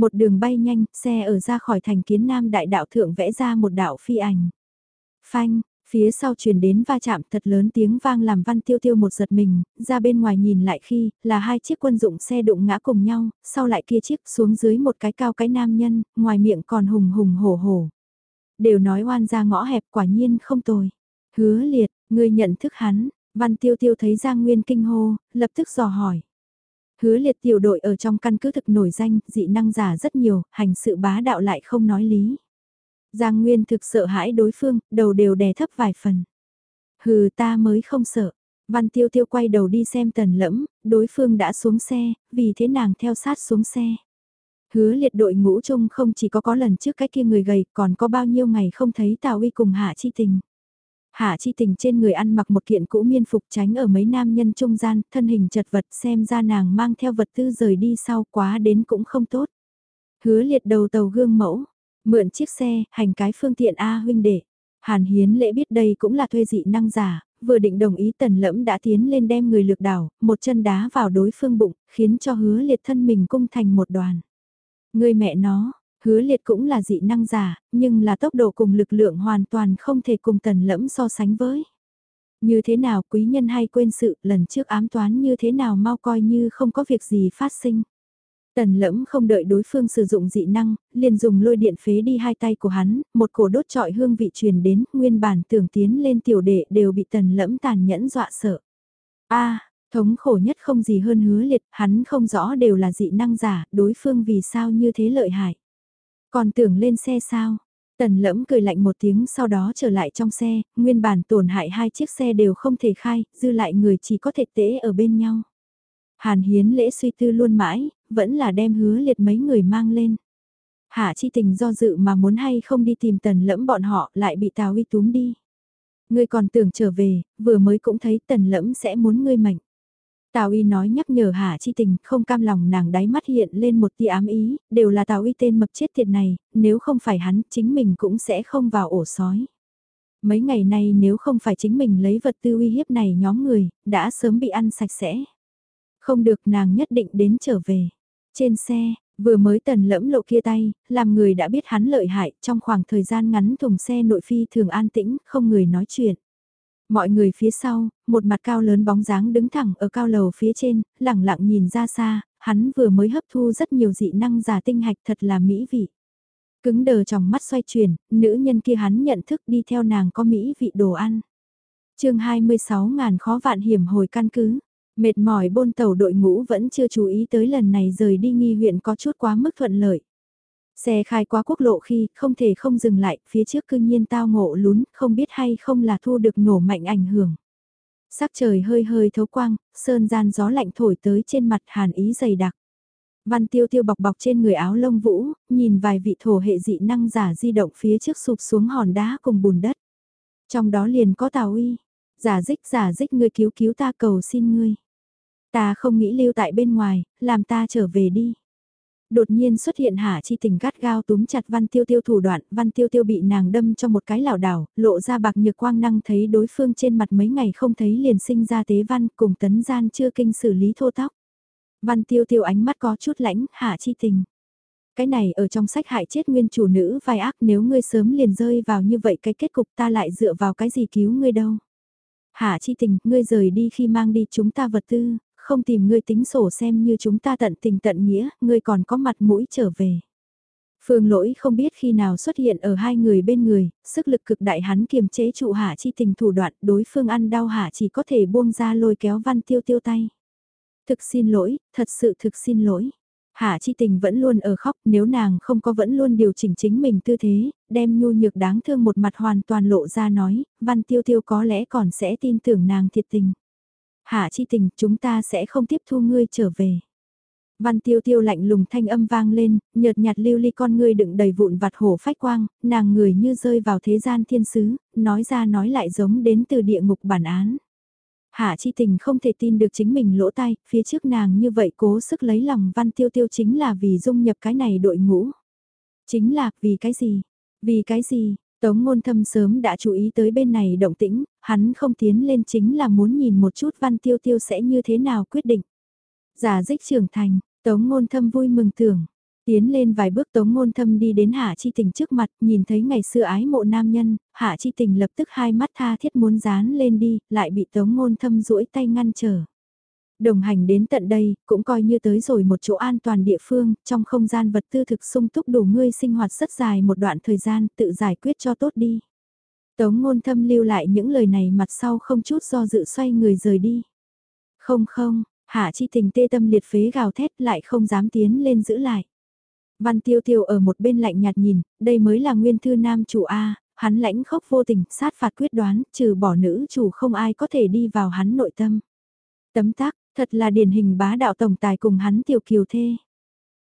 Một đường bay nhanh, xe ở ra khỏi thành kiến nam đại đạo thượng vẽ ra một đạo phi ảnh. Phanh, phía sau truyền đến va chạm thật lớn tiếng vang làm văn tiêu tiêu một giật mình, ra bên ngoài nhìn lại khi, là hai chiếc quân dụng xe đụng ngã cùng nhau, sau lại kia chiếc xuống dưới một cái cao cái nam nhân, ngoài miệng còn hùng hùng hổ hổ. Đều nói oan ra ngõ hẹp quả nhiên không tồi. Hứa liệt, người nhận thức hắn, văn tiêu tiêu thấy Giang Nguyên kinh hô, lập tức dò hỏi. Hứa liệt tiểu đội ở trong căn cứ thực nổi danh, dị năng giả rất nhiều, hành sự bá đạo lại không nói lý. Giang Nguyên thực sợ hãi đối phương, đầu đều đè thấp vài phần. Hừ ta mới không sợ. Văn tiêu tiêu quay đầu đi xem tần lẫm, đối phương đã xuống xe, vì thế nàng theo sát xuống xe. Hứa liệt đội ngũ chung không chỉ có có lần trước cái kia người gầy, còn có bao nhiêu ngày không thấy Tào Uy cùng Hạ Chi Tình. Hạ chi tình trên người ăn mặc một kiện cũ miên phục tránh ở mấy nam nhân trung gian, thân hình chật vật xem ra nàng mang theo vật tư rời đi sau quá đến cũng không tốt. Hứa liệt đầu tàu gương mẫu, mượn chiếc xe, hành cái phương tiện A huynh đệ. Hàn hiến lễ biết đây cũng là thuê dị năng giả, vừa định đồng ý tần lẫm đã tiến lên đem người lược đảo, một chân đá vào đối phương bụng, khiến cho hứa liệt thân mình cung thành một đoàn. Người mẹ nó, Hứa liệt cũng là dị năng giả, nhưng là tốc độ cùng lực lượng hoàn toàn không thể cùng tần lẫm so sánh với. Như thế nào quý nhân hay quên sự lần trước ám toán như thế nào mau coi như không có việc gì phát sinh. Tần lẫm không đợi đối phương sử dụng dị năng, liền dùng lôi điện phế đi hai tay của hắn, một cổ đốt trọi hương vị truyền đến, nguyên bản tưởng tiến lên tiểu đệ đều bị tần lẫm tàn nhẫn dọa sợ. a thống khổ nhất không gì hơn hứa liệt, hắn không rõ đều là dị năng giả, đối phương vì sao như thế lợi hại. Còn tưởng lên xe sao? Tần lẫm cười lạnh một tiếng sau đó trở lại trong xe, nguyên bản tổn hại hai chiếc xe đều không thể khai, dư lại người chỉ có thể tễ ở bên nhau. Hàn hiến lễ suy tư luôn mãi, vẫn là đem hứa liệt mấy người mang lên. Hạ chi tình do dự mà muốn hay không đi tìm tần lẫm bọn họ lại bị tào uy túm đi. Ngươi còn tưởng trở về, vừa mới cũng thấy tần lẫm sẽ muốn ngươi mạnh. Tào Y nói nhắc nhở Hà Chi Tình, không cam lòng nàng đáy mắt hiện lên một tia ám ý, đều là Tào Y tên mập chết tiệt này, nếu không phải hắn, chính mình cũng sẽ không vào ổ sói. Mấy ngày nay nếu không phải chính mình lấy vật tư uy hiếp này nhóm người, đã sớm bị ăn sạch sẽ. Không được nàng nhất định đến trở về. Trên xe, Vừa mới tần lẫm lộ kia tay, làm người đã biết hắn lợi hại, trong khoảng thời gian ngắn thùng xe nội phi thường an tĩnh, không người nói chuyện. Mọi người phía sau, một mặt cao lớn bóng dáng đứng thẳng ở cao lầu phía trên, lẳng lặng nhìn ra xa, hắn vừa mới hấp thu rất nhiều dị năng giả tinh hạch thật là mỹ vị. Cứng đờ trong mắt xoay chuyển, nữ nhân kia hắn nhận thức đi theo nàng có mỹ vị đồ ăn. chương 26 ngàn khó vạn hiểm hồi căn cứ. Mệt mỏi bôn tàu đội ngũ vẫn chưa chú ý tới lần này rời đi nghi huyện có chút quá mức thuận lợi. Xe khai qua quốc lộ khi không thể không dừng lại, phía trước cư nhiên tao ngộ lún, không biết hay không là thu được nổ mạnh ảnh hưởng. Sắc trời hơi hơi thấu quang, sơn gian gió lạnh thổi tới trên mặt hàn ý dày đặc. Văn tiêu tiêu bọc bọc trên người áo lông vũ, nhìn vài vị thổ hệ dị năng giả di động phía trước sụp xuống hòn đá cùng bùn đất. Trong đó liền có tào uy, giả dích giả dích ngươi cứu cứu ta cầu xin ngươi. Ta không nghĩ lưu tại bên ngoài, làm ta trở về đi. Đột nhiên xuất hiện hạ chi tình gắt gao túm chặt văn tiêu tiêu thủ đoạn, văn tiêu tiêu bị nàng đâm cho một cái lảo đảo, lộ ra bạc nhược quang năng thấy đối phương trên mặt mấy ngày không thấy liền sinh ra tế văn cùng tấn gian chưa kinh xử lý thô tóc. Văn tiêu tiêu ánh mắt có chút lãnh, hạ chi tình. Cái này ở trong sách hại chết nguyên chủ nữ vai ác nếu ngươi sớm liền rơi vào như vậy cái kết cục ta lại dựa vào cái gì cứu ngươi đâu. Hạ chi tình, ngươi rời đi khi mang đi chúng ta vật tư, không tìm ngươi tính sổ xem như chúng ta tận tình tận nghĩa, ngươi còn có mặt mũi trở về. Phương lỗi không biết khi nào xuất hiện ở hai người bên người, sức lực cực đại hắn kiềm chế trụ hạ chi tình thủ đoạn đối phương ăn đau hạ chỉ có thể buông ra lôi kéo văn tiêu tiêu tay. Thực xin lỗi, thật sự thực xin lỗi. Hạ chi tình vẫn luôn ở khóc nếu nàng không có vẫn luôn điều chỉnh chính mình tư thế, đem nhu nhược đáng thương một mặt hoàn toàn lộ ra nói, văn tiêu tiêu có lẽ còn sẽ tin tưởng nàng thiệt tình. Hạ chi tình, chúng ta sẽ không tiếp thu ngươi trở về. Văn tiêu tiêu lạnh lùng thanh âm vang lên, nhợt nhạt lưu ly con ngươi đựng đầy vụn vặt hổ phách quang, nàng người như rơi vào thế gian thiên sứ, nói ra nói lại giống đến từ địa ngục bản án. Hạ chi tình không thể tin được chính mình lỗ tai, phía trước nàng như vậy cố sức lấy lòng văn tiêu tiêu chính là vì dung nhập cái này đội ngũ. Chính là vì cái gì? Vì cái gì? Tống ngôn thâm sớm đã chú ý tới bên này động tĩnh, hắn không tiến lên chính là muốn nhìn một chút văn tiêu tiêu sẽ như thế nào quyết định. Giả dích trưởng thành, tống ngôn thâm vui mừng tưởng. Tiến lên vài bước tống ngôn thâm đi đến hạ chi tình trước mặt, nhìn thấy ngày xưa ái mộ nam nhân, hạ chi tình lập tức hai mắt tha thiết muốn dán lên đi, lại bị tống ngôn thâm duỗi tay ngăn trở. Đồng hành đến tận đây, cũng coi như tới rồi một chỗ an toàn địa phương, trong không gian vật tư thực sung túc đủ ngươi sinh hoạt rất dài một đoạn thời gian, tự giải quyết cho tốt đi. Tống ngôn thâm lưu lại những lời này mặt sau không chút do dự xoay người rời đi. Không không, hạ chi tình tê tâm liệt phế gào thét lại không dám tiến lên giữ lại. Văn tiêu tiêu ở một bên lạnh nhạt nhìn, đây mới là nguyên thư nam chủ A, hắn lãnh khốc vô tình, sát phạt quyết đoán, trừ bỏ nữ chủ không ai có thể đi vào hắn nội tâm. Tấm tác, Thật là điển hình bá đạo tổng tài cùng hắn tiểu kiều thê.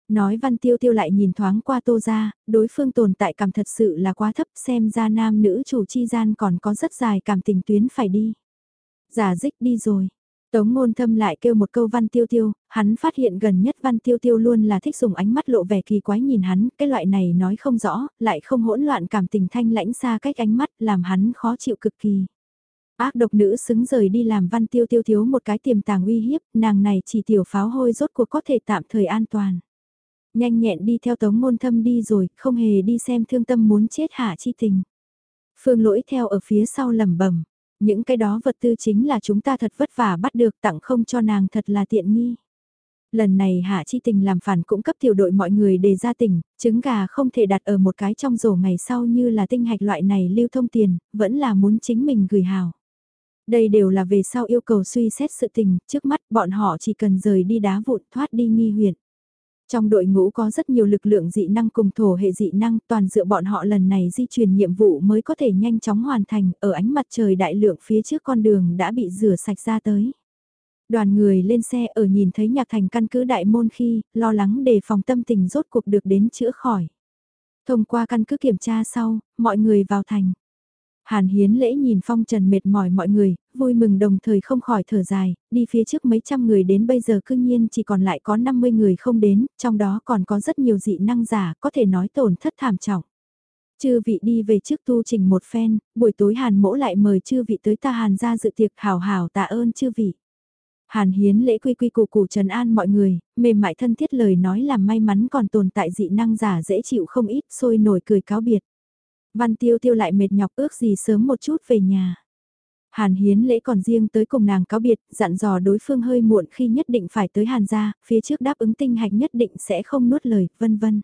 Nói văn tiêu tiêu lại nhìn thoáng qua tô ra, đối phương tồn tại cảm thật sự là quá thấp xem ra nam nữ chủ chi gian còn có rất dài cảm tình tuyến phải đi. Giả dích đi rồi. Tống ngôn thâm lại kêu một câu văn tiêu tiêu, hắn phát hiện gần nhất văn tiêu tiêu luôn là thích dùng ánh mắt lộ vẻ kỳ quái nhìn hắn, cái loại này nói không rõ, lại không hỗn loạn cảm tình thanh lãnh xa cách ánh mắt làm hắn khó chịu cực kỳ. Ác độc nữ xứng rời đi làm văn tiêu tiêu thiếu một cái tiềm tàng uy hiếp, nàng này chỉ tiểu pháo hôi rốt cuộc có thể tạm thời an toàn. Nhanh nhẹn đi theo tống ngôn thâm đi rồi, không hề đi xem thương tâm muốn chết hạ chi tình. Phương lỗi theo ở phía sau lầm bẩm những cái đó vật tư chính là chúng ta thật vất vả bắt được tặng không cho nàng thật là tiện nghi. Lần này Hạ Chi Tình làm phản cũng cấp tiểu đội mọi người đề ra tỉnh, trứng gà không thể đặt ở một cái trong rổ ngày sau như là tinh hạch loại này lưu thông tiền, vẫn là muốn chính mình gửi hào. Đây đều là về sau yêu cầu suy xét sự tình, trước mắt bọn họ chỉ cần rời đi đá vụn thoát đi nghi huyện. Trong đội ngũ có rất nhiều lực lượng dị năng cùng thổ hệ dị năng toàn dựa bọn họ lần này di chuyển nhiệm vụ mới có thể nhanh chóng hoàn thành ở ánh mặt trời đại lượng phía trước con đường đã bị rửa sạch ra tới. Đoàn người lên xe ở nhìn thấy nhạc thành căn cứ đại môn khi lo lắng đề phòng tâm tình rốt cuộc được đến chữa khỏi. Thông qua căn cứ kiểm tra sau, mọi người vào thành. Hàn Hiến lễ nhìn phong trần mệt mỏi mọi người, vui mừng đồng thời không khỏi thở dài, đi phía trước mấy trăm người đến bây giờ cương nhiên chỉ còn lại có 50 người không đến, trong đó còn có rất nhiều dị năng giả, có thể nói tổn thất thảm trọng. Chư vị đi về trước tu trình một phen, buổi tối Hàn mỗ lại mời chư vị tới ta Hàn ra dự tiệc hào hào tạ ơn chư vị. Hàn hiến lễ quy quy củ củ trần an mọi người, mềm mại thân thiết lời nói làm may mắn còn tồn tại dị năng giả dễ chịu không ít, sôi nổi cười cáo biệt. Văn tiêu tiêu lại mệt nhọc ước gì sớm một chút về nhà. Hàn hiến lễ còn riêng tới cùng nàng cáo biệt, dặn dò đối phương hơi muộn khi nhất định phải tới hàn gia, phía trước đáp ứng tinh hạch nhất định sẽ không nuốt lời, vân vân.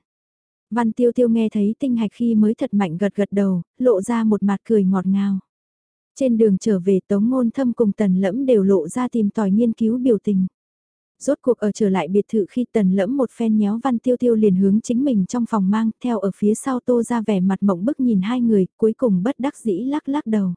Văn tiêu tiêu nghe thấy tinh hạch khi mới thật mạnh gật gật đầu, lộ ra một mặt cười ngọt ngào. Trên đường trở về Tống Ngôn Thâm cùng Tần Lẫm đều lộ ra tìm tòi nghiên cứu biểu tình. Rốt cuộc ở trở lại biệt thự khi Tần Lẫm một phen nhéo Văn Tiêu Tiêu liền hướng chính mình trong phòng mang theo ở phía sau tô ra vẻ mặt mộng bức nhìn hai người cuối cùng bất đắc dĩ lắc lắc đầu.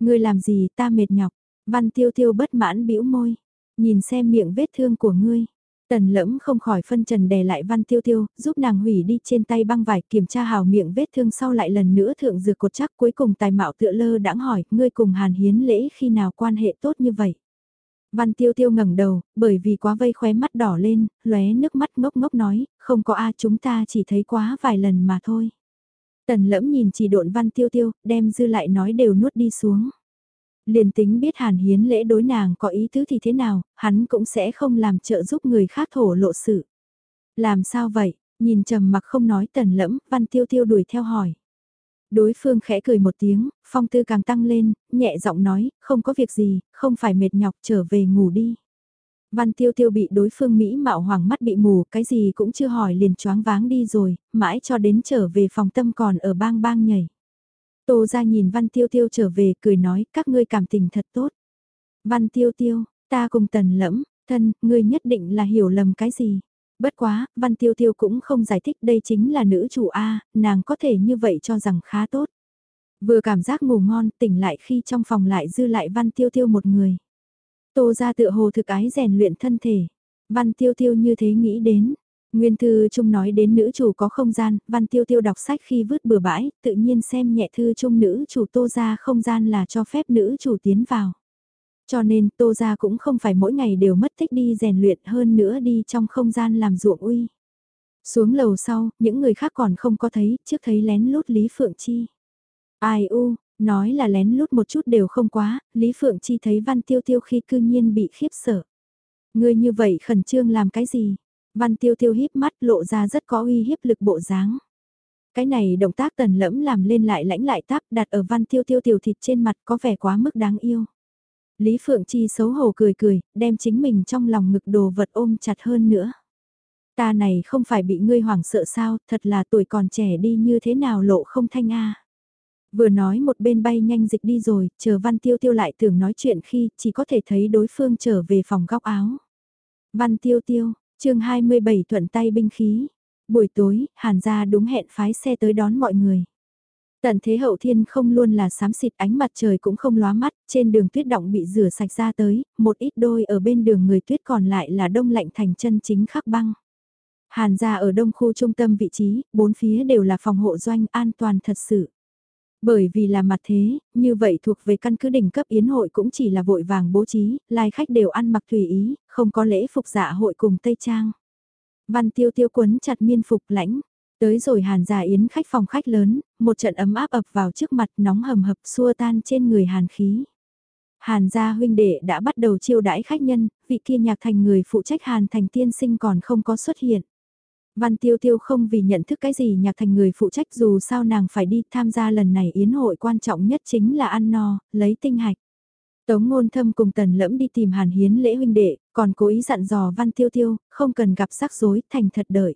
Ngươi làm gì ta mệt nhọc, Văn Tiêu Tiêu bất mãn bĩu môi, nhìn xem miệng vết thương của ngươi. Tần lẫm không khỏi phân trần đè lại văn tiêu tiêu, giúp nàng hủy đi trên tay băng vải kiểm tra hào miệng vết thương sau lại lần nữa thượng dược cột chắc cuối cùng tài mạo tựa lơ đãng hỏi, ngươi cùng hàn hiến lễ khi nào quan hệ tốt như vậy. Văn tiêu tiêu ngẩng đầu, bởi vì quá vây khóe mắt đỏ lên, lóe nước mắt ngốc ngốc nói, không có a chúng ta chỉ thấy quá vài lần mà thôi. Tần lẫm nhìn chỉ độn văn tiêu tiêu, đem dư lại nói đều nuốt đi xuống. Liền tính biết Hàn Hiến lễ đối nàng có ý tứ thì thế nào, hắn cũng sẽ không làm trợ giúp người khác thổ lộ sự. Làm sao vậy, nhìn trầm mặc không nói tần lẫm, văn tiêu tiêu đuổi theo hỏi. Đối phương khẽ cười một tiếng, phong tư càng tăng lên, nhẹ giọng nói, không có việc gì, không phải mệt nhọc trở về ngủ đi. Văn tiêu tiêu bị đối phương Mỹ mạo hoàng mắt bị mù, cái gì cũng chưa hỏi liền choáng váng đi rồi, mãi cho đến trở về phòng tâm còn ở bang bang nhảy. Tô ra nhìn Văn Tiêu Tiêu trở về cười nói các ngươi cảm tình thật tốt. Văn Tiêu Tiêu, ta cùng tần lẫm, thân, ngươi nhất định là hiểu lầm cái gì. Bất quá, Văn Tiêu Tiêu cũng không giải thích đây chính là nữ chủ A, nàng có thể như vậy cho rằng khá tốt. Vừa cảm giác ngủ ngon tỉnh lại khi trong phòng lại dư lại Văn Tiêu Tiêu một người. Tô ra tựa hồ thực ái rèn luyện thân thể. Văn Tiêu Tiêu như thế nghĩ đến, Nguyên thư trung nói đến nữ chủ có không gian, văn tiêu tiêu đọc sách khi vứt bừa bãi, tự nhiên xem nhẹ thư trung nữ chủ tô ra không gian là cho phép nữ chủ tiến vào. Cho nên tô gia cũng không phải mỗi ngày đều mất thích đi rèn luyện hơn nữa đi trong không gian làm ruộng uy. Xuống lầu sau, những người khác còn không có thấy, trước thấy lén lút Lý Phượng Chi. Ai u, nói là lén lút một chút đều không quá, Lý Phượng Chi thấy văn tiêu tiêu khi cư nhiên bị khiếp sợ. Người như vậy khẩn trương làm cái gì? Văn tiêu tiêu híp mắt lộ ra rất có uy hiếp lực bộ dáng. Cái này động tác tần lẫm làm lên lại lãnh lại táp đặt ở văn tiêu tiêu tiểu thịt trên mặt có vẻ quá mức đáng yêu. Lý Phượng Chi xấu hổ cười cười, đem chính mình trong lòng ngực đồ vật ôm chặt hơn nữa. Ta này không phải bị ngươi hoảng sợ sao, thật là tuổi còn trẻ đi như thế nào lộ không thanh a. Vừa nói một bên bay nhanh dịch đi rồi, chờ văn tiêu tiêu lại tưởng nói chuyện khi chỉ có thể thấy đối phương trở về phòng góc áo. Văn tiêu tiêu, chương 27 thuận tay binh khí. Buổi tối, Hàn gia đúng hẹn phái xe tới đón mọi người. Tận thế hậu thiên không luôn là xám xịt ánh mặt trời cũng không lóa mắt, trên đường tuyết động bị rửa sạch ra tới, một ít đôi ở bên đường người tuyết còn lại là đông lạnh thành chân chính khắc băng. Hàn gia ở đông khu trung tâm vị trí, bốn phía đều là phòng hộ doanh an toàn thật sự. Bởi vì là mặt thế, như vậy thuộc về căn cứ đỉnh cấp yến hội cũng chỉ là vội vàng bố trí, lai khách đều ăn mặc tùy ý, không có lễ phục dạ hội cùng Tây Trang. Văn tiêu tiêu quấn chặt miên phục lãnh, tới rồi hàn già yến khách phòng khách lớn, một trận ấm áp ập vào trước mặt nóng hầm hập xua tan trên người hàn khí. Hàn gia huynh đệ đã bắt đầu chiêu đãi khách nhân, vị kia nhạc thành người phụ trách hàn thành tiên sinh còn không có xuất hiện. Văn Tiêu Tiêu không vì nhận thức cái gì nhạc thành người phụ trách dù sao nàng phải đi tham gia lần này yến hội quan trọng nhất chính là ăn no, lấy tinh hạch. Tống ngôn thâm cùng tần lẫm đi tìm hàn hiến lễ huynh đệ, còn cố ý dặn dò Văn Tiêu Tiêu, không cần gặp rắc rối, thành thật đợi.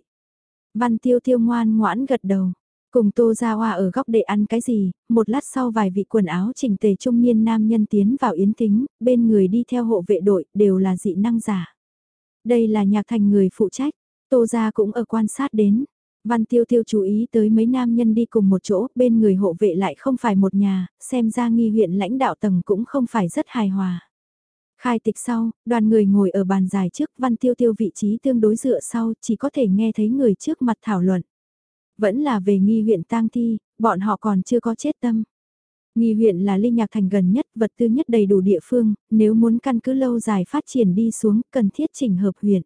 Văn Tiêu Tiêu ngoan ngoãn gật đầu. Cùng Tô Gia Hoa ở góc để ăn cái gì, một lát sau vài vị quần áo chỉnh tề trung niên nam nhân tiến vào yến tính, bên người đi theo hộ vệ đội đều là dị năng giả. Đây là nhạc thành người phụ trách, Tô gia cũng ở quan sát đến. Văn tiêu tiêu chú ý tới mấy nam nhân đi cùng một chỗ, bên người hộ vệ lại không phải một nhà, xem ra nghi huyện lãnh đạo tầng cũng không phải rất hài hòa. Khai tịch sau, đoàn người ngồi ở bàn dài trước văn tiêu tiêu vị trí tương đối dựa sau chỉ có thể nghe thấy người trước mặt thảo luận. Vẫn là về nghi huyện tang thi, bọn họ còn chưa có chết tâm. Nghi huyện là ly nhạc thành gần nhất, vật tư nhất đầy đủ địa phương, nếu muốn căn cứ lâu dài phát triển đi xuống, cần thiết chỉnh hợp huyện.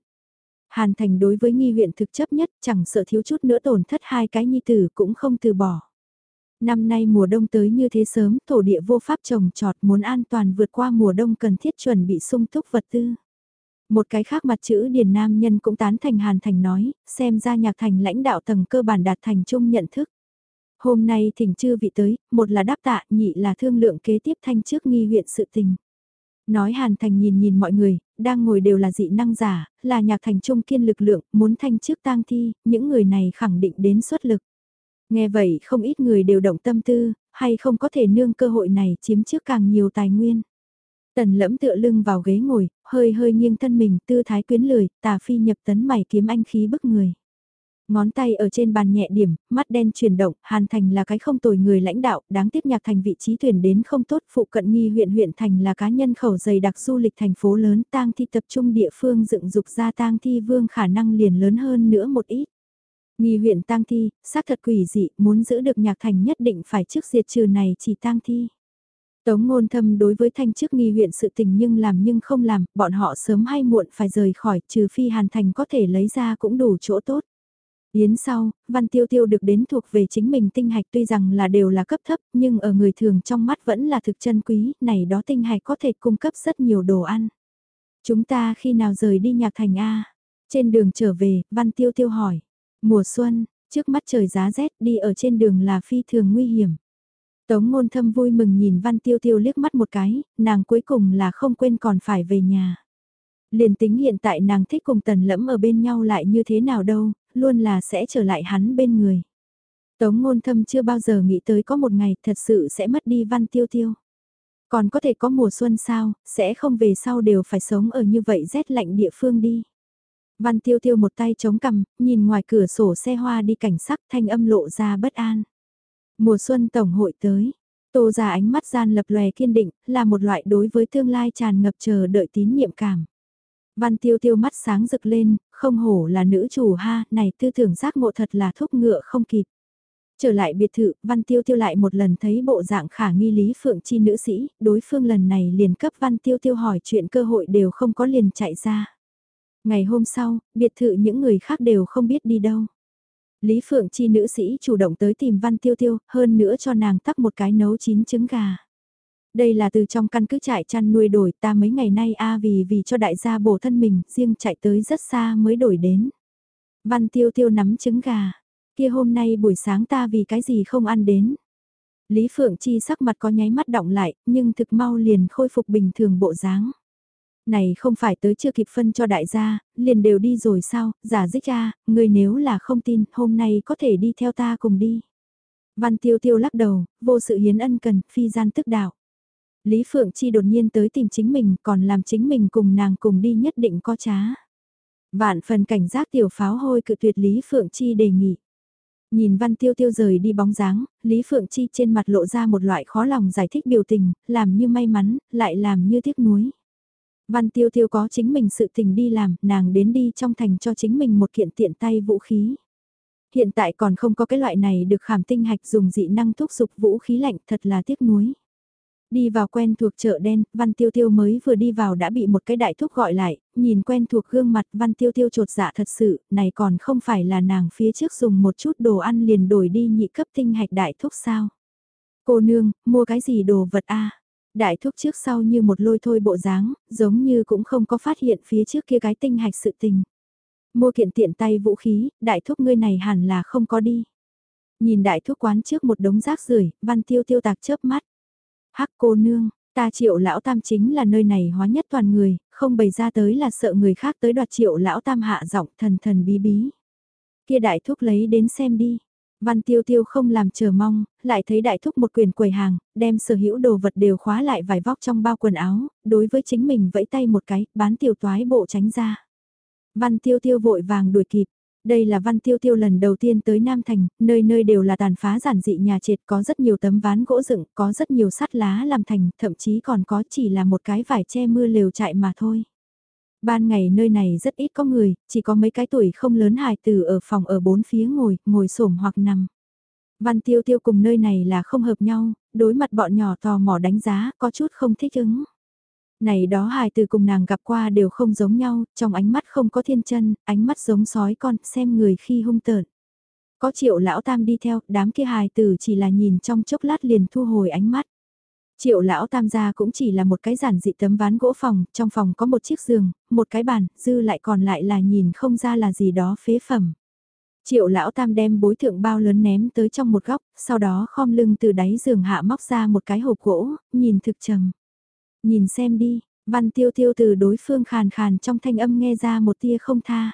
Hàn Thành đối với nghi huyện thực chấp nhất chẳng sợ thiếu chút nữa tổn thất hai cái nhi tử cũng không từ bỏ. Năm nay mùa đông tới như thế sớm, thổ địa vô pháp trồng trọt muốn an toàn vượt qua mùa đông cần thiết chuẩn bị sung túc vật tư. Một cái khác mặt chữ Điền Nam Nhân cũng tán thành Hàn Thành nói, xem ra nhạc thành lãnh đạo tầng cơ bản đạt thành chung nhận thức. Hôm nay thỉnh chư vị tới, một là đáp tạ, nhị là thương lượng kế tiếp thanh trước nghi huyện sự tình. Nói Hàn Thành nhìn nhìn mọi người, đang ngồi đều là dị năng giả, là nhạc thành trung kiên lực lượng, muốn thanh trước tang thi, những người này khẳng định đến xuất lực. Nghe vậy không ít người đều động tâm tư, hay không có thể nương cơ hội này chiếm trước càng nhiều tài nguyên. Tần lẫm tựa lưng vào ghế ngồi, hơi hơi nghiêng thân mình, tư thái quyến lười, tà phi nhập tấn mày kiếm anh khí bức người. Ngón tay ở trên bàn nhẹ điểm, mắt đen chuyển động, Hàn Thành là cái không tồi người lãnh đạo, đáng tiếc nhạc thành vị trí tuyển đến không tốt, phụ cận nghi huyện huyện thành là cá nhân khẩu dày đặc du lịch thành phố lớn, tang thi tập trung địa phương dựng dục ra tang thi vương khả năng liền lớn hơn nữa một ít. Nghi huyện tang thi, xác thật quỷ dị, muốn giữ được nhạc thành nhất định phải trước diệt trừ này chỉ tang thi. Tống ngôn thâm đối với thanh chức nghi huyện sự tình nhưng làm nhưng không làm, bọn họ sớm hay muộn phải rời khỏi, trừ phi hàn thành có thể lấy ra cũng đủ chỗ tốt. Yến sau, văn tiêu tiêu được đến thuộc về chính mình tinh hạch tuy rằng là đều là cấp thấp nhưng ở người thường trong mắt vẫn là thực chân quý, này đó tinh hạch có thể cung cấp rất nhiều đồ ăn. Chúng ta khi nào rời đi nhạc thành A? Trên đường trở về, văn tiêu tiêu hỏi. Mùa xuân, trước mắt trời giá rét đi ở trên đường là phi thường nguy hiểm. Tống ngôn thâm vui mừng nhìn văn tiêu tiêu liếc mắt một cái, nàng cuối cùng là không quên còn phải về nhà. Liền tính hiện tại nàng thích cùng tần lẫm ở bên nhau lại như thế nào đâu, luôn là sẽ trở lại hắn bên người. Tống ngôn thâm chưa bao giờ nghĩ tới có một ngày thật sự sẽ mất đi văn tiêu tiêu. Còn có thể có mùa xuân sao, sẽ không về sau đều phải sống ở như vậy rét lạnh địa phương đi. Văn tiêu tiêu một tay chống cằm, nhìn ngoài cửa sổ xe hoa đi cảnh sắc thanh âm lộ ra bất an. Mùa xuân tổng hội tới, tô ra ánh mắt gian lập lòe kiên định, là một loại đối với tương lai tràn ngập chờ đợi tín nhiệm cảm. Văn tiêu tiêu mắt sáng rực lên, không hổ là nữ chủ ha, này tư tưởng giác ngộ thật là thúc ngựa không kịp. Trở lại biệt thự, Văn Tiêu Tiêu lại một lần thấy bộ dạng khả nghi Lý Phượng Chi nữ sĩ, đối phương lần này liền cấp Văn Tiêu Tiêu hỏi chuyện cơ hội đều không có liền chạy ra. Ngày hôm sau, biệt thự những người khác đều không biết đi đâu. Lý Phượng Chi nữ sĩ chủ động tới tìm Văn Tiêu Tiêu, hơn nữa cho nàng tắc một cái nấu chín trứng gà. Đây là từ trong căn cứ trại chăn nuôi đổi ta mấy ngày nay a vì vì cho đại gia bổ thân mình, riêng chạy tới rất xa mới đổi đến. Văn Tiêu Tiêu nắm trứng gà, kia hôm nay buổi sáng ta vì cái gì không ăn đến. Lý Phượng Chi sắc mặt có nháy mắt động lại, nhưng thực mau liền khôi phục bình thường bộ dáng này không phải tới chưa kịp phân cho đại gia, liền đều đi rồi sao, giả dích ra, người nếu là không tin, hôm nay có thể đi theo ta cùng đi. Văn tiêu tiêu lắc đầu, vô sự hiến ân cần, phi gian tức đạo. Lý Phượng Chi đột nhiên tới tìm chính mình, còn làm chính mình cùng nàng cùng đi nhất định có trá. Vạn phần cảnh giác tiểu pháo hôi cự tuyệt Lý Phượng Chi đề nghị. Nhìn Văn Tiêu Tiêu rời đi bóng dáng, Lý Phượng Chi trên mặt lộ ra một loại khó lòng giải thích biểu tình, làm như may mắn, lại làm như tiếc nuối. Văn Tiêu Tiêu có chính mình sự tình đi làm, nàng đến đi trong thành cho chính mình một kiện tiện tay vũ khí. Hiện tại còn không có cái loại này được khảm tinh hạch dùng dị năng thúc dục vũ khí lạnh thật là tiếc nuối. Đi vào quen thuộc chợ đen, Văn Tiêu Tiêu mới vừa đi vào đã bị một cái đại thúc gọi lại, nhìn quen thuộc gương mặt Văn Tiêu Tiêu trột dạ thật sự, này còn không phải là nàng phía trước dùng một chút đồ ăn liền đổi đi nhị cấp tinh hạch đại thúc sao. Cô nương, mua cái gì đồ vật a Đại thúc trước sau như một lôi thôi bộ dáng, giống như cũng không có phát hiện phía trước kia cái tinh hạch sự tình. Mua kiện tiện tay vũ khí, đại thúc ngươi này hẳn là không có đi. Nhìn đại thúc quán trước một đống rác rưởi văn tiêu tiêu tạc chớp mắt. Hắc cô nương, ta triệu lão tam chính là nơi này hóa nhất toàn người, không bày ra tới là sợ người khác tới đoạt triệu lão tam hạ giọng thần thần bí bí. Kia đại thúc lấy đến xem đi. Văn tiêu tiêu không làm chờ mong, lại thấy đại thúc một quyền quầy hàng, đem sở hữu đồ vật đều khóa lại vài vóc trong bao quần áo, đối với chính mình vẫy tay một cái, bán tiểu toái bộ tránh ra. Văn tiêu tiêu vội vàng đuổi kịp, đây là văn tiêu tiêu lần đầu tiên tới Nam Thành, nơi nơi đều là tàn phá giản dị nhà trệt có rất nhiều tấm ván gỗ dựng, có rất nhiều sắt lá làm thành, thậm chí còn có chỉ là một cái vải che mưa lều chạy mà thôi. Ban ngày nơi này rất ít có người, chỉ có mấy cái tuổi không lớn hài tử ở phòng ở bốn phía ngồi, ngồi xổm hoặc nằm. Văn tiêu tiêu cùng nơi này là không hợp nhau, đối mặt bọn nhỏ tò mò đánh giá, có chút không thích ứng. Này đó hài từ cùng nàng gặp qua đều không giống nhau, trong ánh mắt không có thiên chân, ánh mắt giống sói con, xem người khi hung tợn. Có triệu lão tam đi theo, đám kia hài tử chỉ là nhìn trong chốc lát liền thu hồi ánh mắt. Triệu lão tam gia cũng chỉ là một cái giản dị tấm ván gỗ phòng, trong phòng có một chiếc giường, một cái bàn, dư lại còn lại là nhìn không ra là gì đó phế phẩm. Triệu lão tam đem bối thượng bao lớn ném tới trong một góc, sau đó khom lưng từ đáy giường hạ móc ra một cái hộp gỗ, nhìn thực trầm. Nhìn xem đi, văn tiêu tiêu từ đối phương khàn khàn trong thanh âm nghe ra một tia không tha.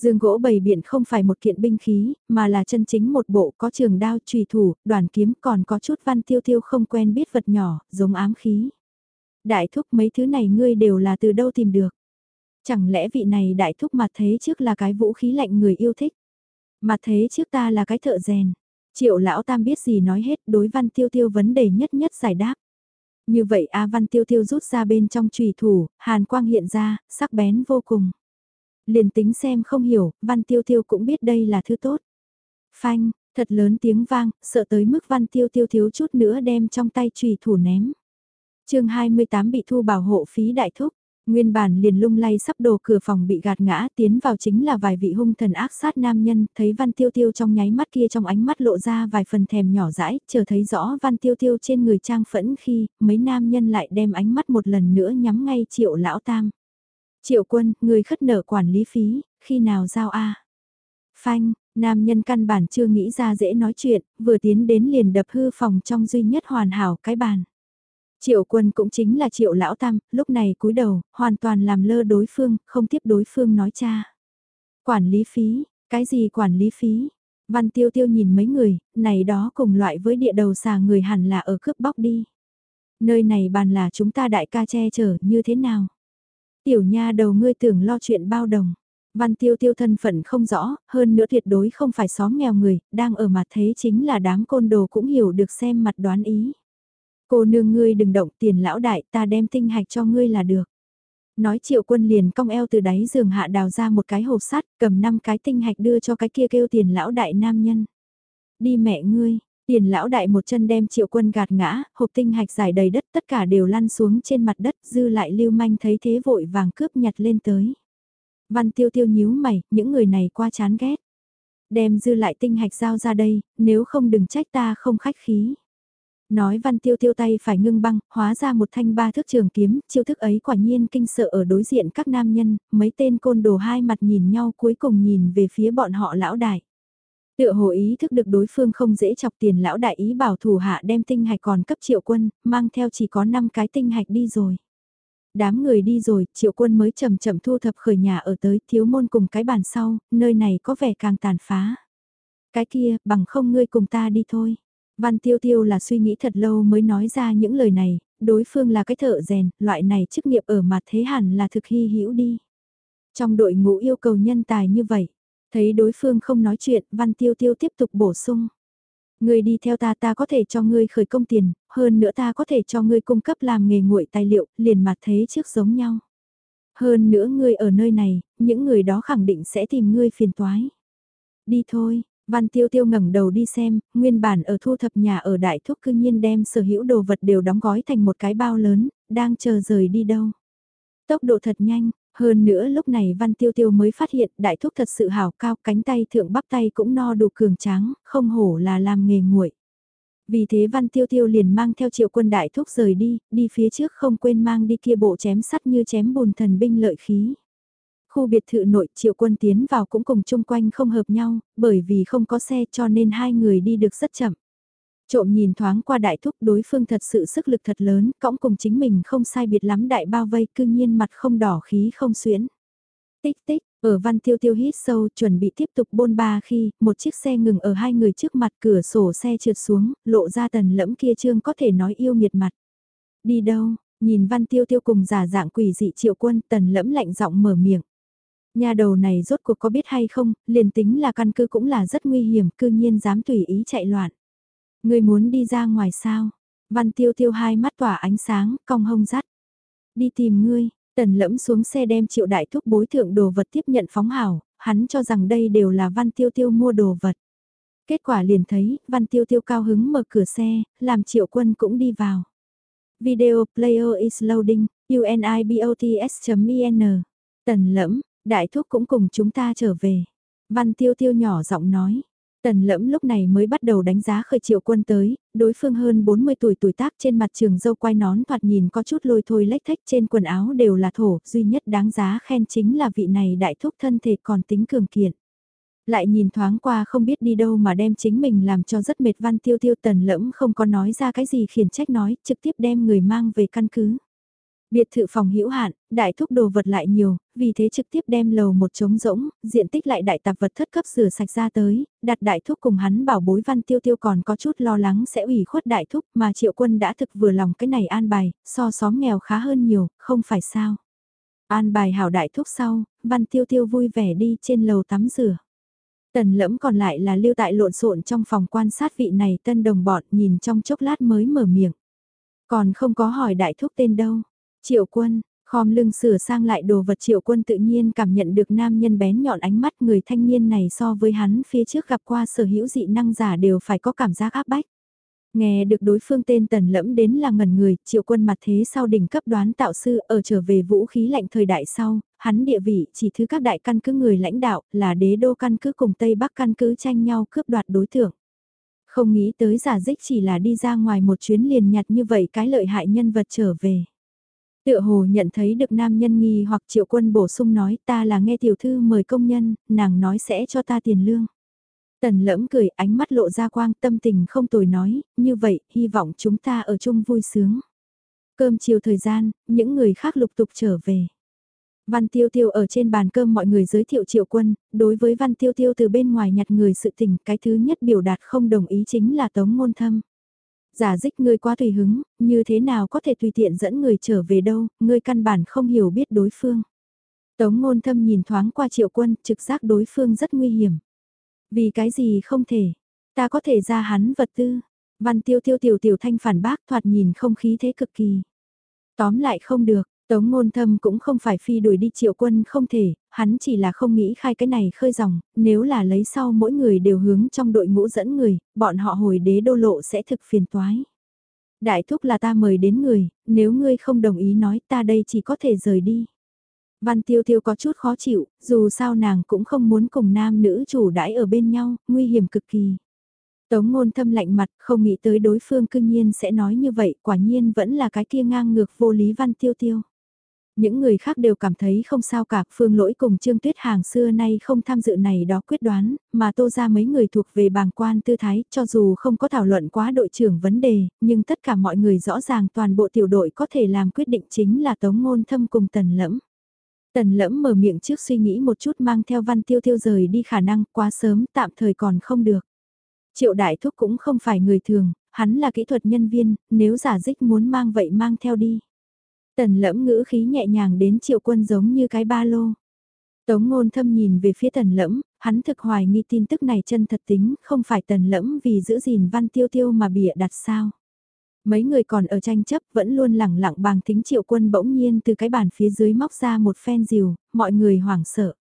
Dương gỗ bầy biện không phải một kiện binh khí, mà là chân chính một bộ có trường đao trùy thủ, đoàn kiếm còn có chút văn tiêu tiêu không quen biết vật nhỏ, giống ám khí. Đại thúc mấy thứ này ngươi đều là từ đâu tìm được. Chẳng lẽ vị này đại thúc mặt thế trước là cái vũ khí lạnh người yêu thích. Mặt thế trước ta là cái thợ rèn. Triệu lão tam biết gì nói hết đối văn tiêu tiêu vấn đề nhất nhất giải đáp. Như vậy A Văn Tiêu Tiêu rút ra bên trong trùy thủ, hàn quang hiện ra, sắc bén vô cùng. Liền tính xem không hiểu, Văn Tiêu Tiêu cũng biết đây là thứ tốt. Phanh, thật lớn tiếng vang, sợ tới mức Văn Tiêu Tiêu thiếu chút nữa đem trong tay trùy thủ ném. chương 28 bị thu bảo hộ phí đại thúc. Nguyên bản liền lung lay sắp đồ cửa phòng bị gạt ngã tiến vào chính là vài vị hung thần ác sát nam nhân, thấy văn tiêu tiêu trong nháy mắt kia trong ánh mắt lộ ra vài phần thèm nhỏ dãi, chờ thấy rõ văn tiêu tiêu trên người trang phẫn khi mấy nam nhân lại đem ánh mắt một lần nữa nhắm ngay triệu lão tam. Triệu quân, người khất nợ quản lý phí, khi nào giao a Phanh, nam nhân căn bản chưa nghĩ ra dễ nói chuyện, vừa tiến đến liền đập hư phòng trong duy nhất hoàn hảo cái bàn. Triệu quân cũng chính là triệu lão tam, lúc này cúi đầu, hoàn toàn làm lơ đối phương, không tiếp đối phương nói cha. Quản lý phí, cái gì quản lý phí? Văn tiêu tiêu nhìn mấy người, này đó cùng loại với địa đầu xà người hẳn là ở cướp bóc đi. Nơi này bàn là chúng ta đại ca che chở như thế nào? Tiểu nha đầu ngươi tưởng lo chuyện bao đồng. Văn tiêu tiêu thân phận không rõ, hơn nữa tuyệt đối không phải xóm nghèo người, đang ở mặt thế chính là đám côn đồ cũng hiểu được xem mặt đoán ý. Cô nương ngươi đừng động tiền lão đại ta đem tinh hạch cho ngươi là được. Nói triệu quân liền cong eo từ đáy giường hạ đào ra một cái hộp sắt cầm năm cái tinh hạch đưa cho cái kia kêu tiền lão đại nam nhân. Đi mẹ ngươi, tiền lão đại một chân đem triệu quân gạt ngã, hộp tinh hạch giải đầy đất tất cả đều lăn xuống trên mặt đất dư lại lưu manh thấy thế vội vàng cướp nhặt lên tới. Văn tiêu tiêu nhíu mày, những người này qua chán ghét. Đem dư lại tinh hạch giao ra đây, nếu không đừng trách ta không khách khí. Nói văn tiêu tiêu tay phải ngưng băng, hóa ra một thanh ba thước trường kiếm, chiêu thức ấy quả nhiên kinh sợ ở đối diện các nam nhân, mấy tên côn đồ hai mặt nhìn nhau cuối cùng nhìn về phía bọn họ lão đại. Tựa hồ ý thức được đối phương không dễ chọc tiền lão đại ý bảo thủ hạ đem tinh hạch còn cấp triệu quân, mang theo chỉ có 5 cái tinh hạch đi rồi. Đám người đi rồi, triệu quân mới chậm chậm thu thập khởi nhà ở tới thiếu môn cùng cái bàn sau, nơi này có vẻ càng tàn phá. Cái kia, bằng không ngươi cùng ta đi thôi. Văn Tiêu Tiêu là suy nghĩ thật lâu mới nói ra những lời này, đối phương là cái thợ rèn, loại này chức nghiệp ở mặt thế hẳn là thực hy hữu đi. Trong đội ngũ yêu cầu nhân tài như vậy, thấy đối phương không nói chuyện, Văn Tiêu Tiêu tiếp tục bổ sung. Ngươi đi theo ta ta có thể cho ngươi khởi công tiền, hơn nữa ta có thể cho ngươi cung cấp làm nghề nguội tài liệu, liền mặt thế trước giống nhau. Hơn nữa ngươi ở nơi này, những người đó khẳng định sẽ tìm ngươi phiền toái. Đi thôi, Văn Tiêu Tiêu ngẩng đầu đi xem, nguyên bản ở thu thập nhà ở đại thúc cư nhiên đem sở hữu đồ vật đều đóng gói thành một cái bao lớn, đang chờ rời đi đâu. Tốc độ thật nhanh, hơn nữa lúc này Văn Tiêu Tiêu mới phát hiện đại thúc thật sự hảo cao, cánh tay thượng bắp tay cũng no đủ cường tráng, không hổ là làm nghề nguội. Vì thế Văn Tiêu Tiêu liền mang theo triệu quân đại thúc rời đi, đi phía trước không quên mang đi kia bộ chém sắt như chém bùn thần binh lợi khí. Khu biệt thự nội triệu quân tiến vào cũng cùng chung quanh không hợp nhau, bởi vì không có xe cho nên hai người đi được rất chậm. Trộm nhìn thoáng qua đại thúc đối phương thật sự sức lực thật lớn, cõng cùng chính mình không sai biệt lắm đại bao vây cương nhiên mặt không đỏ khí không xuyến. Tích tích, ở văn tiêu tiêu hít sâu chuẩn bị tiếp tục bôn ba khi một chiếc xe ngừng ở hai người trước mặt cửa sổ xe trượt xuống, lộ ra tần lẫm kia trương có thể nói yêu nghiệt mặt. Đi đâu, nhìn văn tiêu tiêu cùng giả dạng quỷ dị triệu quân tần lẫm lạnh giọng mở miệng. Nhà đầu này rốt cuộc có biết hay không, liền tính là căn cứ cũng là rất nguy hiểm, cư nhiên dám tùy ý chạy loạn. Người muốn đi ra ngoài sao? Văn tiêu tiêu hai mắt tỏa ánh sáng, cong hông rắt. Đi tìm ngươi, tần lẫm xuống xe đem triệu đại thúc bối thượng đồ vật tiếp nhận phóng hảo, hắn cho rằng đây đều là văn tiêu tiêu mua đồ vật. Kết quả liền thấy, văn tiêu tiêu cao hứng mở cửa xe, làm triệu quân cũng đi vào. Video player is loading, unibots.in. Tần lẫm, Đại thúc cũng cùng chúng ta trở về. Văn tiêu tiêu nhỏ giọng nói. Tần lẫm lúc này mới bắt đầu đánh giá khởi triệu quân tới, đối phương hơn 40 tuổi tuổi tác trên mặt trường dâu quai nón thoạt nhìn có chút lôi thôi lách thách trên quần áo đều là thổ, duy nhất đáng giá khen chính là vị này đại thúc thân thể còn tính cường kiện. Lại nhìn thoáng qua không biết đi đâu mà đem chính mình làm cho rất mệt văn tiêu tiêu tần lẫm không có nói ra cái gì khiển trách nói, trực tiếp đem người mang về căn cứ. Biệt thự phòng hữu hạn, đại thúc đồ vật lại nhiều, vì thế trực tiếp đem lầu một trống rỗng, diện tích lại đại tạp vật thất cấp rửa sạch ra tới, đặt đại thúc cùng hắn bảo bối văn tiêu tiêu còn có chút lo lắng sẽ ủy khuất đại thúc mà triệu quân đã thực vừa lòng cái này an bài, so xóm nghèo khá hơn nhiều, không phải sao. An bài hảo đại thúc sau, văn tiêu tiêu vui vẻ đi trên lầu tắm rửa. Tần lẫm còn lại là lưu tại lộn xộn trong phòng quan sát vị này tân đồng bọn nhìn trong chốc lát mới mở miệng. Còn không có hỏi đại thúc tên đâu. Triệu quân, khom lưng sửa sang lại đồ vật triệu quân tự nhiên cảm nhận được nam nhân bén nhọn ánh mắt người thanh niên này so với hắn phía trước gặp qua sở hữu dị năng giả đều phải có cảm giác áp bách. Nghe được đối phương tên tần lẫm đến là ngần người, triệu quân mặt thế sau đỉnh cấp đoán tạo sư ở trở về vũ khí lạnh thời đại sau, hắn địa vị chỉ thứ các đại căn cứ người lãnh đạo là đế đô căn cứ cùng Tây Bắc căn cứ tranh nhau cướp đoạt đối tượng. Không nghĩ tới giả dích chỉ là đi ra ngoài một chuyến liền nhặt như vậy cái lợi hại nhân vật trở về. Tựa hồ nhận thấy được nam nhân nghi hoặc triệu quân bổ sung nói ta là nghe tiểu thư mời công nhân, nàng nói sẽ cho ta tiền lương. Tần lẫm cười ánh mắt lộ ra quang tâm tình không tồi nói, như vậy, hy vọng chúng ta ở chung vui sướng. Cơm chiều thời gian, những người khác lục tục trở về. Văn Tiêu Tiêu ở trên bàn cơm mọi người giới thiệu triệu quân, đối với Văn Tiêu Tiêu từ bên ngoài nhặt người sự tình, cái thứ nhất biểu đạt không đồng ý chính là tống ngôn thâm. Giả dích ngươi quá tùy hứng, như thế nào có thể tùy tiện dẫn người trở về đâu, ngươi căn bản không hiểu biết đối phương. Tống ngôn thâm nhìn thoáng qua triệu quân, trực giác đối phương rất nguy hiểm. Vì cái gì không thể, ta có thể ra hắn vật tư. Văn tiêu tiêu tiểu tiểu thanh phản bác thoạt nhìn không khí thế cực kỳ. Tóm lại không được, Tống ngôn thâm cũng không phải phi đuổi đi triệu quân không thể, hắn chỉ là không nghĩ khai cái này khơi dòng, nếu là lấy sau mỗi người đều hướng trong đội ngũ dẫn người, bọn họ hồi đế đô lộ sẽ thực phiền toái. Đại thúc là ta mời đến người, nếu ngươi không đồng ý nói ta đây chỉ có thể rời đi. Văn tiêu tiêu có chút khó chịu, dù sao nàng cũng không muốn cùng nam nữ chủ đãi ở bên nhau, nguy hiểm cực kỳ. Tống ngôn thâm lạnh mặt, không nghĩ tới đối phương cương nhiên sẽ nói như vậy, quả nhiên vẫn là cái kia ngang ngược vô lý văn tiêu tiêu. Những người khác đều cảm thấy không sao cả, phương lỗi cùng Trương Tuyết Hàng xưa nay không tham dự này đó quyết đoán, mà tô ra mấy người thuộc về bàng quan tư thái, cho dù không có thảo luận quá đội trưởng vấn đề, nhưng tất cả mọi người rõ ràng toàn bộ tiểu đội có thể làm quyết định chính là Tống Ngôn Thâm cùng Tần Lẫm. Tần Lẫm mở miệng trước suy nghĩ một chút mang theo văn tiêu tiêu rời đi khả năng quá sớm tạm thời còn không được. Triệu Đại Thúc cũng không phải người thường, hắn là kỹ thuật nhân viên, nếu giả dích muốn mang vậy mang theo đi. Tần lẫm ngữ khí nhẹ nhàng đến triệu quân giống như cái ba lô. Tống ngôn thâm nhìn về phía tần lẫm, hắn thực hoài nghi tin tức này chân thật tính, không phải tần lẫm vì giữ gìn văn tiêu tiêu mà bịa đặt sao. Mấy người còn ở tranh chấp vẫn luôn lẳng lặng bằng thính triệu quân bỗng nhiên từ cái bàn phía dưới móc ra một phen rìu, mọi người hoảng sợ.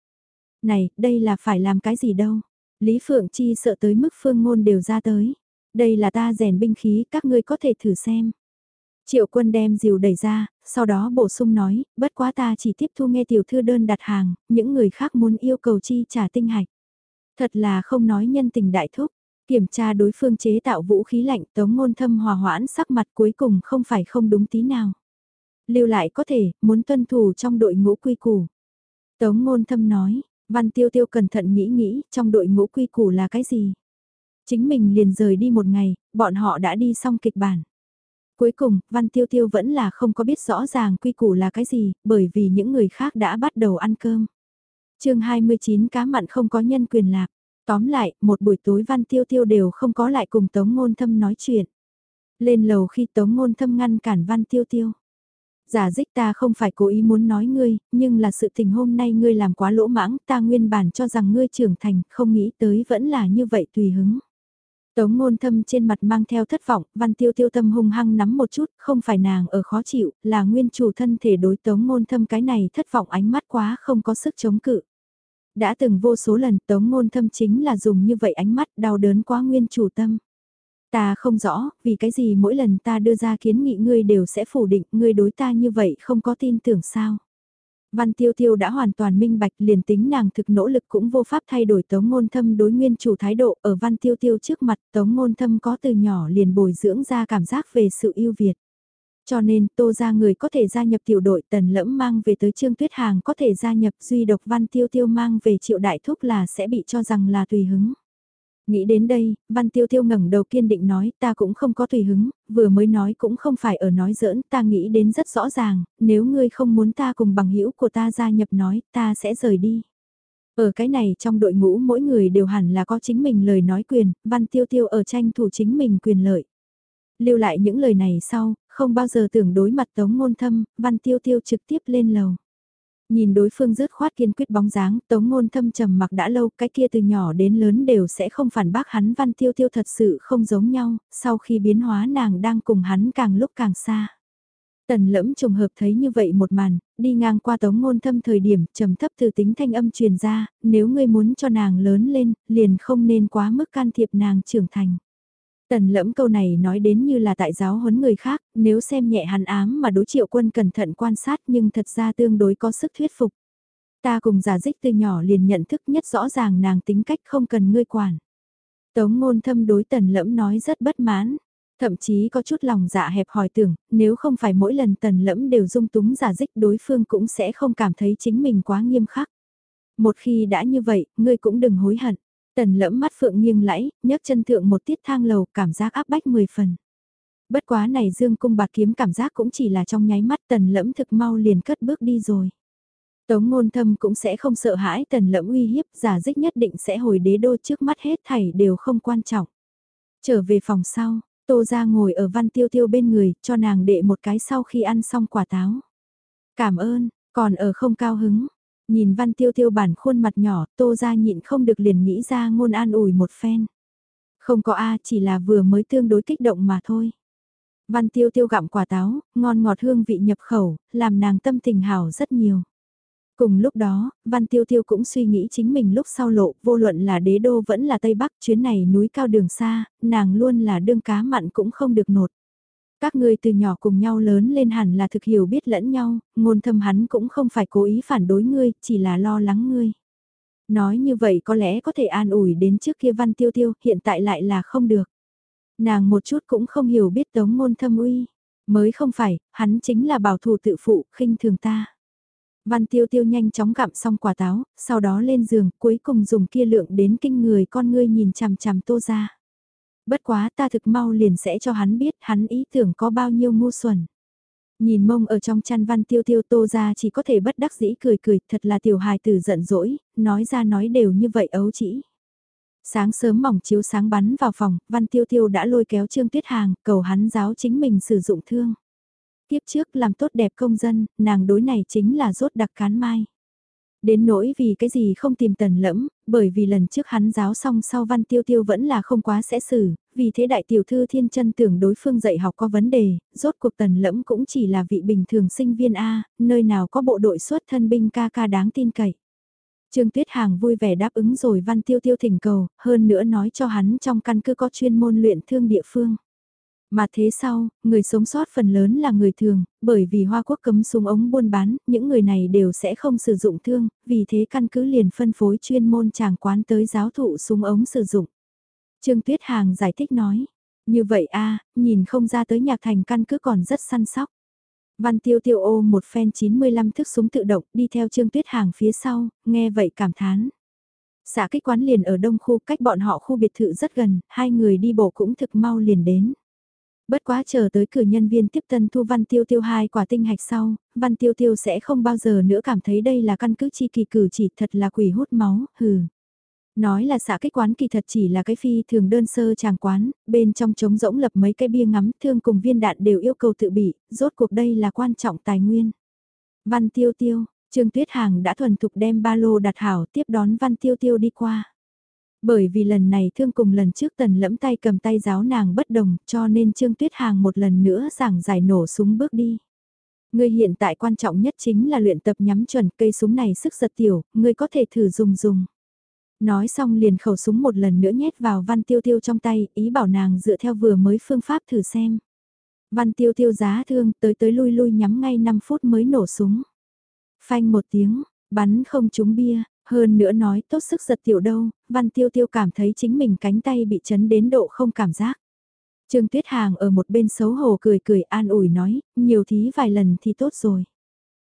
Này, đây là phải làm cái gì đâu. Lý Phượng Chi sợ tới mức phương ngôn đều ra tới. Đây là ta rèn binh khí, các ngươi có thể thử xem. Triệu quân đem rìu đẩy ra, sau đó bổ sung nói, bất quá ta chỉ tiếp thu nghe tiểu thư đơn đặt hàng, những người khác muốn yêu cầu chi trả tinh hạch. Thật là không nói nhân tình đại thúc, kiểm tra đối phương chế tạo vũ khí lạnh tống ngôn thâm hòa hoãn sắc mặt cuối cùng không phải không đúng tí nào. Lưu lại có thể, muốn tuân thủ trong đội ngũ quy củ. Tống ngôn thâm nói, văn tiêu tiêu cẩn thận nghĩ nghĩ, trong đội ngũ quy củ là cái gì? Chính mình liền rời đi một ngày, bọn họ đã đi xong kịch bản. Cuối cùng, Văn Tiêu Tiêu vẫn là không có biết rõ ràng quy củ là cái gì, bởi vì những người khác đã bắt đầu ăn cơm. chương 29 cá mặn không có nhân quyền lạc. Tóm lại, một buổi tối Văn Tiêu Tiêu đều không có lại cùng Tống Ngôn Thâm nói chuyện. Lên lầu khi Tống Ngôn Thâm ngăn cản Văn Tiêu Tiêu. Giả dích ta không phải cố ý muốn nói ngươi, nhưng là sự tình hôm nay ngươi làm quá lỗ mãng, ta nguyên bản cho rằng ngươi trưởng thành, không nghĩ tới vẫn là như vậy tùy hứng. Tống ngôn thâm trên mặt mang theo thất vọng, văn tiêu tiêu tâm hung hăng nắm một chút, không phải nàng ở khó chịu, là nguyên chủ thân thể đối tống ngôn thâm cái này thất vọng ánh mắt quá không có sức chống cự. Đã từng vô số lần tống ngôn thâm chính là dùng như vậy ánh mắt đau đớn quá nguyên chủ tâm. Ta không rõ, vì cái gì mỗi lần ta đưa ra kiến nghị ngươi đều sẽ phủ định, ngươi đối ta như vậy không có tin tưởng sao. Văn Tiêu Tiêu đã hoàn toàn minh bạch, liền tính nàng thực nỗ lực cũng vô pháp thay đổi Tống Ngôn Thâm đối nguyên chủ thái độ ở Văn Tiêu Tiêu trước mặt, Tống Ngôn Thâm có từ nhỏ liền bồi dưỡng ra cảm giác về sự yêu Việt. Cho nên, tô ra người có thể gia nhập tiểu đội tần lẫm mang về tới Trương Tuyết Hàng có thể gia nhập duy độc Văn Tiêu Tiêu mang về triệu đại thúc là sẽ bị cho rằng là tùy hứng. Nghĩ đến đây, Văn Tiêu Tiêu ngẩng đầu kiên định nói ta cũng không có tùy hứng, vừa mới nói cũng không phải ở nói giỡn, ta nghĩ đến rất rõ ràng, nếu ngươi không muốn ta cùng bằng hữu của ta gia nhập nói, ta sẽ rời đi. Ở cái này trong đội ngũ mỗi người đều hẳn là có chính mình lời nói quyền, Văn Tiêu Tiêu ở tranh thủ chính mình quyền lợi. Lưu lại những lời này sau, không bao giờ tưởng đối mặt Tống Ngôn Thâm, Văn Tiêu Tiêu trực tiếp lên lầu. Nhìn đối phương rớt khoát kiên quyết bóng dáng, tống ngôn thâm trầm mặc đã lâu, cái kia từ nhỏ đến lớn đều sẽ không phản bác hắn văn tiêu tiêu thật sự không giống nhau, sau khi biến hóa nàng đang cùng hắn càng lúc càng xa. Tần lẫm trùng hợp thấy như vậy một màn, đi ngang qua tống ngôn thâm thời điểm trầm thấp từ tính thanh âm truyền ra, nếu ngươi muốn cho nàng lớn lên, liền không nên quá mức can thiệp nàng trưởng thành. Tần lẫm câu này nói đến như là tại giáo huấn người khác, nếu xem nhẹ hắn ám mà đối triệu quân cẩn thận quan sát nhưng thật ra tương đối có sức thuyết phục. Ta cùng giả dích từ nhỏ liền nhận thức nhất rõ ràng nàng tính cách không cần ngươi quản. Tống ngôn thâm đối tần lẫm nói rất bất mãn, thậm chí có chút lòng dạ hẹp hòi tưởng, nếu không phải mỗi lần tần lẫm đều dung túng giả dích đối phương cũng sẽ không cảm thấy chính mình quá nghiêm khắc. Một khi đã như vậy, ngươi cũng đừng hối hận. Tần lẫm mắt phượng nghiêng lẫy, nhấc chân thượng một tiết thang lầu, cảm giác áp bách 10 phần. Bất quá này dương cung bạc kiếm cảm giác cũng chỉ là trong nháy mắt tần lẫm thực mau liền cất bước đi rồi. Tống ngôn thâm cũng sẽ không sợ hãi tần lẫm uy hiếp, giả dích nhất định sẽ hồi đế đô trước mắt hết thảy đều không quan trọng. Trở về phòng sau, tô ra ngồi ở văn tiêu tiêu bên người, cho nàng đệ một cái sau khi ăn xong quả táo. Cảm ơn, còn ở không cao hứng, Nhìn văn tiêu tiêu bản khuôn mặt nhỏ, tô ra nhịn không được liền nghĩ ra ngôn an ủi một phen. Không có A chỉ là vừa mới tương đối kích động mà thôi. Văn tiêu tiêu gặm quả táo, ngon ngọt hương vị nhập khẩu, làm nàng tâm tình hảo rất nhiều. Cùng lúc đó, Văn Tiêu Tiêu cũng suy nghĩ chính mình lúc sau lộ, vô luận là đế đô vẫn là Tây Bắc, chuyến này núi cao đường xa, nàng luôn là đương cá mặn cũng không được nột. Các ngươi từ nhỏ cùng nhau lớn lên hẳn là thực hiểu biết lẫn nhau, ngôn thâm hắn cũng không phải cố ý phản đối ngươi, chỉ là lo lắng ngươi. Nói như vậy có lẽ có thể an ủi đến trước kia văn tiêu tiêu, hiện tại lại là không được. Nàng một chút cũng không hiểu biết tống ngôn thâm uy. Mới không phải, hắn chính là bảo thủ tự phụ, khinh thường ta. Văn tiêu tiêu nhanh chóng gặm xong quả táo, sau đó lên giường, cuối cùng dùng kia lượng đến kinh người con ngươi nhìn chằm chằm tô ra. Bất quá ta thực mau liền sẽ cho hắn biết hắn ý tưởng có bao nhiêu ngu xuẩn. Nhìn mông ở trong chăn văn tiêu tiêu tô ra chỉ có thể bất đắc dĩ cười cười, thật là tiểu hài tử giận dỗi, nói ra nói đều như vậy ấu chỉ. Sáng sớm mỏng chiếu sáng bắn vào phòng, văn tiêu tiêu đã lôi kéo Trương Tuyết Hàng, cầu hắn giáo chính mình sử dụng thương. Tiếp trước làm tốt đẹp công dân, nàng đối này chính là rốt đặc cán mai. Đến nỗi vì cái gì không tìm tần lẫm, bởi vì lần trước hắn giáo xong sau văn tiêu tiêu vẫn là không quá sẽ xử, vì thế đại tiểu thư thiên chân tưởng đối phương dạy học có vấn đề, rốt cuộc tần lẫm cũng chỉ là vị bình thường sinh viên A, nơi nào có bộ đội xuất thân binh ca ca đáng tin cậy. Trương Tuyết Hàng vui vẻ đáp ứng rồi văn tiêu tiêu thỉnh cầu, hơn nữa nói cho hắn trong căn cứ có chuyên môn luyện thương địa phương. Mà thế sau, người sống sót phần lớn là người thường, bởi vì Hoa Quốc cấm súng ống buôn bán, những người này đều sẽ không sử dụng thương, vì thế căn cứ liền phân phối chuyên môn tràng quán tới giáo thụ súng ống sử dụng. Trương Tuyết Hàng giải thích nói, như vậy a nhìn không ra tới nhạc thành căn cứ còn rất săn sóc. Văn tiêu tiêu ô một phen 95 thức súng tự động đi theo Trương Tuyết Hàng phía sau, nghe vậy cảm thán. Xã kích quán liền ở đông khu cách bọn họ khu biệt thự rất gần, hai người đi bộ cũng thực mau liền đến. Bất quá chờ tới cửa nhân viên tiếp tân thu Văn Tiêu Tiêu hai quả tinh hạch sau, Văn Tiêu Tiêu sẽ không bao giờ nữa cảm thấy đây là căn cứ chi kỳ cử chỉ thật là quỷ hút máu, hừ. Nói là xã kích quán kỳ thật chỉ là cái phi thường đơn sơ chàng quán, bên trong trống rỗng lập mấy cái bia ngắm thương cùng viên đạn đều yêu cầu tự bị, rốt cuộc đây là quan trọng tài nguyên. Văn Tiêu Tiêu, Trương Tuyết Hàng đã thuần thục đem ba lô đặt hảo tiếp đón Văn Tiêu Tiêu đi qua. Bởi vì lần này thương cùng lần trước tần lẫm tay cầm tay giáo nàng bất đồng cho nên Trương Tuyết Hàng một lần nữa giảng giải nổ súng bước đi. Ngươi hiện tại quan trọng nhất chính là luyện tập nhắm chuẩn cây súng này sức giật tiểu, ngươi có thể thử dùng dùng. Nói xong liền khẩu súng một lần nữa nhét vào văn tiêu tiêu trong tay, ý bảo nàng dựa theo vừa mới phương pháp thử xem. Văn tiêu tiêu giá thương tới tới lui lui nhắm ngay 5 phút mới nổ súng. Phanh một tiếng, bắn không trúng bia, hơn nữa nói tốt sức giật tiểu đâu, văn tiêu tiêu cảm thấy chính mình cánh tay bị chấn đến độ không cảm giác. Trương Tuyết Hàng ở một bên xấu hổ cười cười an ủi nói, nhiều thí vài lần thì tốt rồi.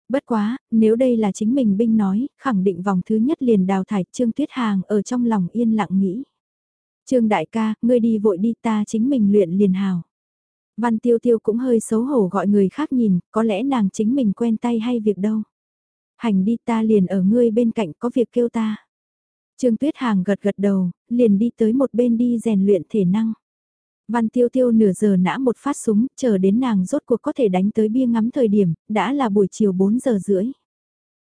Bất quá, nếu đây là chính mình binh nói, khẳng định vòng thứ nhất liền đào thải Trương Tuyết Hàng ở trong lòng yên lặng nghĩ. Trương đại ca, ngươi đi vội đi ta chính mình luyện liền hào. Văn tiêu tiêu cũng hơi xấu hổ gọi người khác nhìn, có lẽ nàng chính mình quen tay hay việc đâu. Hành đi ta liền ở ngươi bên cạnh có việc kêu ta. Trương Tuyết Hàng gật gật đầu, liền đi tới một bên đi rèn luyện thể năng. Văn tiêu tiêu nửa giờ nã một phát súng, chờ đến nàng rốt cuộc có thể đánh tới bia ngắm thời điểm, đã là buổi chiều 4 giờ rưỡi.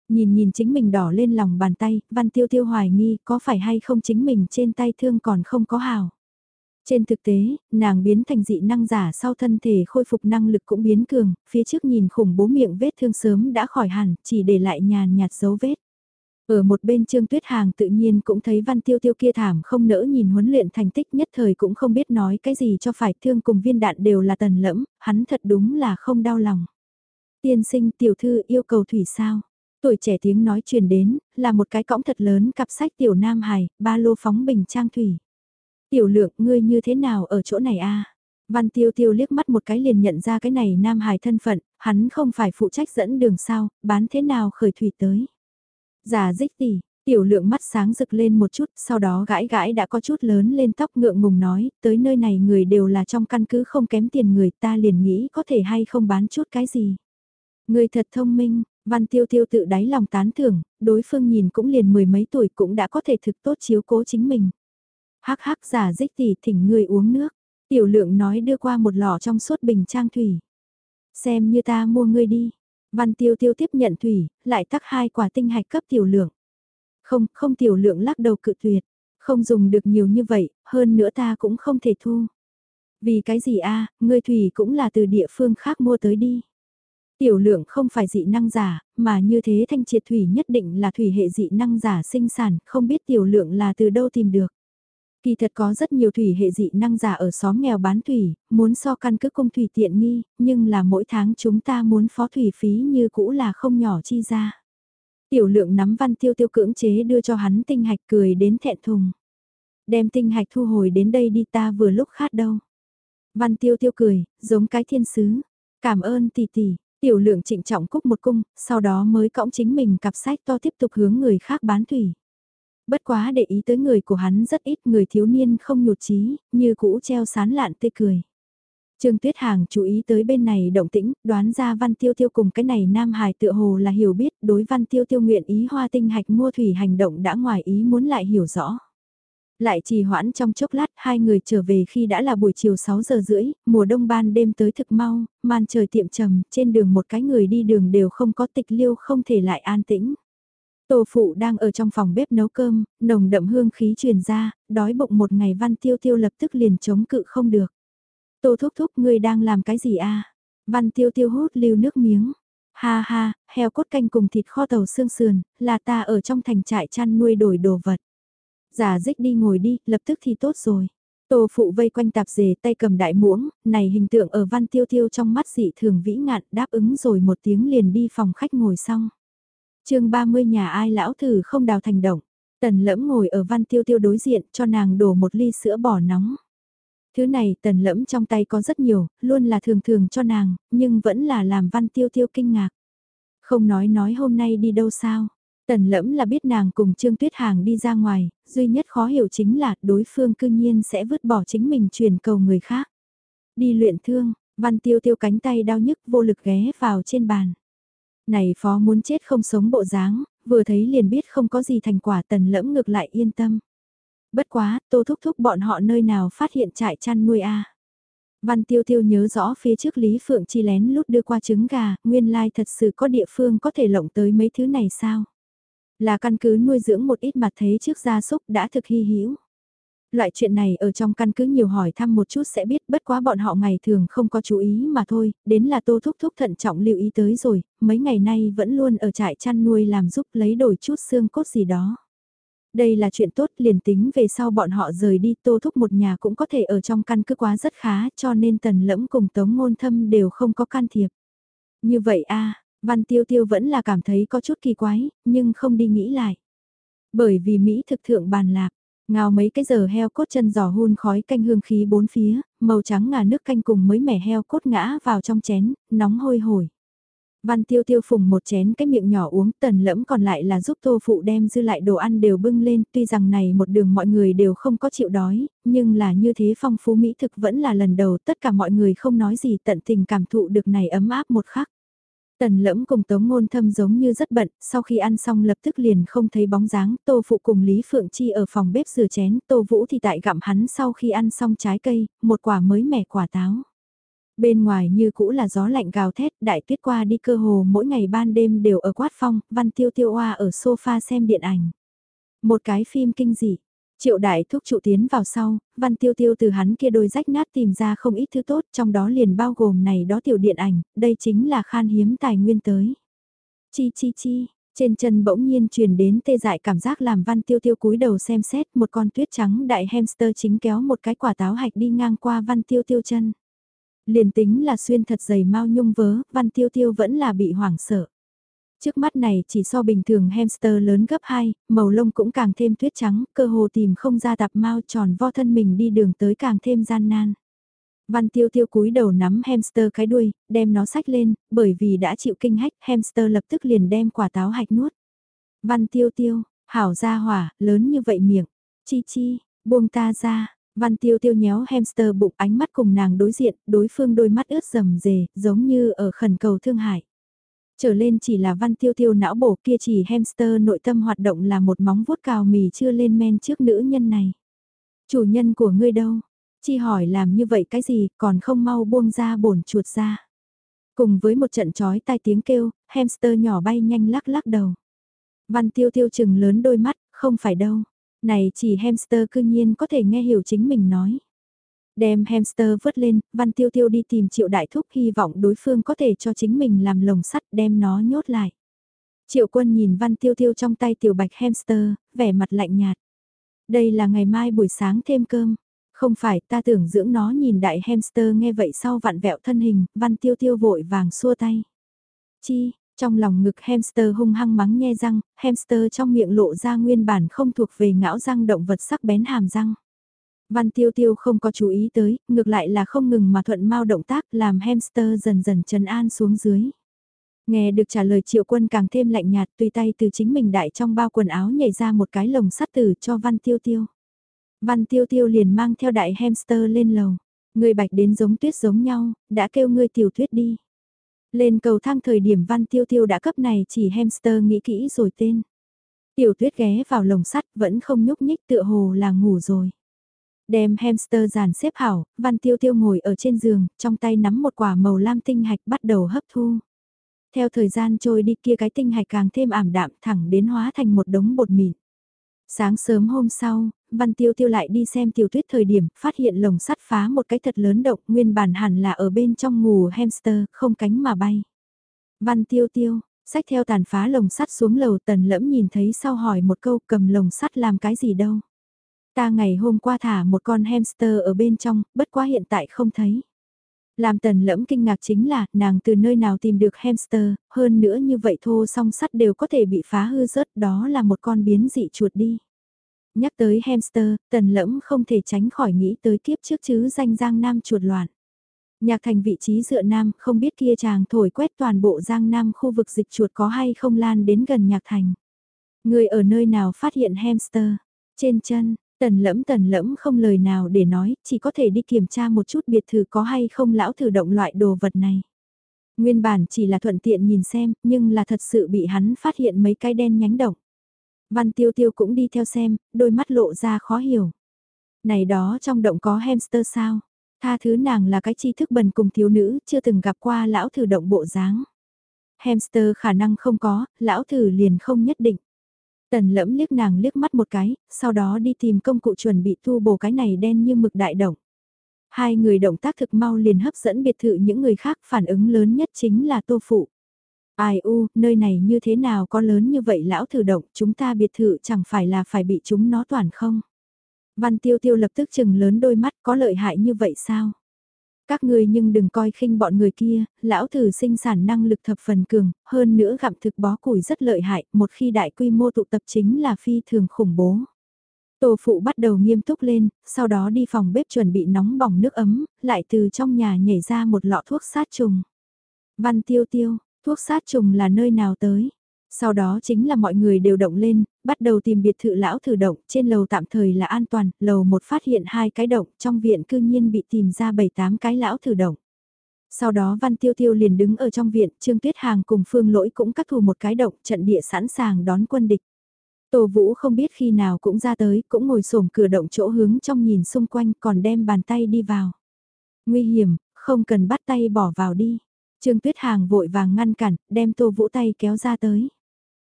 Nhìn nhìn chính mình đỏ lên lòng bàn tay, văn tiêu tiêu hoài nghi có phải hay không chính mình trên tay thương còn không có hào. Trên thực tế, nàng biến thành dị năng giả sau thân thể khôi phục năng lực cũng biến cường, phía trước nhìn khủng bố miệng vết thương sớm đã khỏi hẳn, chỉ để lại nhàn nhạt dấu vết. Ở một bên Trương Tuyết Hàng tự nhiên cũng thấy Văn Tiêu Tiêu kia thảm không nỡ nhìn huấn luyện thành tích nhất thời cũng không biết nói cái gì cho phải thương cùng viên đạn đều là tần lẫm, hắn thật đúng là không đau lòng. Tiên sinh tiểu thư yêu cầu thủy sao? Tuổi trẻ tiếng nói truyền đến, là một cái cõng thật lớn cặp sách tiểu nam hài, ba lô phóng bình trang thủy. Tiểu lượng, ngươi như thế nào ở chỗ này a? Văn tiêu tiêu liếc mắt một cái liền nhận ra cái này nam hài thân phận, hắn không phải phụ trách dẫn đường sao, bán thế nào khởi thủy tới. Giả dích tỷ, tiểu lượng mắt sáng rực lên một chút, sau đó gãi gãi đã có chút lớn lên tóc ngượng ngùng nói, tới nơi này người đều là trong căn cứ không kém tiền người ta liền nghĩ có thể hay không bán chút cái gì. Người thật thông minh, văn tiêu tiêu tự đáy lòng tán thưởng, đối phương nhìn cũng liền mười mấy tuổi cũng đã có thể thực tốt chiếu cố chính mình. Hắc hắc giả dích tỷ thỉnh người uống nước, tiểu lượng nói đưa qua một lọ trong suốt bình trang thủy. Xem như ta mua ngươi đi, Văn tiêu tiêu tiếp nhận thủy, lại tắc hai quả tinh hạch cấp tiểu lượng. Không, không tiểu lượng lắc đầu cự tuyệt. Không dùng được nhiều như vậy, hơn nữa ta cũng không thể thu. Vì cái gì a ngươi thủy cũng là từ địa phương khác mua tới đi. Tiểu lượng không phải dị năng giả, mà như thế thanh triệt thủy nhất định là thủy hệ dị năng giả sinh sản, không biết tiểu lượng là từ đâu tìm được. Kỳ thật có rất nhiều thủy hệ dị năng giả ở xóm nghèo bán thủy, muốn so căn cứ công thủy tiện nghi, nhưng là mỗi tháng chúng ta muốn phó thủy phí như cũ là không nhỏ chi ra. Tiểu lượng nắm văn tiêu tiêu cưỡng chế đưa cho hắn tinh hạch cười đến thẹn thùng. Đem tinh hạch thu hồi đến đây đi ta vừa lúc khát đâu. Văn tiêu tiêu cười, giống cái thiên sứ. Cảm ơn tỷ tỷ, tiểu lượng trịnh trọng cúc một cung, sau đó mới cõng chính mình cặp sách to tiếp tục hướng người khác bán thủy. Bất quá để ý tới người của hắn rất ít người thiếu niên không nhụt chí như cũ treo sán lạn tê cười. Trương Tuyết Hàng chú ý tới bên này động tĩnh, đoán ra Văn Tiêu Tiêu cùng cái này Nam Hải tựa hồ là hiểu biết đối Văn Tiêu Tiêu nguyện ý hoa tinh hạch mua thủy hành động đã ngoài ý muốn lại hiểu rõ. Lại trì hoãn trong chốc lát hai người trở về khi đã là buổi chiều 6 giờ rưỡi, mùa đông ban đêm tới thực mau, màn trời tiệm trầm, trên đường một cái người đi đường đều không có tịch liêu không thể lại an tĩnh. Tô phụ đang ở trong phòng bếp nấu cơm, nồng đậm hương khí truyền ra, đói bụng một ngày văn tiêu tiêu lập tức liền chống cự không được. Tô thúc thúc ngươi đang làm cái gì a? Văn tiêu tiêu hút lưu nước miếng. Ha ha, heo cốt canh cùng thịt kho tàu xương sườn, là ta ở trong thành trại chăn nuôi đổi đồ vật. Giả dích đi ngồi đi, lập tức thì tốt rồi. Tô phụ vây quanh tạp dề tay cầm đại muỗng, này hình tượng ở văn tiêu tiêu trong mắt dị thường vĩ ngạn đáp ứng rồi một tiếng liền đi phòng khách ngồi xong chương 30 nhà ai lão thử không đào thành động. Tần lẫm ngồi ở văn tiêu tiêu đối diện cho nàng đổ một ly sữa bò nóng. Thứ này tần lẫm trong tay có rất nhiều, luôn là thường thường cho nàng, nhưng vẫn là làm văn tiêu tiêu kinh ngạc. Không nói nói hôm nay đi đâu sao. Tần lẫm là biết nàng cùng Trương Tuyết Hàng đi ra ngoài, duy nhất khó hiểu chính là đối phương cư nhiên sẽ vứt bỏ chính mình truyền cầu người khác. Đi luyện thương, văn tiêu tiêu cánh tay đau nhức vô lực ghé vào trên bàn. Này phó muốn chết không sống bộ dáng, vừa thấy liền biết không có gì thành quả tần lẫm ngược lại yên tâm. Bất quá, tô thúc thúc bọn họ nơi nào phát hiện trại chăn nuôi a Văn tiêu tiêu nhớ rõ phía trước Lý Phượng chi lén lút đưa qua trứng gà, nguyên lai thật sự có địa phương có thể lộng tới mấy thứ này sao? Là căn cứ nuôi dưỡng một ít mặt thế trước gia súc đã thực hy hữu Loại chuyện này ở trong căn cứ nhiều hỏi thăm một chút sẽ biết bất quá bọn họ ngày thường không có chú ý mà thôi, đến là tô thúc thúc thận trọng lưu ý tới rồi, mấy ngày nay vẫn luôn ở trại chăn nuôi làm giúp lấy đổi chút xương cốt gì đó. Đây là chuyện tốt liền tính về sau bọn họ rời đi tô thúc một nhà cũng có thể ở trong căn cứ quá rất khá cho nên tần lẫm cùng tống ngôn thâm đều không có can thiệp. Như vậy a Văn tiêu tiêu vẫn là cảm thấy có chút kỳ quái, nhưng không đi nghĩ lại. Bởi vì Mỹ thực thượng bàn lạc, ngào mấy cái giờ heo cốt chân giò hun khói canh hương khí bốn phía, màu trắng ngà nước canh cùng mới mẻ heo cốt ngã vào trong chén, nóng hôi hổi. Văn tiêu tiêu phùng một chén cái miệng nhỏ uống tần lẫm còn lại là giúp tô phụ đem dư lại đồ ăn đều bưng lên tuy rằng này một đường mọi người đều không có chịu đói, nhưng là như thế phong phú mỹ thực vẫn là lần đầu tất cả mọi người không nói gì tận tình cảm thụ được này ấm áp một khắc. Tần lẫm cùng tống ngôn thâm giống như rất bận, sau khi ăn xong lập tức liền không thấy bóng dáng, tô phụ cùng Lý Phượng Chi ở phòng bếp rửa chén, tô vũ thì tại gặm hắn sau khi ăn xong trái cây, một quả mới mẻ quả táo. Bên ngoài như cũ là gió lạnh gào thét, đại tuyết qua đi cơ hồ mỗi ngày ban đêm đều ở quát phong, văn tiêu tiêu oa ở sofa xem điện ảnh. Một cái phim kinh dị. Triệu đại thúc trụ tiến vào sau, văn tiêu tiêu từ hắn kia đôi rách nát tìm ra không ít thứ tốt trong đó liền bao gồm này đó tiểu điện ảnh, đây chính là khan hiếm tài nguyên tới. Chi chi chi, trên chân bỗng nhiên truyền đến tê dại cảm giác làm văn tiêu tiêu cúi đầu xem xét một con tuyết trắng đại hamster chính kéo một cái quả táo hạch đi ngang qua văn tiêu tiêu chân. Liền tính là xuyên thật dày mau nhung vớ, văn tiêu tiêu vẫn là bị hoảng sợ. Trước mắt này chỉ so bình thường hamster lớn gấp 2, màu lông cũng càng thêm tuyết trắng, cơ hồ tìm không ra tạp mau tròn vo thân mình đi đường tới càng thêm gian nan. Văn tiêu tiêu cúi đầu nắm hamster cái đuôi, đem nó sách lên, bởi vì đã chịu kinh hách, hamster lập tức liền đem quả táo hạch nuốt. Văn tiêu tiêu, hảo ra hỏa, lớn như vậy miệng, chi chi, buông ta ra, Văn tiêu tiêu nhéo hamster bụng ánh mắt cùng nàng đối diện, đối phương đôi mắt ướt rầm rề, giống như ở khẩn cầu thương hại. Trở lên chỉ là văn tiêu tiêu não bổ kia chỉ hamster nội tâm hoạt động là một móng vuốt cào mì chưa lên men trước nữ nhân này. Chủ nhân của ngươi đâu? Chi hỏi làm như vậy cái gì còn không mau buông ra bổn chuột ra. Cùng với một trận chói tai tiếng kêu, hamster nhỏ bay nhanh lắc lắc đầu. Văn tiêu tiêu chừng lớn đôi mắt, không phải đâu. Này chỉ hamster cư nhiên có thể nghe hiểu chính mình nói. Đem hamster vớt lên, Văn Tiêu Tiêu đi tìm Triệu Đại Thúc hy vọng đối phương có thể cho chính mình làm lồng sắt đem nó nhốt lại. Triệu Quân nhìn Văn Tiêu Tiêu trong tay tiểu bạch hamster, vẻ mặt lạnh nhạt. Đây là ngày mai buổi sáng thêm cơm. Không phải ta tưởng dưỡng nó nhìn đại hamster nghe vậy sau vặn vẹo thân hình, Văn Tiêu Tiêu vội vàng xua tay. Chi, trong lòng ngực hamster hung hăng mắng nhe răng, hamster trong miệng lộ ra nguyên bản không thuộc về ngão răng động vật sắc bén hàm răng. Văn tiêu tiêu không có chú ý tới, ngược lại là không ngừng mà thuận mau động tác làm hamster dần dần trần an xuống dưới. Nghe được trả lời triệu quân càng thêm lạnh nhạt tùy tay từ chính mình đại trong bao quần áo nhảy ra một cái lồng sắt tử cho văn tiêu tiêu. Văn tiêu tiêu liền mang theo đại hamster lên lầu. Người bạch đến giống tuyết giống nhau, đã kêu ngươi tiểu tuyết đi. Lên cầu thang thời điểm văn tiêu tiêu đã cấp này chỉ hamster nghĩ kỹ rồi tên. Tiểu tuyết ghé vào lồng sắt vẫn không nhúc nhích tựa hồ là ngủ rồi. Đem hamster dàn xếp hảo, văn tiêu tiêu ngồi ở trên giường, trong tay nắm một quả màu lam tinh hạch bắt đầu hấp thu. Theo thời gian trôi đi kia cái tinh hạch càng thêm ảm đạm thẳng đến hóa thành một đống bột mịn. Sáng sớm hôm sau, Văn Tiêu Tiêu lại đi xem tiểu tuyết thời điểm, phát hiện lồng sắt phá một cái thật lớn động, nguyên bản hẳn là ở bên trong ngủ hamster, không cánh mà bay. Văn Tiêu Tiêu, sách theo tàn phá lồng sắt xuống lầu tần lẫm nhìn thấy sau hỏi một câu cầm lồng sắt làm cái gì đâu. Ta ngày hôm qua thả một con hamster ở bên trong, bất quá hiện tại không thấy. Làm tần lẫm kinh ngạc chính là nàng từ nơi nào tìm được hamster, hơn nữa như vậy thô song sắt đều có thể bị phá hư rớt đó là một con biến dị chuột đi. Nhắc tới hamster, tần lẫm không thể tránh khỏi nghĩ tới kiếp trước chứ danh giang nam chuột loạn. Nhạc thành vị trí dựa nam không biết kia chàng thổi quét toàn bộ giang nam khu vực dịch chuột có hay không lan đến gần nhạc thành. Người ở nơi nào phát hiện hamster? Trên chân, Tần lẫm tần lẫm không lời nào để nói, chỉ có thể đi kiểm tra một chút biệt thự có hay không lão thử động loại đồ vật này. Nguyên bản chỉ là thuận tiện nhìn xem, nhưng là thật sự bị hắn phát hiện mấy cái đen nhánh động. Văn tiêu tiêu cũng đi theo xem, đôi mắt lộ ra khó hiểu. Này đó trong động có hamster sao? Tha thứ nàng là cái tri thức bần cùng thiếu nữ, chưa từng gặp qua lão thử động bộ dáng. Hamster khả năng không có, lão thử liền không nhất định. Tần lẫm liếc nàng liếc mắt một cái, sau đó đi tìm công cụ chuẩn bị thu bổ cái này đen như mực đại động. Hai người động tác thực mau liền hấp dẫn biệt thự những người khác phản ứng lớn nhất chính là tô phụ. Ai u, nơi này như thế nào có lớn như vậy lão thử động, chúng ta biệt thự chẳng phải là phải bị chúng nó toàn không? Văn tiêu tiêu lập tức chừng lớn đôi mắt có lợi hại như vậy sao? Các ngươi nhưng đừng coi khinh bọn người kia, lão thử sinh sản năng lực thập phần cường, hơn nữa gặm thực bó củi rất lợi hại, một khi đại quy mô tụ tập chính là phi thường khủng bố. tổ phụ bắt đầu nghiêm túc lên, sau đó đi phòng bếp chuẩn bị nóng bỏng nước ấm, lại từ trong nhà nhảy ra một lọ thuốc sát trùng. Văn tiêu tiêu, thuốc sát trùng là nơi nào tới? Sau đó chính là mọi người đều động lên, bắt đầu tìm biệt thự lão thử động, trên lầu tạm thời là an toàn, lầu một phát hiện hai cái động, trong viện cư nhiên bị tìm ra bảy tám cái lão thử động. Sau đó Văn Tiêu Tiêu liền đứng ở trong viện, Trương Tuyết Hàng cùng Phương Lỗi cũng cắt thù một cái động, trận địa sẵn sàng đón quân địch. Tô Vũ không biết khi nào cũng ra tới, cũng ngồi xổm cửa động chỗ hướng trong nhìn xung quanh còn đem bàn tay đi vào. Nguy hiểm, không cần bắt tay bỏ vào đi. Trương Tuyết Hàng vội vàng ngăn cản, đem Tô Vũ tay kéo ra tới.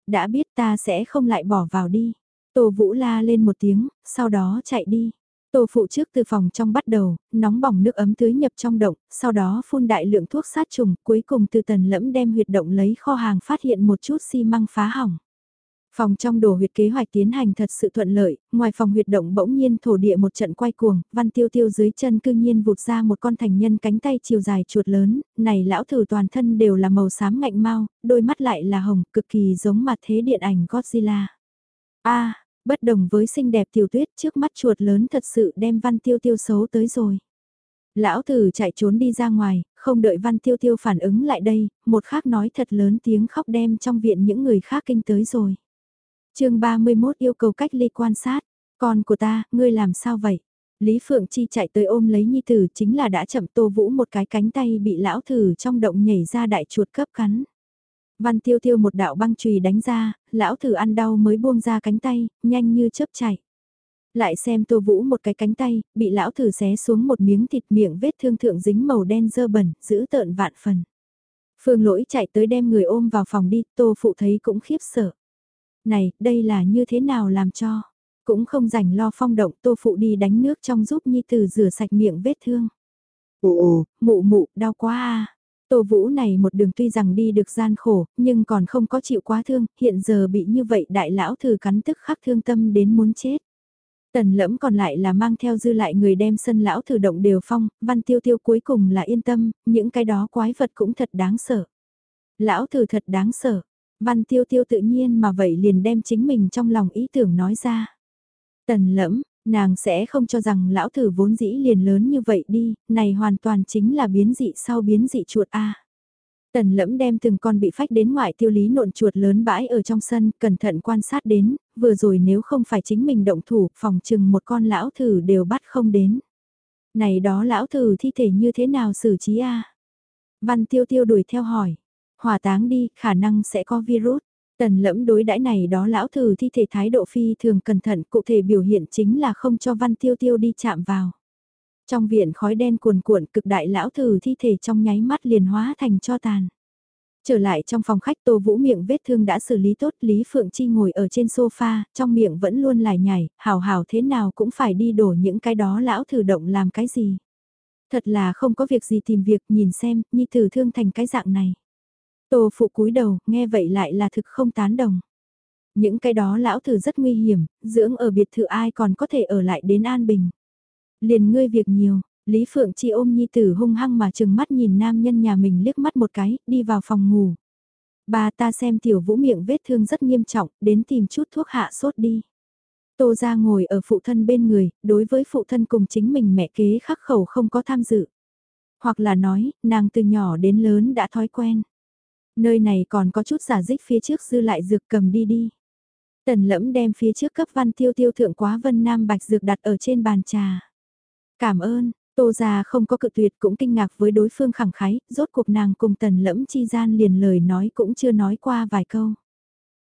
Đã biết ta sẽ không lại bỏ vào đi. Tô Vũ la lên một tiếng, sau đó chạy đi. Tô phụ trước từ phòng trong bắt đầu, nóng bỏng nước ấm tưới nhập trong động, sau đó phun đại lượng thuốc sát trùng, cuối cùng từ tần lẫm đem huyệt động lấy kho hàng phát hiện một chút xi măng phá hỏng. Phòng trong đổ huyệt kế hoạch tiến hành thật sự thuận lợi, ngoài phòng huyệt động bỗng nhiên thổ địa một trận quay cuồng, văn tiêu tiêu dưới chân cư nhiên vụt ra một con thành nhân cánh tay chiều dài chuột lớn, này lão thử toàn thân đều là màu xám ngạnh mau, đôi mắt lại là hồng, cực kỳ giống mặt thế điện ảnh Godzilla. a bất đồng với xinh đẹp tiểu tuyết trước mắt chuột lớn thật sự đem văn tiêu tiêu xấu tới rồi. Lão thử chạy trốn đi ra ngoài, không đợi văn tiêu tiêu phản ứng lại đây, một khác nói thật lớn tiếng khóc đem trong viện những người khác kinh tới rồi chương 31 yêu cầu cách ly quan sát. Con của ta, ngươi làm sao vậy? Lý Phượng Chi chạy tới ôm lấy Nhi Tử chính là đã chậm Tô Vũ một cái cánh tay bị lão thử trong động nhảy ra đại chuột cấp cắn. Văn tiêu tiêu một đạo băng chùy đánh ra, lão thử ăn đau mới buông ra cánh tay, nhanh như chớp chạy. Lại xem Tô Vũ một cái cánh tay, bị lão thử xé xuống một miếng thịt miệng vết thương thượng dính màu đen dơ bẩn, giữ tợn vạn phần. Phương lỗi chạy tới đem người ôm vào phòng đi, Tô Phụ thấy cũng khiếp sợ này, đây là như thế nào làm cho. Cũng không rảnh lo phong động tô phụ đi đánh nước trong giúp Nhi Tử rửa sạch miệng vết thương. Ồ ồ, mụ mụ, đau quá à. Tô Vũ này một đường tuy rằng đi được gian khổ, nhưng còn không có chịu quá thương, hiện giờ bị như vậy đại lão thử cắn tức khắc thương tâm đến muốn chết. Tần lẫm còn lại là mang theo dư lại người đem sân lão thử động đều phong, văn tiêu tiêu cuối cùng là yên tâm, những cái đó quái vật cũng thật đáng sợ. Lão thử thật đáng sợ, Văn tiêu tiêu tự nhiên mà vậy liền đem chính mình trong lòng ý tưởng nói ra. Tần lẫm, nàng sẽ không cho rằng lão thử vốn dĩ liền lớn như vậy đi, này hoàn toàn chính là biến dị sau biến dị chuột A. Tần lẫm đem từng con bị phách đến ngoại tiêu lý nộn chuột lớn bãi ở trong sân, cẩn thận quan sát đến, vừa rồi nếu không phải chính mình động thủ, phòng chừng một con lão thử đều bắt không đến. Này đó lão thử thi thể như thế nào xử trí a Văn tiêu tiêu đuổi theo hỏi. Hỏa táng đi, khả năng sẽ có virus. Tần lẫm đối đãi này đó lão thử thi thể thái độ phi thường cẩn thận cụ thể biểu hiện chính là không cho văn tiêu tiêu đi chạm vào. Trong viện khói đen cuồn cuộn cực đại lão thử thi thể trong nháy mắt liền hóa thành cho tàn. Trở lại trong phòng khách Tô Vũ miệng vết thương đã xử lý tốt Lý Phượng Chi ngồi ở trên sofa, trong miệng vẫn luôn lải nhải, hào hào thế nào cũng phải đi đổ những cái đó lão thử động làm cái gì. Thật là không có việc gì tìm việc nhìn xem, nhi thử thương thành cái dạng này. Tô phụ cúi đầu, nghe vậy lại là thực không tán đồng. Những cái đó lão thử rất nguy hiểm, dưỡng ở biệt thự ai còn có thể ở lại đến an bình. Liền ngươi việc nhiều, Lý Phượng Chi ôm nhi tử hung hăng mà chừng mắt nhìn nam nhân nhà mình liếc mắt một cái, đi vào phòng ngủ. Bà ta xem tiểu vũ miệng vết thương rất nghiêm trọng, đến tìm chút thuốc hạ sốt đi. Tô ra ngồi ở phụ thân bên người, đối với phụ thân cùng chính mình mẹ kế khắc khẩu không có tham dự. Hoặc là nói, nàng từ nhỏ đến lớn đã thói quen. Nơi này còn có chút giả dích phía trước dư lại dược cầm đi đi. Tần lẫm đem phía trước cấp văn tiêu tiêu thượng quá vân nam bạch dược đặt ở trên bàn trà. Cảm ơn, tô già không có cự tuyệt cũng kinh ngạc với đối phương khẳng khái, rốt cuộc nàng cùng tần lẫm chi gian liền lời nói cũng chưa nói qua vài câu.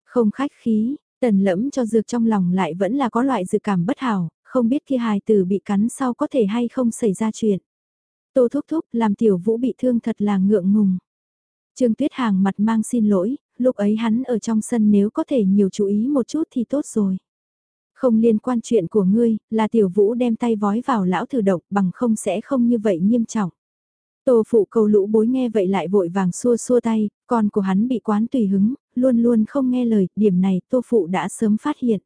Không khách khí, tần lẫm cho dược trong lòng lại vẫn là có loại dự cảm bất hảo, không biết khi hài tử bị cắn sau có thể hay không xảy ra chuyện. Tô thúc thúc làm tiểu vũ bị thương thật là ngượng ngùng. Trương Tuyết Hàng mặt mang xin lỗi, lúc ấy hắn ở trong sân nếu có thể nhiều chú ý một chút thì tốt rồi. Không liên quan chuyện của ngươi, là tiểu vũ đem tay vói vào lão thử động bằng không sẽ không như vậy nghiêm trọng. Tô phụ cầu lũ bối nghe vậy lại vội vàng xua xua tay, con của hắn bị quán tùy hứng, luôn luôn không nghe lời, điểm này tô phụ đã sớm phát hiện.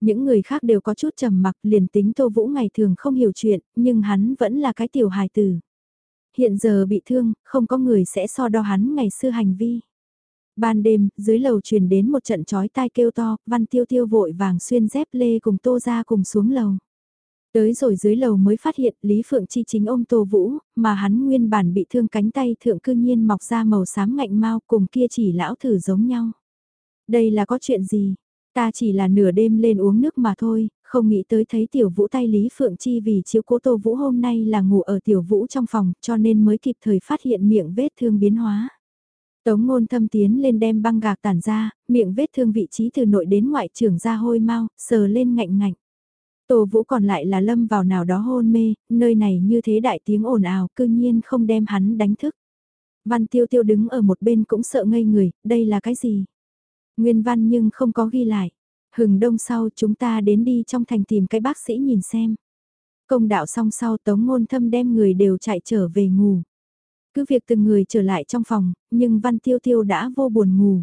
Những người khác đều có chút trầm mặc liền tính tô vũ ngày thường không hiểu chuyện, nhưng hắn vẫn là cái tiểu hài tử hiện giờ bị thương, không có người sẽ so đo hắn ngày xưa hành vi. Ban đêm, dưới lầu truyền đến một trận chói tai kêu to, văn tiêu tiêu vội vàng xuyên dép lê cùng tô ra cùng xuống lầu. Tới rồi dưới lầu mới phát hiện Lý Phượng Chi chính ôm Tô Vũ, mà hắn nguyên bản bị thương cánh tay thượng cư nhiên mọc ra màu xám ngạnh mau cùng kia chỉ lão thử giống nhau. Đây là có chuyện gì? Ta chỉ là nửa đêm lên uống nước mà thôi, không nghĩ tới thấy tiểu vũ tay Lý Phượng Chi vì chiếu cố Tô Vũ hôm nay là ngủ ở tiểu vũ trong phòng cho nên mới kịp thời phát hiện miệng vết thương biến hóa. Tống ngôn thâm tiến lên đem băng gạc tản ra, miệng vết thương vị trí từ nội đến ngoại trưởng ra hôi mau, sờ lên ngạnh ngạnh. Tô Vũ còn lại là lâm vào nào đó hôn mê, nơi này như thế đại tiếng ồn ào cư nhiên không đem hắn đánh thức. Văn tiêu tiêu đứng ở một bên cũng sợ ngây người, đây là cái gì? Nguyên văn nhưng không có ghi lại. Hừng đông sau chúng ta đến đi trong thành tìm cái bác sĩ nhìn xem. Công đạo xong sau tống ngôn thâm đem người đều chạy trở về ngủ. Cứ việc từng người trở lại trong phòng, nhưng văn tiêu tiêu đã vô buồn ngủ.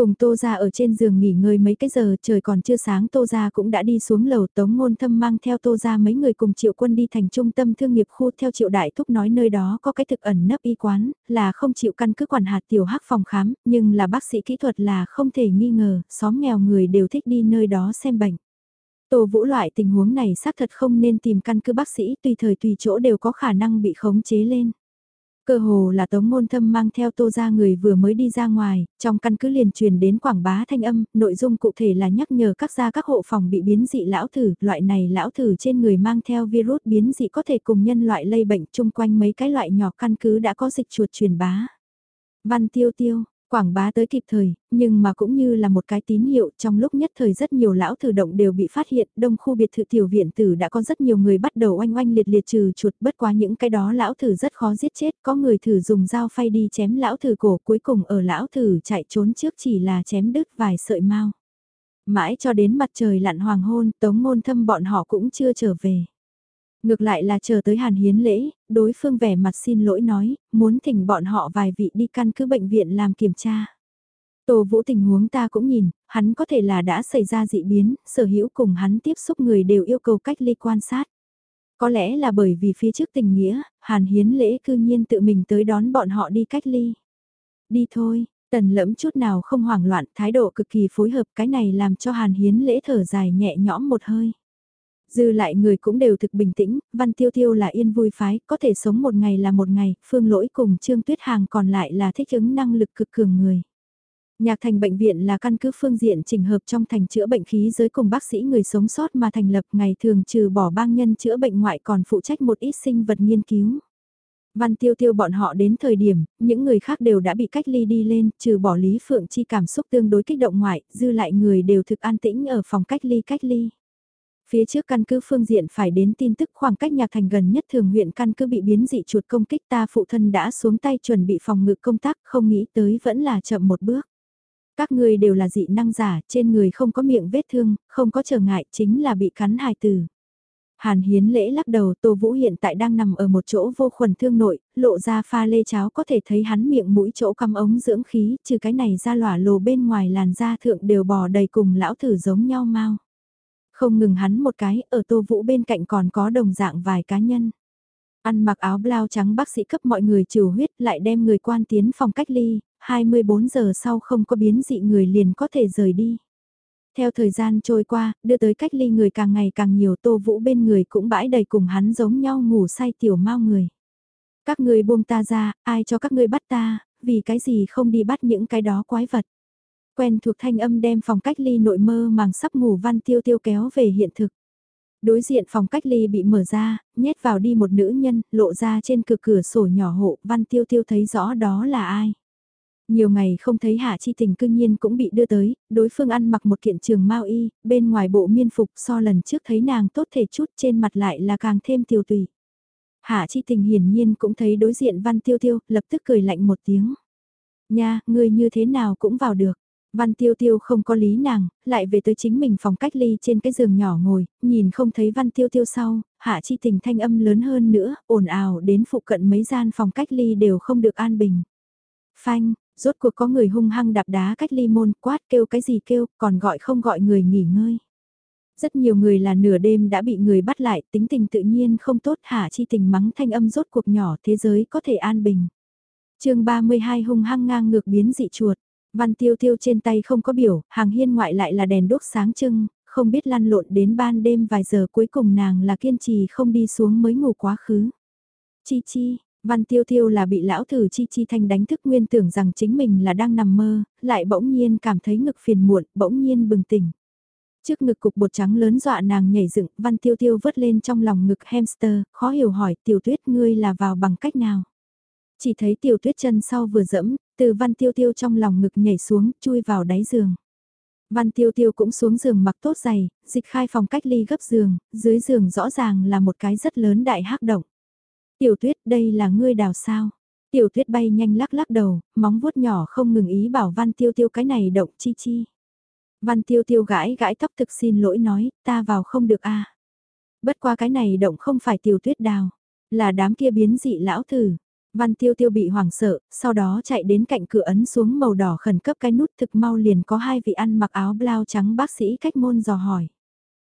Cùng Tô Gia ở trên giường nghỉ ngơi mấy cái giờ trời còn chưa sáng Tô Gia cũng đã đi xuống lầu Tống Ngôn Thâm mang theo Tô Gia mấy người cùng Triệu Quân đi thành trung tâm thương nghiệp khu theo Triệu Đại Thúc nói nơi đó có cái thực ẩn nấp y quán, là không chịu căn cứ quản hạt tiểu hắc phòng khám, nhưng là bác sĩ kỹ thuật là không thể nghi ngờ, xóm nghèo người đều thích đi nơi đó xem bệnh. Tô Vũ loại tình huống này xác thật không nên tìm căn cứ bác sĩ tùy thời tùy chỗ đều có khả năng bị khống chế lên. Cơ hồ là tống ngôn thâm mang theo tô ra người vừa mới đi ra ngoài, trong căn cứ liền truyền đến quảng bá thanh âm, nội dung cụ thể là nhắc nhở các gia các hộ phòng bị biến dị lão thử, loại này lão thử trên người mang theo virus biến dị có thể cùng nhân loại lây bệnh chung quanh mấy cái loại nhỏ căn cứ đã có dịch chuột truyền bá. Văn tiêu tiêu, Quảng bá tới kịp thời, nhưng mà cũng như là một cái tín hiệu trong lúc nhất thời rất nhiều lão thử động đều bị phát hiện, đông khu biệt thự tiểu viện tử đã có rất nhiều người bắt đầu oanh oanh liệt liệt trừ chuột bất quá những cái đó lão thử rất khó giết chết, có người thử dùng dao phay đi chém lão thử cổ cuối cùng ở lão thử chạy trốn trước chỉ là chém đứt vài sợi mau. Mãi cho đến mặt trời lặn hoàng hôn, tống ngôn thâm bọn họ cũng chưa trở về. Ngược lại là chờ tới hàn hiến lễ, đối phương vẻ mặt xin lỗi nói, muốn thỉnh bọn họ vài vị đi căn cứ bệnh viện làm kiểm tra. Tô vũ tình huống ta cũng nhìn, hắn có thể là đã xảy ra dị biến, sở hữu cùng hắn tiếp xúc người đều yêu cầu cách ly quan sát. Có lẽ là bởi vì phía trước tình nghĩa, hàn hiến lễ cư nhiên tự mình tới đón bọn họ đi cách ly. Đi thôi, tần lẫm chút nào không hoảng loạn, thái độ cực kỳ phối hợp cái này làm cho hàn hiến lễ thở dài nhẹ nhõm một hơi. Dư lại người cũng đều thực bình tĩnh, Văn Tiêu Tiêu là yên vui phái, có thể sống một ngày là một ngày, Phương Lỗi cùng Trương Tuyết Hàng còn lại là thích ứng năng lực cực cường người. Nhạc thành bệnh viện là căn cứ phương diện chỉnh hợp trong thành chữa bệnh khí giới cùng bác sĩ người sống sót mà thành lập ngày thường trừ bỏ bang nhân chữa bệnh ngoại còn phụ trách một ít sinh vật nghiên cứu. Văn tiêu tiêu bọn họ đến thời điểm, những người khác đều đã bị cách ly đi lên, trừ bỏ Lý Phượng Chi cảm xúc tương đối kích động ngoại, dư lại người đều thực an tĩnh ở phòng cách ly cách ly. Phía trước căn cứ phương diện phải đến tin tức khoảng cách nhạc thành gần nhất thường huyện căn cứ bị biến dị chuột công kích ta phụ thân đã xuống tay chuẩn bị phòng ngự công tác không nghĩ tới vẫn là chậm một bước. Các người đều là dị năng giả, trên người không có miệng vết thương, không có trở ngại, chính là bị cắn hài tử. Hàn Hiến lễ lắc đầu Tô Vũ hiện tại đang nằm ở một chỗ vô khuẩn thương nội, lộ ra pha lê cháo có thể thấy hắn miệng mũi chỗ cắm ống dưỡng khí, trừ cái này ra lỏa lồ bên ngoài làn da thượng đều bò đầy cùng lão thử giống nhau mau. Không ngừng hắn một cái, ở Tô Vũ bên cạnh còn có đồng dạng vài cá nhân. Ăn mặc áo blau trắng bác sĩ cấp mọi người trừ huyết lại đem người quan tiến phòng cách ly, 24 giờ sau không có biến dị người liền có thể rời đi. Theo thời gian trôi qua, đưa tới cách ly người càng ngày càng nhiều tô vũ bên người cũng bãi đầy cùng hắn giống nhau ngủ say tiểu mau người. Các người buông ta ra, ai cho các ngươi bắt ta, vì cái gì không đi bắt những cái đó quái vật. Quen thuộc thanh âm đem phòng cách ly nội mơ màng sắp ngủ văn tiêu tiêu kéo về hiện thực. Đối diện phòng cách ly bị mở ra, nhét vào đi một nữ nhân, lộ ra trên cửa cửa sổ nhỏ hộ, văn tiêu tiêu thấy rõ đó là ai. Nhiều ngày không thấy Hạ Chi Tình cương nhiên cũng bị đưa tới, đối phương ăn mặc một kiện trường mau y, bên ngoài bộ miên phục so lần trước thấy nàng tốt thể chút trên mặt lại là càng thêm tiêu tùy. Hạ Chi Tình hiển nhiên cũng thấy đối diện Văn Tiêu Tiêu, lập tức cười lạnh một tiếng. Nha, ngươi như thế nào cũng vào được. Văn Tiêu Tiêu không có lý nàng, lại về tới chính mình phòng cách ly trên cái giường nhỏ ngồi, nhìn không thấy Văn Tiêu Tiêu sau, Hạ Chi Tình thanh âm lớn hơn nữa, ồn ào đến phụ cận mấy gian phòng cách ly đều không được an bình. Phanh, rốt cuộc có người hung hăng đạp đá cách ly môn quát kêu cái gì kêu, còn gọi không gọi người nghỉ ngơi. Rất nhiều người là nửa đêm đã bị người bắt lại, tính tình tự nhiên không tốt hạ chi tình mắng thanh âm rốt cuộc nhỏ thế giới có thể an bình. chương 32 hung hăng ngang ngược biến dị chuột, văn tiêu tiêu trên tay không có biểu, hàng hiên ngoại lại là đèn đốt sáng trưng, không biết lăn lộn đến ban đêm vài giờ cuối cùng nàng là kiên trì không đi xuống mới ngủ quá khứ. Chi chi, Văn Tiêu Tiêu là bị lão thử Chi Chi Thanh đánh thức nguyên tưởng rằng chính mình là đang nằm mơ, lại bỗng nhiên cảm thấy ngực phiền muộn, bỗng nhiên bừng tỉnh. Trước ngực cục bột trắng lớn dọa nàng nhảy dựng, Văn Tiêu Tiêu vớt lên trong lòng ngực hamster, khó hiểu hỏi Tiểu Tuyết ngươi là vào bằng cách nào. Chỉ thấy Tiểu Tuyết chân sau vừa dẫm, từ Văn Tiêu Tiêu trong lòng ngực nhảy xuống, chui vào đáy giường. Văn Tiêu Tiêu cũng xuống giường mặc tốt giày, dịch khai phòng cách ly gấp giường, dưới giường rõ ràng là một cái rất lớn đại hắc động. Tiểu Tuyết đây là ngươi đào sao? Tiểu Tuyết bay nhanh lắc lắc đầu, móng vuốt nhỏ không ngừng ý bảo Văn Tiêu Tiêu cái này động chi chi. Văn tiêu tiêu gãi gãi tóc thực xin lỗi nói, ta vào không được a. Bất qua cái này động không phải tiêu tuyết đào, là đám kia biến dị lão thử. Văn tiêu tiêu bị hoảng sợ, sau đó chạy đến cạnh cửa ấn xuống màu đỏ khẩn cấp cái nút thực mau liền có hai vị ăn mặc áo blau trắng bác sĩ cách môn dò hỏi.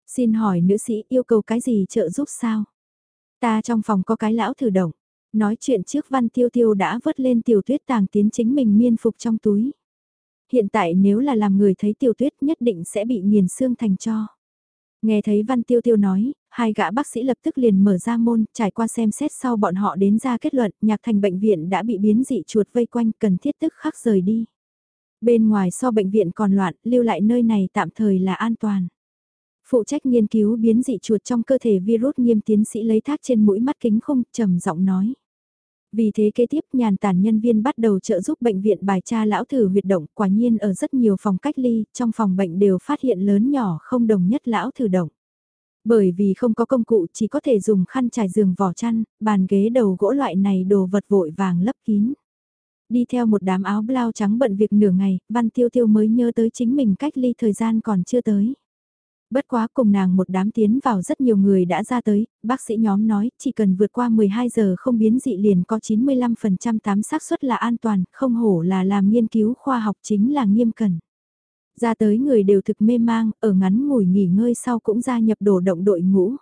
Xin hỏi nữ sĩ yêu cầu cái gì trợ giúp sao? Ta trong phòng có cái lão thử động. Nói chuyện trước văn tiêu tiêu đã vớt lên tiểu tuyết tàng tiến chính mình miên phục trong túi. Hiện tại nếu là làm người thấy Tiểu tuyết nhất định sẽ bị nghiền xương thành cho. Nghe thấy Văn Tiêu Tiêu nói, hai gã bác sĩ lập tức liền mở ra môn, trải qua xem xét sau bọn họ đến ra kết luận nhạc thành bệnh viện đã bị biến dị chuột vây quanh cần thiết tức khắc rời đi. Bên ngoài so bệnh viện còn loạn, lưu lại nơi này tạm thời là an toàn. Phụ trách nghiên cứu biến dị chuột trong cơ thể virus nghiêm tiến sĩ lấy thác trên mũi mắt kính không, trầm giọng nói. Vì thế kế tiếp nhàn tản nhân viên bắt đầu trợ giúp bệnh viện bài tra lão thử huyệt động quả nhiên ở rất nhiều phòng cách ly, trong phòng bệnh đều phát hiện lớn nhỏ không đồng nhất lão thử động. Bởi vì không có công cụ chỉ có thể dùng khăn trải giường vỏ chăn, bàn ghế đầu gỗ loại này đồ vật vội vàng lấp kín. Đi theo một đám áo blau trắng bận việc nửa ngày, Văn Tiêu Tiêu mới nhớ tới chính mình cách ly thời gian còn chưa tới. Bất quá cùng nàng một đám tiến vào rất nhiều người đã ra tới, bác sĩ nhóm nói chỉ cần vượt qua 12 giờ không biến dị liền có 95% tám xác suất là an toàn, không hổ là làm nghiên cứu khoa học chính là nghiêm cẩn. Ra tới người đều thực mê mang, ở ngắn ngủi nghỉ ngơi sau cũng gia nhập đổ động đội ngũ.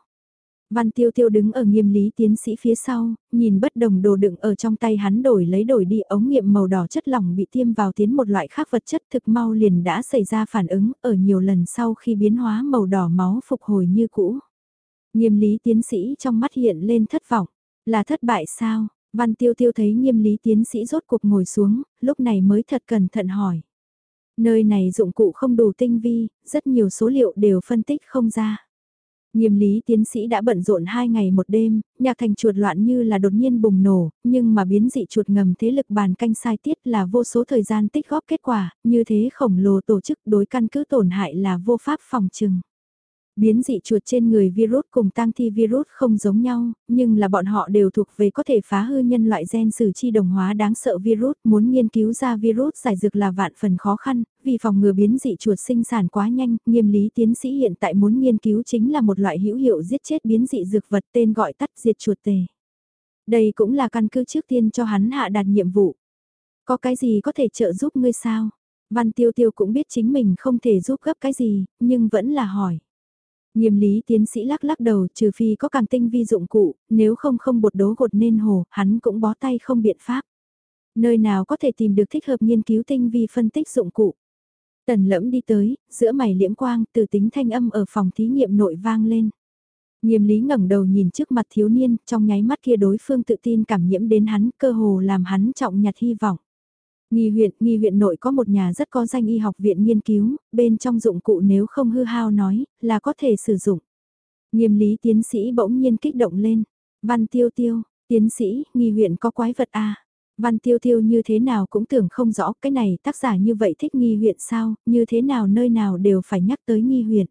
Văn Tiêu Tiêu đứng ở nghiêm lý tiến sĩ phía sau, nhìn bất đồng đồ đựng ở trong tay hắn đổi lấy đổi đi ống nghiệm màu đỏ chất lỏng bị tiêm vào tiến một loại khác vật chất thực mau liền đã xảy ra phản ứng ở nhiều lần sau khi biến hóa màu đỏ máu phục hồi như cũ. Nghiêm lý tiến sĩ trong mắt hiện lên thất vọng, là thất bại sao? Văn Tiêu Tiêu thấy nghiêm lý tiến sĩ rốt cuộc ngồi xuống, lúc này mới thật cẩn thận hỏi. Nơi này dụng cụ không đủ tinh vi, rất nhiều số liệu đều phân tích không ra. Nghiêm lý tiến sĩ đã bận rộn hai ngày một đêm, nhạc thành chuột loạn như là đột nhiên bùng nổ, nhưng mà biến dị chuột ngầm thế lực bàn canh sai tiết là vô số thời gian tích góp kết quả, như thế khổng lồ tổ chức đối căn cứ tổn hại là vô pháp phòng trừng. Biến dị chuột trên người virus cùng tăng thi virus không giống nhau, nhưng là bọn họ đều thuộc về có thể phá hư nhân loại gen sử chi đồng hóa đáng sợ virus. Muốn nghiên cứu ra virus giải dược là vạn phần khó khăn, vì phòng ngừa biến dị chuột sinh sản quá nhanh, nghiêm lý tiến sĩ hiện tại muốn nghiên cứu chính là một loại hữu hiệu giết chết biến dị dược vật tên gọi tắt diệt chuột tề. Đây cũng là căn cứ trước tiên cho hắn hạ đạt nhiệm vụ. Có cái gì có thể trợ giúp ngươi sao? Văn Tiêu Tiêu cũng biết chính mình không thể giúp gấp cái gì, nhưng vẫn là hỏi. Nghiêm lý tiến sĩ lắc lắc đầu trừ phi có càng tinh vi dụng cụ, nếu không không bột đố gột nên hồ, hắn cũng bó tay không biện pháp. Nơi nào có thể tìm được thích hợp nghiên cứu tinh vi phân tích dụng cụ. Tần lẫm đi tới, giữa mày liễm quang, từ tính thanh âm ở phòng thí nghiệm nội vang lên. Nghiêm lý ngẩng đầu nhìn trước mặt thiếu niên, trong nháy mắt kia đối phương tự tin cảm nhiễm đến hắn, cơ hồ làm hắn trọng nhặt hy vọng. Nghi huyện, nghi huyện nội có một nhà rất có danh y học viện nghiên cứu, bên trong dụng cụ nếu không hư hao nói, là có thể sử dụng. Nghiêm lý tiến sĩ bỗng nhiên kích động lên. Văn tiêu tiêu, tiến sĩ, nghi huyện có quái vật a Văn tiêu tiêu như thế nào cũng tưởng không rõ cái này tác giả như vậy thích nghi huyện sao, như thế nào nơi nào đều phải nhắc tới nghi huyện.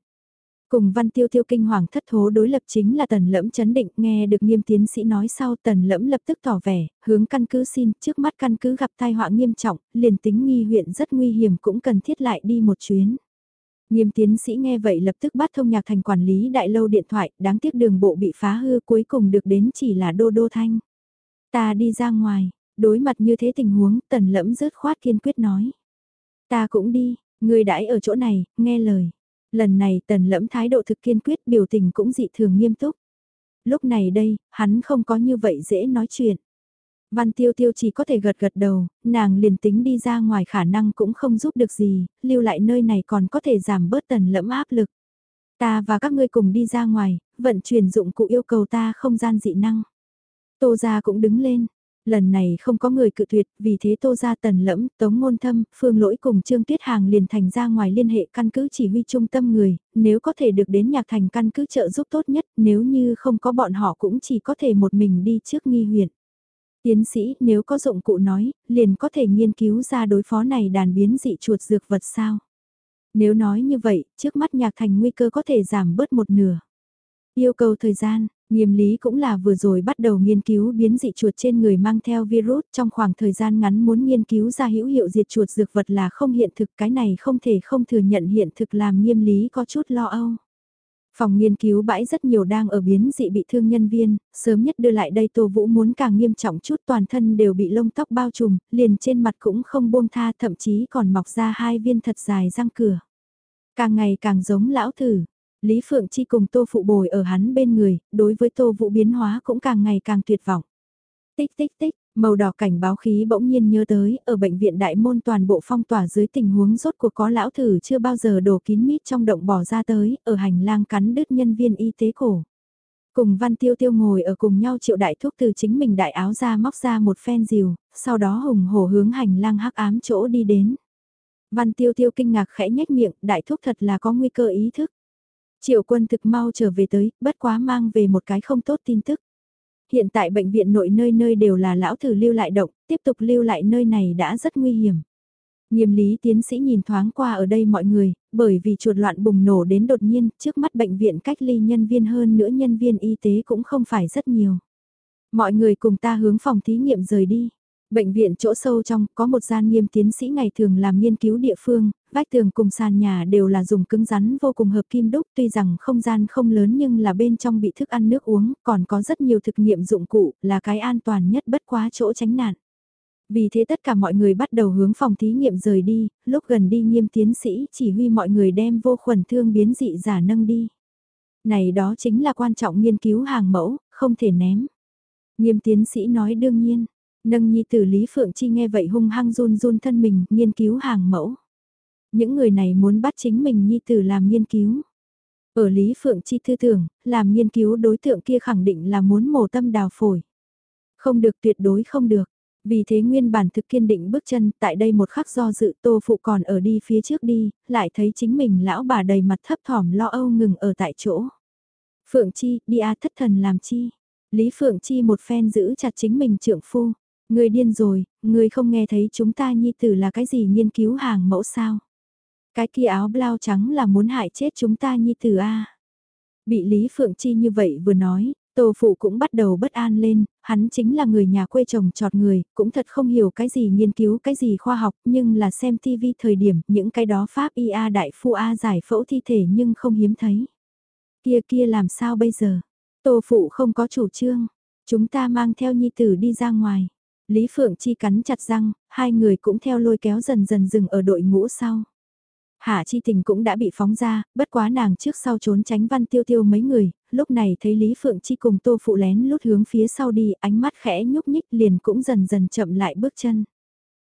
Cùng văn tiêu tiêu kinh hoàng thất thố đối lập chính là tần lẫm chấn định nghe được nghiêm tiến sĩ nói sau tần lẫm lập tức tỏ vẻ, hướng căn cứ xin, trước mắt căn cứ gặp tai họa nghiêm trọng, liền tính nghi huyện rất nguy hiểm cũng cần thiết lại đi một chuyến. Nghiêm tiến sĩ nghe vậy lập tức bắt thông nhạc thành quản lý đại lâu điện thoại, đáng tiếc đường bộ bị phá hư cuối cùng được đến chỉ là đô đô thanh. Ta đi ra ngoài, đối mặt như thế tình huống, tần lẫm rớt khoát kiên quyết nói. Ta cũng đi, người đãi ở chỗ này, nghe lời. Lần này tần lẫm thái độ thực kiên quyết biểu tình cũng dị thường nghiêm túc. Lúc này đây, hắn không có như vậy dễ nói chuyện. Văn tiêu tiêu chỉ có thể gật gật đầu, nàng liền tính đi ra ngoài khả năng cũng không giúp được gì, lưu lại nơi này còn có thể giảm bớt tần lẫm áp lực. Ta và các ngươi cùng đi ra ngoài, vận chuyển dụng cụ yêu cầu ta không gian dị năng. Tô gia cũng đứng lên, lần này không có người cự tuyệt, vì thế Tô gia tần lẫm, tống ngôn thâm, phương lỗi cùng Trương Tuyết Hàng liền thành ra ngoài liên hệ căn cứ chỉ huy trung tâm người, nếu có thể được đến nhạc thành căn cứ trợ giúp tốt nhất, nếu như không có bọn họ cũng chỉ có thể một mình đi trước nghi huyện. Tiến sĩ nếu có dụng cụ nói, liền có thể nghiên cứu ra đối phó này đàn biến dị chuột dược vật sao. Nếu nói như vậy, trước mắt nhạc thành nguy cơ có thể giảm bớt một nửa. Yêu cầu thời gian, nghiêm lý cũng là vừa rồi bắt đầu nghiên cứu biến dị chuột trên người mang theo virus trong khoảng thời gian ngắn muốn nghiên cứu ra hữu hiệu diệt chuột dược vật là không hiện thực cái này không thể không thừa nhận hiện thực làm nghiêm lý có chút lo âu. Phòng nghiên cứu bãi rất nhiều đang ở biến dị bị thương nhân viên, sớm nhất đưa lại đây Tô Vũ muốn càng nghiêm trọng chút toàn thân đều bị lông tóc bao trùm, liền trên mặt cũng không buông tha thậm chí còn mọc ra hai viên thật dài răng cửa. Càng ngày càng giống lão thử, Lý Phượng Chi cùng Tô Phụ Bồi ở hắn bên người, đối với Tô Vũ biến hóa cũng càng ngày càng tuyệt vọng. Tích tích tích, Màu đỏ cảnh báo khí bỗng nhiên nhớ tới, ở bệnh viện đại môn toàn bộ phong tỏa dưới tình huống rốt cuộc có lão thử chưa bao giờ đổ kín mít trong động bỏ ra tới, ở hành lang cắn đứt nhân viên y tế cổ. Cùng văn tiêu tiêu ngồi ở cùng nhau triệu đại thuốc từ chính mình đại áo ra móc ra một phen rìu, sau đó hùng hổ hướng hành lang hắc ám chỗ đi đến. Văn tiêu tiêu kinh ngạc khẽ nhếch miệng, đại thuốc thật là có nguy cơ ý thức. Triệu quân thực mau trở về tới, bất quá mang về một cái không tốt tin tức hiện tại bệnh viện nội nơi nơi đều là lão thử lưu lại động, tiếp tục lưu lại nơi này đã rất nguy hiểm. Nghiêm lý tiến sĩ nhìn thoáng qua ở đây mọi người, bởi vì chuột loạn bùng nổ đến đột nhiên, trước mắt bệnh viện cách ly nhân viên hơn nữa nhân viên y tế cũng không phải rất nhiều. Mọi người cùng ta hướng phòng thí nghiệm rời đi. Bệnh viện chỗ sâu trong có một gian nghiêm tiến sĩ ngày thường làm nghiên cứu địa phương, vách tường cùng sàn nhà đều là dùng cứng rắn vô cùng hợp kim đúc tuy rằng không gian không lớn nhưng là bên trong bị thức ăn nước uống, còn có rất nhiều thực nghiệm dụng cụ là cái an toàn nhất bất quá chỗ tránh nạn. Vì thế tất cả mọi người bắt đầu hướng phòng thí nghiệm rời đi, lúc gần đi nghiêm tiến sĩ chỉ huy mọi người đem vô khuẩn thương biến dị giả nâng đi. Này đó chính là quan trọng nghiên cứu hàng mẫu, không thể ném. Nghiêm tiến sĩ nói đương nhiên, Nâng nhi tử Lý Phượng Chi nghe vậy hung hăng run run thân mình, nghiên cứu hàng mẫu. Những người này muốn bắt chính mình nhi tử làm nghiên cứu. Ở Lý Phượng Chi tư tưởng, làm nghiên cứu đối tượng kia khẳng định là muốn mổ tâm đào phổi. Không được tuyệt đối không được. Vì thế nguyên bản thực kiên định bước chân tại đây một khắc do dự tô phụ còn ở đi phía trước đi, lại thấy chính mình lão bà đầy mặt thấp thỏm lo âu ngừng ở tại chỗ. Phượng Chi, đi a thất thần làm chi? Lý Phượng Chi một phen giữ chặt chính mình trưởng phu. Người điên rồi, người không nghe thấy chúng ta nhi tử là cái gì nghiên cứu hàng mẫu sao? Cái kia áo blau trắng là muốn hại chết chúng ta nhi tử a Bị Lý Phượng Chi như vậy vừa nói, Tô Phụ cũng bắt đầu bất an lên, hắn chính là người nhà quê chồng trọt người, cũng thật không hiểu cái gì nghiên cứu cái gì khoa học, nhưng là xem TV thời điểm, những cái đó Pháp IA đại phu A giải phẫu thi thể nhưng không hiếm thấy. Kia kia làm sao bây giờ? Tô Phụ không có chủ trương, chúng ta mang theo nhi tử đi ra ngoài. Lý Phượng Chi cắn chặt răng, hai người cũng theo lôi kéo dần dần dừng ở đội ngũ sau. Hạ Chi Tình cũng đã bị phóng ra, bất quá nàng trước sau trốn tránh văn tiêu tiêu mấy người, lúc này thấy Lý Phượng Chi cùng Tô Phụ lén lút hướng phía sau đi, ánh mắt khẽ nhúc nhích liền cũng dần dần chậm lại bước chân.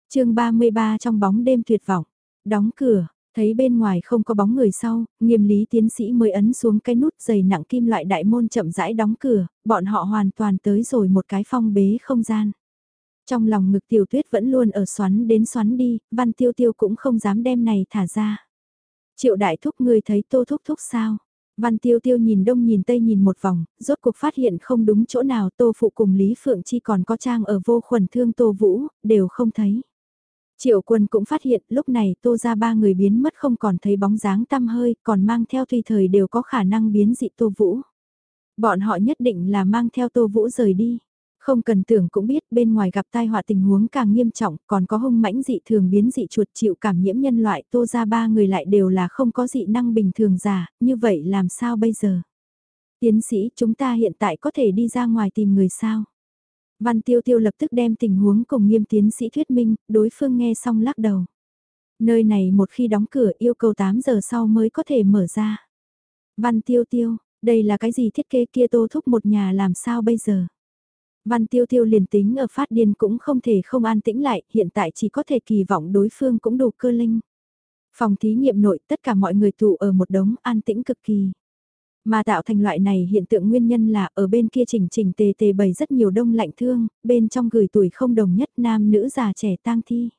chương 33 trong bóng đêm tuyệt vọng, đóng cửa, thấy bên ngoài không có bóng người sau, nghiêm lý tiến sĩ mới ấn xuống cái nút dày nặng kim loại đại môn chậm rãi đóng cửa, bọn họ hoàn toàn tới rồi một cái phong bế không gian. Trong lòng ngực tiểu tuyết vẫn luôn ở xoắn đến xoắn đi, văn tiêu tiêu cũng không dám đem này thả ra. Triệu đại thúc người thấy tô thúc thúc sao? Văn tiêu tiêu nhìn đông nhìn tây nhìn một vòng, rốt cuộc phát hiện không đúng chỗ nào tô phụ cùng Lý Phượng Chi còn có trang ở vô khuẩn thương tô vũ, đều không thấy. Triệu quân cũng phát hiện lúc này tô ra ba người biến mất không còn thấy bóng dáng tăm hơi, còn mang theo tùy thời đều có khả năng biến dị tô vũ. Bọn họ nhất định là mang theo tô vũ rời đi. Không cần tưởng cũng biết bên ngoài gặp tai họa tình huống càng nghiêm trọng, còn có hung mãnh dị thường biến dị chuột chịu cảm nhiễm nhân loại tô ra ba người lại đều là không có dị năng bình thường giả, như vậy làm sao bây giờ? Tiến sĩ chúng ta hiện tại có thể đi ra ngoài tìm người sao? Văn tiêu tiêu lập tức đem tình huống cùng nghiêm tiến sĩ thuyết minh, đối phương nghe xong lắc đầu. Nơi này một khi đóng cửa yêu cầu 8 giờ sau mới có thể mở ra. Văn tiêu tiêu, đây là cái gì thiết kế kia tô thúc một nhà làm sao bây giờ? Văn tiêu tiêu liền tính ở phát điên cũng không thể không an tĩnh lại, hiện tại chỉ có thể kỳ vọng đối phương cũng đủ cơ linh. Phòng thí nghiệm nội tất cả mọi người tụ ở một đống an tĩnh cực kỳ. Mà tạo thành loại này hiện tượng nguyên nhân là ở bên kia chỉnh chỉnh tề tề bày rất nhiều đông lạnh thương, bên trong gửi tuổi không đồng nhất nam nữ già trẻ tang thi.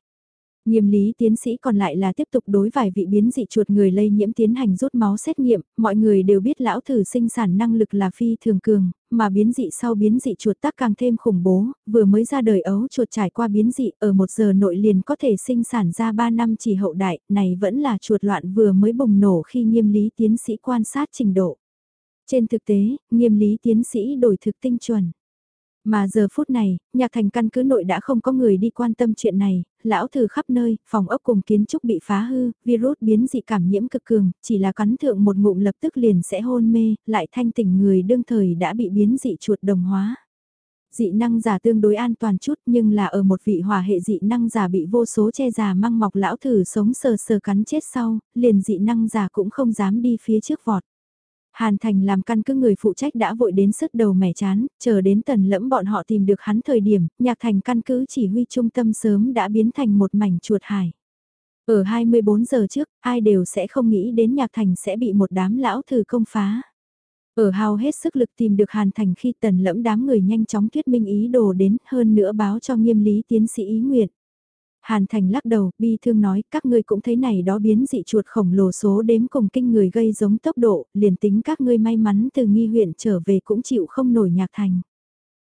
Nghiêm lý tiến sĩ còn lại là tiếp tục đối vài vị biến dị chuột người lây nhiễm tiến hành rút máu xét nghiệm, mọi người đều biết lão thử sinh sản năng lực là phi thường cường, mà biến dị sau biến dị chuột tác càng thêm khủng bố, vừa mới ra đời ấu chuột trải qua biến dị ở một giờ nội liền có thể sinh sản ra 3 năm chỉ hậu đại, này vẫn là chuột loạn vừa mới bùng nổ khi nghiêm lý tiến sĩ quan sát trình độ. Trên thực tế, nghiêm lý tiến sĩ đổi thực tinh chuẩn. Mà giờ phút này, nhạc thành căn cứ nội đã không có người đi quan tâm chuyện này, lão thử khắp nơi, phòng ốc cùng kiến trúc bị phá hư, virus biến dị cảm nhiễm cực cường, chỉ là cắn thượng một ngụm lập tức liền sẽ hôn mê, lại thanh tỉnh người đương thời đã bị biến dị chuột đồng hóa. Dị năng giả tương đối an toàn chút nhưng là ở một vị hòa hệ dị năng giả bị vô số che già măng mọc lão thử sống sờ sờ cắn chết sau, liền dị năng giả cũng không dám đi phía trước vọt. Hàn Thành làm căn cứ người phụ trách đã vội đến sức đầu mẻ chán, chờ đến tần lẫm bọn họ tìm được hắn thời điểm, nhạc thành căn cứ chỉ huy trung tâm sớm đã biến thành một mảnh chuột hải. Ở 24 giờ trước, ai đều sẽ không nghĩ đến nhạc thành sẽ bị một đám lão thử công phá. Ở hao hết sức lực tìm được Hàn Thành khi tần lẫm đám người nhanh chóng thuyết minh ý đồ đến hơn nữa báo cho nghiêm lý tiến sĩ ý nguyện. Hàn Thành lắc đầu, bi thương nói, các ngươi cũng thấy này đó biến dị chuột khổng lồ số đếm cùng kinh người gây giống tốc độ, liền tính các ngươi may mắn từ nghi huyện trở về cũng chịu không nổi nhạc thành.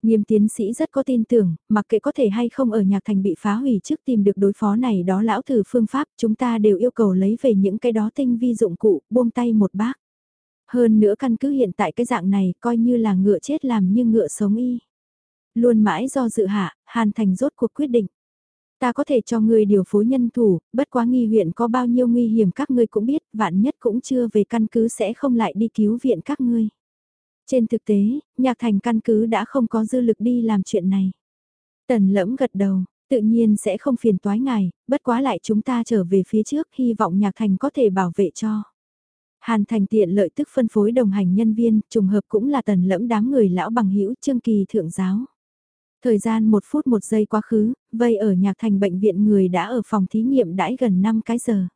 Nghiêm tiến sĩ rất có tin tưởng, mặc kệ có thể hay không ở nhạc thành bị phá hủy trước tìm được đối phó này đó lão thử phương pháp, chúng ta đều yêu cầu lấy về những cái đó tinh vi dụng cụ, buông tay một bác. Hơn nữa căn cứ hiện tại cái dạng này coi như là ngựa chết làm như ngựa sống y. Luôn mãi do dự hạ, Hàn Thành rốt cuộc quyết định. Ta có thể cho ngươi điều phối nhân thủ, bất quá nghi huyện có bao nhiêu nguy hiểm các ngươi cũng biết, vạn nhất cũng chưa về căn cứ sẽ không lại đi cứu viện các ngươi. Trên thực tế, nhạc thành căn cứ đã không có dư lực đi làm chuyện này. Tần lẫm gật đầu, tự nhiên sẽ không phiền toái ngài, bất quá lại chúng ta trở về phía trước hy vọng nhạc thành có thể bảo vệ cho. Hàn thành tiện lợi tức phân phối đồng hành nhân viên, trùng hợp cũng là tần lẫm đám người lão bằng hữu trương kỳ thượng giáo. Thời gian một phút một giây quá khứ, vây ở nhạc thành bệnh viện người đã ở phòng thí nghiệm đãi gần 5 cái giờ.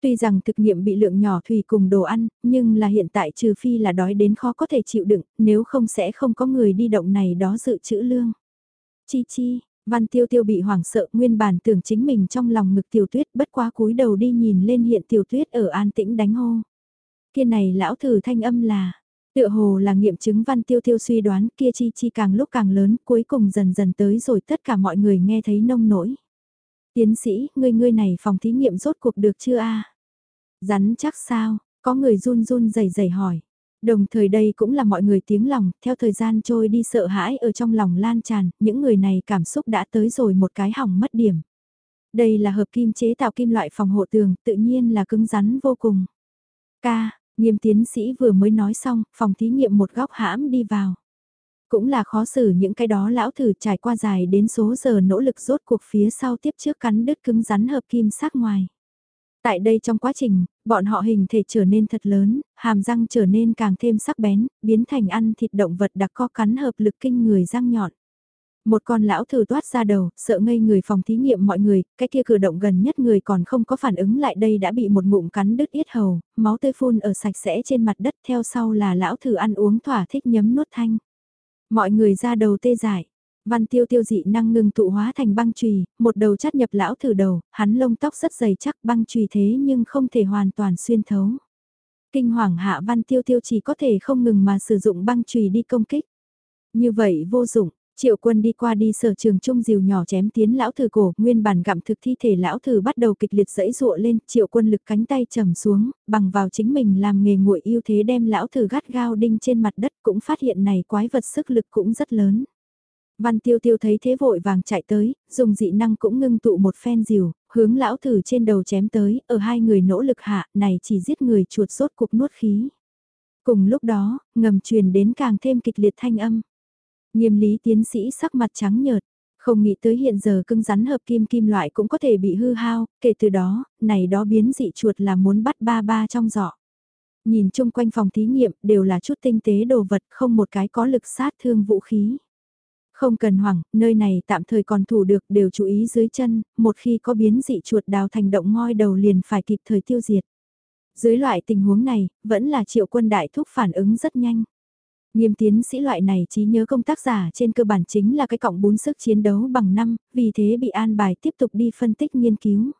Tuy rằng thực nghiệm bị lượng nhỏ thủy cùng đồ ăn, nhưng là hiện tại trừ phi là đói đến khó có thể chịu đựng, nếu không sẽ không có người đi động này đó dự trữ lương. Chi chi, văn tiêu tiêu bị hoảng sợ nguyên bản tưởng chính mình trong lòng ngực tiểu tuyết bất quá cúi đầu đi nhìn lên hiện tiểu tuyết ở an tĩnh đánh hô. Kia này lão thử thanh âm là, Tựa hồ là nghiệm chứng văn tiêu tiêu suy đoán kia chi chi càng lúc càng lớn cuối cùng dần dần tới rồi tất cả mọi người nghe thấy nông nổi. Tiến sĩ, ngươi ngươi này phòng thí nghiệm rốt cuộc được chưa a Rắn chắc sao, có người run run rẩy rẩy hỏi. Đồng thời đây cũng là mọi người tiếng lòng, theo thời gian trôi đi sợ hãi ở trong lòng lan tràn, những người này cảm xúc đã tới rồi một cái hỏng mất điểm. Đây là hợp kim chế tạo kim loại phòng hộ tường, tự nhiên là cứng rắn vô cùng. Ca, Nghiêm tiến sĩ vừa mới nói xong, phòng thí nghiệm một góc hãm đi vào. Cũng là khó xử những cái đó lão thử trải qua dài đến số giờ nỗ lực rốt cuộc phía sau tiếp trước cắn đứt cứng rắn hợp kim sắc ngoài. Tại đây trong quá trình, bọn họ hình thể trở nên thật lớn, hàm răng trở nên càng thêm sắc bén, biến thành ăn thịt động vật đặc co cắn hợp lực kinh người răng nhọn. Một con lão thử toát ra đầu, sợ ngây người phòng thí nghiệm mọi người, cái kia cử động gần nhất người còn không có phản ứng lại đây đã bị một ngụm cắn đứt yết hầu, máu tươi phun ở sạch sẽ trên mặt đất theo sau là lão thử ăn uống thỏa thích nhấm nuốt thanh. Mọi người ra đầu tê dại. Văn tiêu tiêu dị năng ngừng tụ hóa thành băng chùy, một đầu chắt nhập lão thử đầu, hắn lông tóc rất dày chắc băng chùy thế nhưng không thể hoàn toàn xuyên thấu. Kinh hoàng hạ văn tiêu tiêu chỉ có thể không ngừng mà sử dụng băng chùy đi công kích. Như vậy vô dụng, Triệu quân đi qua đi sở trường trung diều nhỏ chém tiến lão thử cổ, nguyên bản gặm thực thi thể lão thử bắt đầu kịch liệt dẫy dụa lên, triệu quân lực cánh tay trầm xuống, bằng vào chính mình làm nghề nguội yêu thế đem lão thử gắt gao đinh trên mặt đất cũng phát hiện này quái vật sức lực cũng rất lớn. Văn tiêu tiêu thấy thế vội vàng chạy tới, dùng dị năng cũng ngưng tụ một phen diều, hướng lão thử trên đầu chém tới, ở hai người nỗ lực hạ, này chỉ giết người chuột sốt cục nuốt khí. Cùng lúc đó, ngầm truyền đến càng thêm kịch liệt thanh âm. Nghiêm lý tiến sĩ sắc mặt trắng nhợt, Không nghĩ tới hiện giờ cưng rắn hợp kim kim loại cũng có thể bị hư hao, kể từ đó, này đó biến dị chuột là muốn bắt ba ba trong giỏ. Nhìn chung quanh phòng thí nghiệm đều là chút tinh tế đồ vật không một cái có lực sát thương vũ khí. Không cần hoảng, nơi này tạm thời còn thủ được đều chú ý dưới chân, một khi có biến dị chuột đào thành động ngoi đầu liền phải kịp thời tiêu diệt. Dưới loại tình huống này, vẫn là triệu quân đại thúc phản ứng rất nhanh. Nghiêm tiến sĩ loại này trí nhớ công tác giả trên cơ bản chính là cái cọng bún sức chiến đấu bằng năm, vì thế bị an bài tiếp tục đi phân tích nghiên cứu.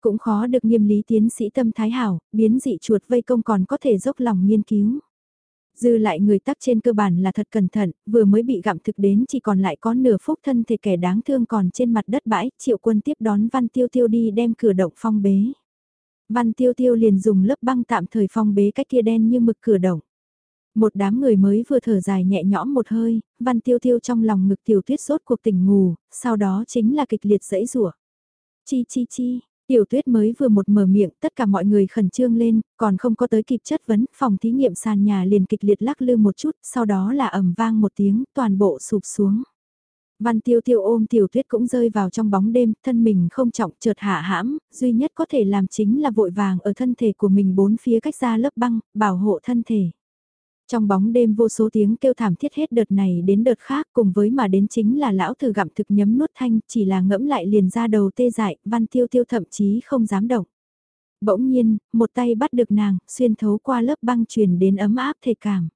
Cũng khó được nghiêm lý tiến sĩ tâm thái hảo, biến dị chuột vây công còn có thể dốc lòng nghiên cứu. Dư lại người tắc trên cơ bản là thật cẩn thận, vừa mới bị gặm thực đến chỉ còn lại có nửa phúc thân thể kẻ đáng thương còn trên mặt đất bãi, triệu quân tiếp đón văn tiêu tiêu đi đem cửa động phong bế. Văn tiêu tiêu liền dùng lớp băng tạm thời phong bế cách kia đen như mực cửa động. Một đám người mới vừa thở dài nhẹ nhõm một hơi, văn tiêu tiêu trong lòng ngực tiểu tuyết sốt cuộc tỉnh ngủ, sau đó chính là kịch liệt dẫy rủa Chi chi chi, Tiểu tuyết mới vừa một mở miệng, tất cả mọi người khẩn trương lên, còn không có tới kịp chất vấn, phòng thí nghiệm sàn nhà liền kịch liệt lắc lư một chút, sau đó là ầm vang một tiếng, toàn bộ sụp xuống. Văn tiêu tiêu ôm tiểu tuyết cũng rơi vào trong bóng đêm, thân mình không trọng chợt hạ hãm, duy nhất có thể làm chính là vội vàng ở thân thể của mình bốn phía cách ra lớp băng, bảo hộ thân thể. Trong bóng đêm vô số tiếng kêu thảm thiết hết đợt này đến đợt khác cùng với mà đến chính là lão thử gặm thực nhấm nuốt thanh chỉ là ngẫm lại liền ra đầu tê dại, văn tiêu tiêu thậm chí không dám động. Bỗng nhiên, một tay bắt được nàng, xuyên thấu qua lớp băng truyền đến ấm áp thể cảm.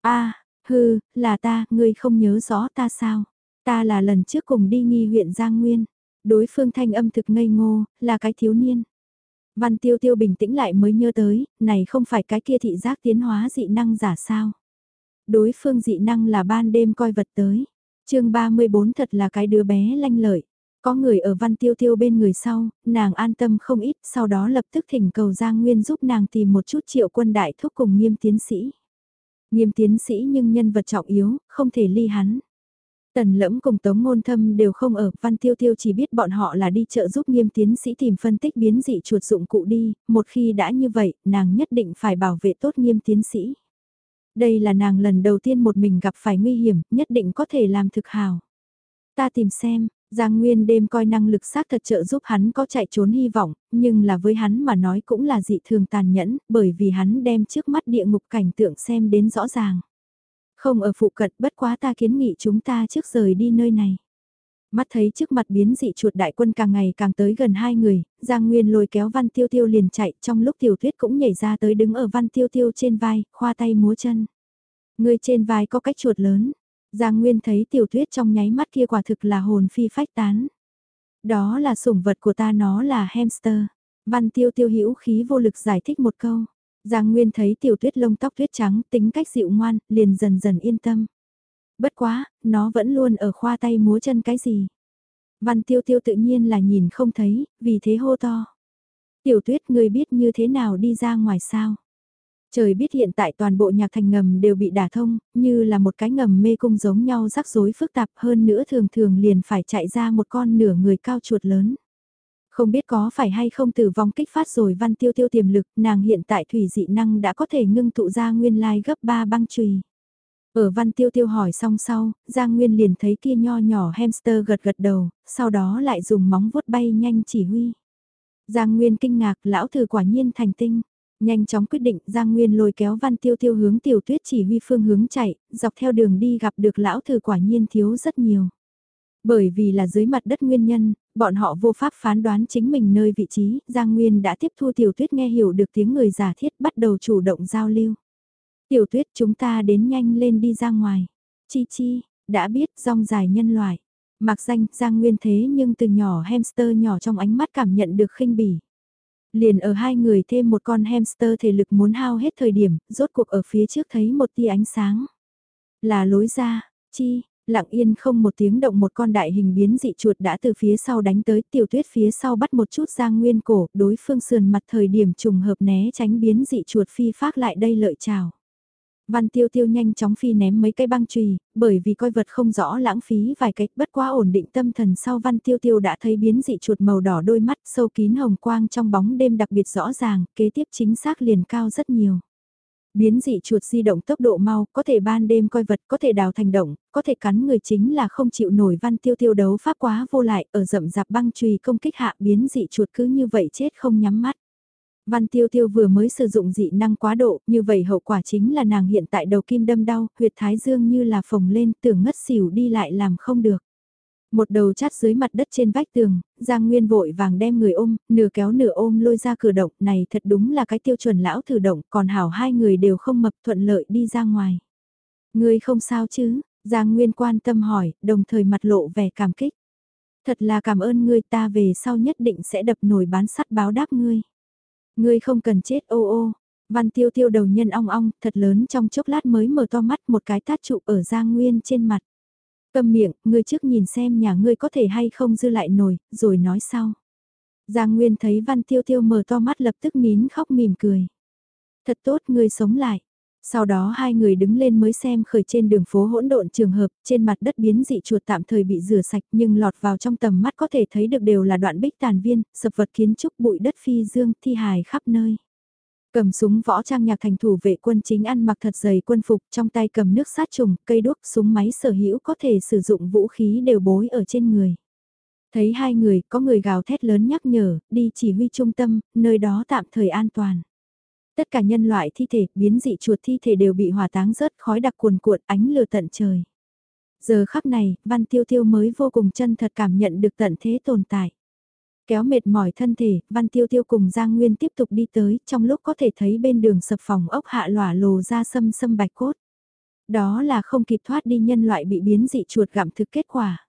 a hư, là ta, ngươi không nhớ rõ ta sao? Ta là lần trước cùng đi nghi huyện Giang Nguyên. Đối phương thanh âm thực ngây ngô, là cái thiếu niên. Văn tiêu tiêu bình tĩnh lại mới nhớ tới, này không phải cái kia thị giác tiến hóa dị năng giả sao. Đối phương dị năng là ban đêm coi vật tới. chương 34 thật là cái đứa bé lanh lợi. Có người ở văn tiêu tiêu bên người sau, nàng an tâm không ít, sau đó lập tức thỉnh cầu Giang Nguyên giúp nàng tìm một chút triệu quân đại thúc cùng nghiêm tiến sĩ. Nghiêm tiến sĩ nhưng nhân vật trọng yếu, không thể ly hắn. Tần lẫm cùng Tống Ngôn Thâm đều không ở, Văn Tiêu Tiêu chỉ biết bọn họ là đi chợ giúp nghiêm tiến sĩ tìm phân tích biến dị chuột dụng cụ đi, một khi đã như vậy, nàng nhất định phải bảo vệ tốt nghiêm tiến sĩ. Đây là nàng lần đầu tiên một mình gặp phải nguy hiểm, nhất định có thể làm thực hào. Ta tìm xem, Giang Nguyên đêm coi năng lực xác thật trợ giúp hắn có chạy trốn hy vọng, nhưng là với hắn mà nói cũng là dị thường tàn nhẫn, bởi vì hắn đem trước mắt địa ngục cảnh tượng xem đến rõ ràng. Không ở phụ cận bất quá ta kiến nghị chúng ta trước rời đi nơi này. Mắt thấy trước mặt biến dị chuột đại quân càng ngày càng tới gần hai người, Giang Nguyên lôi kéo Văn Tiêu Tiêu liền chạy trong lúc Tiểu Tuyết cũng nhảy ra tới đứng ở Văn Tiêu Tiêu trên vai, khoa tay múa chân. Người trên vai có cách chuột lớn. Giang Nguyên thấy Tiểu Tuyết trong nháy mắt kia quả thực là hồn phi phách tán. Đó là sủng vật của ta nó là hamster. Văn Tiêu Tiêu hữu khí vô lực giải thích một câu. Giang Nguyên thấy tiểu tuyết lông tóc tuyết trắng tính cách dịu ngoan, liền dần dần yên tâm. Bất quá, nó vẫn luôn ở khoa tay múa chân cái gì. Văn tiêu tiêu tự nhiên là nhìn không thấy, vì thế hô to. Tiểu tuyết người biết như thế nào đi ra ngoài sao? Trời biết hiện tại toàn bộ nhạc thành ngầm đều bị đả thông, như là một cái ngầm mê cung giống nhau rắc rối phức tạp hơn nữa thường thường liền phải chạy ra một con nửa người cao chuột lớn. Không biết có phải hay không tử vong kích phát rồi văn tiêu tiêu tiềm lực, nàng hiện tại thủy dị năng đã có thể ngưng tụ ra nguyên lai gấp 3 băng chùy. Ở văn tiêu tiêu hỏi xong sau, Giang Nguyên liền thấy kia nho nhỏ hamster gật gật đầu, sau đó lại dùng móng vuốt bay nhanh chỉ huy. Giang Nguyên kinh ngạc lão thử quả nhiên thành tinh. Nhanh chóng quyết định Giang Nguyên lôi kéo văn tiêu tiêu hướng tiểu tuyết chỉ huy phương hướng chạy, dọc theo đường đi gặp được lão thử quả nhiên thiếu rất nhiều. Bởi vì là dưới mặt đất nguyên nhân, bọn họ vô pháp phán đoán chính mình nơi vị trí, Giang Nguyên đã tiếp thu tiểu tuyết nghe hiểu được tiếng người giả thiết bắt đầu chủ động giao lưu. Tiểu tuyết chúng ta đến nhanh lên đi ra ngoài. Chi chi, đã biết rong dài nhân loại. Mặc danh Giang Nguyên thế nhưng từ nhỏ hamster nhỏ trong ánh mắt cảm nhận được khinh bỉ. Liền ở hai người thêm một con hamster thể lực muốn hao hết thời điểm, rốt cuộc ở phía trước thấy một tia ánh sáng. Là lối ra, chi, Lặng yên không một tiếng động một con đại hình biến dị chuột đã từ phía sau đánh tới tiểu tuyết phía sau bắt một chút giang nguyên cổ, đối phương sườn mặt thời điểm trùng hợp né tránh biến dị chuột phi phát lại đây lợi chào. Văn tiêu tiêu nhanh chóng phi ném mấy cây băng chùy bởi vì coi vật không rõ lãng phí vài cách bất quá ổn định tâm thần sau văn tiêu tiêu đã thấy biến dị chuột màu đỏ đôi mắt sâu kín hồng quang trong bóng đêm đặc biệt rõ ràng, kế tiếp chính xác liền cao rất nhiều. Biến dị chuột di động tốc độ mau, có thể ban đêm coi vật, có thể đào thành động, có thể cắn người chính là không chịu nổi văn tiêu tiêu đấu pháp quá vô lại, ở rậm rạp băng trùy công kích hạ biến dị chuột cứ như vậy chết không nhắm mắt. Văn tiêu tiêu vừa mới sử dụng dị năng quá độ, như vậy hậu quả chính là nàng hiện tại đầu kim đâm đau, huyệt thái dương như là phồng lên, tưởng ngất xỉu đi lại làm không được. Một đầu chát dưới mặt đất trên vách tường, Giang Nguyên vội vàng đem người ôm, nửa kéo nửa ôm lôi ra cửa động, này thật đúng là cái tiêu chuẩn lão thử động, còn hảo hai người đều không mập thuận lợi đi ra ngoài. Người không sao chứ, Giang Nguyên quan tâm hỏi, đồng thời mặt lộ vẻ cảm kích. Thật là cảm ơn ngươi ta về sau nhất định sẽ đập nổi bán sắt báo đáp ngươi. Ngươi không cần chết ô ô. Văn tiêu tiêu đầu nhân ong ong, thật lớn trong chốc lát mới mở to mắt một cái tát trụ ở Giang Nguyên trên mặt. Cầm miệng, ngươi trước nhìn xem nhà ngươi có thể hay không dư lại nổi, rồi nói sau. Giang Nguyên thấy Văn Tiêu Tiêu mở to mắt lập tức nín khóc mỉm cười. Thật tốt ngươi sống lại. Sau đó hai người đứng lên mới xem khởi trên đường phố hỗn độn trường hợp, trên mặt đất biến dị chuột tạm thời bị rửa sạch nhưng lọt vào trong tầm mắt có thể thấy được đều là đoạn bích tàn viên, sập vật kiến trúc bụi đất phi dương thi hài khắp nơi. Cầm súng võ trang nhạc thành thủ vệ quân chính ăn mặc thật dày quân phục trong tay cầm nước sát trùng, cây đuốc, súng máy sở hữu có thể sử dụng vũ khí đều bối ở trên người. Thấy hai người, có người gào thét lớn nhắc nhở, đi chỉ huy trung tâm, nơi đó tạm thời an toàn. Tất cả nhân loại thi thể, biến dị chuột thi thể đều bị hỏa táng rớt khói đặc cuồn cuộn ánh lửa tận trời. Giờ khắc này, Văn Tiêu Tiêu mới vô cùng chân thật cảm nhận được tận thế tồn tại. Kéo mệt mỏi thân thể, Văn Tiêu Tiêu cùng Giang Nguyên tiếp tục đi tới, trong lúc có thể thấy bên đường sập phòng ốc hạ lỏa lồ ra sâm sâm bạch cốt. Đó là không kịp thoát đi nhân loại bị biến dị chuột gặm thực kết quả.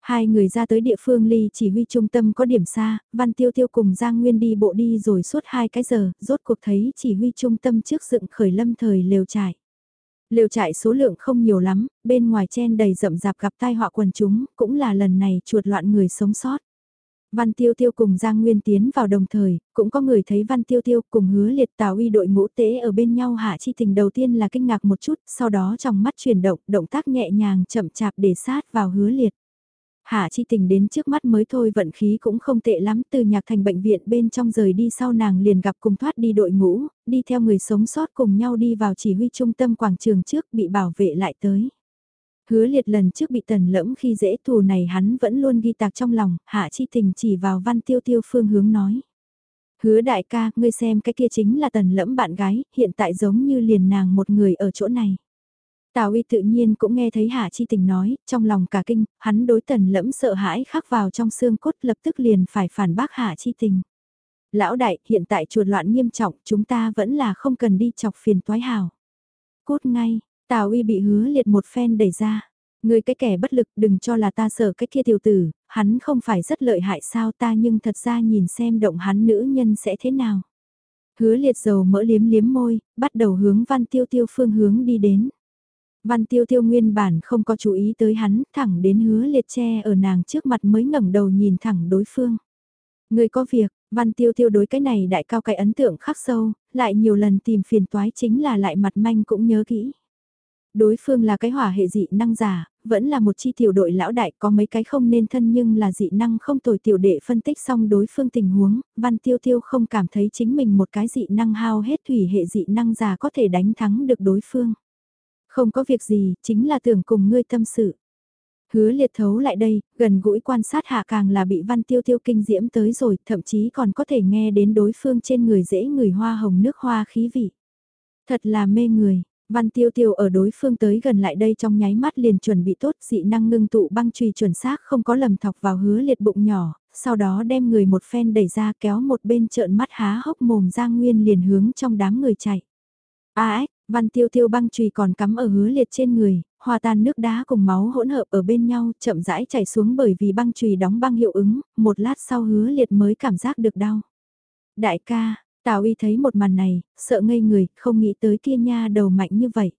Hai người ra tới địa phương ly chỉ huy trung tâm có điểm xa, Văn Tiêu Tiêu cùng Giang Nguyên đi bộ đi rồi suốt hai cái giờ, rốt cuộc thấy chỉ huy trung tâm trước dựng khởi lâm thời lều trại. Lều trại số lượng không nhiều lắm, bên ngoài chen đầy rậm rạp gặp tai họa quần chúng, cũng là lần này chuột loạn người sống sót. Văn Tiêu Tiêu cùng Giang Nguyên tiến vào đồng thời, cũng có người thấy Văn Tiêu Tiêu cùng hứa liệt tào uy đội ngũ tế ở bên nhau hạ chi tình đầu tiên là kinh ngạc một chút, sau đó trong mắt chuyển động, động tác nhẹ nhàng chậm chạp để sát vào hứa liệt. Hạ chi tình đến trước mắt mới thôi vận khí cũng không tệ lắm từ nhạc thành bệnh viện bên trong rời đi sau nàng liền gặp cùng thoát đi đội ngũ, đi theo người sống sót cùng nhau đi vào chỉ huy trung tâm quảng trường trước bị bảo vệ lại tới. Hứa liệt lần trước bị tần lẫm khi dễ thù này hắn vẫn luôn ghi tạc trong lòng, hạ chi tình chỉ vào văn tiêu tiêu phương hướng nói. Hứa đại ca, ngươi xem cái kia chính là tần lẫm bạn gái, hiện tại giống như liền nàng một người ở chỗ này. Tào uy tự nhiên cũng nghe thấy Hạ Chi Tình nói, trong lòng cả kinh, hắn đối tần lẫm sợ hãi khắc vào trong xương cốt lập tức liền phải phản bác Hạ Chi Tình. Lão đại, hiện tại chuột loạn nghiêm trọng, chúng ta vẫn là không cần đi chọc phiền toái hào. Cốt ngay, Tào uy bị hứa liệt một phen đẩy ra. Người cái kẻ bất lực đừng cho là ta sợ cái kia tiểu tử, hắn không phải rất lợi hại sao ta nhưng thật ra nhìn xem động hắn nữ nhân sẽ thế nào. Hứa liệt dầu mỡ liếm liếm môi, bắt đầu hướng văn tiêu tiêu phương hướng đi đến. Văn tiêu tiêu nguyên bản không có chú ý tới hắn, thẳng đến hứa liệt che ở nàng trước mặt mới ngẩng đầu nhìn thẳng đối phương. Người có việc, văn tiêu tiêu đối cái này đại cao cái ấn tượng khắc sâu, lại nhiều lần tìm phiền toái chính là lại mặt manh cũng nhớ kỹ. Đối phương là cái hỏa hệ dị năng giả, vẫn là một chi tiểu đội lão đại có mấy cái không nên thân nhưng là dị năng không tồi tiểu đệ phân tích xong đối phương tình huống, văn tiêu tiêu không cảm thấy chính mình một cái dị năng hao hết thủy hệ dị năng giả có thể đánh thắng được đối phương. Không có việc gì, chính là tưởng cùng ngươi tâm sự. Hứa liệt thấu lại đây, gần gũi quan sát hạ càng là bị văn tiêu tiêu kinh diễm tới rồi, thậm chí còn có thể nghe đến đối phương trên người dễ người hoa hồng nước hoa khí vị. Thật là mê người, Văn tiêu tiêu ở đối phương tới gần lại đây trong nháy mắt liền chuẩn bị tốt dị năng ngưng tụ băng trùy chuẩn xác không có lầm thọc vào hứa liệt bụng nhỏ, sau đó đem người một phen đẩy ra kéo một bên trợn mắt há hốc mồm ra nguyên liền hướng trong đám người chạy. A ếch, văn tiêu tiêu băng trùy còn cắm ở hứa liệt trên người, hòa tan nước đá cùng máu hỗn hợp ở bên nhau chậm rãi chảy xuống bởi vì băng trùy đóng băng hiệu ứng, một lát sau hứa liệt mới cảm giác được đau. Đại ca, Tào y thấy một màn này, sợ ngây người, không nghĩ tới kia nha đầu mạnh như vậy.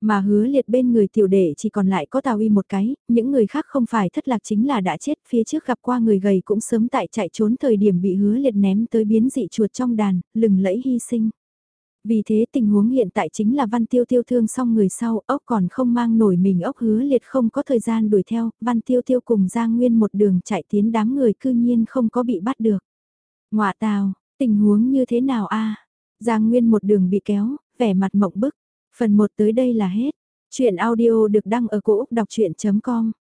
Mà hứa liệt bên người tiểu đệ chỉ còn lại có Tào y một cái, những người khác không phải thất lạc chính là đã chết, phía trước gặp qua người gầy cũng sớm tại chạy trốn thời điểm bị hứa liệt ném tới biến dị chuột trong đàn, lừng lẫy hy sinh. Vì thế tình huống hiện tại chính là văn tiêu tiêu thương xong người sau, ốc còn không mang nổi mình ốc hứa liệt không có thời gian đuổi theo, văn tiêu tiêu cùng Giang Nguyên một đường chạy tiến đám người cư nhiên không có bị bắt được. Ngoạ tào, Tình huống như thế nào a? Giang Nguyên một đường bị kéo, vẻ mặt mộng bức. Phần 1 tới đây là hết. Chuyện audio được đăng ở cổ Úc đọc chuyện.com